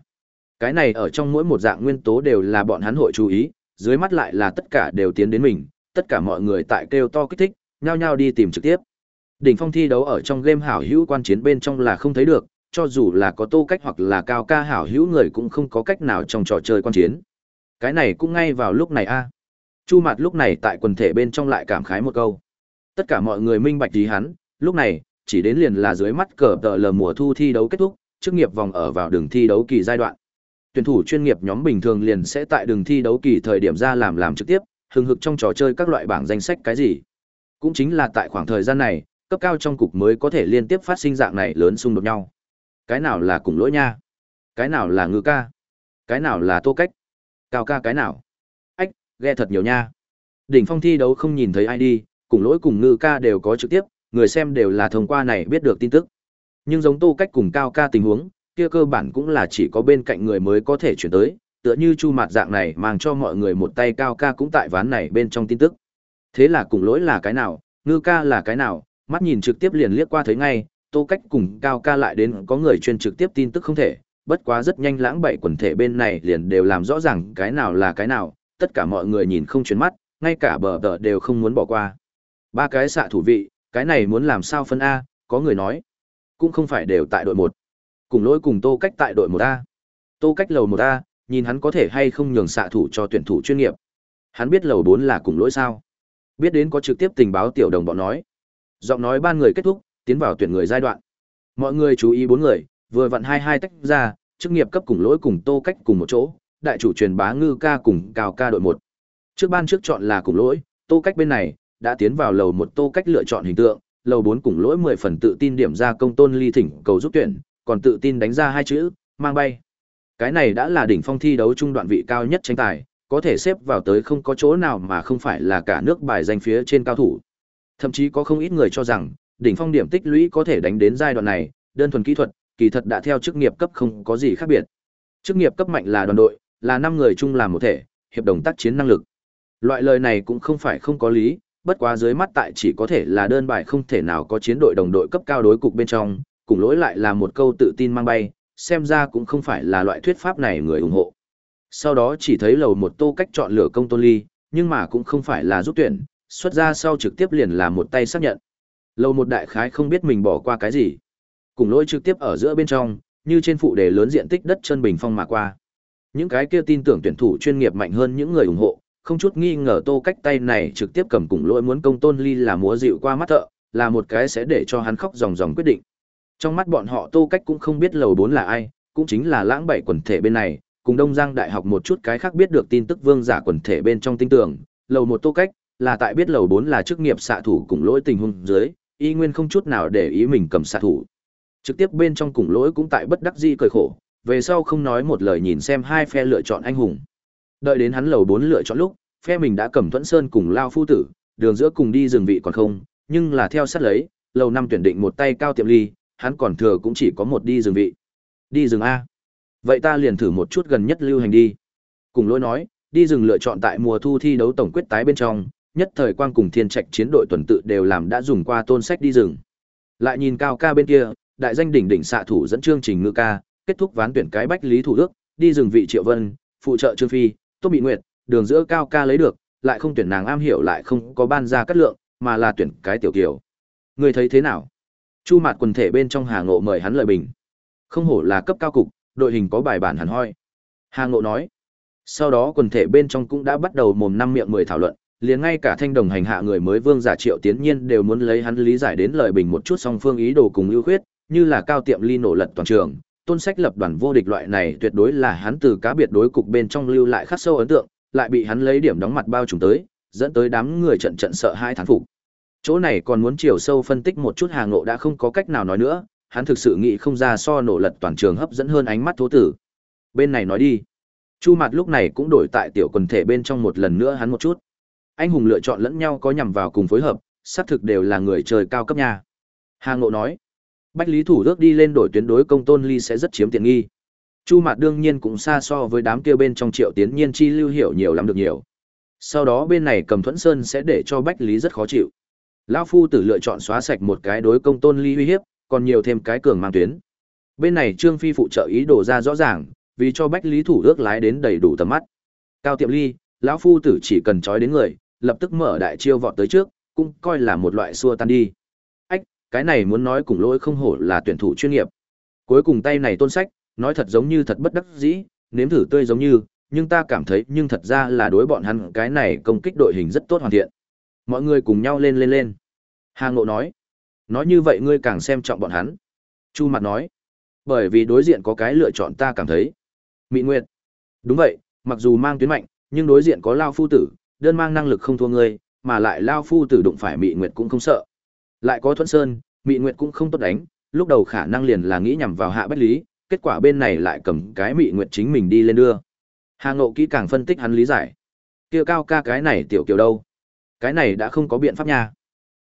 Cái này ở trong mỗi một dạng nguyên tố đều là bọn hắn hội chú ý, dưới mắt lại là tất cả đều tiến đến mình, tất cả mọi người tại kêu to kích thích, nhao nhao đi tìm trực tiếp. Đỉnh phong thi đấu ở trong game hảo hữu quan chiến bên trong là không thấy được, cho dù là có tô cách hoặc là cao ca hảo hữu người cũng không có cách nào trong trò chơi quan chiến. Cái này cũng ngay vào lúc này a. Chu Mạt lúc này tại quần thể bên trong lại cảm khái một câu. Tất cả mọi người minh bạch ý hắn, lúc này, chỉ đến liền là dưới mắt cờ tờ lờ mùa thu thi đấu kết thúc, chức nghiệp vòng ở vào đường thi đấu kỳ giai đoạn. Tuyển thủ chuyên nghiệp nhóm bình thường liền sẽ tại đường thi đấu kỳ thời điểm ra làm làm trực tiếp, hừng hực trong trò chơi các loại bảng danh sách cái gì. Cũng chính là tại khoảng thời gian này, cấp cao trong cục mới có thể liên tiếp phát sinh dạng này lớn xung đột nhau. Cái nào là cùng lỗi nha? Cái nào là ngư ca? Cái nào là tô cách? Cao ca cái nào? Ghe thật nhiều nha. Đỉnh phong thi đấu không nhìn thấy ai đi, cùng lỗi cùng ngư ca đều có trực tiếp, người xem đều là thông qua này biết được tin tức. Nhưng giống tô cách cùng cao ca tình huống, kia cơ bản cũng là chỉ có bên cạnh người mới có thể chuyển tới, tựa như chu mặt dạng này mang cho mọi người một tay cao ca cũng tại ván này bên trong tin tức. Thế là cùng lỗi là cái nào, ngư ca là cái nào, mắt nhìn trực tiếp liền liếc qua thấy ngay, tô cách cùng cao ca lại đến có người chuyên trực tiếp tin tức không thể, bất quá rất nhanh lãng bậy quần thể bên này liền đều làm rõ ràng cái nào là cái nào, tất cả mọi người nhìn không chuyển mắt, ngay cả bờ tờ đều không muốn bỏ qua. Ba cái xạ thủ vị, cái này muốn làm sao phân A, có người nói. Cũng không phải đều tại đội một Cùng lỗi cùng tô cách tại đội một a Tô cách lầu một a nhìn hắn có thể hay không nhường xạ thủ cho tuyển thủ chuyên nghiệp. Hắn biết lầu bốn là cùng lỗi sao. Biết đến có trực tiếp tình báo tiểu đồng bọn nói. Giọng nói ban người kết thúc, tiến vào tuyển người giai đoạn. Mọi người chú ý bốn người, vừa vặn hai hai tách ra, chức nghiệp cấp cùng lỗi cùng tô cách cùng một chỗ, đại chủ truyền bá ngư ca cùng cao ca đội một. Trước ban trước chọn là cùng lỗi, tô cách bên này, đã tiến vào lầu một tô cách lựa chọn hình tượng, lầu bốn cùng lỗi mười phần tự tin điểm ra công tôn ly thỉnh cầu giúp tuyển, còn tự tin đánh ra hai chữ, mang bay. Cái này đã là đỉnh phong thi đấu trung đoạn vị cao nhất tranh tài, có thể xếp vào tới không có chỗ nào mà không phải là cả nước bài danh phía trên cao thủ. Thậm chí có không ít người cho rằng, đỉnh phong điểm tích lũy có thể đánh đến giai đoạn này, đơn thuần kỹ thuật, kỳ thật đã theo chức nghiệp cấp không có gì khác biệt. Chức nghiệp cấp mạnh là đoàn đội, là năm người chung làm một thể, hiệp đồng tác chiến năng lực. Loại lời này cũng không phải không có lý, bất quá dưới mắt tại chỉ có thể là đơn bài không thể nào có chiến đội đồng đội cấp cao đối cục bên trong, cùng lỗi lại là một câu tự tin mang bay, xem ra cũng không phải là loại thuyết pháp này người ủng hộ. Sau đó chỉ thấy lầu một tô cách chọn lựa công tôn ly, nhưng mà cũng không phải là giúp tuyển, xuất ra sau trực tiếp liền là một tay xác nhận. Lầu một đại khái không biết mình bỏ qua cái gì. Cùng lỗi trực tiếp ở giữa bên trong, như trên phụ đề lớn diện tích đất chân bình phong mà qua. Những cái kia tin tưởng tuyển thủ chuyên nghiệp mạnh hơn những người ủng hộ, không chút nghi ngờ tô cách tay này trực tiếp cầm cùng lỗi muốn công tôn ly là múa dịu qua mắt thợ, là một cái sẽ để cho hắn khóc ròng ròng quyết định. Trong mắt bọn họ tô cách cũng không biết lầu bốn là ai, cũng chính là lãng bảy quần thể bên này, cùng Đông Giang Đại học một chút cái khác biết được tin tức vương giả quần thể bên trong tin tưởng, lầu một tô cách, là tại biết lầu bốn là chức nghiệp xạ thủ cùng lỗi tình huống dưới, y nguyên không chút nào để ý mình cầm xạ thủ. Trực tiếp bên trong cùng lỗi cũng tại bất đắc dĩ cười khổ, về sau không nói một lời nhìn xem hai phe lựa chọn anh hùng. Đợi đến hắn lầu bốn lựa chọn lúc, phe mình đã cầm Thuẫn Sơn cùng Lao Phu Tử, đường giữa cùng đi rừng vị còn không, nhưng là theo sát lấy, lầu năm tuyển định một tay cao tiệm ly, hắn còn thừa cũng chỉ có một đi rừng vị. Đi rừng A. Vậy ta liền thử một chút gần nhất lưu hành đi. Cùng lỗi nói, đi rừng lựa chọn tại mùa thu thi đấu tổng quyết tái bên trong, nhất thời quang cùng thiên trạch chiến đội tuần tự đều làm đã dùng qua tôn sách đi rừng. Lại nhìn cao ca bên kia, đại danh đỉnh đỉnh xạ thủ dẫn chương trình ngựa ca, kết thúc ván tuyển cái bách lý thủ đức, đi rừng vị Triệu Vân, phụ trợ Trương Phi, tốt Bị Nguyệt, đường giữa cao ca lấy được, lại không tuyển nàng am hiểu lại không có ban ra cắt lượng, mà là tuyển cái tiểu kiều. Người thấy thế nào? Chu Mạt quần thể bên trong Hà Ngộ mời hắn lời bình. Không hổ là cấp cao cục, đội hình có bài bản hẳn hoi. Hà Ngộ nói. Sau đó quần thể bên trong cũng đã bắt đầu mồm năm miệng mười thảo luận, liền ngay cả thanh đồng hành hạ người mới vương giả triệu tiến nhiên đều muốn lấy hắn lý giải đến lời bình một chút song phương ý đồ cùng ưu khuyết, như là cao tiệm ly nổ lật toàn trường, tôn sách lập đoàn vô địch loại này tuyệt đối là hắn từ cá biệt đối cục bên trong lưu lại khắc sâu ấn tượng, lại bị hắn lấy điểm đóng mặt bao trùm tới, dẫn tới đám người trận trận sợ hai thán phục. Chỗ này còn muốn chiều sâu phân tích một chút hàng ngộ đã không có cách nào nói nữa, hắn thực sự nghĩ không ra so nổ lật toàn trường hấp dẫn hơn ánh mắt thố tử. Bên này nói đi. Chu mặt lúc này cũng đổi tại tiểu quần thể bên trong một lần nữa hắn một chút. Anh hùng lựa chọn lẫn nhau có nhằm vào cùng phối hợp, xác thực đều là người trời cao cấp nha. Hà Ngộ nói, Bách Lý Thủ ước đi lên đổi tuyến đối công tôn ly sẽ rất chiếm tiện nghi. Chu Mạt đương nhiên cũng xa so với đám kia bên trong Triệu Tiến Nhiên chi lưu hiểu nhiều lắm được nhiều. Sau đó bên này Cầm Thuẫn Sơn sẽ để cho Bách Lý rất khó chịu. Lão phu tử lựa chọn xóa sạch một cái đối công tôn ly uy hiếp, còn nhiều thêm cái cường mang tuyến. Bên này Trương Phi phụ trợ ý đồ ra rõ ràng, vì cho Bách Lý Thủ ước lái đến đầy đủ tầm mắt. Cao Tiệm Ly, lão phu tử chỉ cần trói đến người, lập tức mở đại chiêu vọt tới trước, cũng coi là một loại xua tan đi. Cái này muốn nói cùng lỗi không hổ là tuyển thủ chuyên nghiệp. Cuối cùng tay này tôn sách, nói thật giống như thật bất đắc dĩ, nếm thử tươi giống như, nhưng ta cảm thấy nhưng thật ra là đối bọn hắn cái này công kích đội hình rất tốt hoàn thiện. Mọi người cùng nhau lên lên lên. Hà Ngộ nói, nói như vậy ngươi càng xem trọng bọn hắn. Chu Mặt nói, bởi vì đối diện có cái lựa chọn ta cảm thấy. Mị Nguyệt, đúng vậy, mặc dù mang tuyến mạnh, nhưng đối diện có Lao Phu Tử, đơn mang năng lực không thua ngươi, mà lại Lao Phu Tử đụng phải Mị Nguyệt cũng không sợ. Lại có Thuận Sơn, Mị Nguyệt cũng không tốt đánh, lúc đầu khả năng liền là nghĩ nhằm vào Hạ Bách Lý, kết quả bên này lại cầm cái Mị Nguyệt chính mình đi lên đưa. Hà Ngộ kỹ càng phân tích hắn lý giải. Kia cao ca cái này tiểu kiểu đâu? Cái này đã không có biện pháp nha.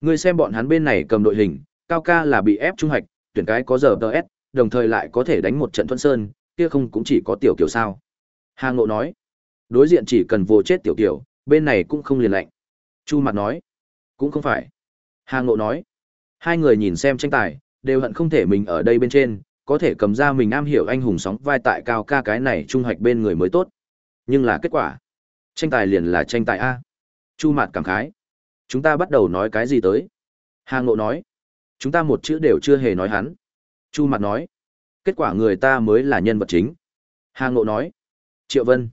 Ngươi xem bọn hắn bên này cầm đội hình, cao ca là bị ép trung hạch, tuyển cái có giờ DS, đồng thời lại có thể đánh một trận thuận sơn, kia không cũng chỉ có tiểu kiểu sao. Hà Ngộ nói, đối diện chỉ cần vô chết tiểu kiểu, bên này cũng không liền lạnh. Chu Mặt nói, cũng không phải. Hà Ngộ nói, hai người nhìn xem tranh tài, đều hận không thể mình ở đây bên trên, có thể cầm ra mình am hiểu anh hùng sóng vai tại cao ca cái này trung hoạch bên người mới tốt. Nhưng là kết quả, tranh tài liền là tranh tài A. Chu Mạt cảm khái. Chúng ta bắt đầu nói cái gì tới? Hà Ngộ nói. Chúng ta một chữ đều chưa hề nói hắn. Chu Mạt nói. Kết quả người ta mới là nhân vật chính. Hà Ngộ nói. Triệu Vân.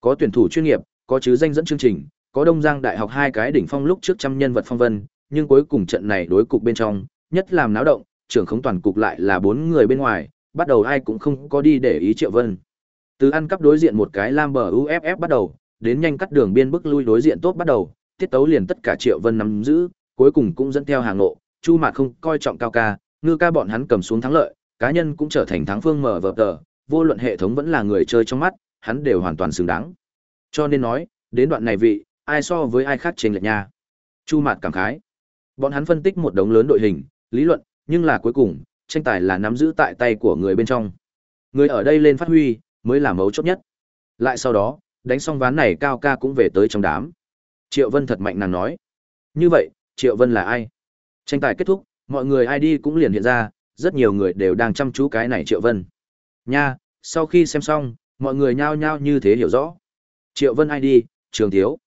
Có tuyển thủ chuyên nghiệp, có chứ danh dẫn chương trình, có Đông Giang Đại học hai cái đỉnh phong lúc trước trăm nhân vật phong vân, nhưng cuối cùng trận này đối cục bên trong, nhất làm náo động, trưởng khống toàn cục lại là bốn người bên ngoài, bắt đầu ai cũng không có đi để ý Triệu Vân. Từ ăn cắp đối diện một cái lam bờ UFF bắt đầu, đến nhanh cắt đường biên bức lui đối diện tốt bắt đầu, tiết tấu liền tất cả Triệu Vân nắm giữ, cuối cùng cũng dẫn theo hàng ngộ, Chu Mạt không coi trọng cao ca, ngư ca bọn hắn cầm xuống thắng lợi, cá nhân cũng trở thành thắng phương mở vở tờ, vô luận hệ thống vẫn là người chơi trong mắt, hắn đều hoàn toàn xứng đáng. Cho nên nói, đến đoạn này vị, ai so với ai khác trên lệch nha. Chu Mạt cảm khái. Bọn hắn phân tích một đống lớn đội hình, lý luận, nhưng là cuối cùng, tranh tài là nắm giữ tại tay của người bên trong. Người ở đây lên phát huy, mới là mấu chốt nhất. Lại sau đó, đánh xong ván này cao ca cũng về tới trong đám. Triệu Vân thật mạnh nàng nói. Như vậy, Triệu Vân là ai? Tranh tài kết thúc, mọi người ai đi cũng liền hiện ra, rất nhiều người đều đang chăm chú cái này Triệu Vân. Nha, sau khi xem xong, mọi người nhao nhao như thế hiểu rõ. Triệu Vân ai đi, trường thiếu.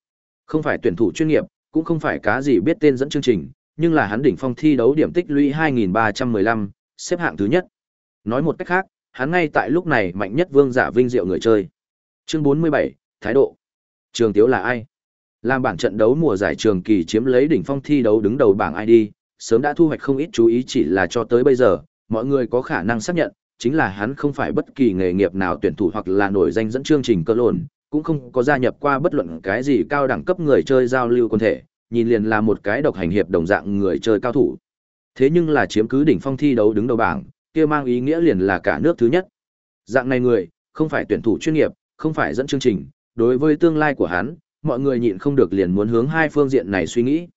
Không phải tuyển thủ chuyên nghiệp, cũng không phải cá gì biết tên dẫn chương trình, nhưng là hắn đỉnh phong thi đấu điểm tích lũy 2315, xếp hạng thứ nhất. Nói một cách khác, hắn ngay tại lúc này mạnh nhất vương giả vinh diệu người chơi. Chương 47, thái độ. Trường Tiếu là ai? Làm bản trận đấu mùa giải trường kỳ chiếm lấy đỉnh phong thi đấu đứng đầu bảng ID, sớm đã thu hoạch không ít chú ý chỉ là cho tới bây giờ, mọi người có khả năng xác nhận, chính là hắn không phải bất kỳ nghề nghiệp nào tuyển thủ hoặc là nổi danh dẫn chương trình cơ lồn, cũng không có gia nhập qua bất luận cái gì cao đẳng cấp người chơi giao lưu quân thể, nhìn liền là một cái độc hành hiệp đồng dạng người chơi cao thủ. Thế nhưng là chiếm cứ đỉnh phong thi đấu đứng đầu bảng, kia mang ý nghĩa liền là cả nước thứ nhất. Dạng này người, không phải tuyển thủ chuyên nghiệp, không phải dẫn chương trình, đối với tương lai của hắn, mọi người nhịn không được liền muốn hướng hai phương diện này suy nghĩ.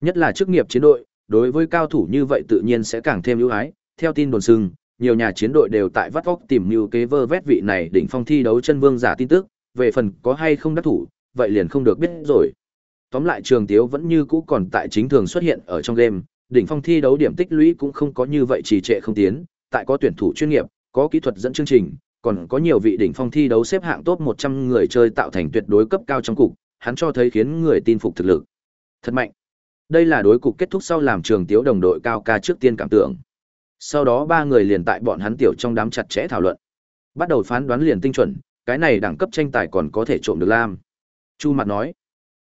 Nhất là chức nghiệp chiến đội, đối với cao thủ như vậy tự nhiên sẽ càng thêm ưu ái, theo tin đồn sưng, nhiều nhà chiến đội đều tại vắt óc tìm mưu kế vơ vét vị này đỉnh phong thi đấu chân vương giả tin tức, về phần có hay không đắc thủ, vậy liền không được biết rồi. Tóm lại Trường Tiếu vẫn như cũ còn tại chính thường xuất hiện ở trong game, đỉnh phong thi đấu điểm tích lũy cũng không có như vậy trì trệ không tiến, tại có tuyển thủ chuyên nghiệp, có kỹ thuật dẫn chương trình, còn có nhiều vị đỉnh phong thi đấu xếp hạng top 100 người chơi tạo thành tuyệt đối cấp cao trong cục, hắn cho thấy khiến người tin phục thực lực. Thật mạnh. Đây là đối cục kết thúc sau làm trường tiếu đồng đội cao ca trước tiên cảm tưởng. Sau đó ba người liền tại bọn hắn tiểu trong đám chặt chẽ thảo luận. Bắt đầu phán đoán liền tinh chuẩn, cái này đẳng cấp tranh tài còn có thể trộm được lam. Chu mặt nói.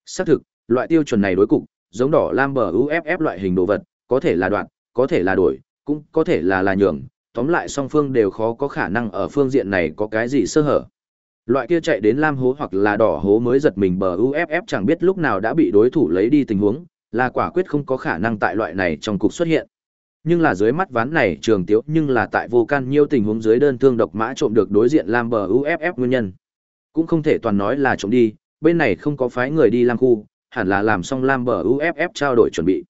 Xác thực, loại tiêu chuẩn này đối cục, giống đỏ lam bờ UFF loại hình đồ vật, có thể là đoạn, có thể là đổi, cũng có thể là là nhường, tóm lại song phương đều khó có khả năng ở phương diện này có cái gì sơ hở. Loại kia chạy đến lam hố hoặc là đỏ hố mới giật mình bờ UFF chẳng biết lúc nào đã bị đối thủ lấy đi tình huống, là quả quyết không có khả năng tại loại này trong cục xuất hiện. Nhưng là dưới mắt ván này trường tiếu nhưng là tại vô can nhiều tình huống dưới đơn thương độc mã trộm được đối diện lam bờ UFF nguyên nhân. Cũng không thể toàn nói là trộm đi, bên này không có phái người đi lam khu, hẳn là làm xong lam bờ UFF trao đổi chuẩn bị.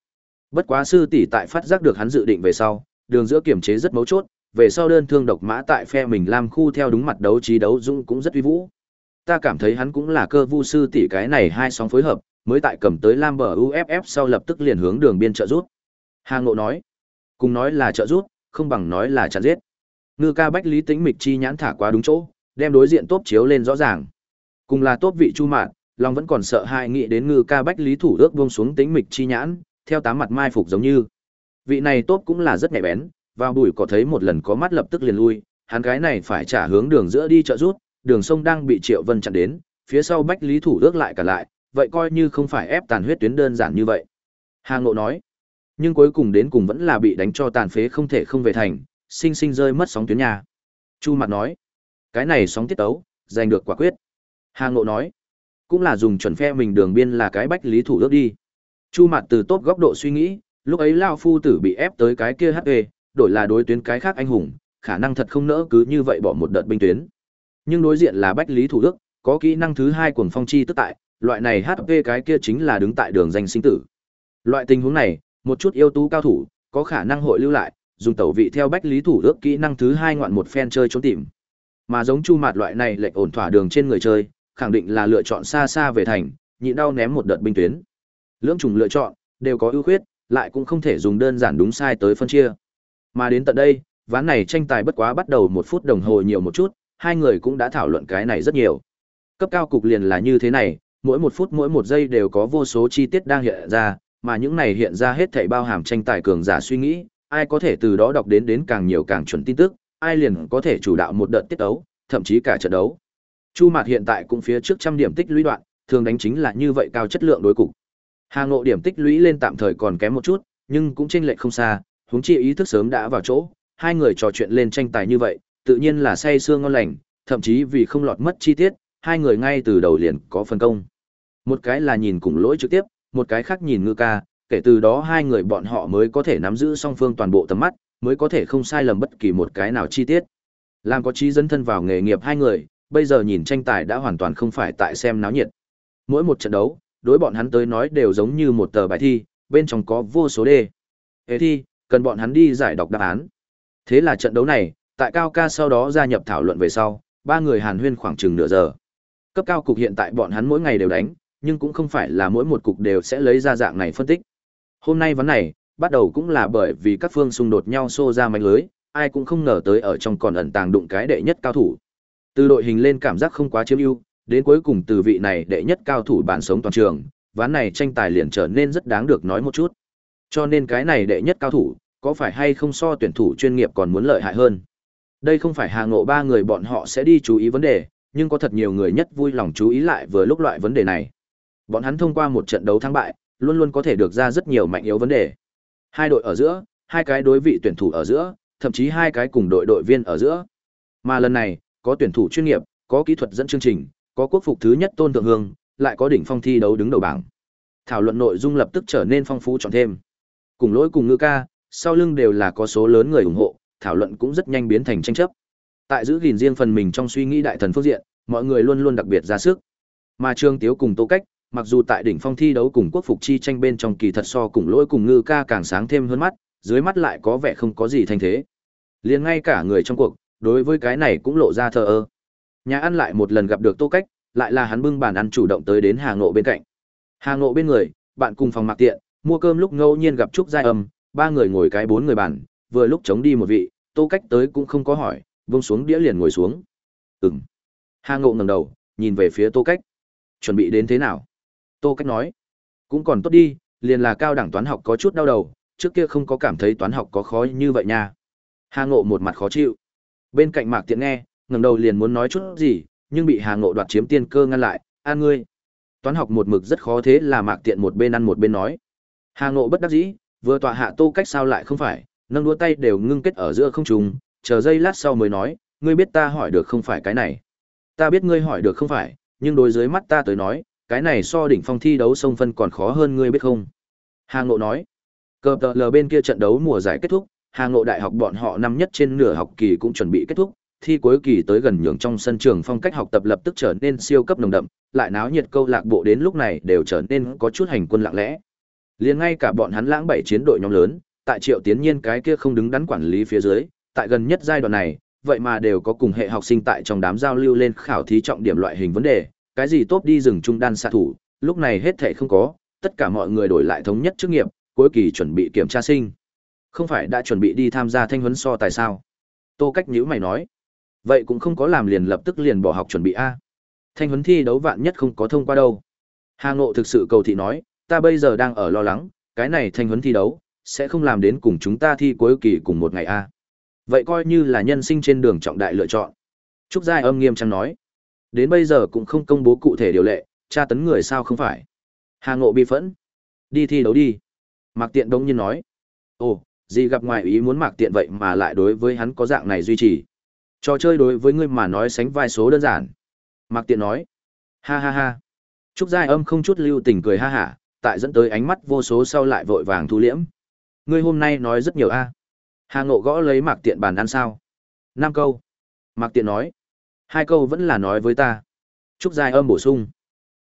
Bất quá sư tỷ tại phát giác được hắn dự định về sau, đường giữa kiểm chế rất mấu chốt, về sau đơn thương độc mã tại phe mình làm khu theo đúng mặt đấu trí đấu dũng cũng rất uy vũ. Ta cảm thấy hắn cũng là cơ vu sư tỷ cái này hai sóng phối hợp, mới tại cầm tới Lam bờ UFF sau lập tức liền hướng đường biên trợ rút. Hà Ngộ nói, cùng nói là trợ rút, không bằng nói là chặn giết. Ngư ca bách lý tĩnh mịch chi nhãn thả quá đúng chỗ, đem đối diện tốt chiếu lên rõ ràng. Cùng là tốt vị chu mạn, Long vẫn còn sợ hãi nghĩ đến ngư ca bách lý thủ ước buông xuống tính mịch chi nhãn, theo tám mặt mai phục giống như. Vị này tốt cũng là rất nhạy bén, vào bụi có thấy một lần có mắt lập tức liền lui, hắn cái này phải trả hướng đường giữa đi trợ rút, đường sông đang bị Triệu Vân chặn đến, phía sau Bách Lý Thủ ước lại cả lại, vậy coi như không phải ép tàn huyết tuyến đơn giản như vậy. Hà Ngộ nói, nhưng cuối cùng đến cùng vẫn là bị đánh cho tàn phế không thể không về thành, sinh sinh rơi mất sóng tuyến nhà. Chu Mặt nói, cái này sóng tiết tấu, giành được quả quyết. Hà Ngộ nói, cũng là dùng chuẩn phe mình đường biên là cái Bách Lý Thủ ước đi. Chu Mặt từ tốt góc độ suy nghĩ, lúc ấy Lao Phu tử bị ép tới cái kia HP, đổi là đối tuyến cái khác anh hùng, khả năng thật không nỡ cứ như vậy bỏ một đợt binh tuyến. Nhưng đối diện là Bách Lý Thủ Đức, có kỹ năng thứ hai cuồng phong chi tức tại, loại này HP cái kia chính là đứng tại đường danh sinh tử. Loại tình huống này, một chút yêu tú cao thủ, có khả năng hội lưu lại, dùng tẩu vị theo Bách Lý Thủ Đức kỹ năng thứ hai ngoạn một phen chơi trốn tìm. Mà giống Chu Mạt loại này lệch ổn thỏa đường trên người chơi, khẳng định là lựa chọn xa xa về thành, nhịn đau ném một đợt binh tuyến. Lưỡng chủng lựa chọn đều có ưu khuyết, lại cũng không thể dùng đơn giản đúng sai tới phân chia. Mà đến tận đây, ván này tranh tài bất quá bắt đầu một phút đồng hồ nhiều một chút, hai người cũng đã thảo luận cái này rất nhiều. Cấp cao cục liền là như thế này, mỗi một phút mỗi một giây đều có vô số chi tiết đang hiện ra, mà những này hiện ra hết thảy bao hàm tranh tài cường giả suy nghĩ, ai có thể từ đó đọc đến đến càng nhiều càng chuẩn tin tức, ai liền có thể chủ đạo một đợt tiết đấu, thậm chí cả trận đấu. Chu Mạt hiện tại cũng phía trước trăm điểm tích lũy đoạn, thường đánh chính là như vậy cao chất lượng đối cục. Hà Ngộ điểm tích lũy lên tạm thời còn kém một chút, nhưng cũng chênh lệch không xa, huống chi ý thức sớm đã vào chỗ, hai người trò chuyện lên tranh tài như vậy, tự nhiên là say sương ngon lành, thậm chí vì không lọt mất chi tiết, hai người ngay từ đầu liền có phân công. Một cái là nhìn cùng lỗi trực tiếp, một cái khác nhìn ngư ca, kể từ đó hai người bọn họ mới có thể nắm giữ song phương toàn bộ tầm mắt, mới có thể không sai lầm bất kỳ một cái nào chi tiết. Làm có trí dấn thân vào nghề nghiệp hai người, bây giờ nhìn tranh tài đã hoàn toàn không phải tại xem náo nhiệt. Mỗi một trận đấu, đối bọn hắn tới nói đều giống như một tờ bài thi, bên trong có vô số đề. Ê thi, cần bọn hắn đi giải đọc đáp án. Thế là trận đấu này, tại cao ca sau đó gia nhập thảo luận về sau, ba người hàn huyên khoảng chừng nửa giờ. Cấp cao cục hiện tại bọn hắn mỗi ngày đều đánh, nhưng cũng không phải là mỗi một cục đều sẽ lấy ra dạng này phân tích. Hôm nay vấn này, bắt đầu cũng là bởi vì các phương xung đột nhau xô ra manh lưới, ai cũng không ngờ tới ở trong còn ẩn tàng đụng cái đệ nhất cao thủ. Từ đội hình lên cảm giác không quá chiếm ưu, đến cuối cùng từ vị này đệ nhất cao thủ bản sống toàn trường, ván này tranh tài liền trở nên rất đáng được nói một chút. Cho nên cái này đệ nhất cao thủ, có phải hay không so tuyển thủ chuyên nghiệp còn muốn lợi hại hơn. Đây không phải hàng ngộ ba người bọn họ sẽ đi chú ý vấn đề, nhưng có thật nhiều người nhất vui lòng chú ý lại vừa lúc loại vấn đề này. Bọn hắn thông qua một trận đấu thắng bại, luôn luôn có thể được ra rất nhiều mạnh yếu vấn đề. Hai đội ở giữa, hai cái đối vị tuyển thủ ở giữa, thậm chí hai cái cùng đội đội viên ở giữa. Mà lần này, có tuyển thủ chuyên nghiệp, có kỹ thuật dẫn chương trình, có quốc phục thứ nhất Tôn Thượng Hương, lại có đỉnh phong thi đấu đứng đầu bảng. Thảo luận nội dung lập tức trở nên phong phú chọn thêm. Cùng lỗi cùng ngư ca, sau lưng đều là có số lớn người ủng hộ, thảo luận cũng rất nhanh biến thành tranh chấp. Tại giữ gìn riêng phần mình trong suy nghĩ đại thần phương diện, mọi người luôn luôn đặc biệt ra sức. Mà Trương Tiếu cùng Tô Cách, mặc dù tại đỉnh phong thi đấu cùng quốc phục chi tranh bên trong kỳ thật so cùng lỗi cùng ngư ca càng sáng thêm hơn mắt, dưới mắt lại có vẻ không có gì thành thế. Liền ngay cả người trong cuộc, đối với cái này cũng lộ ra thờ ơ. Nhà ăn lại một lần gặp được Tô Cách, lại là hắn bưng bàn ăn chủ động tới đến Hà Ngộ bên cạnh. Hà Ngộ bên người, bạn cùng phòng mặc tiện, mua cơm lúc ngẫu nhiên gặp Trúc Giai Âm, ba người ngồi cái bốn người bàn, vừa lúc chống đi một vị, Tô Cách tới cũng không có hỏi, vung xuống đĩa liền ngồi xuống. Ừm. Hà Ngộ ngẩng đầu, nhìn về phía Tô Cách. Chuẩn bị đến thế nào? Tô Cách nói. Cũng còn tốt đi, liền là cao đẳng toán học có chút đau đầu, trước kia không có cảm thấy toán học có khó như vậy nha. Hà Ngộ một mặt khó chịu. Bên cạnh Mạc Tiện nghe, ngẩng đầu liền muốn nói chút gì, nhưng bị Hà Ngộ đoạt chiếm tiên cơ ngăn lại, "An ngươi, toán học một mực rất khó thế là Mạc Tiện một bên ăn một bên nói." Hà Ngộ bất đắc dĩ, vừa tọa hạ Tô Cách sao lại không phải, nâng đũa tay đều ngưng kết ở giữa không trung, chờ giây lát sau mới nói, "Ngươi biết ta hỏi được không phải cái này." "Ta biết ngươi hỏi được không phải, nhưng đối dưới mắt ta tới nói, cái này so đỉnh phong thi đấu sông phân còn khó hơn ngươi biết không?" Hà Ngộ nói. Cờ tờ lờ bên kia trận đấu mùa giải kết thúc, Hà Ngộ Đại học bọn họ năm nhất trên nửa học kỳ cũng chuẩn bị kết thúc, thi cuối kỳ tới gần nhường trong sân trường phong cách học tập lập tức trở nên siêu cấp nồng đậm, lại náo nhiệt câu lạc bộ đến lúc này đều trở nên có chút hành quân lặng lẽ. Liền ngay cả bọn hắn lãng bảy chiến đội nhóm lớn, tại Triệu Tiến Nhiên cái kia không đứng đắn quản lý phía dưới, tại gần nhất giai đoạn này, vậy mà đều có cùng hệ học sinh tại trong đám giao lưu lên khảo thí trọng điểm loại hình vấn đề, cái gì tốt đi rừng trung đan xạ thủ, lúc này hết thảy không có, tất cả mọi người đổi lại thống nhất chức nghiệp, cuối kỳ chuẩn bị kiểm tra sinh. Không phải đã chuẩn bị đi tham gia thanh huấn so tài sao? Tô Cách nhữ mày nói. Vậy cũng không có làm liền lập tức liền bỏ học chuẩn bị a. Thanh huấn thi đấu vạn nhất không có thông qua đâu. Hà Ngộ thực sự cầu thị nói, ta bây giờ đang ở lo lắng, cái này thanh huấn thi đấu sẽ không làm đến cùng chúng ta thi cuối kỳ cùng một ngày a. Vậy coi như là nhân sinh trên đường trọng đại lựa chọn. Trúc Giai âm nghiêm trang nói. Đến bây giờ cũng không công bố cụ thể điều lệ, tra tấn người sao không phải. Hà Ngộ bi phẫn. Đi thi đấu đi. Mạc Tiện đông nhiên nói. Ồ, gì gặp ngoài ý muốn Mạc Tiện vậy mà lại đối với hắn có dạng này duy trì. Trò chơi đối với ngươi mà nói sánh vai số đơn giản. Mạc Tiện nói. Ha ha ha. Trúc Giai âm không chút lưu tình cười ha hả, tại dẫn tới ánh mắt vô số sau lại vội vàng thu liễm. Ngươi hôm nay nói rất nhiều a. Hà Ngộ gõ lấy Mạc Tiện bàn ăn sao? Năm câu. Mạc Tiện nói. Hai câu vẫn là nói với ta. Trúc Giai âm bổ sung.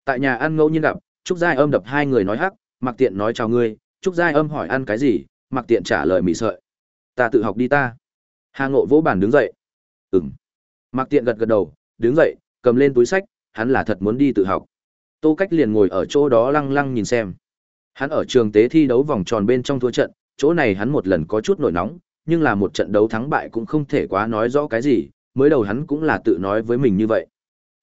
Tại nhà ăn ngẫu nhiên gặp, Trúc Giai âm đập hai người nói hắc, Mạc Tiện nói chào ngươi, Trúc Giai âm hỏi ăn cái gì, Mạc Tiện trả lời mì sợi. Ta tự học đi ta. Hà Ngộ vỗ bàn đứng dậy. Ừm. Mạc Tiện gật gật đầu, đứng dậy, cầm lên túi sách, hắn là thật muốn đi tự học. Tô Cách liền ngồi ở chỗ đó lăng lăng nhìn xem. Hắn ở trường tế thi đấu vòng tròn bên trong thua trận, chỗ này hắn một lần có chút nổi nóng, nhưng là một trận đấu thắng bại cũng không thể quá nói rõ cái gì, mới đầu hắn cũng là tự nói với mình như vậy.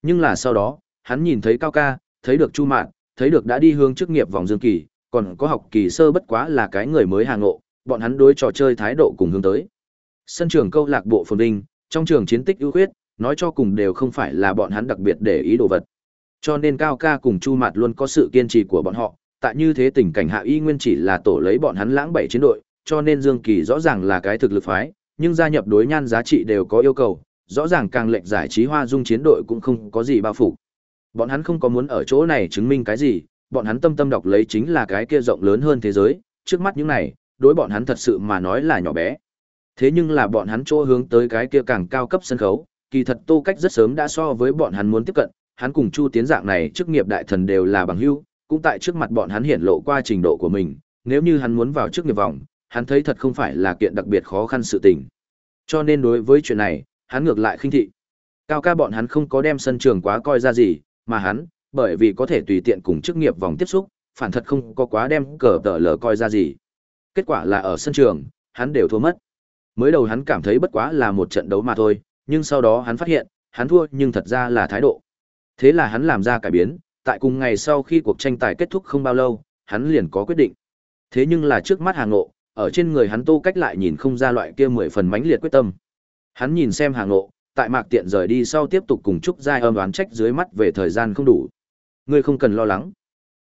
Nhưng là sau đó, hắn nhìn thấy Cao Ca, thấy được Chu Mạn, thấy được đã đi hướng chức nghiệp vòng dương kỳ, còn có học kỳ sơ bất quá là cái người mới hàng ngộ, bọn hắn đối trò chơi thái độ cùng hướng tới. Sân trường câu lạc bộ phồn vinh, trong trường chiến tích ưu khuyết, nói cho cùng đều không phải là bọn hắn đặc biệt để ý đồ vật. Cho nên Cao Ca cùng Chu Mạt luôn có sự kiên trì của bọn họ, tại như thế tình cảnh hạ y nguyên chỉ là tổ lấy bọn hắn lãng bảy chiến đội, cho nên Dương Kỳ rõ ràng là cái thực lực phái, nhưng gia nhập đối nhan giá trị đều có yêu cầu, rõ ràng càng lệnh giải trí hoa dung chiến đội cũng không có gì bao phủ. Bọn hắn không có muốn ở chỗ này chứng minh cái gì, bọn hắn tâm tâm đọc lấy chính là cái kia rộng lớn hơn thế giới, trước mắt những này, đối bọn hắn thật sự mà nói là nhỏ bé. Thế nhưng là bọn hắn chỗ hướng tới cái kia càng cao cấp sân khấu, kỳ thật Tô Cách rất sớm đã so với bọn hắn muốn tiếp cận, hắn cùng Chu Tiến dạng này chức nghiệp đại thần đều là bằng hữu, cũng tại trước mặt bọn hắn hiện lộ qua trình độ của mình, nếu như hắn muốn vào chức nghiệp vòng, hắn thấy thật không phải là kiện đặc biệt khó khăn sự tình. Cho nên đối với chuyện này, hắn ngược lại khinh thị. Cao ca bọn hắn không có đem sân trường quá coi ra gì, mà hắn, bởi vì có thể tùy tiện cùng chức nghiệp vòng tiếp xúc, phản thật không có quá đem cờ tờ lờ coi ra gì. Kết quả là ở sân trường, hắn đều thua mất. Mới đầu hắn cảm thấy bất quá là một trận đấu mà thôi, nhưng sau đó hắn phát hiện, hắn thua nhưng thật ra là thái độ. Thế là hắn làm ra cải biến, tại cùng ngày sau khi cuộc tranh tài kết thúc không bao lâu, hắn liền có quyết định. Thế nhưng là trước mắt Hà Ngộ, ở trên người hắn tô cách lại nhìn không ra loại kia mười phần mãnh liệt quyết tâm. Hắn nhìn xem Hà Ngộ, tại mạc tiện rời đi sau tiếp tục cùng Trúc Giai âm đoán trách dưới mắt về thời gian không đủ. Ngươi không cần lo lắng.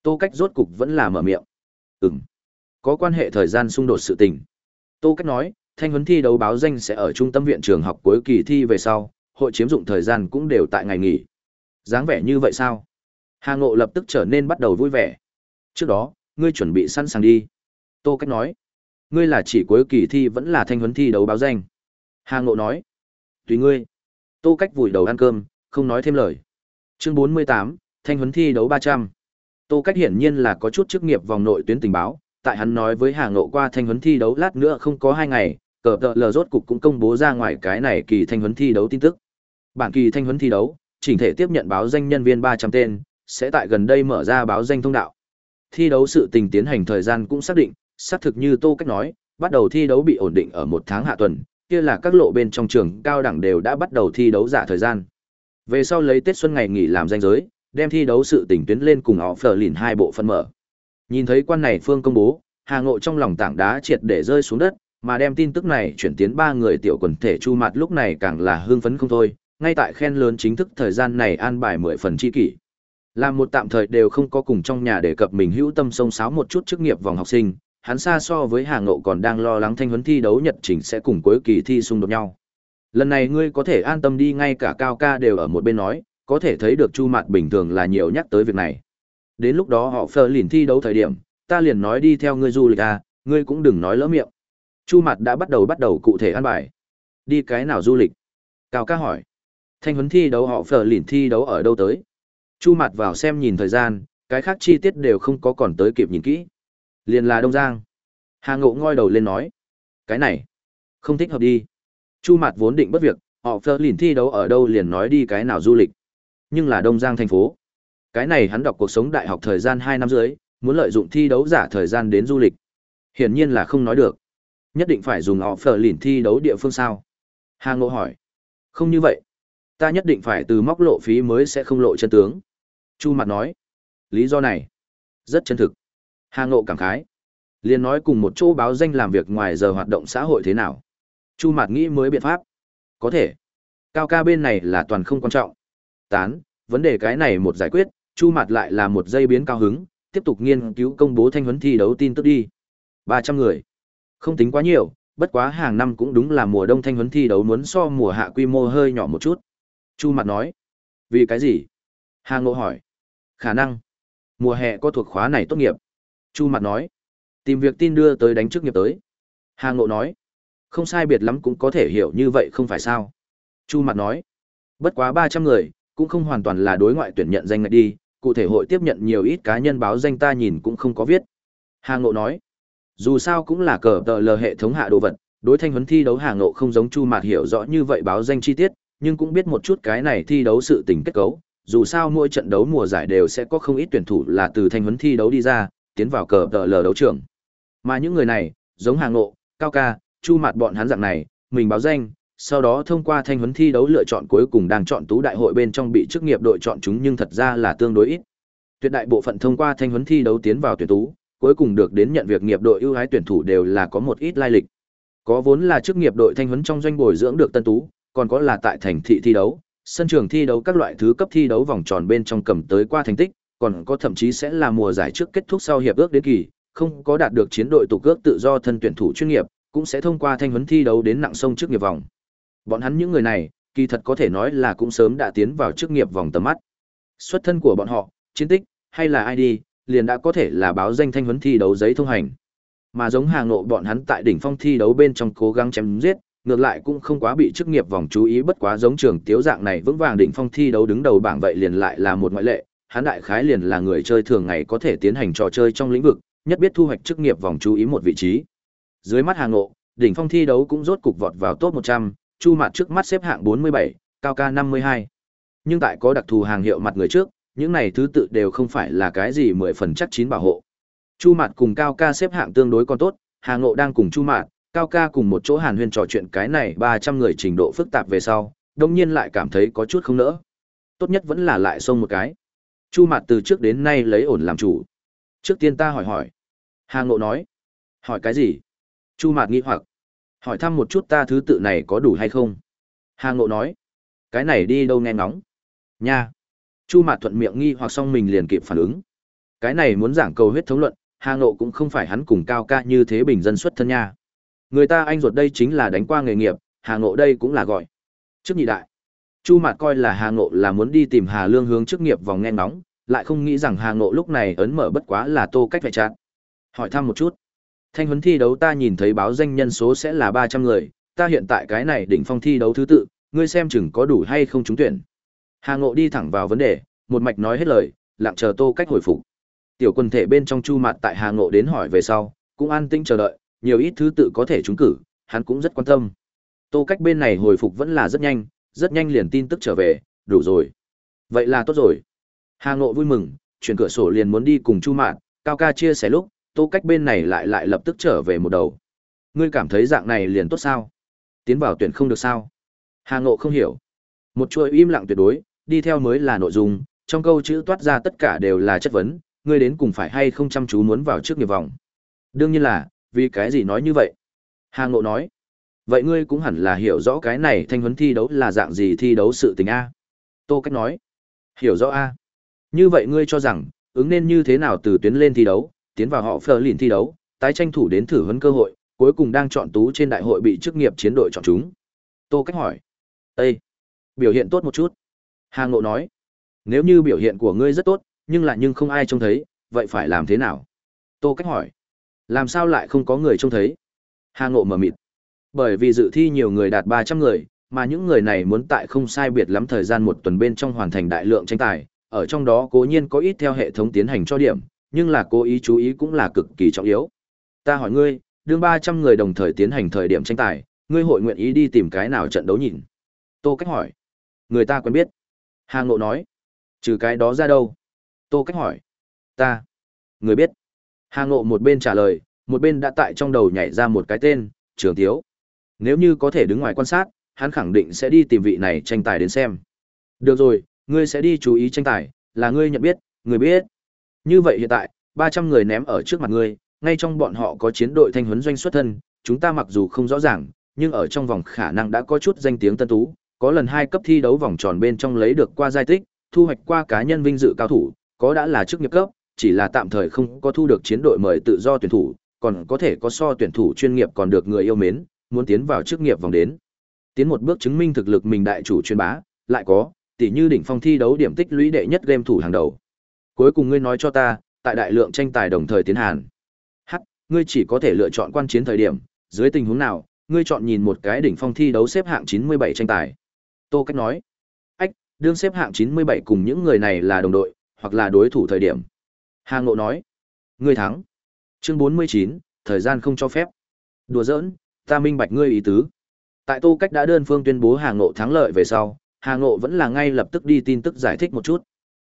Tô Cách rốt cục vẫn là mở miệng. Ừm. Có quan hệ thời gian xung đột sự tình. Tô Cách nói, thanh huấn thi đấu báo danh sẽ ở trung tâm viện trường học cuối kỳ thi về sau, hội chiếm dụng thời gian cũng đều tại ngày nghỉ. dáng vẻ như vậy sao? Hà Ngộ lập tức trở nên bắt đầu vui vẻ. Trước đó, ngươi chuẩn bị sẵn sàng đi. Tô Cách nói, ngươi là chỉ cuối kỳ thi vẫn là thanh huấn thi đấu báo danh. Hà Ngộ nói, tùy ngươi. Tô Cách vùi đầu ăn cơm, không nói thêm lời. Chương 48, thanh huấn thi đấu 300. Tô Cách hiển nhiên là có chút chức nghiệp vòng nội tuyến tình báo, tại hắn nói với Hà Ngộ qua thanh huấn thi đấu lát nữa không có 2 ngày, cờ tợ lờ rốt cục cũng công bố ra ngoài cái này kỳ thanh huấn thi đấu tin tức. Bản kỳ thanh huấn thi đấu, chỉnh thể tiếp nhận báo danh nhân viên 300 tên, sẽ tại gần đây mở ra báo danh thông đạo. Thi đấu sự tình tiến hành thời gian cũng xác định, xác thực như Tô Cách nói, bắt đầu thi đấu bị ổn định ở một tháng hạ tuần, kia là các lộ bên trong trường cao đẳng đều đã bắt đầu thi đấu giả thời gian. Về sau lấy Tết xuân ngày nghỉ làm danh giới, đem thi đấu sự tình tuyến lên cùng họ phở lìn hai bộ phân mở. Nhìn thấy quan này phương công bố, Hà Ngộ trong lòng tảng đá triệt để rơi xuống đất, mà đem tin tức này chuyển tiến ba người tiểu quần thể chu mặt lúc này càng là hưng phấn không thôi, ngay tại khen lớn chính thức thời gian này an bài mười phần chi kỷ. Làm một tạm thời đều không có cùng trong nhà đề cập mình hữu tâm sông sáo một chút chức nghiệp vòng học sinh, hắn xa so với Hà Ngộ còn đang lo lắng thanh huấn thi đấu nhật trình sẽ cùng cuối kỳ thi xung đột nhau. Lần này ngươi có thể an tâm đi ngay cả cao ca đều ở một bên nói, có thể thấy được Chu Mạt bình thường là nhiều nhắc tới việc này. Đến lúc đó họ phờ lìn thi đấu thời điểm, ta liền nói đi theo ngươi du lịch à, ngươi cũng đừng nói lỡ miệng. Chu Mạt đã bắt đầu bắt đầu cụ thể ăn bài. Đi cái nào du lịch? Cao ca hỏi. Thanh huấn thi đấu họ phờ lìn thi đấu ở đâu tới? Chu Mạt vào xem nhìn thời gian, cái khác chi tiết đều không có còn tới kịp nhìn kỹ. Liền là Đông Giang. Hà Ngộ ngoi đầu lên nói. Cái này, không thích hợp đi. Chu Mạt vốn định bất việc, họ phờ lìn thi đấu ở đâu liền nói đi cái nào du lịch. Nhưng là Đông Giang thành phố. Cái này hắn đọc cuộc sống đại học thời gian hai năm dưới, muốn lợi dụng thi đấu giả thời gian đến du lịch. Hiển nhiên là không nói được. Nhất định phải dùng họ phở lìn thi đấu địa phương sao? Hà Ngộ hỏi. Không như vậy. Ta nhất định phải từ móc lộ phí mới sẽ không lộ chân tướng. Chu Mặt nói. Lý do này. Rất chân thực. Hà Ngộ cảm khái. liền nói cùng một chỗ báo danh làm việc ngoài giờ hoạt động xã hội thế nào. Chu Mạt nghĩ mới biện pháp. Có thể. Cao ca bên này là toàn không quan trọng. Tán, vấn đề cái này một giải quyết, Chu Mạt lại là một dây biến cao hứng, tiếp tục nghiên cứu công bố thanh huấn thi đấu tin tức đi. 300 người. Không tính quá nhiều, bất quá hàng năm cũng đúng là mùa đông thanh huấn thi đấu muốn so mùa hạ quy mô hơi nhỏ một chút. Chu Mạt nói. Vì cái gì? Hà Ngộ hỏi. Khả năng. Mùa hè có thuộc khóa này tốt nghiệp. Chu Mạt nói. Tìm việc tin đưa tới đánh trước nghiệp tới. Hà Ngộ nói. Không sai biệt lắm cũng có thể hiểu như vậy không phải sao. Chu Mạt nói. Bất quá 300 người, cũng không hoàn toàn là đối ngoại tuyển nhận danh ngạch đi, cụ thể hội tiếp nhận nhiều ít cá nhân báo danh ta nhìn cũng không có viết. Hà Ngộ nói, dù sao cũng là cờ tờ lờ hệ thống hạ đồ vật, đối thanh huấn thi đấu Hà Ngộ không giống Chu Mạt hiểu rõ như vậy báo danh chi tiết, nhưng cũng biết một chút cái này thi đấu sự tình kết cấu, dù sao mỗi trận đấu mùa giải đều sẽ có không ít tuyển thủ là từ thanh huấn thi đấu đi ra, tiến vào cờ tờ lờ đấu trường. Mà những người này, giống Hà Ngộ, Cao Ca, Chu Mạt bọn hắn dạng này, mình báo danh, sau đó thông qua thanh huấn thi đấu lựa chọn cuối cùng đang chọn tú đại hội bên trong bị chức nghiệp đội chọn chúng nhưng thật ra là tương đối ít. Tuyệt đại bộ phận thông qua thanh huấn thi đấu tiến vào tuyển tú, cuối cùng được đến nhận việc nghiệp đội ưu ái tuyển thủ đều là có một ít lai lịch. Có vốn là chức nghiệp đội thanh huấn trong doanh bồi dưỡng được tân tú, còn có là tại thành thị thi đấu, sân trường thi đấu các loại thứ cấp thi đấu vòng tròn bên trong cầm tới qua thành tích, còn có thậm chí sẽ là mùa giải trước kết thúc sau hiệp ước đến kỳ, không có đạt được chiến đội tụ cước tự do thân tuyển thủ chuyên nghiệp, cũng sẽ thông qua thanh huấn thi đấu đến nặng sông trước nghiệp vòng. Bọn hắn những người này, kỳ thật có thể nói là cũng sớm đã tiến vào chức nghiệp vòng tầm mắt. Xuất thân của bọn họ, chiến tích, hay là ID, liền đã có thể là báo danh thanh huấn thi đấu giấy thông hành. Mà giống hàng nộ bọn hắn tại đỉnh phong thi đấu bên trong cố gắng chém giết, ngược lại cũng không quá bị chức nghiệp vòng chú ý bất quá giống trường tiếu dạng này vững vàng đỉnh phong thi đấu đứng đầu bảng vậy liền lại là một ngoại lệ, hắn đại khái liền là người chơi thường ngày có thể tiến hành trò chơi trong lĩnh vực, nhất biết thu hoạch chức nghiệp vòng chú ý một vị trí. Dưới mắt hàng nộ, đỉnh phong thi đấu cũng rốt cục vọt vào top 100, Chu Mạt trước mắt xếp hạng 47, Cao Ca 52. Nhưng tại có đặc thù hàng hiệu mặt người trước, những này thứ tự đều không phải là cái gì mười phần chắc chín bảo hộ. Chu Mạt cùng Cao Ca xếp hạng tương đối còn tốt, Hà Ngộ đang cùng Chu Mạt, Cao Ca cùng một chỗ Hàn Huyên trò chuyện cái này 300 người trình độ phức tạp về sau, đồng nhiên lại cảm thấy có chút không nỡ. Tốt nhất vẫn là lại xông một cái. Chu Mạt từ trước đến nay lấy ổn làm chủ. Trước tiên ta hỏi hỏi. Hà Ngộ nói. Hỏi cái gì? Chu Mạt nghi hoặc. Hỏi thăm một chút ta thứ tự này có đủ hay không? Hà Ngộ nói. Cái này đi đâu nghe ngóng? Nha. Chu Mạt thuận miệng nghi hoặc xong mình liền kịp phản ứng. Cái này muốn giảng cầu huyết thống luận, Hà Ngộ cũng không phải hắn cùng cao ca như thế bình dân xuất thân nha. Người ta anh ruột đây chính là đánh qua nghề nghiệp, Hà Ngộ đây cũng là gọi. Trước nhị đại. Chu Mạt coi là Hà Ngộ là muốn đi tìm Hà Lương hướng chức nghiệp vòng nghe ngóng, lại không nghĩ rằng Hà Ngộ lúc này ấn mở bất quá là tô cách phải trạng. Hỏi thăm một chút. Thanh huấn thi đấu ta nhìn thấy báo danh nhân số sẽ là 300 người, ta hiện tại cái này đỉnh phong thi đấu thứ tự, ngươi xem chừng có đủ hay không trúng tuyển. Hà Ngộ đi thẳng vào vấn đề, một mạch nói hết lời, lặng chờ Tô Cách hồi phục. Tiểu quân thể bên trong Chu Mạt tại Hà Ngộ đến hỏi về sau, cũng an tĩnh chờ đợi, nhiều ít thứ tự có thể trúng cử, hắn cũng rất quan tâm. Tô Cách bên này hồi phục vẫn là rất nhanh, rất nhanh liền tin tức trở về, đủ rồi. Vậy là tốt rồi. Hà Ngộ vui mừng, chuyển cửa sổ liền muốn đi cùng Chu Mạn, Cao ca chia sẻ lúc, Tô Cách bên này lại lại lập tức trở về một đầu. Ngươi cảm thấy dạng này liền tốt sao? Tiến vào tuyển không được sao? Hà Ngộ không hiểu. Một chuỗi im lặng tuyệt đối, đi theo mới là nội dung, trong câu chữ toát ra tất cả đều là chất vấn, ngươi đến cùng phải hay không chăm chú muốn vào trước nghiệp vòng. Đương nhiên là, vì cái gì nói như vậy? Hà Ngộ nói. Vậy ngươi cũng hẳn là hiểu rõ cái này thanh huấn thi đấu là dạng gì thi đấu sự tình A. Tô Cách nói. Hiểu rõ A. Như vậy ngươi cho rằng, ứng nên như thế nào từ tuyến lên thi đấu, tiến vào họ phờ lìn thi đấu, tái tranh thủ đến thử huấn cơ hội, cuối cùng đang chọn tú trên đại hội bị chức nghiệp chiến đội chọn chúng. Tô Cách hỏi. Ê! Biểu hiện tốt một chút. Hà Ngộ nói. Nếu như biểu hiện của ngươi rất tốt, nhưng lại nhưng không ai trông thấy, vậy phải làm thế nào? Tô Cách hỏi. Làm sao lại không có người trông thấy? Hà Ngộ mở mịt. Bởi vì dự thi nhiều người đạt 300 người, mà những người này muốn tại không sai biệt lắm thời gian một tuần bên trong hoàn thành đại lượng tranh tài, ở trong đó cố nhiên có ít theo hệ thống tiến hành cho điểm, nhưng là cố ý chú ý cũng là cực kỳ trọng yếu. Ta hỏi ngươi, đương 300 người đồng thời tiến hành thời điểm tranh tài, ngươi hội nguyện ý đi tìm cái nào trận đấu nhìn? Tô Cách hỏi. Người ta quen biết. Hà Ngộ nói. Trừ cái đó ra đâu? Tô Cách hỏi. Ta. Người biết. Hà Ngộ một bên trả lời, một bên đã tại trong đầu nhảy ra một cái tên, Trường Tiếu. Nếu như có thể đứng ngoài quan sát, hắn khẳng định sẽ đi tìm vị này tranh tài đến xem. Được rồi, ngươi sẽ đi chú ý tranh tài, là ngươi nhận biết, người biết. Như vậy hiện tại, 300 người ném ở trước mặt ngươi, ngay trong bọn họ có chiến đội thanh huấn doanh xuất thân, chúng ta mặc dù không rõ ràng, nhưng ở trong vòng khả năng đã có chút danh tiếng tân tú, có lần hai cấp thi đấu vòng tròn bên trong lấy được qua giai tích, thu hoạch qua cá nhân vinh dự cao thủ, có đã là chức nghiệp cấp, chỉ là tạm thời không có thu được chiến đội mời tự do tuyển thủ, còn có thể có so tuyển thủ chuyên nghiệp còn được người yêu mến, muốn tiến vào chức nghiệp vòng đến. Tiến một bước chứng minh thực lực mình đại chủ chuyên bá, lại có, tỷ như đỉnh phong thi đấu điểm tích lũy đệ nhất game thủ hàng đầu. Cuối cùng ngươi nói cho ta, tại đại lượng tranh tài đồng thời tiến hành. Hắc, ngươi chỉ có thể lựa chọn quan chiến thời điểm, dưới tình huống nào, ngươi chọn nhìn một cái đỉnh phong thi đấu xếp hạng 97 tranh tài. Tô Cách nói, ách, đương xếp hạng 97 cùng những người này là đồng đội, hoặc là đối thủ thời điểm. Hà Ngộ nói, ngươi thắng. Chương 49, thời gian không cho phép. Đùa giỡn, ta minh bạch ngươi ý tứ. Tại Tô Cách đã đơn phương tuyên bố Hà Ngộ thắng lợi về sau, Hà Ngộ vẫn là ngay lập tức đi tin tức giải thích một chút.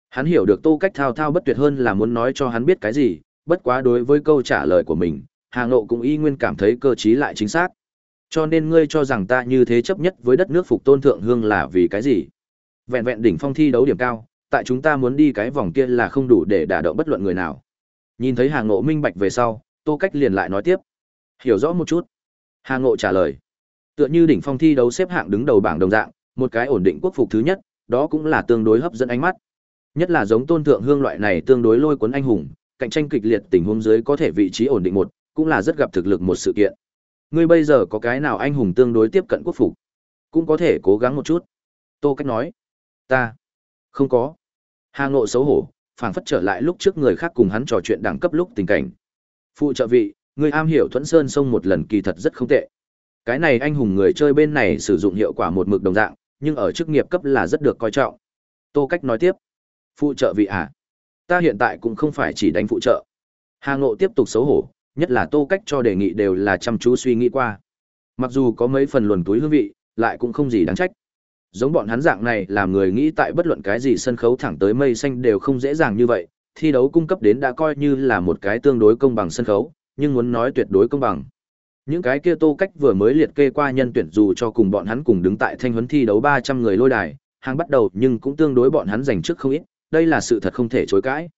Hắn hiểu được Tô Cách thao thao bất tuyệt hơn là muốn nói cho hắn biết cái gì, bất quá đối với câu trả lời của mình, Hà Ngộ cũng y nguyên cảm thấy cơ trí lại chính xác. Cho nên ngươi cho rằng ta như thế chấp nhất với đất nước phục tôn thượng hương là vì cái gì? Vẹn vẹn đỉnh phong thi đấu điểm cao, tại chúng ta muốn đi cái vòng kia là không đủ để đả động bất luận người nào. Nhìn thấy Hà Ngộ minh bạch về sau, Tô Cách liền lại nói tiếp. Hiểu rõ một chút. Hà Ngộ trả lời. Tựa như đỉnh phong thi đấu xếp hạng đứng đầu bảng đồng dạng, một cái ổn định quốc phục thứ nhất, đó cũng là tương đối hấp dẫn ánh mắt. Nhất là giống Tôn Thượng Hương loại này tương đối lôi cuốn anh hùng, cạnh tranh kịch liệt tình huống dưới có thể vị trí ổn định một, cũng là rất gặp thực lực một sự kiện. Ngươi bây giờ có cái nào anh hùng tương đối tiếp cận quốc phục? Cũng có thể cố gắng một chút. Tô Cách nói. Ta. Không có. Hà Ngộ xấu hổ, phảng phất trở lại lúc trước người khác cùng hắn trò chuyện đẳng cấp lúc tình cảnh. Phụ trợ vị, người am hiểu Thuẫn Sơn sông một lần kỳ thật rất không tệ. Cái này anh hùng người chơi bên này sử dụng hiệu quả một mực đồng dạng, nhưng ở chức nghiệp cấp là rất được coi trọng. Tô Cách nói tiếp. Phụ trợ vị à? Ta hiện tại cũng không phải chỉ đánh phụ trợ. Hà Ngộ tiếp tục xấu hổ, nhất là Tô Cách cho đề nghị đều là chăm chú suy nghĩ qua. Mặc dù có mấy phần luồn túi hương vị, lại cũng không gì đáng trách. Giống bọn hắn dạng này làm người nghĩ tại bất luận cái gì sân khấu thẳng tới mây xanh đều không dễ dàng như vậy, thi đấu cung cấp đến đã coi như là một cái tương đối công bằng sân khấu, nhưng muốn nói tuyệt đối công bằng. Những cái kia Tô Cách vừa mới liệt kê qua nhân tuyển dù cho cùng bọn hắn cùng đứng tại thanh huấn thi đấu 300 người lôi đài, hàng bắt đầu nhưng cũng tương đối bọn hắn giành trước không ít, đây là sự thật không thể chối cãi.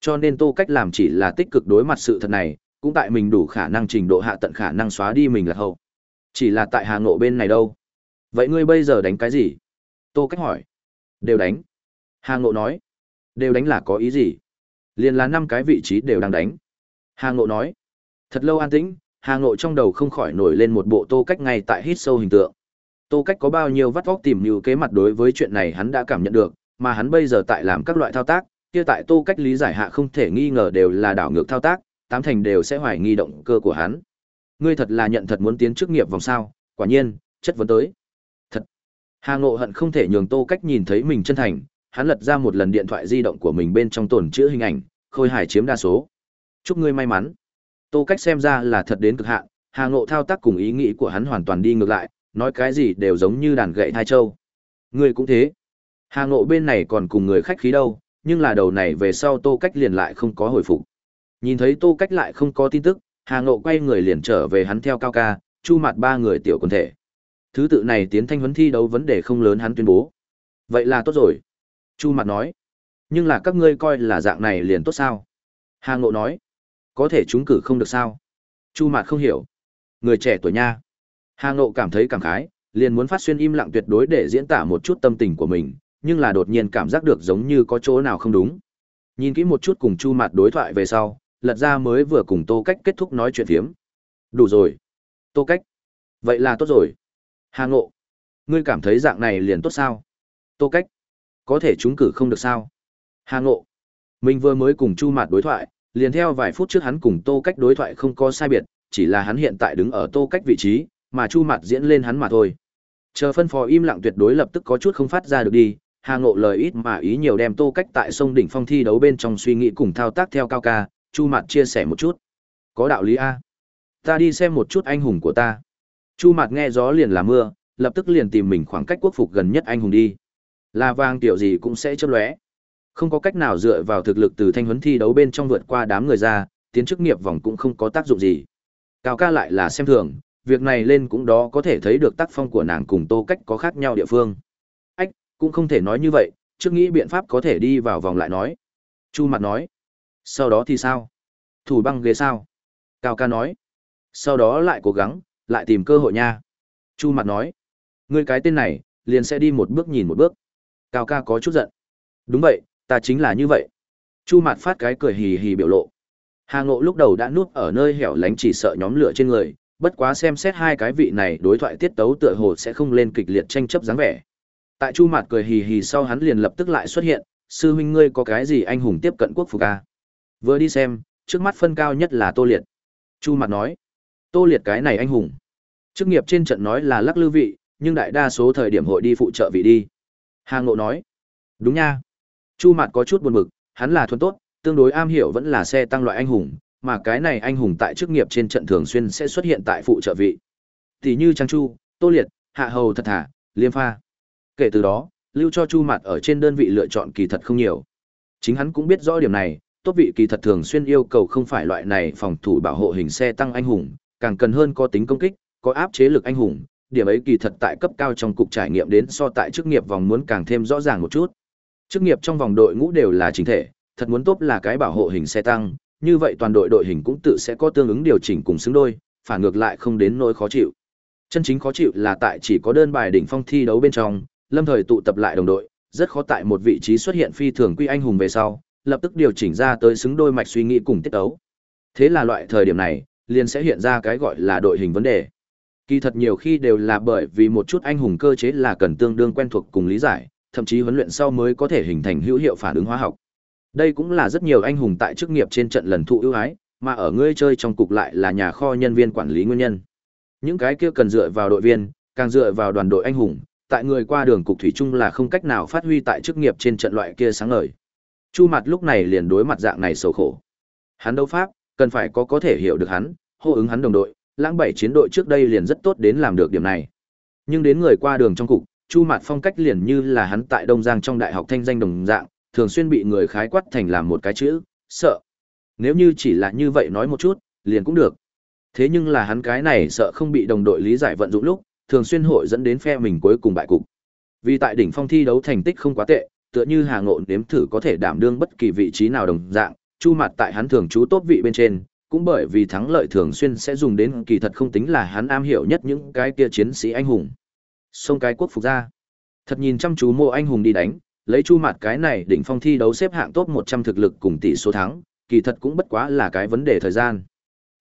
Cho nên Tô Cách làm chỉ là tích cực đối mặt sự thật này, cũng tại mình đủ khả năng trình độ hạ tận khả năng xóa đi mình là hậu. Chỉ là tại Hà Ngộ bên này đâu. Vậy ngươi bây giờ đánh cái gì? Tô Cách hỏi. Đều đánh. Hà Ngộ nói. Đều đánh là có ý gì? Liên là năm cái vị trí đều đang đánh. Hà Ngộ nói. Thật lâu an tĩnh, Hà Ngộ trong đầu không khỏi nổi lên một bộ Tô Cách ngay tại hít sâu hình tượng. Tô Cách có bao nhiêu vắt óc tìm như kế mặt đối với chuyện này hắn đã cảm nhận được, mà hắn bây giờ tại làm các loại thao tác, kia tại Tô Cách lý giải hạ không thể nghi ngờ đều là đảo ngược thao tác, tám thành đều sẽ hoài nghi động cơ của hắn. Ngươi thật là nhận thật muốn tiến chức nghiệp vòng sao? Quả nhiên, chất vấn tới. Thật. Hà Ngộ hận không thể nhường Tô Cách nhìn thấy mình chân thành, hắn lật ra một lần điện thoại di động của mình bên trong tổn chữa hình ảnh, khôi hài chiếm đa số. Chúc ngươi may mắn. Tô Cách xem ra là thật đến cực hạn, Hà Ngộ thao tác cùng ý nghĩ của hắn hoàn toàn đi ngược lại, nói cái gì đều giống như đàn gậy hai châu. Ngươi cũng thế. Hà Ngộ bên này còn cùng người khách khí đâu, nhưng là đầu này về sau Tô Cách liền lại không có hồi phục. Nhìn thấy Tô Cách lại không có tin tức, Hà Ngộ quay người liền trở về hắn theo cao ca, chu mặt ba người tiểu quần thể. Thứ tự này tiến thanh huấn thi đấu vấn đề không lớn hắn tuyên bố. Vậy là tốt rồi. Chu mặt nói. Nhưng là các ngươi coi là dạng này liền tốt sao? Hà Ngộ nói. Có thể chúng cử không được sao? Chu mặt không hiểu. Người trẻ tuổi nha. Hà Ngộ cảm thấy cảm khái, liền muốn phát xuyên im lặng tuyệt đối để diễn tả một chút tâm tình của mình, nhưng là đột nhiên cảm giác được giống như có chỗ nào không đúng. Nhìn kỹ một chút cùng Chu Mạt đối thoại về sau, lật ra mới vừa cùng Tô Cách kết thúc nói chuyện phiếm. Đủ rồi. Tô Cách. Vậy là tốt rồi. Hà Ngộ. Ngươi cảm thấy dạng này liền tốt sao? Tô Cách. Có thể chúng cử không được sao? Hà Ngộ. Mình vừa mới cùng Chu Mạt đối thoại, liền theo vài phút trước hắn cùng Tô Cách đối thoại không có sai biệt, chỉ là hắn hiện tại đứng ở Tô Cách vị trí, mà Chu Mạt diễn lên hắn mà thôi. Chờ phân phó im lặng tuyệt đối lập tức có chút không phát ra được đi, Hà Ngộ lời ít mà ý nhiều đem Tô Cách tại sông đỉnh phong thi đấu bên trong suy nghĩ cùng thao tác theo cao ca, Chu Mạt chia sẻ một chút. Có đạo lý a. Ta đi xem một chút anh hùng của ta. Chu Mạt nghe gió liền là mưa, lập tức liền tìm mình khoảng cách quốc phục gần nhất anh hùng đi. Là vàng tiểu gì cũng sẽ chớp lóe. Không có cách nào dựa vào thực lực từ thanh huấn thi đấu bên trong vượt qua đám người ra, tiến chức nghiệp vòng cũng không có tác dụng gì. Cao ca lại là xem thường, việc này lên cũng đó có thể thấy được tác phong của nàng cùng tô cách có khác nhau địa phương. Cũng không thể nói như vậy, trước nghĩ biện pháp có thể đi vào vòng lại nói. Chu mặt nói. Sau đó thì sao? Thủ băng ghế sao? Cao ca nói. Sau đó lại cố gắng, lại tìm cơ hội nha. Chu mặt nói. Ngươi cái tên này, liền sẽ đi một bước nhìn một bước. Cao ca có chút giận. Đúng vậy, ta chính là như vậy. Chu mặt phát cái cười hì hì biểu lộ. Hà Ngộ lúc đầu đã nuốt ở nơi hẻo lánh chỉ sợ nhóm lửa trên người, bất quá xem xét hai cái vị này đối thoại tiết tấu tựa hồ sẽ không lên kịch liệt tranh chấp dáng vẻ. Tại Chu Mạt cười hì hì sau hắn liền lập tức lại xuất hiện, sư huynh ngươi có cái gì anh hùng tiếp cận quốc phục a? Vừa đi xem, trước mắt phân cao nhất là Tô Liệt. Chu Mạt nói, Tô Liệt cái này anh hùng. Chức nghiệp trên trận nói là lắc lư vị, nhưng đại đa số thời điểm hội đi phụ trợ vị đi. Hà Ngộ nói, đúng nha. Chu Mạt có chút buồn bực, hắn là thuần tốt, tương đối am hiểu vẫn là xe tăng loại anh hùng, mà cái này anh hùng tại chức nghiệp trên trận thường xuyên sẽ xuất hiện tại phụ trợ vị. Tỷ như Trang Chu, Tô Liệt, Hạ Hầu thật thà, Liêm Pha. Kể từ đó, lưu cho Chu Mạt ở trên đơn vị lựa chọn kỳ thật không nhiều. Chính hắn cũng biết rõ điểm này, tốt vị kỳ thật thường xuyên yêu cầu không phải loại này phòng thủ bảo hộ hình xe tăng anh hùng, càng cần hơn có tính công kích, có áp chế lực anh hùng, điểm ấy kỳ thật tại cấp cao trong cục trải nghiệm đến so tại chức nghiệp vòng muốn càng thêm rõ ràng một chút. Chức nghiệp trong vòng đội ngũ đều là chính thể, thật muốn tốt là cái bảo hộ hình xe tăng, như vậy toàn đội đội hình cũng tự sẽ có tương ứng điều chỉnh cùng xứng đôi, phản ngược lại không đến nỗi khó chịu. Chân chính khó chịu là tại chỉ có đơn bài đỉnh phong thi đấu bên trong, lâm thời tụ tập lại đồng đội, rất khó tại một vị trí xuất hiện phi thường quy anh hùng về sau, lập tức điều chỉnh ra tới xứng đôi mạch suy nghĩ cùng tiết ấu. Thế là loại thời điểm này, liền sẽ hiện ra cái gọi là đội hình vấn đề. Kỳ thật nhiều khi đều là bởi vì một chút anh hùng cơ chế là cần tương đương quen thuộc cùng lý giải, thậm chí huấn luyện sau mới có thể hình thành hữu hiệu phản ứng hóa học. Đây cũng là rất nhiều anh hùng tại chức nghiệp trên trận lần thụ ưu ái, mà ở ngươi chơi trong cục lại là nhà kho nhân viên quản lý nguyên nhân. Những cái kia cần dựa vào đội viên, càng dựa vào đoàn đội anh hùng, tại người qua đường cục thủy chung là không cách nào phát huy tại chức nghiệp trên trận loại kia sáng ngời. Chu Mặt lúc này liền đối mặt dạng này sầu khổ. Hắn đấu pháp, cần phải có có thể hiểu được hắn, hô ứng hắn đồng đội, lãng bảy chiến đội trước đây liền rất tốt đến làm được điểm này. Nhưng đến người qua đường trong cục, Chu Mạt phong cách liền như là hắn tại Đông Giang trong đại học thanh danh đồng dạng, thường xuyên bị người khái quát thành làm một cái chữ, sợ. Nếu như chỉ là như vậy nói một chút, liền cũng được. Thế nhưng là hắn cái này sợ không bị đồng đội lý giải vận dụng lúc, thường xuyên hội dẫn đến phe mình cuối cùng bại cục. Vì tại đỉnh phong thi đấu thành tích không quá tệ, tựa như Hà Ngộ nếm thử có thể đảm đương bất kỳ vị trí nào đồng dạng, Chu Mạt tại hắn thường trú tốt vị bên trên, cũng bởi vì thắng lợi thường xuyên sẽ dùng đến kỳ thật không tính là hắn am hiểu nhất những cái kia chiến sĩ anh hùng. Xông cái quốc phục ra. Thật nhìn chăm chú mô anh hùng đi đánh, lấy chu mặt cái này đỉnh phong thi đấu xếp hạng top 100 thực lực cùng tỷ số thắng, kỳ thật cũng bất quá là cái vấn đề thời gian.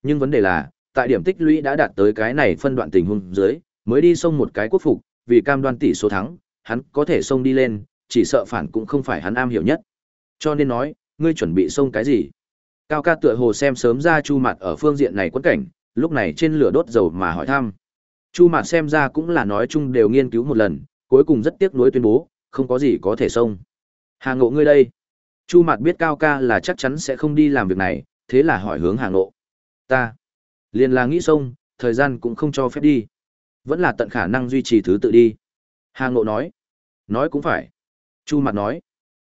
Nhưng vấn đề là, tại điểm tích lũy đã đạt tới cái này phân đoạn tình huống dưới, mới đi xông một cái quốc phục, vì cam đoan tỷ số thắng, hắn có thể xông đi lên, chỉ sợ phản cũng không phải hắn am hiểu nhất. Cho nên nói, ngươi chuẩn bị xông cái gì? Cao ca tựa hồ xem sớm ra chu mặt ở phương diện này quẫn cảnh, lúc này trên lửa đốt dầu mà hỏi thăm. Chu mặt xem ra cũng là nói chung đều nghiên cứu một lần, cuối cùng rất tiếc nuối tuyên bố, không có gì có thể xông. Hà ngộ ngươi đây. Chu mặt biết cao ca là chắc chắn sẽ không đi làm việc này, thế là hỏi hướng hà ngộ. Ta. Liền là nghĩ xông, thời gian cũng không cho phép đi. Vẫn là tận khả năng duy trì thứ tự đi. Hà ngộ nói. Nói cũng phải. Chu Mặt nói,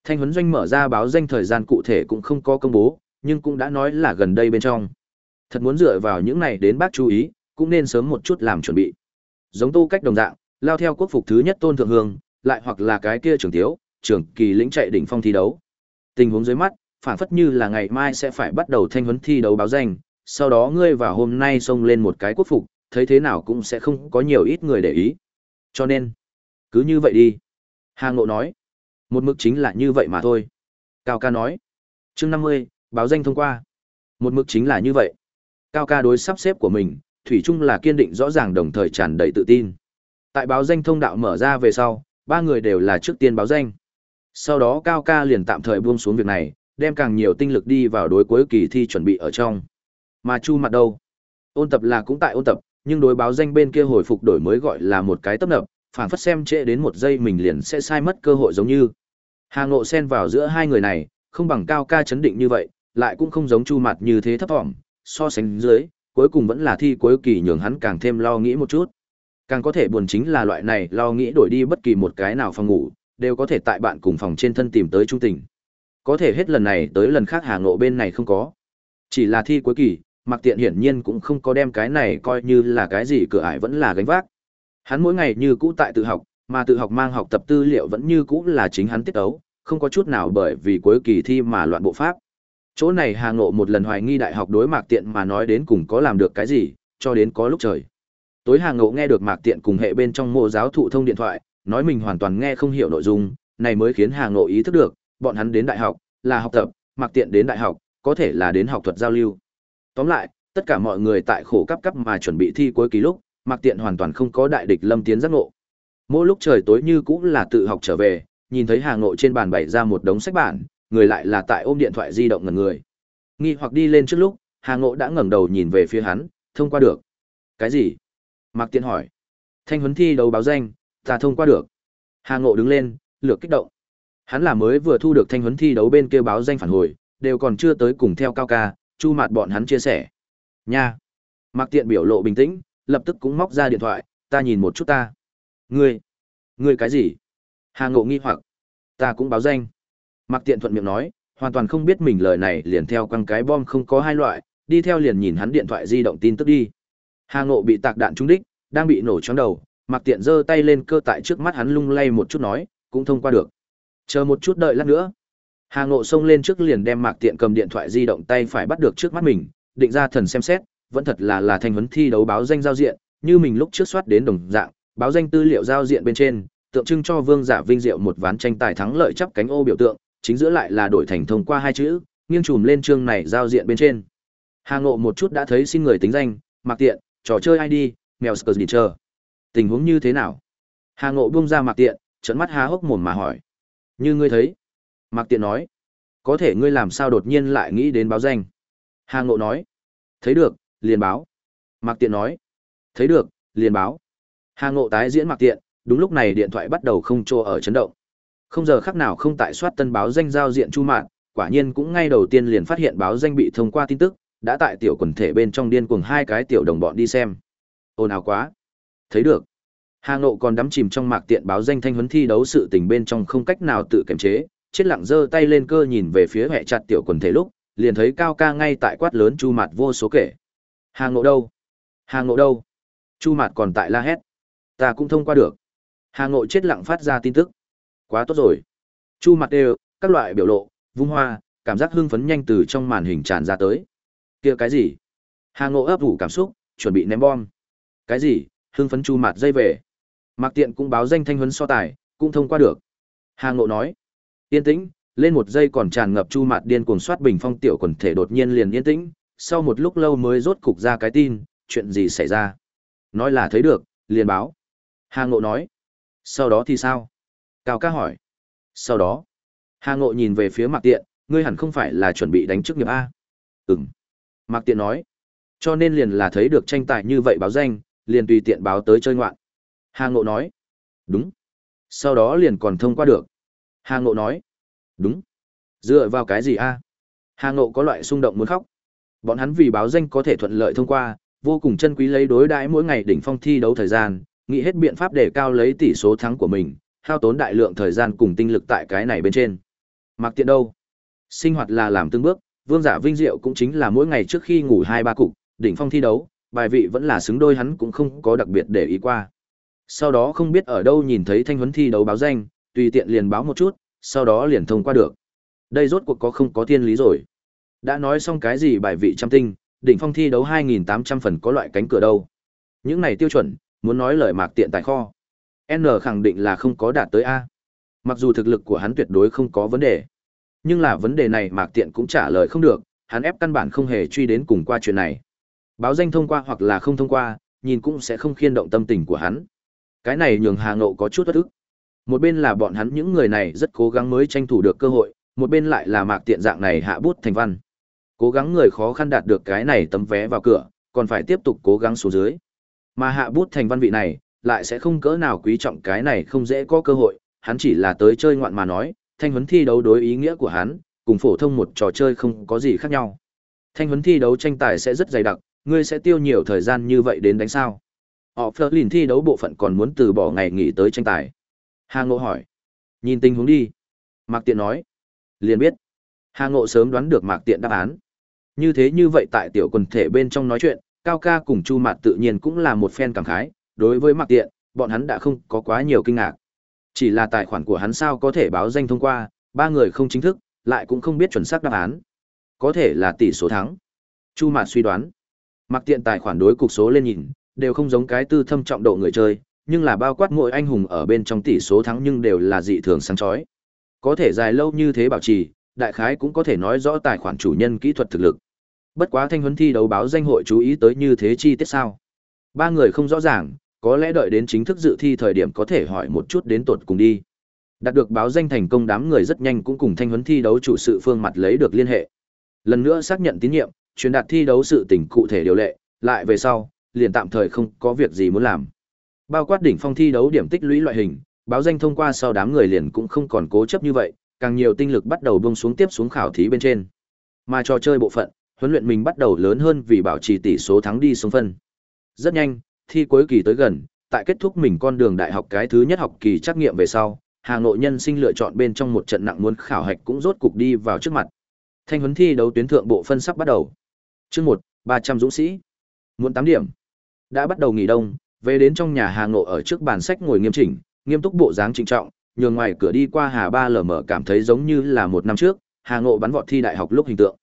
Thanh huấn doanh mở ra báo danh thời gian cụ thể cũng không có công bố, nhưng cũng đã nói là gần đây bên trong. Thật muốn dựa vào những này đến bác chú ý, cũng nên sớm một chút làm chuẩn bị. Giống tu cách đồng dạng, lao theo quốc phục thứ nhất tôn thượng hương, lại hoặc là cái kia trưởng thiếu, trưởng kỳ lĩnh chạy đỉnh phong thi đấu. Tình huống dưới mắt, phản phất như là ngày mai sẽ phải bắt đầu thanh huấn thi đấu báo danh, sau đó ngươi vào hôm nay xông lên một cái quốc phục, thấy thế nào cũng sẽ không có nhiều ít người để ý. Cho nên, cứ như vậy đi. Hà Ngộ nói, một mực chính là như vậy mà thôi. Cao ca nói, chương năm mươi báo danh thông qua. Một mực chính là như vậy. Cao ca đối sắp xếp của mình, Thủy chung là kiên định rõ ràng đồng thời tràn đầy tự tin. Tại báo danh thông đạo mở ra về sau, ba người đều là trước tiên báo danh. Sau đó Cao ca liền tạm thời buông xuống việc này, đem càng nhiều tinh lực đi vào đối cuối kỳ thi chuẩn bị ở trong. Mà Chu mặt đâu? Ôn tập là cũng tại ôn tập, nhưng đối báo danh bên kia hồi phục đổi mới gọi là một cái tấp nập, phản phất xem trễ đến một giây mình liền sẽ sai mất cơ hội giống như. Hà Ngộ xen vào giữa hai người này, không bằng cao ca chấn định như vậy, lại cũng không giống Chu mặt như thế thấp vọng, so sánh dưới, cuối cùng vẫn là thi cuối kỳ nhường hắn càng thêm lo nghĩ một chút. Càng có thể buồn chính là loại này lo nghĩ đổi đi bất kỳ một cái nào phòng ngủ, đều có thể tại bạn cùng phòng trên thân tìm tới trung tình. Có thể hết lần này tới lần khác Hà Ngộ bên này không có. Chỉ là thi cuối kỳ, Mạc Tiện hiển nhiên cũng không có đem cái này coi như là cái gì cửa ải vẫn là gánh vác. Hắn mỗi ngày như cũ tại tự học, mà tự học mang học tập tư liệu vẫn như cũ là chính hắn tiết ấu, không có chút nào bởi vì cuối kỳ thi mà loạn bộ pháp. Chỗ này Hà Ngộ một lần hoài nghi đại học đối Mạc Tiện mà nói đến cùng có làm được cái gì, cho đến có lúc trời. Tối Hà Ngộ nghe được Mạc Tiện cùng hệ bên trong mộ giáo thụ thông điện thoại, nói mình hoàn toàn nghe không hiểu nội dung, này mới khiến Hà Ngộ ý thức được, bọn hắn đến đại học, là học tập, Mạc Tiện đến đại học, có thể là đến học thuật giao lưu. Tóm lại, tất cả mọi người tại khổ cấp cấp mà chuẩn bị thi cuối kỳ lúc, Mạc Tiện hoàn toàn không có đại địch lâm tiến giác ngộ. Mỗi lúc trời tối như cũng là tự học trở về, nhìn thấy Hà Ngộ trên bàn bày ra một đống sách bản, người lại là tại ôm điện thoại di động ngẩn người. Nghi hoặc đi lên trước lúc, Hà Ngộ đã ngẩng đầu nhìn về phía hắn, thông qua được. Cái gì? Mạc Tiện hỏi. Thanh huấn thi đấu báo danh, ta thông qua được. Hà Ngộ đứng lên, lược kích động. Hắn là mới vừa thu được thanh huấn thi đấu bên kia báo danh phản hồi, đều còn chưa tới cùng theo cao ca, chu mạt bọn hắn chia sẻ. Nha. Mặc Tiện biểu lộ bình tĩnh, lập tức cũng móc ra điện thoại, ta nhìn một chút ta. Ngươi, ngươi cái gì? Hà Ngộ nghi hoặc. Ta cũng báo danh. Mặc Tiện thuận miệng nói, hoàn toàn không biết mình lời này liền theo quăng cái bom không có hai loại, đi theo liền nhìn hắn điện thoại di động tin tức đi. Hà Ngộ bị tạc đạn trúng đích, đang bị nổ choáng đầu, Mặc Tiện giơ tay lên cơ tại trước mắt hắn lung lay một chút nói, cũng thông qua được. Chờ một chút đợi lát nữa. Hà Ngộ xông lên trước liền đem Mạc Tiện cầm điện thoại di động tay phải bắt được trước mắt mình, định ra thần xem xét, vẫn thật là là thành huấn thi đấu báo danh giao diện, như mình lúc trước soát đến đồng dạng, báo danh tư liệu giao diện bên trên, tượng trưng cho Vương Giả Vinh Diệu một ván tranh tài thắng lợi chắp cánh ô biểu tượng, chính giữa lại là đổi thành thông qua hai chữ, nghiêng chùm lên chương này giao diện bên trên. Hà Ngộ một chút đã thấy xin người tính danh, Mạc Tiện, trò chơi ID, mèo chờ. Tình huống như thế nào? Hà Ngộ buông ra Mạc Tiện, trợn mắt há hốc mồm mà hỏi. Như ngươi thấy. Mạc Tiện nói. Có thể ngươi làm sao đột nhiên lại nghĩ đến báo danh. Hà Ngộ nói. Thấy được, liền báo. Mạc Tiện nói. Thấy được, liền báo. Hà Ngộ tái diễn Mạc Tiện, đúng lúc này điện thoại bắt đầu không trô ở chấn động. Không giờ khắc nào không tại soát tân báo danh giao diện chu mạng, quả nhiên cũng ngay đầu tiên liền phát hiện báo danh bị thông qua tin tức, đã tại tiểu quần thể bên trong điên cuồng hai cái tiểu đồng bọn đi xem. Ồn ào quá. Thấy được. Hà Ngộ còn đắm chìm trong mạc tiện báo danh thanh huấn thi đấu sự tình bên trong không cách nào tự kiềm chế, chết lặng giơ tay lên cơ nhìn về phía hệ chặt tiểu quần thể lúc, liền thấy cao ca ngay tại quát lớn chu mặt vô số kể. Hà Ngộ đâu? Hà Ngộ đâu? Chu mặt còn tại la hét. Ta cũng thông qua được. Hà Ngộ chết lặng phát ra tin tức. Quá tốt rồi. Chu mặt đều, các loại biểu lộ, vung hoa, cảm giác hưng phấn nhanh từ trong màn hình tràn ra tới. Kia cái gì? Hà Ngộ ấp ủ cảm xúc, chuẩn bị ném bom. Cái gì? Hưng phấn chu mặt dây về. Mạc Tiện cũng báo danh thanh huấn so tài, cũng thông qua được. Hà Ngộ nói. Yên tĩnh, lên một giây còn tràn ngập chu mạt, điên cuồng soát bình phong tiểu quần thể đột nhiên liền yên tĩnh, sau một lúc lâu mới rốt cục ra cái tin, chuyện gì xảy ra. Nói là thấy được, liền báo. Hà Ngộ nói. Sau đó thì sao? Cao ca hỏi. Sau đó, Hà Ngộ nhìn về phía Mạc Tiện, ngươi hẳn không phải là chuẩn bị đánh chức nghiệp A. Ừm. Mạc Tiện nói. Cho nên liền là thấy được tranh tài như vậy báo danh, liền tùy tiện báo tới chơi ngoạn. Hà Ngộ nói. Đúng. Sau đó liền còn thông qua được. Hà Ngộ nói. Đúng. Dựa vào cái gì a? Hà Ngộ có loại xung động muốn khóc. Bọn hắn vì báo danh có thể thuận lợi thông qua, vô cùng chân quý lấy đối đãi mỗi ngày đỉnh phong thi đấu thời gian, nghĩ hết biện pháp để cao lấy tỷ số thắng của mình, hao tốn đại lượng thời gian cùng tinh lực tại cái này bên trên. Mặc tiện đâu? Sinh hoạt là làm từng bước, Vương Giả Vinh Diệu cũng chính là mỗi ngày trước khi ngủ hai ba cục, đỉnh phong thi đấu, bài vị vẫn là xứng đôi hắn cũng không có đặc biệt để ý qua. Sau đó không biết ở đâu nhìn thấy thanh huấn thi đấu báo danh, tùy tiện liền báo một chút, sau đó liền thông qua được. Đây rốt cuộc có không có thiên lý rồi. Đã nói xong cái gì bài vị trăm tinh, đỉnh phong thi đấu 2.800 phần có loại cánh cửa đâu. Những này tiêu chuẩn, muốn nói lời mạc tiện tại kho. N khẳng định là không có đạt tới A. Mặc dù thực lực của hắn tuyệt đối không có vấn đề. Nhưng là vấn đề này mạc tiện cũng trả lời không được, hắn ép căn bản không hề truy đến cùng qua chuyện này. Báo danh thông qua hoặc là không thông qua, nhìn cũng sẽ không khiên động tâm tình của hắn. Cái này nhường Hà Ngộ có chút bất ức. Một bên là bọn hắn những người này rất cố gắng mới tranh thủ được cơ hội, một bên lại là mạc tiện dạng này hạ bút thành văn. Cố gắng người khó khăn đạt được cái này tấm vé vào cửa, còn phải tiếp tục cố gắng xuống dưới. Mà hạ bút thành văn vị này, lại sẽ không cỡ nào quý trọng cái này không dễ có cơ hội, hắn chỉ là tới chơi ngoạn mà nói, thanh huấn thi đấu đối ý nghĩa của hắn, cùng phổ thông một trò chơi không có gì khác nhau. Thanh huấn thi đấu tranh tài sẽ rất dày đặc, ngươi sẽ tiêu nhiều thời gian như vậy đến đánh sao? Họ phơ lìn thi đấu bộ phận còn muốn từ bỏ ngày nghỉ tới tranh tài. Hà Ngộ hỏi. Nhìn tình huống đi. Mạc Tiện nói. Liền biết. Hà Ngộ sớm đoán được Mạc Tiện đáp án. Như thế như vậy tại tiểu quần thể bên trong nói chuyện, Cao ca cùng Chu Mạt tự nhiên cũng là một fan cảm khái, đối với Mạc Tiện, bọn hắn đã không có quá nhiều kinh ngạc. Chỉ là tài khoản của hắn sao có thể báo danh thông qua, ba người không chính thức, lại cũng không biết chuẩn xác đáp án. Có thể là tỷ số thắng. Chu Mạt suy đoán. Mặc tiện tài khoản đối cục số lên nhìn, đều không giống cái tư thâm trọng độ người chơi, nhưng là bao quát mỗi anh hùng ở bên trong tỷ số thắng nhưng đều là dị thường sáng chói. Có thể dài lâu như thế bảo trì, đại khái cũng có thể nói rõ tài khoản chủ nhân kỹ thuật thực lực. Bất quá thanh huấn thi đấu báo danh hội chú ý tới như thế chi tiết sao? Ba người không rõ ràng, có lẽ đợi đến chính thức dự thi thời điểm có thể hỏi một chút đến tột cùng đi. Đạt được báo danh thành công đám người rất nhanh cũng cùng thanh huấn thi đấu chủ sự phương mặt lấy được liên hệ. Lần nữa xác nhận tín nhiệm, truyền đạt thi đấu sự tình cụ thể điều lệ, lại về sau, liền tạm thời không có việc gì muốn làm. Bao quát đỉnh phong thi đấu điểm tích lũy loại hình, báo danh thông qua sau đám người liền cũng không còn cố chấp như vậy, càng nhiều tinh lực bắt đầu buông xuống tiếp xuống khảo thí bên trên. Mà trò chơi bộ phận, huấn luyện mình bắt đầu lớn hơn vì bảo trì tỷ số thắng đi xuống phân. Rất nhanh, thi cuối kỳ tới gần, tại kết thúc mình con đường đại học cái thứ nhất học kỳ trắc nghiệm về sau, Hà Nội nhân sinh lựa chọn bên trong một trận nặng muốn khảo hạch cũng rốt cục đi vào trước mặt. Thanh huấn thi đấu tuyến thượng bộ phân sắp bắt đầu. Chương một, ba trăm dũng sĩ. muốn tám điểm. Đã bắt đầu nghỉ đông, về đến trong nhà Hà Ngộ ở trước bàn sách ngồi nghiêm chỉnh, nghiêm túc bộ dáng trịnh trọng, nhường ngoài cửa đi qua Hà Ba lờ mờ cảm thấy giống như là một năm trước, Hà Ngộ bắn vọt thi đại học lúc hình tượng.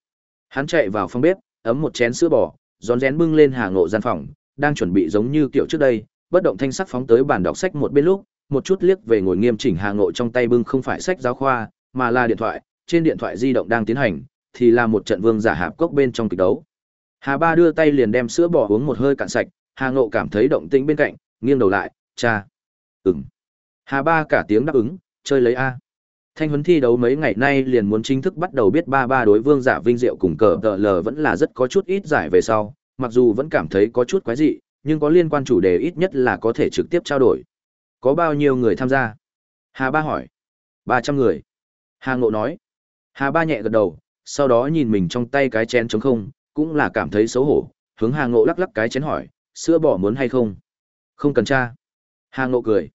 Hắn chạy vào phòng bếp, ấm một chén sữa bò, rón rén bưng lên Hà Ngộ gian phòng, đang chuẩn bị giống như kiểu trước đây, bất động thanh sắc phóng tới bàn đọc sách một bên lúc, một chút liếc về ngồi nghiêm chỉnh Hà Ngộ trong tay bưng không phải sách giáo khoa, mà là điện thoại, trên điện thoại di động đang tiến hành, thì là một trận vương giả hạp cốc bên trong kịch đấu. Hà Ba đưa tay liền đem sữa bò uống một hơi cạn sạch, Hà Ngộ cảm thấy động tĩnh bên cạnh, nghiêng đầu lại, "Cha." "Ừm." Hà Ba cả tiếng đáp ứng, "Chơi lấy a." Thanh huấn thi đấu mấy ngày nay liền muốn chính thức bắt đầu biết ba ba đối vương giả vinh diệu cùng cờ tờ lờ vẫn là rất có chút ít giải về sau, mặc dù vẫn cảm thấy có chút quái dị, nhưng có liên quan chủ đề ít nhất là có thể trực tiếp trao đổi. Có bao nhiêu người tham gia? Hà Ba hỏi. ba trăm người. Hà Ngộ nói. Hà Ba nhẹ gật đầu, sau đó nhìn mình trong tay cái chén trống không, cũng là cảm thấy xấu hổ, hướng Hà Ngộ lắc lắc cái chén hỏi, sữa bỏ muốn hay không? Không cần cha. Hà Ngộ cười.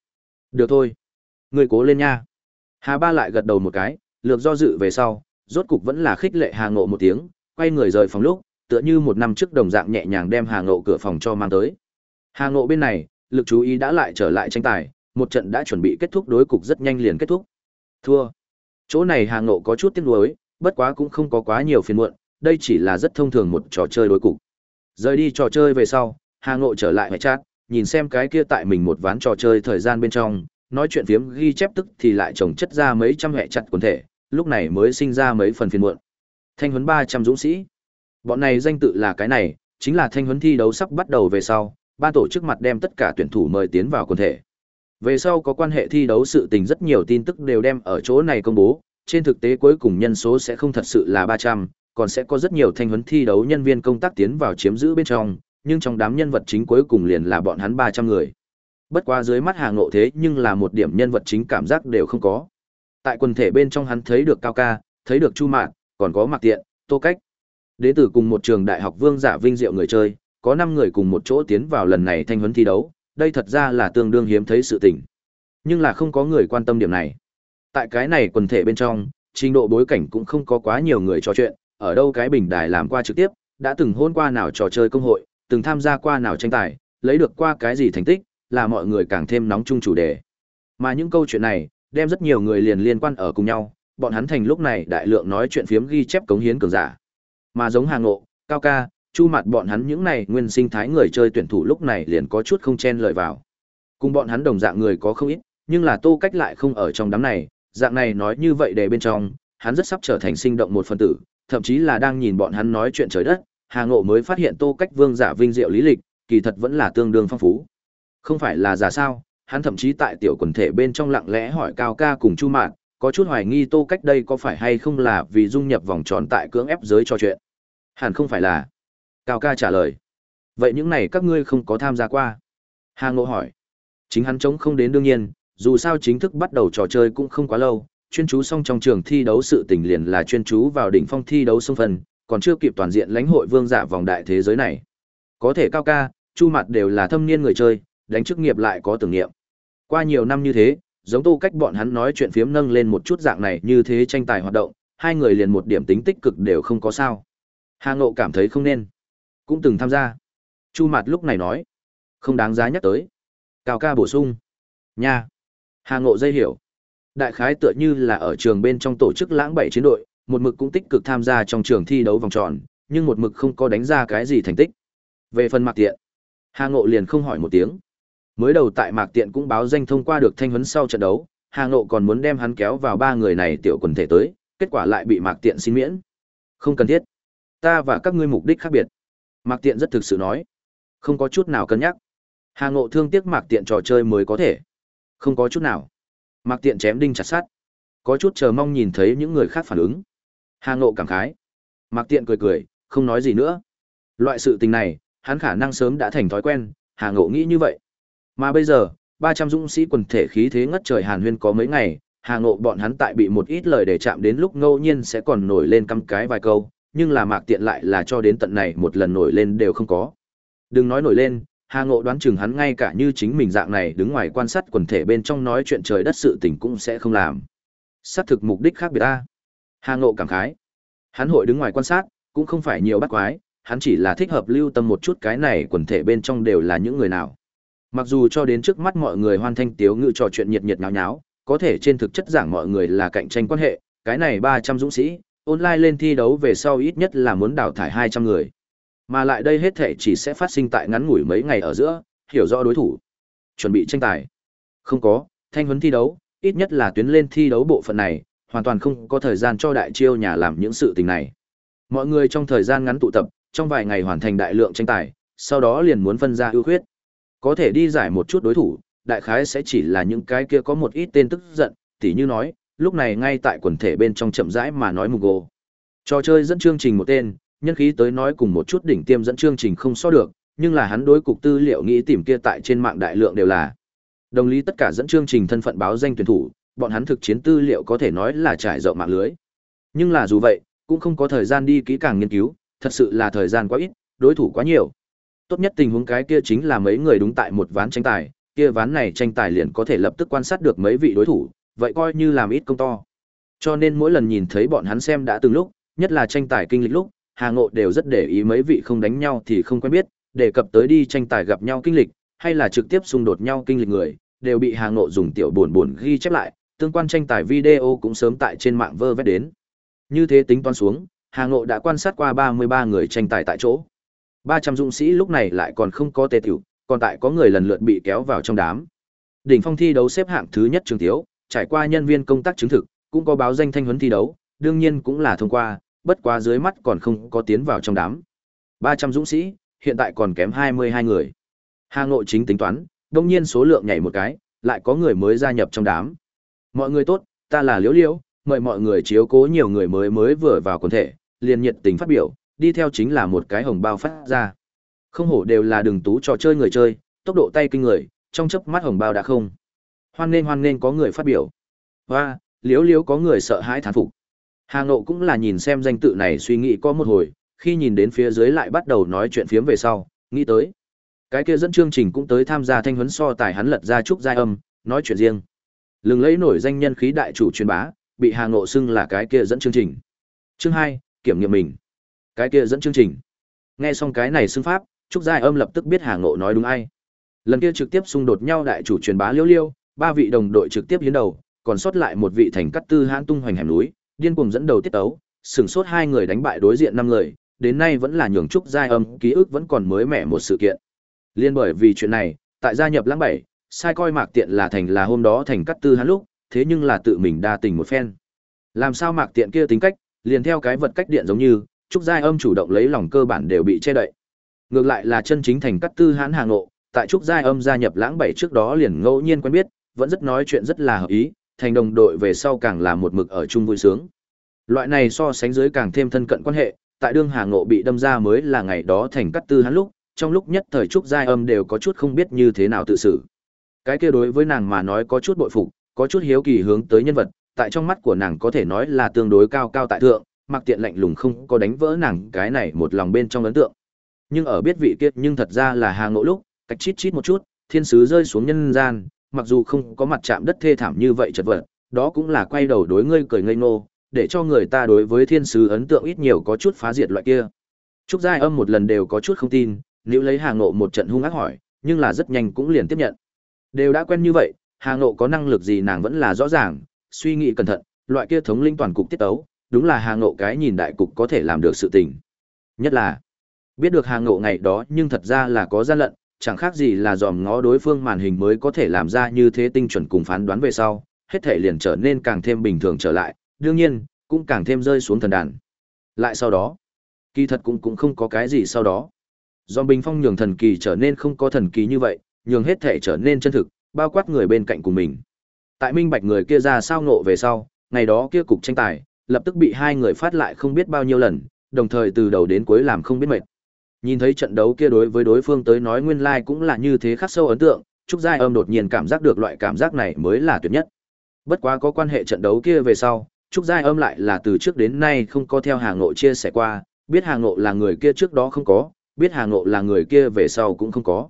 Được thôi. Người cố lên nha. Hà Ba lại gật đầu một cái, lược do dự về sau, rốt cục vẫn là khích lệ Hà Ngộ một tiếng, quay người rời phòng lúc, tựa như một năm trước đồng dạng nhẹ nhàng đem Hà Ngộ cửa phòng cho mang tới. Hà Ngộ bên này, lực chú ý đã lại trở lại tranh tài, một trận đã chuẩn bị kết thúc đối cục rất nhanh liền kết thúc. Thua. Chỗ này Hà Ngộ có chút tiếc nuối, bất quá cũng không có quá nhiều phiền muộn, đây chỉ là rất thông thường một trò chơi đối cục. Rời đi trò chơi về sau, Hà Ngộ trở lại hệ chat, nhìn xem cái kia tại mình một ván trò chơi thời gian bên trong, nói chuyện phiếm ghi chép tức thì lại chồng chất ra mấy trăm hệ chặt quần thể, lúc này mới sinh ra mấy phần phiền muộn. Thanh huấn 300 dũng sĩ. Bọn này danh tự là cái này, chính là thanh huấn thi đấu sắp bắt đầu về sau, ba tổ chức mặt đem tất cả tuyển thủ mời tiến vào quần thể. Về sau có quan hệ thi đấu sự tình rất nhiều tin tức đều đem ở chỗ này công bố, trên thực tế cuối cùng nhân số sẽ không thật sự là 300, còn sẽ có rất nhiều thanh huấn thi đấu nhân viên công tác tiến vào chiếm giữ bên trong, nhưng trong đám nhân vật chính cuối cùng liền là bọn hắn 300 người. Bất quá dưới mắt Hà Ngộ thế nhưng là một điểm nhân vật chính cảm giác đều không có. Tại quần thể bên trong hắn thấy được Cao Ca, thấy được Chu Mạn, còn có Mạc Tiện, Tô Cách. Đế tử cùng một trường đại học Vương Giả Vinh Diệu người chơi, có 5 người cùng một chỗ tiến vào lần này thanh huấn thi đấu, đây thật ra là tương đương hiếm thấy sự tình. Nhưng là không có người quan tâm điểm này. Tại cái này quần thể bên trong, trình độ bối cảnh cũng không có quá nhiều người trò chuyện, ở đâu cái bình đài làm qua trực tiếp, đã từng hôn qua nào trò chơi công hội, từng tham gia qua nào tranh tài, lấy được qua cái gì thành tích, là mọi người càng thêm nóng chung chủ đề. Mà những câu chuyện này, đem rất nhiều người liền liên quan ở cùng nhau, bọn hắn thành lúc này đại lượng nói chuyện phiếm ghi chép cống hiến cường giả. Mà giống Hà Ngộ, Cao Ca, Chu Mặt bọn hắn những này nguyên sinh thái người chơi tuyển thủ lúc này liền có chút không chen lợi vào. Cùng bọn hắn đồng dạng người có không ít, nhưng là Tô Cách lại không ở trong đám này, dạng này nói như vậy để bên trong, hắn rất sắp trở thành sinh động một phần tử, thậm chí là đang nhìn bọn hắn nói chuyện trời đất, Hà Ngộ mới phát hiện Tô Cách Vương giả vinh diệu lý lịch, kỳ thật vẫn là tương đương phong phú. Không phải là giả sao, hắn thậm chí tại tiểu quần thể bên trong lặng lẽ hỏi Cao Ca cùng Chu Mạn, có chút hoài nghi Tô Cách đây có phải hay không là vì dung nhập vòng tròn tại cưỡng ép giới cho chuyện. Hẳn không phải là. Cao Ca trả lời. Vậy những này các ngươi không có tham gia qua? Hà Ngộ hỏi. Chính hắn chống không đến đương nhiên, dù sao chính thức bắt đầu trò chơi cũng không quá lâu, chuyên chú xong trong trường thi đấu sự tình liền là chuyên chú vào đỉnh phong thi đấu sông phần, còn chưa kịp toàn diện lãnh hội vương giả vòng đại thế giới này. Có thể cao ca, chu mặt đều là thâm niên người chơi, đánh chức nghiệp lại có tưởng niệm. Qua nhiều năm như thế, giống tô cách bọn hắn nói chuyện phiếm nâng lên một chút dạng này như thế tranh tài hoạt động, hai người liền một điểm tính tích cực đều không có sao. Hà Ngộ cảm thấy không nên. Cũng từng tham gia. Chu mặt lúc này nói. Không đáng giá nhắc tới. Cao ca bổ sung. Nha. Hà Ngộ dây hiểu. Đại khái tựa như là ở trường bên trong tổ chức lãng bảy chiến đội, một mực cũng tích cực tham gia trong trường thi đấu vòng tròn, nhưng một mực không có đánh ra cái gì thành tích. Về phần Mạc Tiện, Hà Ngộ liền không hỏi một tiếng. Mới đầu tại Mạc Tiện cũng báo danh thông qua được thanh huấn sau trận đấu, Hà Ngộ còn muốn đem hắn kéo vào ba người này tiểu quần thể tới, kết quả lại bị Mạc Tiện xin miễn. Không cần thiết. Ta và các ngươi mục đích khác biệt. Mạc Tiện rất thực sự nói. Không có chút nào cân nhắc. Hà Ngộ thương tiếc Mạc Tiện trò chơi mới có thể. Không có chút nào. Mạc Tiện chém đinh chặt sắt. Có chút chờ mong nhìn thấy những người khác phản ứng. Hà Ngộ cảm khái. Mạc Tiện cười cười, không nói gì nữa. Loại sự tình này, hắn khả năng sớm đã thành thói quen, Hà Ngộ nghĩ như vậy. Mà bây giờ, 300 dũng sĩ quần thể khí thế ngất trời Hàn Huyên có mấy ngày, Hà Ngộ bọn hắn tại bị một ít lời để chạm đến lúc ngẫu nhiên sẽ còn nổi lên căm cái vài câu, nhưng là Mạc Tiện lại là cho đến tận này một lần nổi lên đều không có. Đừng nói nổi lên, Hà Ngộ đoán chừng hắn ngay cả như chính mình dạng này đứng ngoài quan sát quần thể bên trong nói chuyện trời đất sự tình cũng sẽ không làm. Sát thực mục đích khác biệt a. Hà Ngộ cảm khái. Hắn hội đứng ngoài quan sát, cũng không phải nhiều bắt quái, hắn chỉ là thích hợp lưu tâm một chút cái này quần thể bên trong đều là những người nào. Mặc dù cho đến trước mắt mọi người hoan thanh tiếu ngự trò chuyện nhiệt nhiệt nháo nháo, có thể trên thực chất giảng mọi người là cạnh tranh quan hệ, cái này 300 dũng sĩ, online lên thi đấu về sau ít nhất là muốn đào thải 200 người. Mà lại đây hết thể chỉ sẽ phát sinh tại ngắn ngủi mấy ngày ở giữa, hiểu rõ đối thủ. Chuẩn bị tranh tài. Không có, thanh huấn thi đấu, ít nhất là tuyến lên thi đấu bộ phận này, hoàn toàn không có thời gian cho đại chiêu nhà làm những sự tình này. Mọi người trong thời gian ngắn tụ tập, trong vài ngày hoàn thành đại lượng tranh tài, sau đó liền muốn phân ra ưu khuyết. Có thể đi giải một chút đối thủ, đại khái sẽ chỉ là những cái kia có một ít tên tức giận, tỉ như nói, lúc này ngay tại quần thể bên trong chậm rãi mà nói mục gồ. Trò chơi dẫn chương trình một tên, nhân khí tới nói cùng một chút đỉnh tiêm dẫn chương trình không so được, nhưng là hắn đối cục tư liệu nghĩ tìm kia tại trên mạng đại lượng đều là. Đồng lý tất cả dẫn chương trình thân phận báo danh tuyển thủ, bọn hắn thực chiến tư liệu có thể nói là trải rộng mạng lưới. Nhưng là dù vậy, cũng không có thời gian đi kỹ càng nghiên cứu, thật sự là thời gian quá ít, đối thủ quá nhiều. Tốt nhất tình huống cái kia chính là mấy người đúng tại một ván tranh tài, kia ván này tranh tài liền có thể lập tức quan sát được mấy vị đối thủ, vậy coi như làm ít công to. Cho nên mỗi lần nhìn thấy bọn hắn xem đã từng lúc, nhất là tranh tài kinh lịch lúc, Hà Ngộ đều rất để ý mấy vị không đánh nhau thì không quen biết, đề cập tới đi tranh tài gặp nhau kinh lịch, hay là trực tiếp xung đột nhau kinh lịch người, đều bị Hà Ngộ dùng tiểu buồn buồn ghi chép lại, tương quan tranh tài video cũng sớm tại trên mạng vơ vét đến. Như thế tính toán xuống, Hà Ngộ đã quan sát qua 33 người tranh tài tại chỗ. 300 dũng sĩ lúc này lại còn không có tê tiểu, còn tại có người lần lượt bị kéo vào trong đám. Đỉnh phong thi đấu xếp hạng thứ nhất trường thiếu, trải qua nhân viên công tác chứng thực, cũng có báo danh thanh huấn thi đấu, đương nhiên cũng là thông qua, bất quá dưới mắt còn không có tiến vào trong đám. 300 dũng sĩ, hiện tại còn kém 22 người. Hà Ngộ chính tính toán, đông nhiên số lượng nhảy một cái, lại có người mới gia nhập trong đám. Mọi người tốt, ta là Liễu Liễu, mời mọi người chiếu cố nhiều người mới mới vừa vào quần thể, liền nhiệt tình phát biểu, đi theo chính là một cái hồng bao phát ra. Không hổ đều là đường tú trò chơi người chơi, tốc độ tay kinh người, trong chớp mắt hồng bao đã không. Hoan nên hoan nên có người phát biểu. Hoa, Liễu Liễu có người sợ hãi thán phục. Hà Ngộ cũng là nhìn xem danh tự này suy nghĩ có một hồi, khi nhìn đến phía dưới lại bắt đầu nói chuyện phiếm về sau, nghĩ tới. Cái kia dẫn chương trình cũng tới tham gia thanh huấn so tài hắn lật ra trúc giai âm, nói chuyện riêng. Lừng lấy nổi danh nhân khí đại chủ truyền bá, bị Hà Ngộ xưng là cái kia dẫn chương trình. Chương hai kiểm nghiệm mình. Cái kia dẫn chương trình. Nghe xong cái này xưng pháp, Trúc Giai Âm lập tức biết Hà Ngộ nói đúng ai. Lần kia trực tiếp xung đột nhau đại chủ truyền bá Liêu Liêu, ba vị đồng đội trực tiếp hiến đầu, còn sót lại một vị thành cắt tư hãn tung hoành hẻm núi, điên cuồng dẫn đầu tiết tấu, sừng sốt hai người đánh bại đối diện năm người, đến nay vẫn là nhường Trúc Giai Âm ký ức vẫn còn mới mẻ một sự kiện. Liên bởi vì chuyện này, tại gia nhập lãng bảy, sai coi Mạc Tiện là thành là hôm đó thành cắt tư hắn lúc, thế nhưng là tự mình đa tình một phen. Làm sao Mạc Tiện kia tính cách, liền theo cái vật cách điện giống như, Trúc Giai Âm chủ động lấy lòng cơ bản đều bị che đậy. Ngược lại là chân chính thành cắt tư hãn hàng nộ, tại Trúc Giai Âm gia nhập lãng bảy trước đó liền ngẫu nhiên quen biết, vẫn rất nói chuyện rất là hợp ý, thành đồng đội về sau càng là một mực ở chung vui sướng. Loại này so sánh dưới càng thêm thân cận quan hệ, tại đương Hà Ngộ bị đâm ra mới là ngày đó thành cắt tư hắn lúc, trong lúc nhất thời trúc giai âm đều có chút không biết như thế nào tự xử. Cái kia đối với nàng mà nói có chút bội phục, có chút hiếu kỳ hướng tới nhân vật, tại trong mắt của nàng có thể nói là tương đối cao cao tại thượng, mặc tiện lạnh lùng không có đánh vỡ nàng cái này một lòng bên trong ấn tượng. Nhưng ở biết vị kia nhưng thật ra là Hà Ngộ lúc, cách chít chít một chút, thiên sứ rơi xuống nhân gian, mặc dù không có mặt chạm đất thê thảm như vậy chật vật, đó cũng là quay đầu đối ngươi cười ngây ngô, để cho người ta đối với thiên sứ ấn tượng ít nhiều có chút phá diệt loại kia. Trúc Giai Âm một lần đều có chút không tin, nếu lấy Hà Ngộ một trận hung ác hỏi, nhưng là rất nhanh cũng liền tiếp nhận. Đều đã quen như vậy, Hà Ngộ có năng lực gì nàng vẫn là rõ ràng, suy nghĩ cẩn thận, loại kia thống linh toàn cục tiết tấu, đúng là Hà Ngộ cái nhìn đại cục có thể làm được sự tình. Nhất là, biết được Hà Ngộ ngày đó nhưng thật ra là có gian lận, chẳng khác gì là dòm ngó đối phương màn hình mới có thể làm ra như thế tinh chuẩn cùng phán đoán về sau, hết thể liền trở nên càng thêm bình thường trở lại, đương nhiên, cũng càng thêm rơi xuống thần đàn. Lại sau đó, kỳ thật cũng cũng không có cái gì sau đó. Dòm bình phong nhường thần kỳ trở nên không có thần kỳ như vậy, nhường hết thể trở nên chân thực, bao quát người bên cạnh của mình. Tại minh bạch người kia ra sao ngộ về sau, ngày đó kia cục tranh tài, lập tức bị hai người phát lại không biết bao nhiêu lần, đồng thời từ đầu đến cuối làm không biết mệt. Nhìn thấy trận đấu kia đối với đối phương tới nói nguyên lai like cũng là như thế khắc sâu ấn tượng, Trúc Giai Âm đột nhiên cảm giác được loại cảm giác này mới là tuyệt nhất. Bất quá có quan hệ trận đấu kia về sau, Trúc Giai Âm lại là từ trước đến nay không có theo Hà Ngộ chia sẻ qua, biết Hà Ngộ là người kia trước đó không có, biết Hà Ngộ là người kia về sau cũng không có.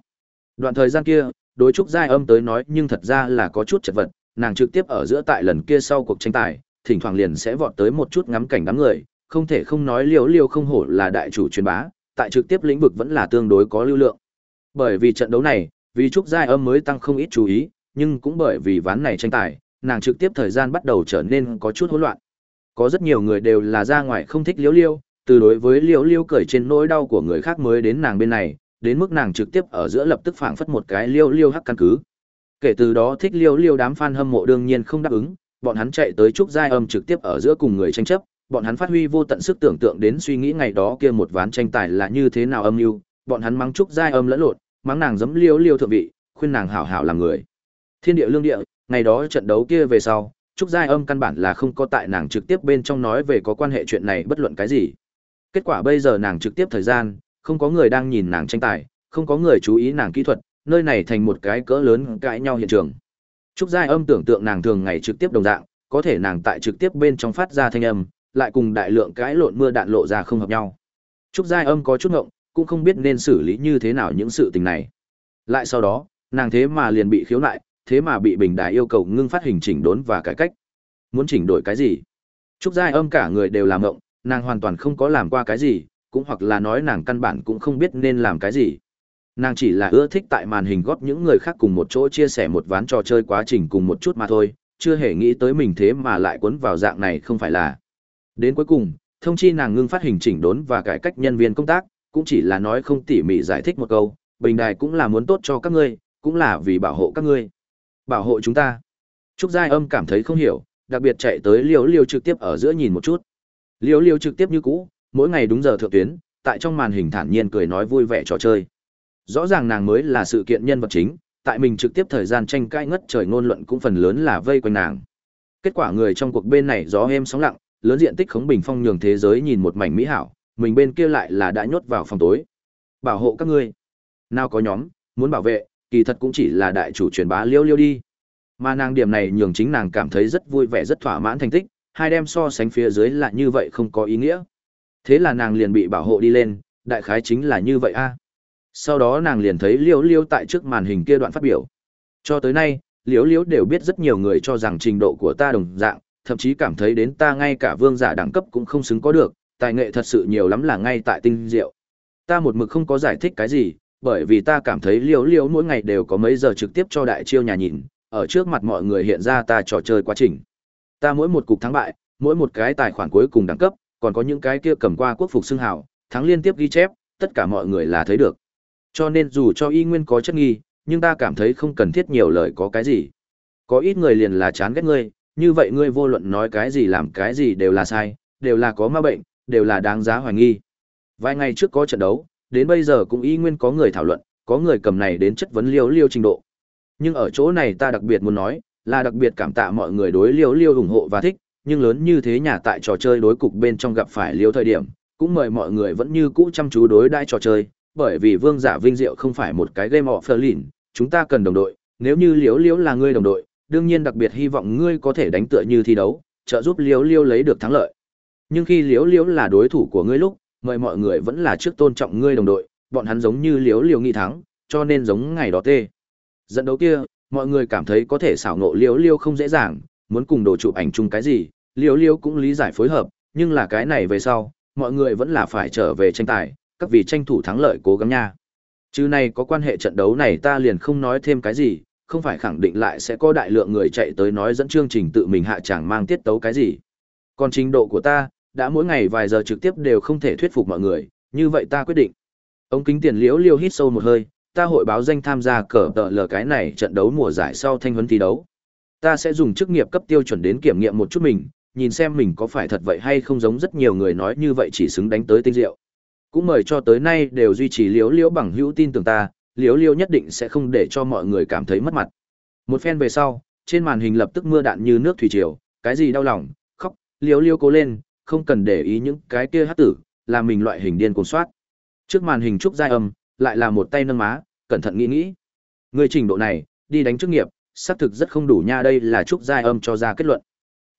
Đoạn thời gian kia, đối Trúc Giai Âm tới nói nhưng thật ra là có chút chật vật, nàng trực tiếp ở giữa tại lần kia sau cuộc tranh tài, thỉnh thoảng liền sẽ vọt tới một chút ngắm cảnh đám người, không thể không nói liều liều không hổ là đại chủ truyền bá, tại trực tiếp lĩnh vực vẫn là tương đối có lưu lượng. Bởi vì trận đấu này, vì Trúc Giai Âm mới tăng không ít chú ý, nhưng cũng bởi vì ván này tranh tài, nàng trực tiếp thời gian bắt đầu trở nên có chút hỗn loạn. Có rất nhiều người đều là ra ngoài không thích liễu liêu, từ đối với liễu liêu cởi trên nỗi đau của người khác mới đến nàng bên này, đến mức nàng trực tiếp ở giữa lập tức phảng phất một cái liêu liêu hắc căn cứ. Kể từ đó thích liêu liêu đám fan hâm mộ đương nhiên không đáp ứng, bọn hắn chạy tới trúc giai âm trực tiếp ở giữa cùng người tranh chấp, bọn hắn phát huy vô tận sức tưởng tượng đến suy nghĩ ngày đó kia một ván tranh tài là như thế nào âm mưu, bọn hắn mắng trúc giai âm lẫn lộn, mắng nàng giấm liêu liêu thượng vị, khuyên nàng hảo hảo làm người. Thiên địa lương địa, ngày đó trận đấu kia về sau, Trúc Giai Âm căn bản là không có tại nàng trực tiếp bên trong nói về có quan hệ chuyện này bất luận cái gì. Kết quả bây giờ nàng trực tiếp thời gian, không có người đang nhìn nàng tranh tài, không có người chú ý nàng kỹ thuật, nơi này thành một cái cỡ lớn cãi nhau hiện trường. Trúc Giai Âm tưởng tượng nàng thường ngày trực tiếp đồng dạng, có thể nàng tại trực tiếp bên trong phát ra thanh âm, lại cùng đại lượng cãi lộn mưa đạn lộ ra không hợp nhau. Trúc Giai Âm có chút ngộng, cũng không biết nên xử lý như thế nào những sự tình này. Lại sau đó, nàng thế mà liền bị khiếu nại, thế mà bị bình đài yêu cầu ngưng phát hình chỉnh đốn và cải cách. Muốn chỉnh đổi cái gì? Trúc Giai Âm cả người đều làm ngộng, nàng hoàn toàn không có làm qua cái gì, cũng hoặc là nói nàng căn bản cũng không biết nên làm cái gì. Nàng chỉ là ưa thích tại màn hình góp những người khác cùng một chỗ chia sẻ một ván trò chơi quá trình cùng một chút mà thôi, chưa hề nghĩ tới mình thế mà lại cuốn vào dạng này không phải là. Đến cuối cùng, thông chi nàng ngưng phát hình chỉnh đốn và cải cách nhân viên công tác, cũng chỉ là nói không tỉ mỉ giải thích một câu, bình đài cũng là muốn tốt cho các ngươi, cũng là vì bảo hộ các ngươi. Bảo hộ chúng ta. Trúc Giai Âm cảm thấy không hiểu, đặc biệt chạy tới liều liều trực tiếp ở giữa nhìn một chút. liều liều trực tiếp như cũ, mỗi ngày đúng giờ thượng tuyến, tại trong màn hình thản nhiên cười nói vui vẻ trò chơi. Rõ ràng nàng mới là sự kiện nhân vật chính, tại mình trực tiếp thời gian tranh cãi ngất trời ngôn luận cũng phần lớn là vây quanh nàng. Kết quả người trong cuộc bên này gió êm sóng lặng, lớn diện tích khống bình phong nhường thế giới nhìn một mảnh mỹ hảo, mình bên kia lại là đã nhốt vào phòng tối. Bảo hộ các ngươi. Nào có nhóm, muốn bảo vệ, kỳ thật cũng chỉ là đại chủ truyền bá liêu liêu đi. Mà nàng điểm này nhường chính nàng cảm thấy rất vui vẻ rất thỏa mãn thành tích, hai đem so sánh phía dưới là như vậy không có ý nghĩa. Thế là nàng liền bị bảo hộ đi lên, đại khái chính là như vậy a. Sau đó nàng liền thấy liễu liễu tại trước màn hình kia đoạn phát biểu. Cho tới nay, liễu liễu đều biết rất nhiều người cho rằng trình độ của ta đồng dạng, thậm chí cảm thấy đến ta ngay cả vương giả đẳng cấp cũng không xứng có được, tài nghệ thật sự nhiều lắm là ngay tại tinh diệu. Ta một mực không có giải thích cái gì, bởi vì ta cảm thấy liễu liễu mỗi ngày đều có mấy giờ trực tiếp cho đại chiêu nhà nhìn, ở trước mặt mọi người hiện ra ta trò chơi quá trình. Ta mỗi một cục thắng bại, mỗi một cái tài khoản cuối cùng đẳng cấp, còn có những cái kia cầm qua quốc phục xưng hào, thắng liên tiếp ghi chép, tất cả mọi người là thấy được. Cho nên dù cho y nguyên có chất nghi, nhưng ta cảm thấy không cần thiết nhiều lời có cái gì. Có ít người liền là chán ghét ngươi, như vậy ngươi vô luận nói cái gì làm cái gì đều là sai, đều là có ma bệnh, đều là đáng giá hoài nghi. Vài ngày trước có trận đấu, đến bây giờ cũng y nguyên có người thảo luận, có người cầm này đến chất vấn liêu liêu trình độ. Nhưng ở chỗ này ta đặc biệt muốn nói, là đặc biệt cảm tạ mọi người đối liêu liêu ủng hộ và thích, nhưng lớn như thế nhà tại trò chơi đối cục bên trong gặp phải liêu thời điểm, cũng mời mọi người vẫn như cũ chăm chú đối đãi trò chơi, bởi vì vương giả vinh diệu không phải một cái game of lìn, chúng ta cần đồng đội, nếu như liếu liếu là ngươi đồng đội, đương nhiên đặc biệt hy vọng ngươi có thể đánh tựa như thi đấu, trợ giúp liếu liếu lấy được thắng lợi. Nhưng khi liếu liếu là đối thủ của ngươi lúc, mời mọi người vẫn là trước tôn trọng ngươi đồng đội, bọn hắn giống như liếu liếu nghi thắng, cho nên giống ngày đó tê. Dẫn đấu kia, mọi người cảm thấy có thể xảo nộ liếu liêu không dễ dàng, muốn cùng đồ chụp ảnh chung cái gì, liếu liếu cũng lý giải phối hợp, nhưng là cái này về sau, mọi người vẫn là phải trở về tranh tài, các vị tranh thủ thắng lợi cố gắng nha. Chứ này có quan hệ trận đấu này ta liền không nói thêm cái gì, không phải khẳng định lại sẽ có đại lượng người chạy tới nói dẫn chương trình tự mình hạ chẳng mang tiết tấu cái gì. Còn trình độ của ta, đã mỗi ngày vài giờ trực tiếp đều không thể thuyết phục mọi người, như vậy ta quyết định. Ông kính tiền liễu liêu hít sâu một hơi, ta hội báo danh tham gia cờ tờ lờ cái này trận đấu mùa giải sau thanh huấn thi đấu. Ta sẽ dùng chức nghiệp cấp tiêu chuẩn đến kiểm nghiệm một chút mình, nhìn xem mình có phải thật vậy hay không giống rất nhiều người nói như vậy chỉ xứng đánh tới tinh diệu. Cũng mời cho tới nay đều duy trì liếu liếu bằng hữu tin tưởng ta, liếu liếu nhất định sẽ không để cho mọi người cảm thấy mất mặt. Một phen về sau, trên màn hình lập tức mưa đạn như nước thủy triều, cái gì đau lòng, khóc, liếu liếu cố lên, không cần để ý những cái kia hát tử, là mình loại hình điên cuồng soát. Trước màn hình trúc giai âm, lại là một tay nâng má, cẩn thận nghĩ nghĩ. Người trình độ này, đi đánh chức nghiệp, xác thực rất không đủ nha đây là trúc giai âm cho ra kết luận.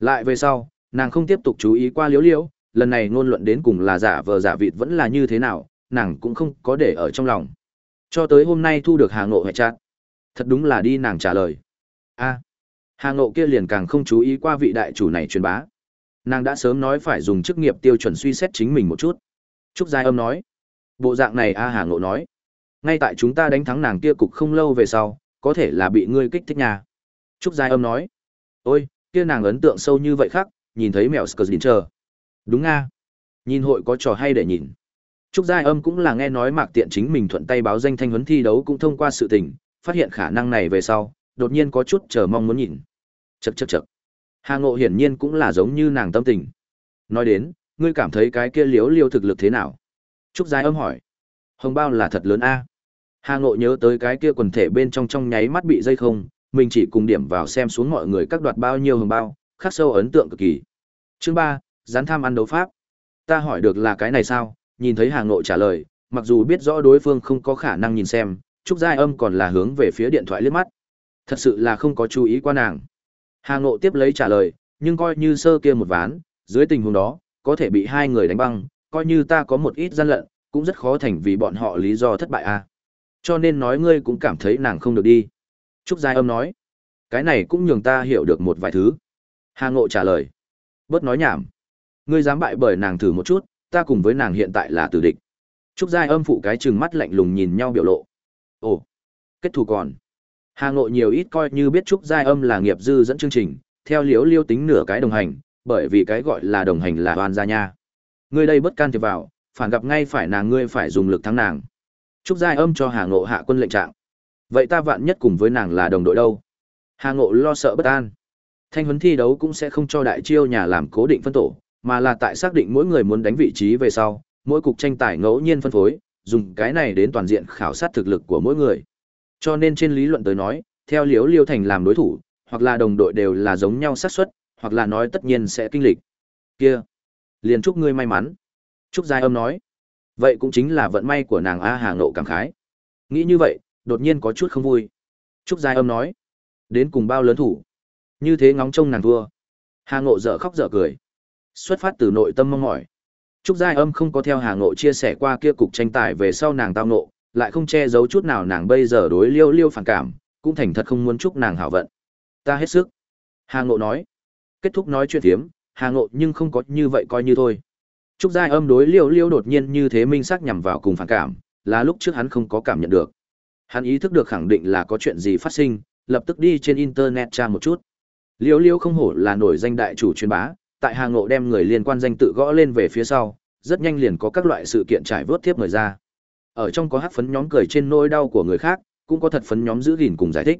Lại về sau, nàng không tiếp tục chú ý qua liếu liếu, lần này ngôn luận đến cùng là giả vờ giả vịt vẫn là như thế nào, nàng cũng không có để ở trong lòng. Cho tới hôm nay thu được hàng ngộ hệ chát. Thật đúng là đi nàng trả lời. a hàng ngộ kia liền càng không chú ý qua vị đại chủ này truyền bá. Nàng đã sớm nói phải dùng chức nghiệp tiêu chuẩn suy xét chính mình một chút. Trúc Giai âm nói. Bộ dạng này A Hà Ngộ nói. Ngay tại chúng ta đánh thắng nàng kia cục không lâu về sau, có thể là bị ngươi kích thích nhà. Trúc Giai âm nói. Ôi, kia nàng ấn tượng sâu như vậy khác, nhìn thấy mèo Skurdin chờ. Đúng nga. Nhìn hội có trò hay để nhìn. Trúc Giai Âm cũng là nghe nói Mạc Tiện chính mình thuận tay báo danh thanh huấn thi đấu cũng thông qua sự tình, phát hiện khả năng này về sau, đột nhiên có chút chờ mong muốn nhìn. Chậc chậc chậc. Hà Ngộ hiển nhiên cũng là giống như nàng tâm tình. Nói đến, ngươi cảm thấy cái kia liếu liêu thực lực thế nào? Trúc Giai Âm hỏi. Hồng bao là thật lớn a. Hà Ngộ nhớ tới cái kia quần thể bên trong trong nháy mắt bị dây không, mình chỉ cùng điểm vào xem xuống mọi người các đoạt bao nhiêu hồng bao, khắc sâu ấn tượng cực kỳ. Chương ba gián tham ăn đấu pháp. Ta hỏi được là cái này sao? Nhìn thấy Hà Ngộ trả lời, mặc dù biết rõ đối phương không có khả năng nhìn xem, Trúc Giai Âm còn là hướng về phía điện thoại liếc mắt. Thật sự là không có chú ý qua nàng. Hà Ngộ tiếp lấy trả lời, nhưng coi như sơ kia một ván, dưới tình huống đó, có thể bị hai người đánh băng, coi như ta có một ít gian lận, cũng rất khó thành vì bọn họ lý do thất bại a. À. Cho nên nói ngươi cũng cảm thấy nàng không được đi. Trúc Giai Âm nói, cái này cũng nhường ta hiểu được một vài thứ. Hà Ngộ trả lời, bớt nói nhảm. Ngươi dám bại bởi nàng thử một chút, ta cùng với nàng hiện tại là tử địch. Trúc Giai âm phụ cái trừng mắt lạnh lùng nhìn nhau biểu lộ. Ồ, kết thù còn. Hà Ngộ nhiều ít coi như biết Trúc Giai âm là nghiệp dư dẫn chương trình, theo liếu liêu tính nửa cái đồng hành, bởi vì cái gọi là đồng hành là hoàn gia nha. Ngươi đây bất can thiệp vào, phản gặp ngay phải nàng ngươi phải dùng lực thắng nàng. Trúc Giai âm cho Hà Ngộ hạ quân lệnh trạng. Vậy ta vạn nhất cùng với nàng là đồng đội đâu? Hà Ngộ lo sợ bất an. Thanh huấn thi đấu cũng sẽ không cho đại chiêu nhà làm cố định phân tổ, mà là tại xác định mỗi người muốn đánh vị trí về sau, mỗi cục tranh tài ngẫu nhiên phân phối, dùng cái này đến toàn diện khảo sát thực lực của mỗi người. Cho nên trên lý luận tới nói, theo Liễu Liêu Thành làm đối thủ, hoặc là đồng đội đều là giống nhau xác suất, hoặc là nói tất nhiên sẽ kinh lịch. Kia, liền chúc ngươi may mắn. Trúc Giai Âm nói, vậy cũng chính là vận may của nàng A Hà Ngộ cảm khái. Nghĩ như vậy, đột nhiên có chút không vui. Trúc Giai Âm nói, đến cùng bao lớn thủ. Như thế ngóng trông nàng thua. Hà Ngộ dở khóc dở cười. Xuất phát từ nội tâm mong mỏi. Trúc Giai Âm không có theo Hà Ngộ chia sẻ qua kia cục tranh tài về sau nàng tao ngộ, lại không che giấu chút nào nàng bây giờ đối liêu liêu phản cảm, cũng thành thật không muốn chúc nàng hảo vận. Ta hết sức. Hà Ngộ nói. Kết thúc nói chuyện thiếm, Hà Ngộ nhưng không có như vậy coi như thôi. Trúc Giai âm đối liêu liêu đột nhiên như thế minh sắc nhằm vào cùng phản cảm, là lúc trước hắn không có cảm nhận được. Hắn ý thức được khẳng định là có chuyện gì phát sinh, lập tức đi trên internet tra một chút. Liêu liêu không hổ là nổi danh đại chủ truyền bá, tại Hà Ngộ đem người liên quan danh tự gõ lên về phía sau, rất nhanh liền có các loại sự kiện trải vớt tiếp người ra. Ở trong có hát phấn nhóm cười trên nỗi đau của người khác, cũng có thật phấn nhóm giữ gìn cùng giải thích.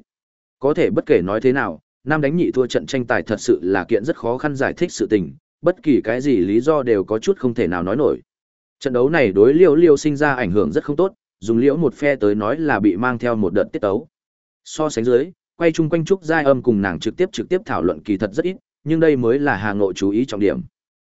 Có thể bất kể nói thế nào, nam đánh nhị thua trận tranh tài thật sự là kiện rất khó khăn giải thích sự tình, bất kỳ cái gì lý do đều có chút không thể nào nói nổi. Trận đấu này đối liễu liễu sinh ra ảnh hưởng rất không tốt, dùng liễu một phe tới nói là bị mang theo một đợt tiết tấu. So sánh dưới, quay chung quanh trúc giai âm cùng nàng trực tiếp trực tiếp thảo luận kỳ thật rất ít, nhưng đây mới là Hà Ngộ chú ý trọng điểm.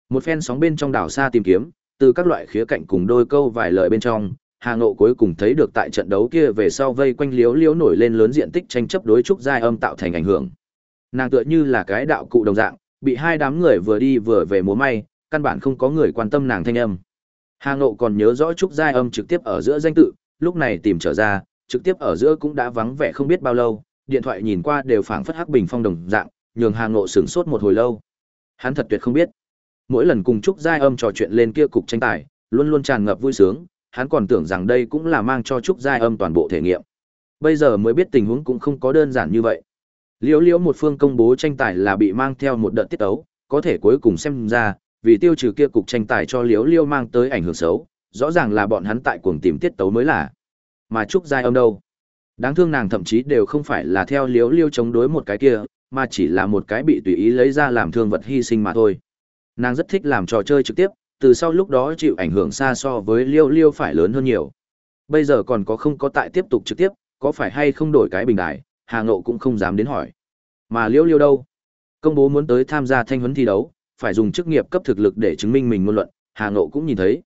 Một phen sóng bên trong đảo xa tìm kiếm, từ các loại khía cạnh cùng đôi câu vài lời bên trong, Hà Ngộ cuối cùng thấy được tại trận đấu kia về sau vây quanh liễu liễu nổi lên lớn diện tích tranh chấp đối trúc giai âm tạo thành ảnh hưởng. Nàng tựa như là cái đạo cụ đồng dạng, bị hai đám người vừa đi vừa về múa may, căn bản không có người quan tâm nàng thanh âm. Hà Ngộ còn nhớ rõ trúc giai âm trực tiếp ở giữa danh tự, lúc này tìm trở ra, trực tiếp ở giữa cũng đã vắng vẻ không biết bao lâu, điện thoại nhìn qua đều phảng phất hắc bình phong đồng dạng, nhường Hà Ngộ sửng sốt một hồi lâu. Hắn thật tuyệt không biết. Mỗi lần cùng Trúc Giai Âm trò chuyện lên kia cục tranh tài, luôn luôn tràn ngập vui sướng, hắn còn tưởng rằng đây cũng là mang cho Trúc Giai Âm toàn bộ thể nghiệm. Bây giờ mới biết tình huống cũng không có đơn giản như vậy. Liễu Liễu một phương công bố tranh tài là bị mang theo một đợt tiết ấu, có thể cuối cùng xem ra, vì tiêu trừ kia cục tranh tài cho Liễu Liễu mang tới ảnh hưởng xấu, rõ ràng là bọn hắn tại cuồng tìm tiết tấu mới là. Mà Trúc Giai Âm đâu? Đáng thương nàng thậm chí đều không phải là theo Liễu Liễu chống đối một cái kia, mà chỉ là một cái bị tùy ý lấy ra làm thương vật hy sinh mà thôi. Nàng rất thích làm trò chơi trực tiếp, từ sau lúc đó chịu ảnh hưởng xa so với Liêu Liêu phải lớn hơn nhiều. Bây giờ còn có không có tại tiếp tục trực tiếp, có phải hay không đổi cái bình đài, Hà Ngộ cũng không dám đến hỏi. Mà Liễu Liêu đâu? Công bố muốn tới tham gia thanh huấn thi đấu, phải dùng chức nghiệp cấp thực lực để chứng minh mình ngôn luận, Hà Ngộ cũng nhìn thấy.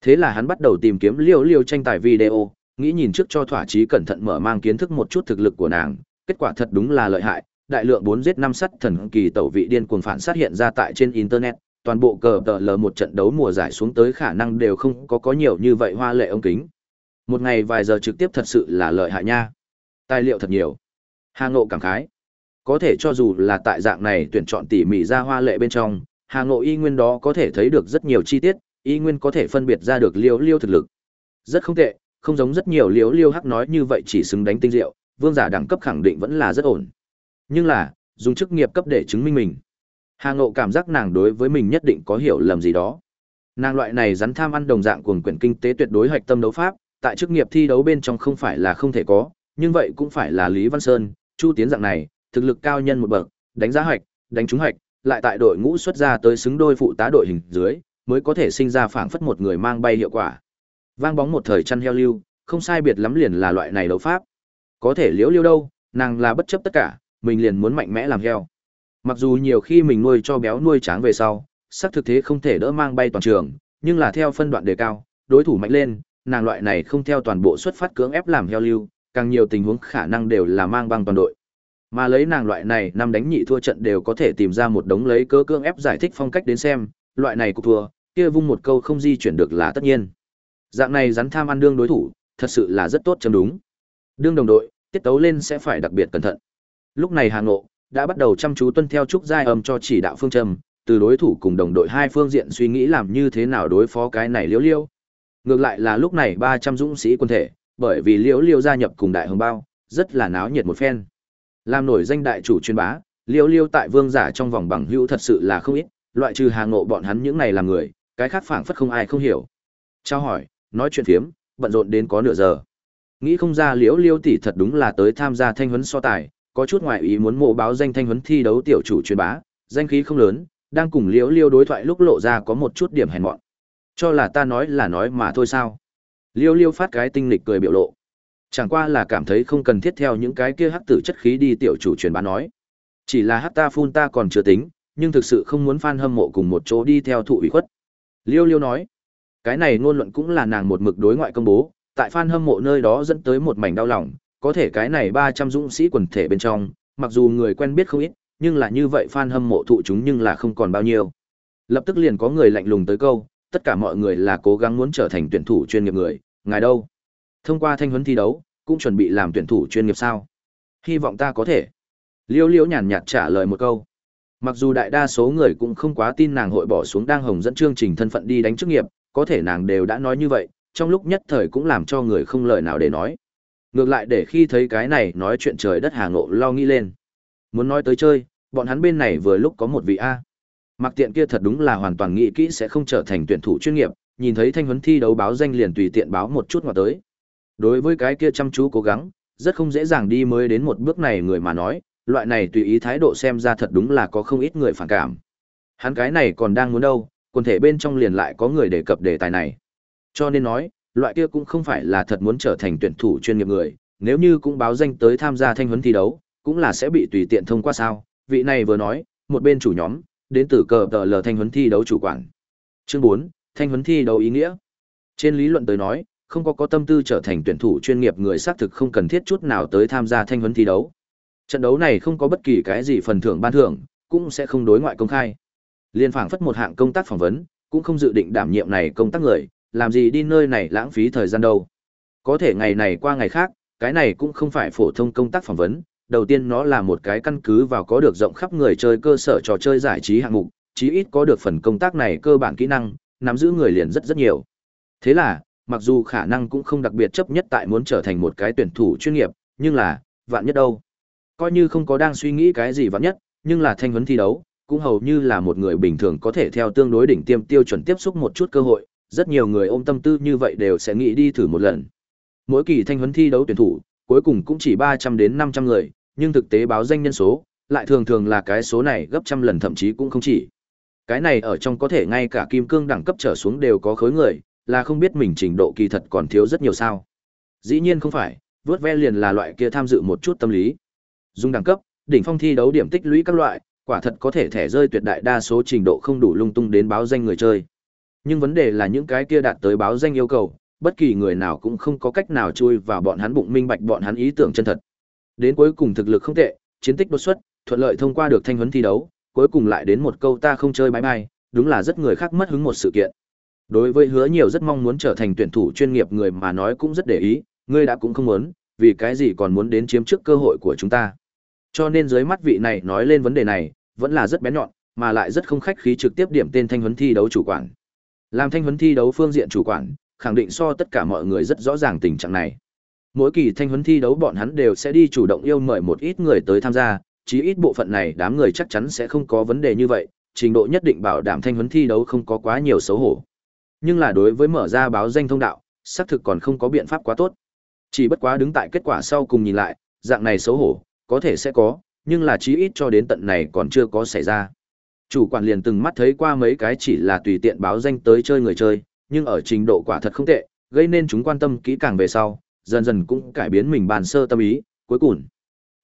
Thế là hắn bắt đầu tìm kiếm Liễu Liêu tranh tài video, nghĩ nhìn trước cho thỏa chí cẩn thận mở mang kiến thức một chút thực lực của nàng, kết quả thật đúng là lợi hại, đại lượng bốn giết năm sắt thần kỳ tẩu vị điên cuồng phản sát hiện ra tại trên internet, toàn bộ cờ tờ lờ một trận đấu mùa giải xuống tới khả năng đều không có có nhiều như vậy hoa lệ ống kính. Một ngày vài giờ trực tiếp thật sự là lợi hại nha. Tài liệu thật nhiều. Hà Ngộ cảm khái. Có thể cho dù là tại dạng này tuyển chọn tỉ mỉ ra hoa lệ bên trong, Hà Ngộ y nguyên đó có thể thấy được rất nhiều chi tiết, y nguyên có thể phân biệt ra được liêu liêu thực lực. Rất không tệ, không giống rất nhiều liêu liêu hắc nói như vậy chỉ xứng đánh tinh diệu, vương giả đẳng cấp khẳng định vẫn là rất ổn. Nhưng là, dùng chức nghiệp cấp để chứng minh mình. Hà Ngộ cảm giác nàng đối với mình nhất định có hiểu lầm gì đó. Nàng loại này rắn tham ăn đồng dạng cuồng quyền kinh tế tuyệt đối hoạch tâm đấu pháp, tại chức nghiệp thi đấu bên trong không phải là không thể có, nhưng vậy cũng phải là Lý Văn Sơn, Chu Tiến dạng này, thực lực cao nhân một bậc, đánh giá hoạch, đánh trúng hoạch, lại tại đội ngũ xuất ra tới xứng đôi phụ tá đội hình dưới, mới có thể sinh ra phảng phất một người mang bay hiệu quả. Vang bóng một thời chăn heo lưu, không sai biệt lắm liền là loại này đấu pháp. Có thể liễu liêu đâu, nàng là bất chấp tất cả, mình liền muốn mạnh mẽ làm heo. Mặc dù nhiều khi mình nuôi cho béo nuôi tráng về sau, sắc thực thế không thể đỡ mang bay toàn trường, nhưng là theo phân đoạn đề cao, đối thủ mạnh lên, nàng loại này không theo toàn bộ xuất phát cưỡng ép làm heo lưu, càng nhiều tình huống khả năng đều là mang băng toàn đội. Mà lấy nàng loại này năm đánh nhị thua trận đều có thể tìm ra một đống lấy cơ cương ép giải thích phong cách đến xem, loại này cục thua, kia vung một câu không di chuyển được là tất nhiên. Dạng này rắn tham ăn đương đối thủ, thật sự là rất tốt chấm đúng. Đương đồng đội, tiết tấu lên sẽ phải đặc biệt cẩn thận. Lúc này Hà Ngộ đã bắt đầu chăm chú tuân theo trúc giai âm cho chỉ đạo phương trầm, từ đối thủ cùng đồng đội hai phương diện suy nghĩ làm như thế nào đối phó cái này liễu liêu. Ngược lại là lúc này 300 dũng sĩ quân thể, bởi vì liễu liêu gia nhập cùng đại hồng bao, rất là náo nhiệt một phen. Làm nổi danh đại chủ truyền bá, liễu liêu tại vương giả trong vòng bằng hữu thật sự là không ít, loại trừ hàng ngộ bọn hắn những này làm người, cái khác phảng phất không ai không hiểu. Trao hỏi, nói chuyện phiếm, bận rộn đến có nửa giờ. Nghĩ không ra liễu liêu tỷ thật đúng là tới tham gia thanh huấn so tài, có chút ngoại ý muốn mộ báo danh thanh huấn thi đấu tiểu chủ truyền bá, danh khí không lớn, đang cùng Liễu Liêu đối thoại lúc lộ ra có một chút điểm hèn mọn. Cho là ta nói là nói mà thôi sao? Liêu Liêu phát cái tinh lịch cười biểu lộ. Chẳng qua là cảm thấy không cần thiết theo những cái kia hắc tử chất khí đi tiểu chủ truyền bá nói. Chỉ là hắc ta phun ta còn chưa tính, nhưng thực sự không muốn fan hâm mộ cùng một chỗ đi theo thụ ủy khuất. Liêu Liêu nói, cái này ngôn luận cũng là nàng một mực đối ngoại công bố, tại fan hâm mộ nơi đó dẫn tới một mảnh đau lòng, có thể cái này 300 dũng sĩ quần thể bên trong, mặc dù người quen biết không ít, nhưng là như vậy fan hâm mộ thụ chúng nhưng là không còn bao nhiêu. Lập tức liền có người lạnh lùng tới câu, tất cả mọi người là cố gắng muốn trở thành tuyển thủ chuyên nghiệp người, ngài đâu? Thông qua thanh huấn thi đấu, cũng chuẩn bị làm tuyển thủ chuyên nghiệp sao? Hy vọng ta có thể. Liêu liễu nhàn nhạt trả lời một câu. Mặc dù đại đa số người cũng không quá tin nàng hội bỏ xuống đang hồng dẫn chương trình thân phận đi đánh chức nghiệp, có thể nàng đều đã nói như vậy, trong lúc nhất thời cũng làm cho người không lời nào để nói. Ngược lại để khi thấy cái này nói chuyện trời đất hà ngộ lo nghĩ lên. Muốn nói tới chơi, bọn hắn bên này vừa lúc có một vị A. Mặc tiện kia thật đúng là hoàn toàn nghĩ kỹ sẽ không trở thành tuyển thủ chuyên nghiệp, nhìn thấy thanh huấn thi đấu báo danh liền tùy tiện báo một chút mà tới. Đối với cái kia chăm chú cố gắng, rất không dễ dàng đi mới đến một bước này người mà nói, loại này tùy ý thái độ xem ra thật đúng là có không ít người phản cảm. Hắn cái này còn đang muốn đâu, quần thể bên trong liền lại có người đề cập đề tài này. Cho nên nói, loại kia cũng không phải là thật muốn trở thành tuyển thủ chuyên nghiệp người, nếu như cũng báo danh tới tham gia thanh huấn thi đấu, cũng là sẽ bị tùy tiện thông qua sao. Vị này vừa nói, một bên chủ nhóm, đến từ cờ tờ lờ thanh huấn thi đấu chủ quản. Chương 4, thanh huấn thi đấu ý nghĩa. Trên lý luận tới nói, không có có tâm tư trở thành tuyển thủ chuyên nghiệp người xác thực không cần thiết chút nào tới tham gia thanh huấn thi đấu. Trận đấu này không có bất kỳ cái gì phần thưởng ban thưởng, cũng sẽ không đối ngoại công khai. Liên phảng phất một hạng công tác phỏng vấn, cũng không dự định đảm nhiệm này công tác người, làm gì đi nơi này lãng phí thời gian đâu. Có thể ngày này qua ngày khác, cái này cũng không phải phổ thông công tác phỏng vấn, đầu tiên nó là một cái căn cứ vào có được rộng khắp người chơi cơ sở trò chơi giải trí hạng mục, chí ít có được phần công tác này cơ bản kỹ năng, nắm giữ người liền rất rất nhiều. Thế là, mặc dù khả năng cũng không đặc biệt chấp nhất tại muốn trở thành một cái tuyển thủ chuyên nghiệp, nhưng là, vạn nhất đâu. Coi như không có đang suy nghĩ cái gì vạn nhất, nhưng là thanh huấn thi đấu, cũng hầu như là một người bình thường có thể theo tương đối đỉnh tiêm tiêu chuẩn tiếp xúc một chút cơ hội, rất nhiều người ôm tâm tư như vậy đều sẽ nghĩ đi thử một lần. Mỗi kỳ thanh huấn thi đấu tuyển thủ, cuối cùng cũng chỉ 300 đến 500 người, nhưng thực tế báo danh nhân số, lại thường thường là cái số này gấp trăm lần thậm chí cũng không chỉ. Cái này ở trong có thể ngay cả kim cương đẳng cấp trở xuống đều có khối người, là không biết mình trình độ kỳ thật còn thiếu rất nhiều sao. Dĩ nhiên không phải, vớt ve liền là loại kia tham dự một chút tâm lý. dùng đẳng cấp, đỉnh phong thi đấu điểm tích lũy các loại, quả thật có thể thẻ rơi tuyệt đại đa số trình độ không đủ lung tung đến báo danh người chơi. Nhưng vấn đề là những cái kia đạt tới báo danh yêu cầu, bất kỳ người nào cũng không có cách nào chui vào bọn hắn bụng minh bạch bọn hắn ý tưởng chân thật. Đến cuối cùng thực lực không tệ, chiến tích đột xuất, thuận lợi thông qua được thanh huấn thi đấu, cuối cùng lại đến một câu ta không chơi bye bye, đúng là rất người khác mất hứng một sự kiện. Đối với hứa nhiều rất mong muốn trở thành tuyển thủ chuyên nghiệp người mà nói cũng rất để ý, ngươi đã cũng không muốn, vì cái gì còn muốn đến chiếm trước cơ hội của chúng ta. Cho nên dưới mắt vị này nói lên vấn đề này, vẫn là rất bén nhọn, mà lại rất không khách khí trực tiếp điểm tên thanh huấn thi đấu chủ quản. Làm thanh huấn thi đấu phương diện chủ quản, khẳng định so tất cả mọi người rất rõ ràng tình trạng này. Mỗi kỳ thanh huấn thi đấu bọn hắn đều sẽ đi chủ động yêu mời một ít người tới tham gia, chí ít bộ phận này đám người chắc chắn sẽ không có vấn đề như vậy, trình độ nhất định bảo đảm thanh huấn thi đấu không có quá nhiều xấu hổ. Nhưng là đối với mở ra báo danh thông đạo, xác thực còn không có biện pháp quá tốt. Chỉ bất quá đứng tại kết quả sau cùng nhìn lại, dạng này xấu hổ, có thể sẽ có, nhưng là chí ít cho đến tận này còn chưa có xảy ra. Chủ quản liền từng mắt thấy qua mấy cái chỉ là tùy tiện báo danh tới chơi người chơi, nhưng ở trình độ quả thật không tệ, gây nên chúng quan tâm kỹ càng về sau, dần dần cũng cải biến mình bàn sơ tâm ý, cuối cùng.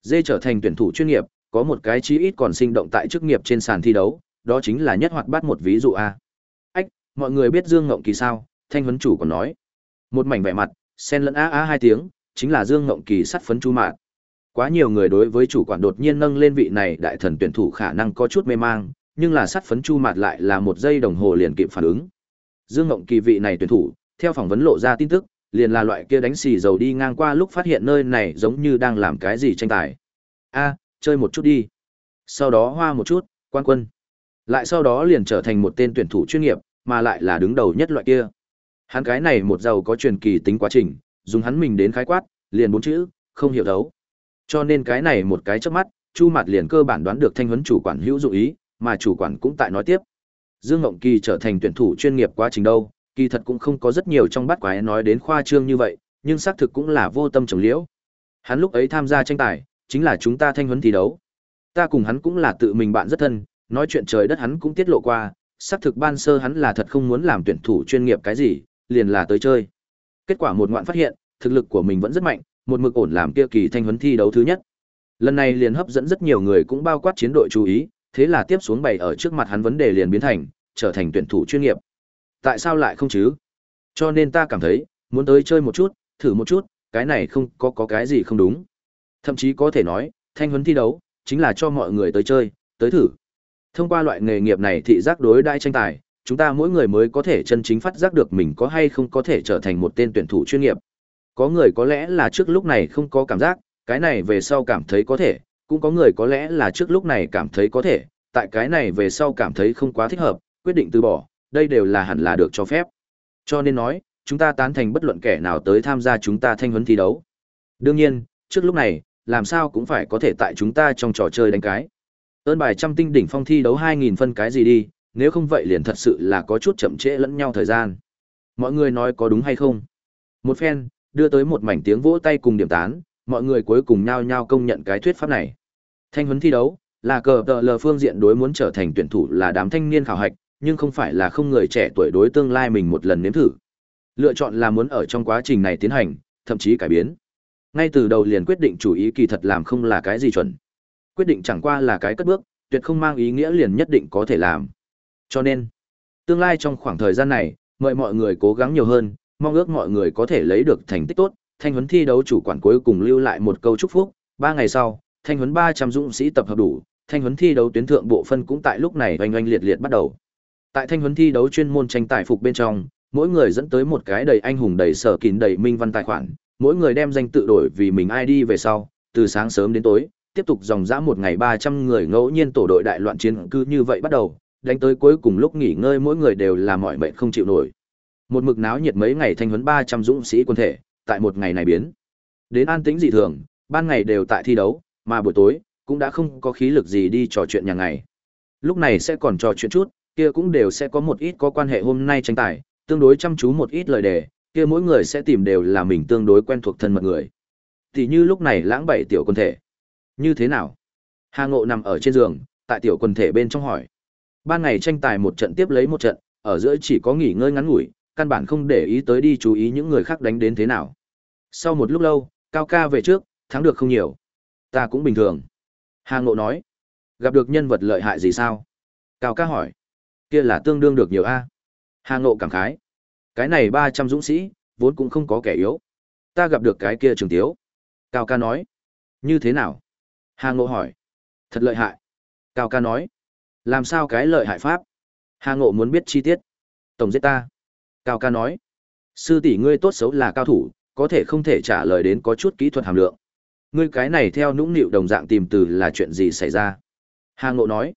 Dê trở thành tuyển thủ chuyên nghiệp, có một cái chí ít còn sinh động tại chức nghiệp trên sàn thi đấu, đó chính là nhất hoạt bát một ví dụ a. Ách, mọi người biết Dương Ngộng Kỳ sao? Thanh huấn chủ còn nói. Một mảnh vẻ mặt, sen lẫn a a hai tiếng, chính là Dương Ngộng Kỳ sắt phấn chu mạn. Quá nhiều người đối với chủ quản đột nhiên nâng lên vị này đại thần tuyển thủ khả năng có chút mê mang, nhưng là sắt phấn chu mạt lại là một giây đồng hồ liền kịp phản ứng. Dương Ngộng Kỳ vị này tuyển thủ, theo phỏng vấn lộ ra tin tức, liền là loại kia đánh xì dầu đi ngang qua lúc phát hiện nơi này giống như đang làm cái gì tranh tài. A, chơi một chút đi. Sau đó hoa một chút, quan quân. Lại sau đó liền trở thành một tên tuyển thủ chuyên nghiệp, mà lại là đứng đầu nhất loại kia. Hắn cái này một giàu có truyền kỳ tính quá trình, dùng hắn mình đến khái quát, liền bốn chữ, không hiểu đấu. Cho nên cái này một cái chớp mắt, Chu Mạt liền cơ bản đoán được thanh huấn chủ quản hữu dụng ý, mà chủ quản cũng tại nói tiếp. Dương Ngộng Kỳ trở thành tuyển thủ chuyên nghiệp quá trình đâu, kỳ thật cũng không có rất nhiều trong bát quái nói đến khoa trương như vậy, nhưng xác thực cũng là vô tâm trồng liễu. Hắn lúc ấy tham gia tranh tài, chính là chúng ta thanh huấn thi đấu. Ta cùng hắn cũng là tự mình bạn rất thân, nói chuyện trời đất hắn cũng tiết lộ qua, xác thực ban sơ hắn là thật không muốn làm tuyển thủ chuyên nghiệp cái gì, liền là tới chơi. Kết quả một ngoạn phát hiện, thực lực của mình vẫn rất mạnh, một mực ổn làm kia kỳ thanh huấn thi đấu thứ nhất. Lần này liền hấp dẫn rất nhiều người cũng bao quát chiến đội chú ý, thế là tiếp xuống bày ở trước mặt hắn vấn đề liền biến thành, trở thành tuyển thủ chuyên nghiệp. Tại sao lại không chứ? Cho nên ta cảm thấy, muốn tới chơi một chút, thử một chút, cái này không có có cái gì không đúng. Thậm chí có thể nói, thanh huấn thi đấu, chính là cho mọi người tới chơi, tới thử. Thông qua loại nghề nghiệp này thị giác đối đãi tranh tài, chúng ta mỗi người mới có thể chân chính phát giác được mình có hay không có thể trở thành một tên tuyển thủ chuyên nghiệp. Có người có lẽ là trước lúc này không có cảm giác, Cái này về sau cảm thấy có thể, cũng có người có lẽ là trước lúc này cảm thấy có thể, tại cái này về sau cảm thấy không quá thích hợp, quyết định từ bỏ, đây đều là hẳn là được cho phép. Cho nên nói, chúng ta tán thành bất luận kẻ nào tới tham gia chúng ta thanh huấn thi đấu. Đương nhiên, trước lúc này, làm sao cũng phải có thể tại chúng ta trong trò chơi đánh cái. Ơn bài trăm tinh đỉnh phong thi đấu 2000 phân cái gì đi, nếu không vậy liền thật sự là có chút chậm trễ lẫn nhau thời gian. Mọi người nói có đúng hay không? Một phen, đưa tới một mảnh tiếng vỗ tay cùng điểm tán, mọi người cuối cùng nhao nhao công nhận cái thuyết pháp này. Thanh huấn thi đấu là cờ tờ lờ phương diện đối muốn trở thành tuyển thủ là đám thanh niên khảo hạch, nhưng không phải là không người trẻ tuổi đối tương lai mình một lần nếm thử. Lựa chọn là muốn ở trong quá trình này tiến hành, thậm chí cải biến. Ngay từ đầu liền quyết định chủ ý kỳ thật làm không là cái gì chuẩn. Quyết định chẳng qua là cái cất bước, tuyệt không mang ý nghĩa liền nhất định có thể làm. Cho nên, tương lai trong khoảng thời gian này, mời mọi người cố gắng nhiều hơn, mong ước mọi người có thể lấy được thành tích tốt. Thanh huấn thi đấu chủ quản cuối cùng lưu lại một câu chúc phúc, ba ngày sau, thanh huấn 300 dũng sĩ tập hợp đủ, thanh huấn thi đấu tuyến thượng bộ phân cũng tại lúc này oanh oanh liệt liệt bắt đầu. Tại thanh huấn thi đấu chuyên môn tranh tài phục bên trong, mỗi người dẫn tới một cái đầy anh hùng đầy sở kín đầy minh văn tài khoản, mỗi người đem danh tự đổi vì mình ID về sau, từ sáng sớm đến tối, tiếp tục dòng dã một ngày 300 người ngẫu nhiên tổ đội đại loạn chiến cứ như vậy bắt đầu, đánh tới cuối cùng lúc nghỉ ngơi mỗi người đều là mọi mệnh không chịu nổi. Một mực náo nhiệt mấy ngày thanh huấn 300 dũng sĩ quân thể, tại một ngày này biến. Đến an tĩnh dị thường, ban ngày đều tại thi đấu, mà buổi tối cũng đã không có khí lực gì đi trò chuyện nhà ngày. Lúc này sẽ còn trò chuyện chút, kia cũng đều sẽ có một ít có quan hệ hôm nay tranh tài, tương đối chăm chú một ít lời đề, kia mỗi người sẽ tìm đều là mình tương đối quen thuộc thân mật người. Thì như lúc này lãng bảy tiểu quân thể. Như thế nào? Hà Ngộ nằm ở trên giường, tại tiểu quân thể bên trong hỏi. Ban ngày tranh tài một trận tiếp lấy một trận, ở giữa chỉ có nghỉ ngơi ngắn ngủi, căn bản không để ý tới đi chú ý những người khác đánh đến thế nào. Sau một lúc lâu, Cao ca về trước, thắng được không nhiều. Ta cũng bình thường. Hà Ngộ nói. Gặp được nhân vật lợi hại gì sao? Cao ca hỏi. Kia là tương đương được nhiều A. Hà Ngộ cảm khái. Cái này ba trăm dũng sĩ, vốn cũng không có kẻ yếu. Ta gặp được cái kia trường tiếu. Cao ca nói. Như thế nào? Hà Ngộ hỏi. Thật lợi hại. Cao ca nói. Làm sao cái lợi hại pháp? Hà Ngộ muốn biết chi tiết. Tổng giết ta. Cao ca nói. Sư tỷ ngươi tốt xấu là cao thủ, có thể không thể trả lời đến có chút kỹ thuật hàm lượng. Ngươi cái này theo nũng nịu đồng dạng tìm từ là chuyện gì xảy ra? Hà Ngộ nói.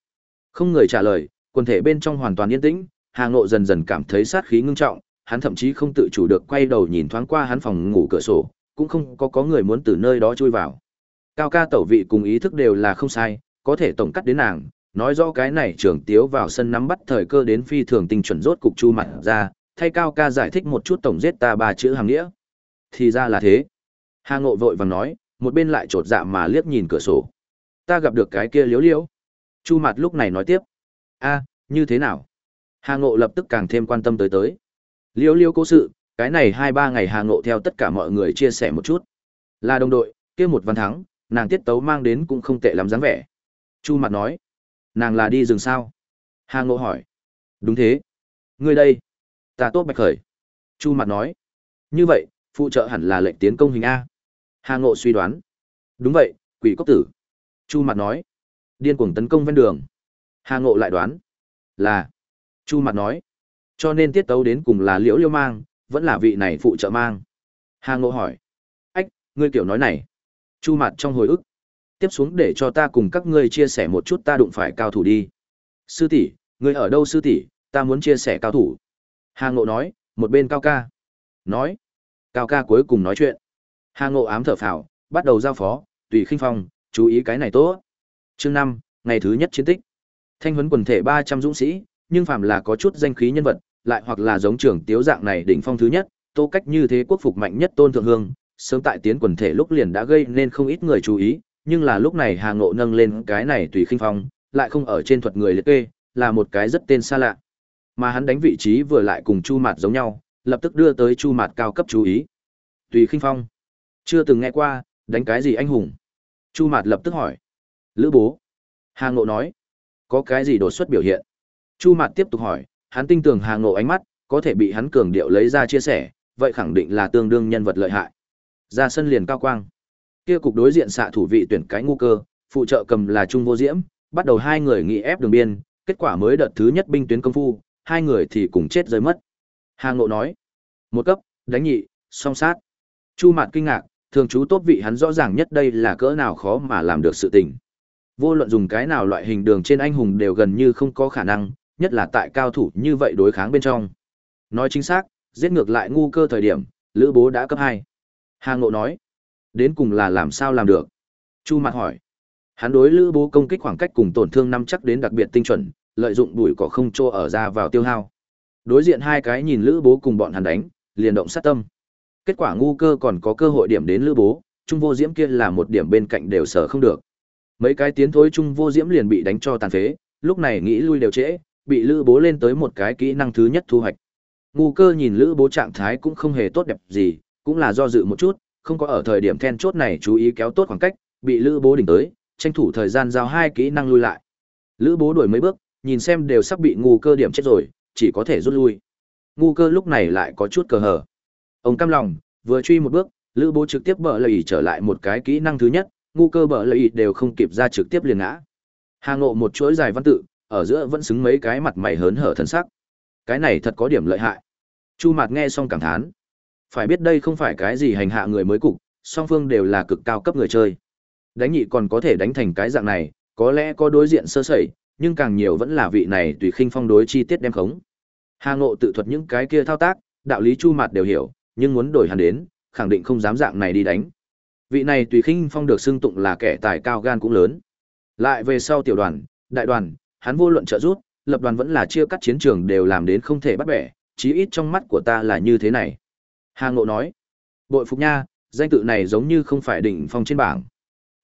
Không người trả lời, quần thể bên trong hoàn toàn yên tĩnh, Hà Ngộ dần dần cảm thấy sát khí ngưng trọng, hắn thậm chí không tự chủ được quay đầu nhìn thoáng qua hắn phòng ngủ cửa sổ, cũng không có có người muốn từ nơi đó chui vào. Cao ca tẩu vị cùng ý thức đều là không sai, có thể tổng cắt đến nàng, nói rõ cái này trưởng tiếu vào sân nắm bắt thời cơ đến phi thường tinh chuẩn rốt cục chu mặt ra, thay Cao ca giải thích một chút tổng giết ta ba chữ hàng nghĩa. Thì ra là thế. Hà Ngộ vội vàng nói, một bên lại trột dạ mà liếc nhìn cửa sổ. Ta gặp được cái kia liếu liếu. Chu mặt lúc này nói tiếp a như thế nào? Hà Ngộ lập tức càng thêm quan tâm tới tới. Liêu liêu cố sự, cái này hai ba ngày Hà Ngộ theo tất cả mọi người chia sẻ một chút. Là đồng đội, kia một văn thắng, nàng tiết tấu mang đến cũng không tệ lắm dáng vẻ. Chu mặt nói, nàng là đi rừng sao? Hà Ngộ hỏi, đúng thế. Ngươi đây, ta tốt bạch khởi. Chu mặt nói, như vậy, phụ trợ hẳn là lệnh tiến công hình A. Hà Ngộ suy đoán, đúng vậy, quỷ cốc tử. Chu mặt nói, điên cuồng tấn công ven đường. Hà Ngộ lại đoán, là Chu mặt nói, cho nên tiết tấu đến cùng là liễu liêu mang, vẫn là vị này phụ trợ mang. Hà Ngộ hỏi, ách, ngươi kiểu nói này. Chu mặt trong hồi ức, tiếp xuống để cho ta cùng các ngươi chia sẻ một chút ta đụng phải cao thủ đi. Sư tỷ, ngươi ở đâu sư tỷ, ta muốn chia sẻ cao thủ. Hà Ngộ nói, một bên cao ca. Nói, cao ca cuối cùng nói chuyện. Hà Ngộ ám thở phào, bắt đầu giao phó, tùy khinh phong, chú ý cái này tốt. Chương năm, ngày thứ nhất chiến tích. Thanh huấn quần thể ba trăm dũng sĩ, nhưng phàm là có chút danh khí nhân vật, lại hoặc là giống trưởng tiếu dạng này đỉnh phong thứ nhất, tô cách như thế quốc phục mạnh nhất tôn thượng hương, sớm tại tiến quần thể lúc liền đã gây nên không ít người chú ý, nhưng là lúc này Hà Ngộ nâng lên cái này tùy khinh phong, lại không ở trên thuật người liệt kê, là một cái rất tên xa lạ. Mà hắn đánh vị trí vừa lại cùng Chu Mạt giống nhau, lập tức đưa tới Chu Mạt cao cấp chú ý. Tùy khinh phong, chưa từng nghe qua, đánh cái gì anh hùng? Chu Mạt lập tức hỏi. Lữ bố. Hà Ngộ nói, có cái gì đột xuất biểu hiện? Chu Mạt tiếp tục hỏi, hắn tin tưởng Hà Ngộ ánh mắt, có thể bị hắn cường điệu lấy ra chia sẻ, vậy khẳng định là tương đương nhân vật lợi hại. Ra sân liền cao quang. Kia cục đối diện xạ thủ vị tuyển cái ngu cơ, phụ trợ cầm là Trung Vô Diễm, bắt đầu hai người nghị ép đường biên, kết quả mới đợt thứ nhất binh tuyến công phu, hai người thì cùng chết rơi mất. Hà Ngộ nói, một cấp, đánh nhị, song sát. Chu Mạt kinh ngạc, thường chú tốt vị hắn rõ ràng nhất đây là cỡ nào khó mà làm được sự tình. Vô luận dùng cái nào loại hình đường trên anh hùng đều gần như không có khả năng, nhất là tại cao thủ như vậy đối kháng bên trong. Nói chính xác, giết ngược lại ngu cơ thời điểm, Lữ Bố đã cấp 2. Hà Ngộ nói, đến cùng là làm sao làm được? Chu Mạt hỏi. Hắn đối Lữ Bố công kích khoảng cách cùng tổn thương năm chắc đến đặc biệt tinh chuẩn, lợi dụng bụi cỏ không trô ở ra vào tiêu hao. Đối diện hai cái nhìn Lữ Bố cùng bọn hắn đánh, liền động sát tâm. Kết quả ngu cơ còn có cơ hội điểm đến Lữ Bố, Trung Vô Diễm kia là một điểm bên cạnh đều sở không được. Mấy cái tiến thối chung Vô Diễm liền bị đánh cho tàn phế, lúc này nghĩ lui đều trễ, bị Lữ Bố lên tới một cái kỹ năng thứ nhất thu hoạch. Ngu cơ nhìn Lữ Bố trạng thái cũng không hề tốt đẹp gì, cũng là do dự một chút, không có ở thời điểm then chốt này chú ý kéo tốt khoảng cách, bị Lữ Bố đỉnh tới, tranh thủ thời gian giao hai kỹ năng lui lại. Lữ Bố đuổi mấy bước, nhìn xem đều sắp bị ngu cơ điểm chết rồi, chỉ có thể rút lui. Ngu cơ lúc này lại có chút cờ hờ, Ông cam lòng, vừa truy một bước, Lữ Bố trực tiếp bợ lầy trở lại một cái kỹ năng thứ nhất, ngu cơ bờ lợi đều không kịp ra trực tiếp liền ngã. Hà Ngộ một chuỗi dài văn tự, ở giữa vẫn xứng mấy cái mặt mày hớn hở thần sắc. Cái này thật có điểm lợi hại. Chu Mạt nghe xong cảm thán. Phải biết đây không phải cái gì hành hạ người mới cục, song phương đều là cực cao cấp người chơi. Đánh nhị còn có thể đánh thành cái dạng này, có lẽ có đối diện sơ sẩy, nhưng càng nhiều vẫn là vị này tùy khinh phong đối chi tiết đem khống. Hà Ngộ tự thuật những cái kia thao tác, đạo lý Chu Mạt đều hiểu, nhưng muốn đổi hắn đến, khẳng định không dám dạng này đi đánh. Vị này tùy khinh phong được xưng tụng là kẻ tài cao gan cũng lớn. Lại về sau tiểu đoàn, đại đoàn, hắn vô luận trợ rút, lập đoàn vẫn là chia cắt chiến trường đều làm đến không thể bắt bẻ, chí ít trong mắt của ta là như thế này. Hà Ngộ nói, bội phục nha, danh tự này giống như không phải đỉnh phong trên bảng.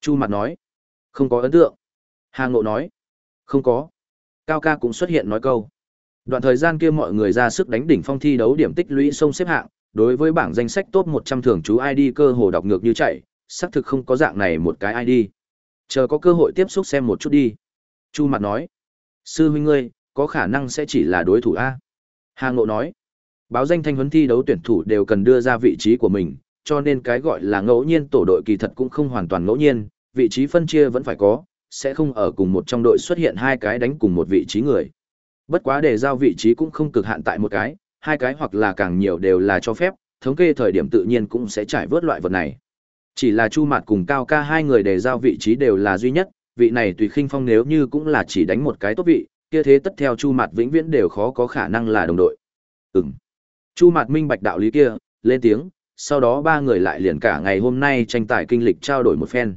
Chu Mặt nói, không có ấn tượng. Hà Ngộ nói, không có. Cao ca cũng xuất hiện nói câu. Đoạn thời gian kia mọi người ra sức đánh đỉnh phong thi đấu điểm tích lũy sông xếp hạng, đối với bảng danh sách top 100 thường chú ID cơ hồ đọc ngược như chạy, xác thực không có dạng này một cái ID. Chờ có cơ hội tiếp xúc xem một chút đi. Chu Mặt nói, sư huynh ngươi, có khả năng sẽ chỉ là đối thủ A. Hà Ngộ nói, báo danh thanh huấn thi đấu tuyển thủ đều cần đưa ra vị trí của mình, cho nên cái gọi là ngẫu nhiên tổ đội kỳ thật cũng không hoàn toàn ngẫu nhiên, vị trí phân chia vẫn phải có, sẽ không ở cùng một trong đội xuất hiện hai cái đánh cùng một vị trí người. Bất quá để giao vị trí cũng không cực hạn tại một cái, hai cái hoặc là càng nhiều đều là cho phép, thống kê thời điểm tự nhiên cũng sẽ trải vớt loại vật này. Chỉ là Chu Mạt cùng Cao Ca hai người để giao vị trí đều là duy nhất, vị này tùy khinh phong nếu như cũng là chỉ đánh một cái tốt vị, kia thế tất theo Chu Mạt vĩnh viễn đều khó có khả năng là đồng đội. Ừm. Chu Mạt minh bạch đạo lý kia, lên tiếng, sau đó ba người lại liền cả ngày hôm nay tranh tài kinh lịch trao đổi một phen.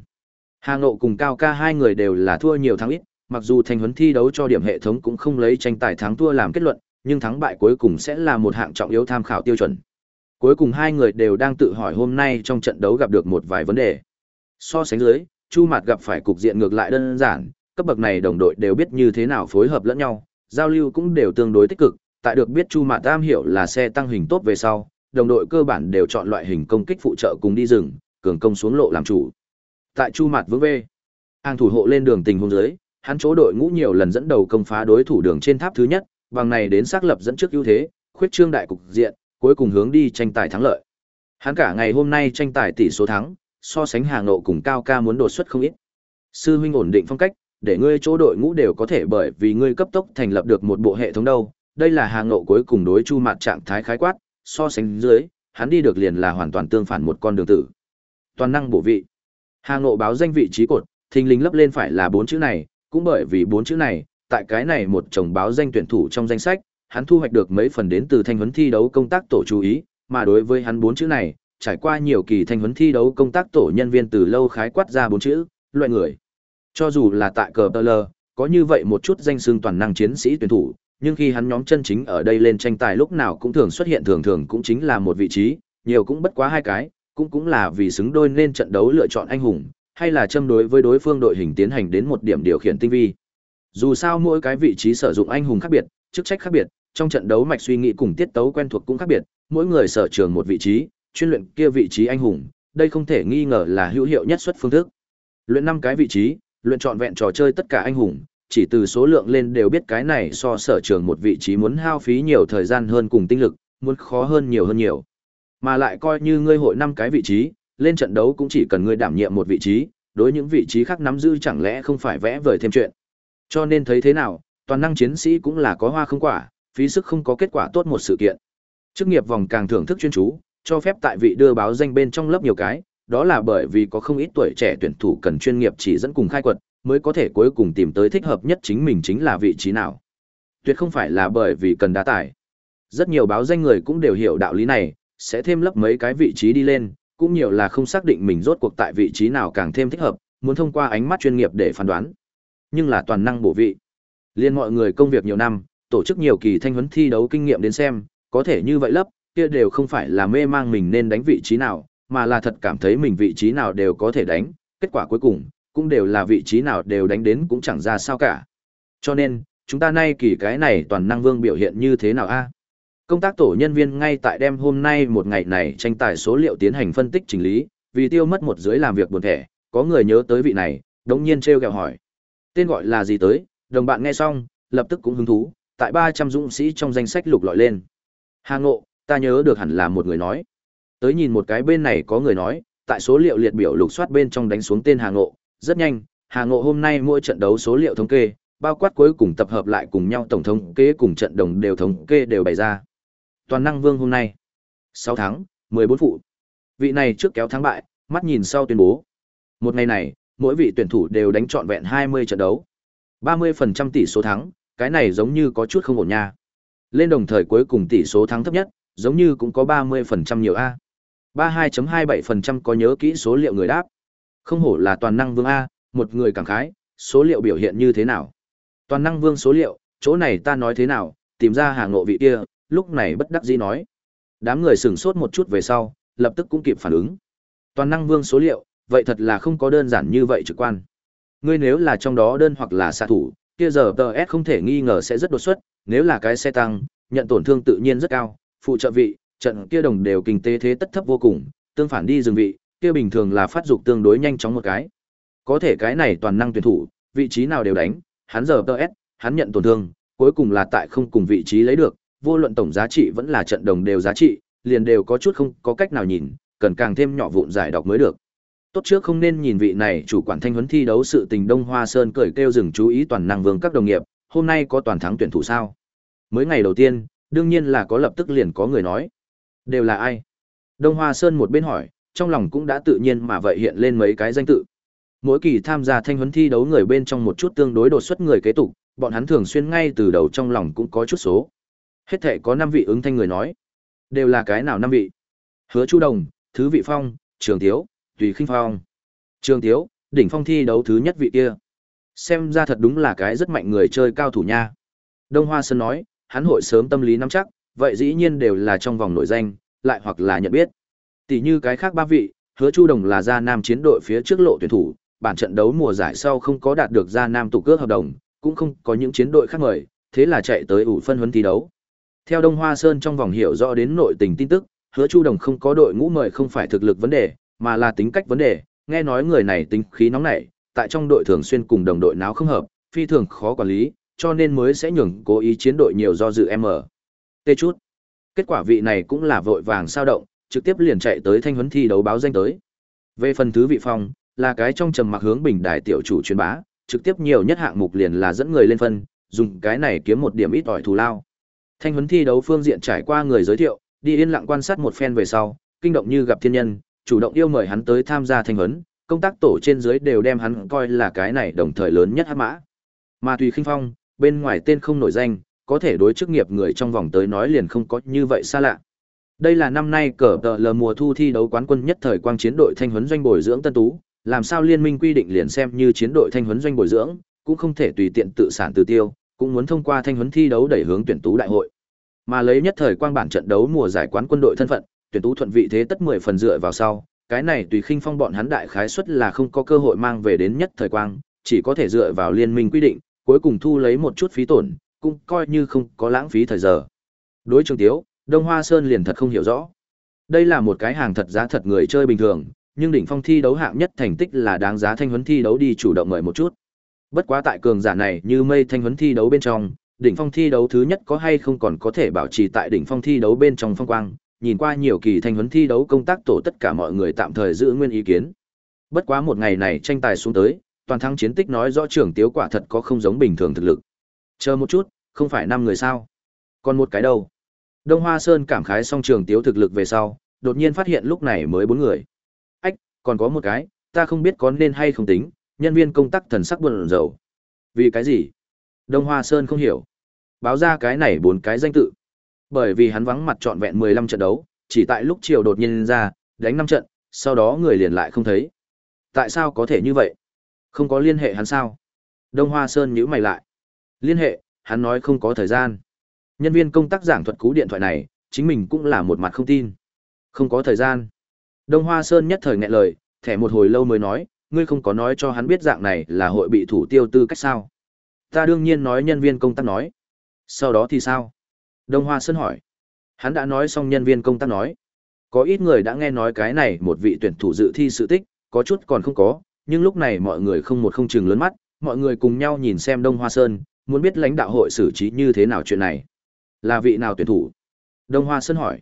Hà Ngộ cùng Cao Ca hai người đều là thua nhiều thắng ít, mặc dù thành huấn thi đấu cho điểm hệ thống cũng không lấy tranh tài thắng thua làm kết luận, nhưng thắng bại cuối cùng sẽ là một hạng trọng yếu tham khảo tiêu chuẩn. Cuối cùng hai người đều đang tự hỏi hôm nay trong trận đấu gặp được một vài vấn đề. So sánh dưới, Chu Mạt gặp phải cục diện ngược lại đơn giản, cấp bậc này đồng đội đều biết như thế nào phối hợp lẫn nhau, giao lưu cũng đều tương đối tích cực, tại được biết Chu Mạt Tam hiểu là xe tăng hình tốt về sau, đồng đội cơ bản đều chọn loại hình công kích phụ trợ cùng đi rừng, cường công xuống lộ làm chủ. Tại Chu Mạt vững về, hàng thủ hộ lên đường tình huống dưới, hắn chỗ đội ngũ nhiều lần dẫn đầu công phá đối thủ đường trên tháp thứ nhất, bằng này đến xác lập dẫn trước ưu thế, khuyết trương đại cục diện, cuối cùng hướng đi tranh tài thắng lợi. Hắn cả ngày hôm nay tranh tài tỷ số thắng, so sánh Hà Ngộ cùng Cao Ca muốn đột xuất không ít. Sư huynh ổn định phong cách, để ngươi chỗ đội ngũ đều có thể bởi vì ngươi cấp tốc thành lập được một bộ hệ thống đâu. Đây là Hà Ngộ cuối cùng đối Chu Mạt trạng thái khái quát, so sánh dưới, hắn đi được liền là hoàn toàn tương phản một con đường tử. Toàn năng bổ vị. Hà Ngộ báo danh vị trí cột, thình lình lấp lên phải là bốn chữ này, cũng bởi vì bốn chữ này, tại cái này một chồng báo danh tuyển thủ trong danh sách, hắn thu hoạch được mấy phần đến từ thanh huấn thi đấu công tác tổ chú ý, mà đối với hắn bốn chữ này, trải qua nhiều kỳ thanh huấn thi đấu công tác tổ nhân viên từ lâu khái quát ra bốn chữ, loại người. Cho dù là tại cờ tờ lờ, có như vậy một chút danh xưng toàn năng chiến sĩ tuyển thủ, nhưng khi hắn nhóm chân chính ở đây lên tranh tài lúc nào cũng thường xuất hiện thường thường cũng chính là một vị trí, nhiều cũng bất quá hai cái, cũng cũng là vì xứng đôi nên trận đấu lựa chọn anh hùng, hay là châm đối với đối phương đội hình tiến hành đến một điểm điều khiển tinh vi. Dù sao mỗi cái vị trí sử dụng anh hùng khác biệt, chức trách khác biệt, trong trận đấu mạch suy nghĩ cùng tiết tấu quen thuộc cũng khác biệt, mỗi người sở trường một vị trí, chuyên luyện kia vị trí anh hùng, đây không thể nghi ngờ là hữu hiệu nhất xuất phương thức. Luyện năm cái vị trí, luyện chọn vẹn trò chơi tất cả anh hùng, chỉ từ số lượng lên đều biết cái này so sở trường một vị trí muốn hao phí nhiều thời gian hơn cùng tinh lực, muốn khó hơn nhiều hơn nhiều. Mà lại coi như ngươi hội năm cái vị trí, lên trận đấu cũng chỉ cần ngươi đảm nhiệm một vị trí, đối những vị trí khác nắm giữ chẳng lẽ không phải vẽ vời thêm chuyện. Cho nên thấy thế nào, toàn năng chiến sĩ cũng là có hoa không quả, phí sức không có kết quả tốt một sự kiện. Chức nghiệp vòng càng thưởng thức chuyên chú, cho phép tại vị đưa báo danh bên trong lớp nhiều cái, đó là bởi vì có không ít tuổi trẻ tuyển thủ cần chuyên nghiệp chỉ dẫn cùng khai quật, mới có thể cuối cùng tìm tới thích hợp nhất chính mình chính là vị trí nào. Tuyệt không phải là bởi vì cần đá tải. Rất nhiều báo danh người cũng đều hiểu đạo lý này, sẽ thêm lấp mấy cái vị trí đi lên, cũng nhiều là không xác định mình rốt cuộc tại vị trí nào càng thêm thích hợp, muốn thông qua ánh mắt chuyên nghiệp để phán đoán. Nhưng là toàn năng bổ vị. Liên mọi người công việc nhiều năm, tổ chức nhiều kỳ thanh huấn thi đấu kinh nghiệm đến xem, có thể như vậy lấp, kia đều không phải là mê mang mình nên đánh vị trí nào, mà là thật cảm thấy mình vị trí nào đều có thể đánh, kết quả cuối cùng, cũng đều là vị trí nào đều đánh đến cũng chẳng ra sao cả. Cho nên, chúng ta nay kỳ cái này toàn năng vương biểu hiện như thế nào a? Công tác tổ nhân viên ngay tại đêm hôm nay một ngày này tranh tài số liệu tiến hành phân tích chỉnh lý, vì tiêu mất một dưới làm việc buồn thẻ, có người nhớ tới vị này, đống nhiên treo kẹo hỏi. Tên gọi là gì tới, đồng bạn nghe xong, lập tức cũng hứng thú, tại 300 dũng sĩ trong danh sách lục lọi lên. Hà Ngộ, ta nhớ được hẳn là một người nói. Tới nhìn một cái bên này có người nói, tại số liệu liệt biểu lục soát bên trong đánh xuống tên Hà Ngộ, rất nhanh, Hà Ngộ hôm nay mỗi trận đấu số liệu thống kê, bao quát cuối cùng tập hợp lại cùng nhau tổng thống kê cùng trận đồng đều thống kê đều bày ra. Toàn năng vương hôm nay, 6 tháng, 14 phụ. Vị này trước kéo thắng bại, mắt nhìn sau tuyên bố. Một ngày này, mỗi vị tuyển thủ đều đánh trọn vẹn 20 trận đấu. 30% tỷ số thắng, cái này giống như có chút không ổn nha. Lên đồng thời cuối cùng tỷ số thắng thấp nhất, giống như cũng có 30% nhiều A. 32.27% có nhớ kỹ số liệu người đáp. Không hổ là toàn năng vương A, một người cảm khái, số liệu biểu hiện như thế nào. Toàn năng vương số liệu, chỗ này ta nói thế nào, tìm ra hàng ngộ vị kia, lúc này bất đắc dĩ nói. Đám người sửng sốt một chút về sau, lập tức cũng kịp phản ứng. Toàn năng vương số liệu, vậy thật là không có đơn giản như vậy trực quan. Ngươi nếu là trong đó đơn hoặc là xạ thủ, kia giờ TS không thể nghi ngờ sẽ rất đột xuất, nếu là cái xe tăng, nhận tổn thương tự nhiên rất cao, phụ trợ vị, trận kia đồng đều kinh tế thế tất thấp vô cùng, tương phản đi dừng vị, kia bình thường là phát dục tương đối nhanh chóng một cái. Có thể cái này toàn năng tuyển thủ, vị trí nào đều đánh, hắn giờ TS, hắn nhận tổn thương, cuối cùng là tại không cùng vị trí lấy được, vô luận tổng giá trị vẫn là trận đồng đều giá trị, liền đều có chút không có cách nào nhìn, cần càng thêm nhỏ vụn giải đọc mới được. Tốt trước không nên nhìn vị này chủ quản thanh huấn thi đấu sự tình Đông Hoa Sơn cởi kêu dừng chú ý toàn năng vương các đồng nghiệp, hôm nay có toàn thắng tuyển thủ sao? Mới ngày đầu tiên, đương nhiên là có lập tức liền có người nói. Đều là ai? Đông Hoa Sơn một bên hỏi, trong lòng cũng đã tự nhiên mà vậy hiện lên mấy cái danh tự. Mỗi kỳ tham gia thanh huấn thi đấu người bên trong một chút tương đối đột xuất người kế tục, bọn hắn thường xuyên ngay từ đầu trong lòng cũng có chút số. Hết thể có năm vị ứng thanh người nói. Đều là cái nào năm vị? Hứa Chu Đồng, Thứ Vị Phong, Trường Tiếu, Tùy Khinh Phong. Trường Tiếu, đỉnh phong thi đấu thứ nhất vị kia. Xem ra thật đúng là cái rất mạnh người chơi cao thủ nha. Đông Hoa Sơn nói, hắn hội sớm tâm lý nắm chắc, vậy dĩ nhiên đều là trong vòng nổi danh, lại hoặc là nhận biết. Tỷ như cái khác ba vị, Hứa Chu Đồng là gia nam chiến đội phía trước lộ tuyển thủ, bản trận đấu mùa giải sau không có đạt được gia nam tụ cước hợp đồng, cũng không có những chiến đội khác mời, thế là chạy tới ủ phân huấn thi đấu. Theo Đông Hoa Sơn trong vòng hiểu rõ đến nội tình tin tức, Hứa Chu Đồng không có đội ngũ mời không phải thực lực vấn đề, mà là tính cách vấn đề, nghe nói người này tính khí nóng nảy, tại trong đội thường xuyên cùng đồng đội náo không hợp, phi thường khó quản lý, cho nên mới sẽ nhường cố ý chiến đội nhiều do dự em ở. Tê chút. Kết quả vị này cũng là vội vàng sao động, trực tiếp liền chạy tới thanh huấn thi đấu báo danh tới. Về phần thứ vị phong, là cái trong trầm mặc hướng bình đại tiểu chủ truyền bá, trực tiếp nhiều nhất hạng mục liền là dẫn người lên phân, dùng cái này kiếm một điểm ít ỏi thù lao. Thanh huấn thi đấu phương diện trải qua người giới thiệu, đi yên lặng quan sát một phen về sau, kinh động như gặp thiên nhân, chủ động yêu mời hắn tới tham gia thanh huấn, công tác tổ trên dưới đều đem hắn coi là cái này đồng thời lớn nhất hắc mã. Mà Tùy Khinh Phong, bên ngoài tên không nổi danh, có thể đối chức nghiệp người trong vòng tới nói liền không có như vậy xa lạ. Đây là năm nay cờ tờ lờ mùa thu thi đấu quán quân nhất thời quang chiến đội thanh huấn doanh bồi dưỡng tân tú, làm sao liên minh quy định liền xem như chiến đội thanh huấn doanh bồi dưỡng, cũng không thể tùy tiện tự sản tự tiêu, cũng muốn thông qua thanh huấn thi đấu đẩy hướng tuyển tú đại hội. Mà lấy nhất thời quang bản trận đấu mùa giải quán quân đội thân phận, tuyển tú thuận vị thế tất 10 phần dựa vào sau, cái này tùy khinh phong bọn hắn đại khái suất là không có cơ hội mang về đến nhất thời quang, chỉ có thể dựa vào liên minh quy định, cuối cùng thu lấy một chút phí tổn, cũng coi như không có lãng phí thời giờ. Đối trường tiếu, Đông Hoa Sơn liền thật không hiểu rõ. Đây là một cái hàng thật giá thật người chơi bình thường, nhưng đỉnh phong thi đấu hạng nhất thành tích là đáng giá thanh huấn thi đấu đi chủ động mời một chút. Bất quá tại cường giả này như mây thanh huấn thi đấu bên trong, đỉnh phong thi đấu thứ nhất có hay không còn có thể bảo trì tại đỉnh phong thi đấu bên trong phong quang, nhìn qua nhiều kỳ thanh huấn thi đấu công tác tổ tất cả mọi người tạm thời giữ nguyên ý kiến. Bất quá một ngày này tranh tài xuống tới, toàn thắng chiến tích nói rõ trưởng tiếu quả thật có không giống bình thường thực lực. Chờ một chút, không phải năm người sao? Còn một cái đâu? Đông Hoa Sơn cảm khái xong trường tiếu thực lực về sau, đột nhiên phát hiện lúc này mới bốn người. Ách, Còn có một cái, ta không biết có nên hay không tính, nhân viên công tác thần sắc buồn rầu. Vì cái gì? Đông Hoa Sơn không hiểu. Báo ra cái này bốn cái danh tự. Bởi vì hắn vắng mặt trọn vẹn 15 trận đấu, chỉ tại lúc chiều đột nhiên ra, đánh 5 trận, sau đó người liền lại không thấy. Tại sao có thể như vậy? Không có liên hệ hắn sao? Đông Hoa Sơn nhíu mày lại. Liên hệ, hắn nói không có thời gian. Nhân viên công tác giảng thuật cú điện thoại này, chính mình cũng là một mặt không tin. Không có thời gian. Đông Hoa Sơn nhất thời nghẹn lời, thẻ một hồi lâu mới nói, ngươi không có nói cho hắn biết dạng này là hội bị thủ tiêu tư cách sao. Ta đương nhiên nói nhân viên công tác nói. Sau đó thì sao? Đông Hoa Sơn hỏi. Hắn đã nói xong nhân viên công tác nói. Có ít người đã nghe nói cái này một vị tuyển thủ dự thi sự tích, có chút còn không có, nhưng lúc này mọi người không một không chừng lớn mắt, mọi người cùng nhau nhìn xem Đông Hoa Sơn, muốn biết lãnh đạo hội xử trí như thế nào chuyện này. Là vị nào tuyển thủ? Đông Hoa Sơn hỏi.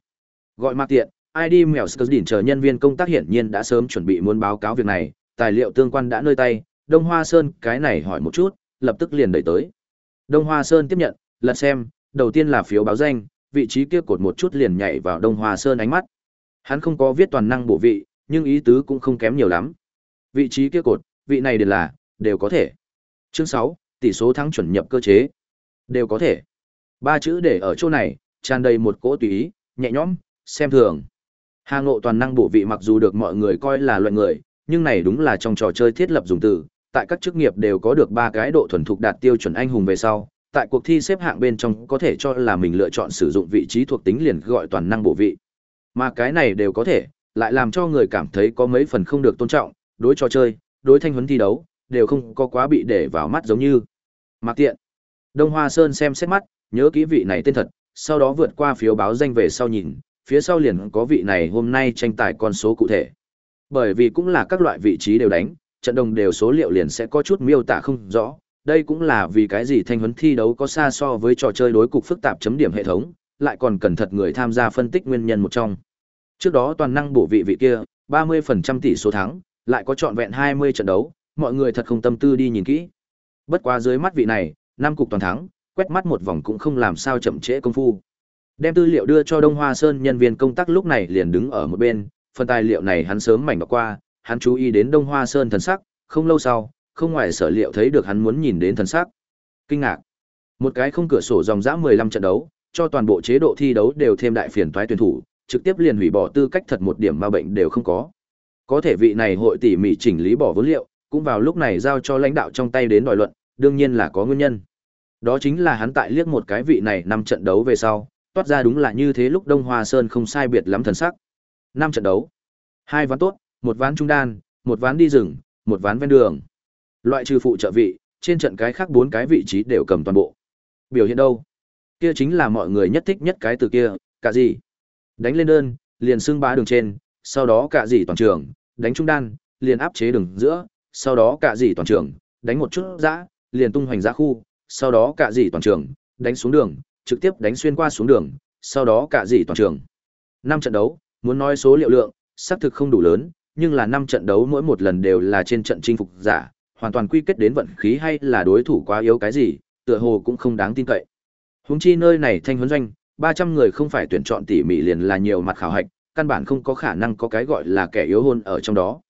Gọi mặt Tiện, ID mèo Skurdin chờ nhân viên công tác hiển nhiên đã sớm chuẩn bị muốn báo cáo việc này, tài liệu tương quan đã nơi tay, Đông Hoa Sơn cái này hỏi một chút, lập tức liền đẩy tới. Đông Hoa Sơn tiếp nhận, lật xem, đầu tiên là phiếu báo danh, vị trí kia cột một chút liền nhảy vào Đông Hoa Sơn ánh mắt. Hắn không có viết toàn năng bổ vị, nhưng ý tứ cũng không kém nhiều lắm. Vị trí kia cột, vị này đều là, đều có thể. Chương 6, tỷ số thắng chuẩn nhập cơ chế. Đều có thể. Ba chữ để ở chỗ này, tràn đầy một cỗ tùy ý, nhẹ nhõm, xem thường. Hà Ngộ toàn năng bổ vị mặc dù được mọi người coi là loại người, nhưng này đúng là trong trò chơi thiết lập dùng từ, tại các chức nghiệp đều có được ba cái độ thuần thục đạt tiêu chuẩn anh hùng về sau, tại cuộc thi xếp hạng bên trong có thể cho là mình lựa chọn sử dụng vị trí thuộc tính liền gọi toàn năng bổ vị. Mà cái này đều có thể, lại làm cho người cảm thấy có mấy phần không được tôn trọng, đối trò chơi, đối thanh huấn thi đấu, đều không có quá bị để vào mắt giống như. Mạc Tiện. Đông Hoa Sơn xem xét mắt, nhớ kỹ vị này tên thật, sau đó vượt qua phiếu báo danh về sau nhìn, phía sau liền có vị này hôm nay tranh tài con số cụ thể. Bởi vì cũng là các loại vị trí đều đánh, trận đồng đều số liệu liền sẽ có chút miêu tả không rõ. Đây cũng là vì cái gì thanh huấn thi đấu có xa so với trò chơi đối cục phức tạp chấm điểm hệ thống, lại còn cần thật người tham gia phân tích nguyên nhân một trong. Trước đó toàn năng bổ vị vị kia, 30% tỷ số thắng, lại có trọn vẹn 20 trận đấu, mọi người thật không tâm tư đi nhìn kỹ. Bất quá dưới mắt vị này, năm cục toàn thắng, quét mắt một vòng cũng không làm sao chậm trễ công phu. Đem tư liệu đưa cho Đông Hoa Sơn nhân viên công tác lúc này liền đứng ở một bên, phần tài liệu này hắn sớm mảnh đọc qua, hắn chú ý đến Đông Hoa Sơn thần sắc, không lâu sau, không ngoài sở liệu thấy được hắn muốn nhìn đến thần sắc. Kinh ngạc. Một cái không cửa sổ dòng dã 15 trận đấu, cho toàn bộ chế độ thi đấu đều thêm đại phiền toái tuyển thủ, trực tiếp liền hủy bỏ tư cách thật một điểm ma bệnh đều không có. Có thể vị này hội tỉ mỉ chỉnh lý bỏ vốn liệu, cũng vào lúc này giao cho lãnh đạo trong tay đến đòi luận, đương nhiên là có nguyên nhân. Đó chính là hắn tại liếc một cái vị này năm trận đấu về sau, toát ra đúng là như thế lúc Đông Hoa Sơn không sai biệt lắm thần sắc. Năm trận đấu, hai ván tốt, một ván trung đan, một ván đi rừng, một ván ven đường. Loại trừ phụ trợ vị, trên trận cái khác bốn cái vị trí đều cầm toàn bộ. Biểu hiện đâu? Kia chính là mọi người nhất thích nhất cái từ kia, cả gì? Đánh lên đơn, liền xưng bá đường trên, sau đó cả gì toàn trường, đánh trung đan, liền áp chế đường giữa, sau đó cả gì toàn trường, đánh một chút dã, liền tung hoành ra khu, sau đó cả gì toàn trường, đánh xuống đường, trực tiếp đánh xuyên qua xuống đường, sau đó cả gì toàn trường. Năm trận đấu, muốn nói số liệu lượng, xác thực không đủ lớn, nhưng là năm trận đấu mỗi một lần đều là trên trận chinh phục giả, hoàn toàn quy kết đến vận khí hay là đối thủ quá yếu cái gì, tựa hồ cũng không đáng tin cậy. Huống chi nơi này thanh huấn doanh, 300 người không phải tuyển chọn tỉ mỉ liền là nhiều mặt khảo hạch, căn bản không có khả năng có cái gọi là kẻ yếu hơn ở trong đó.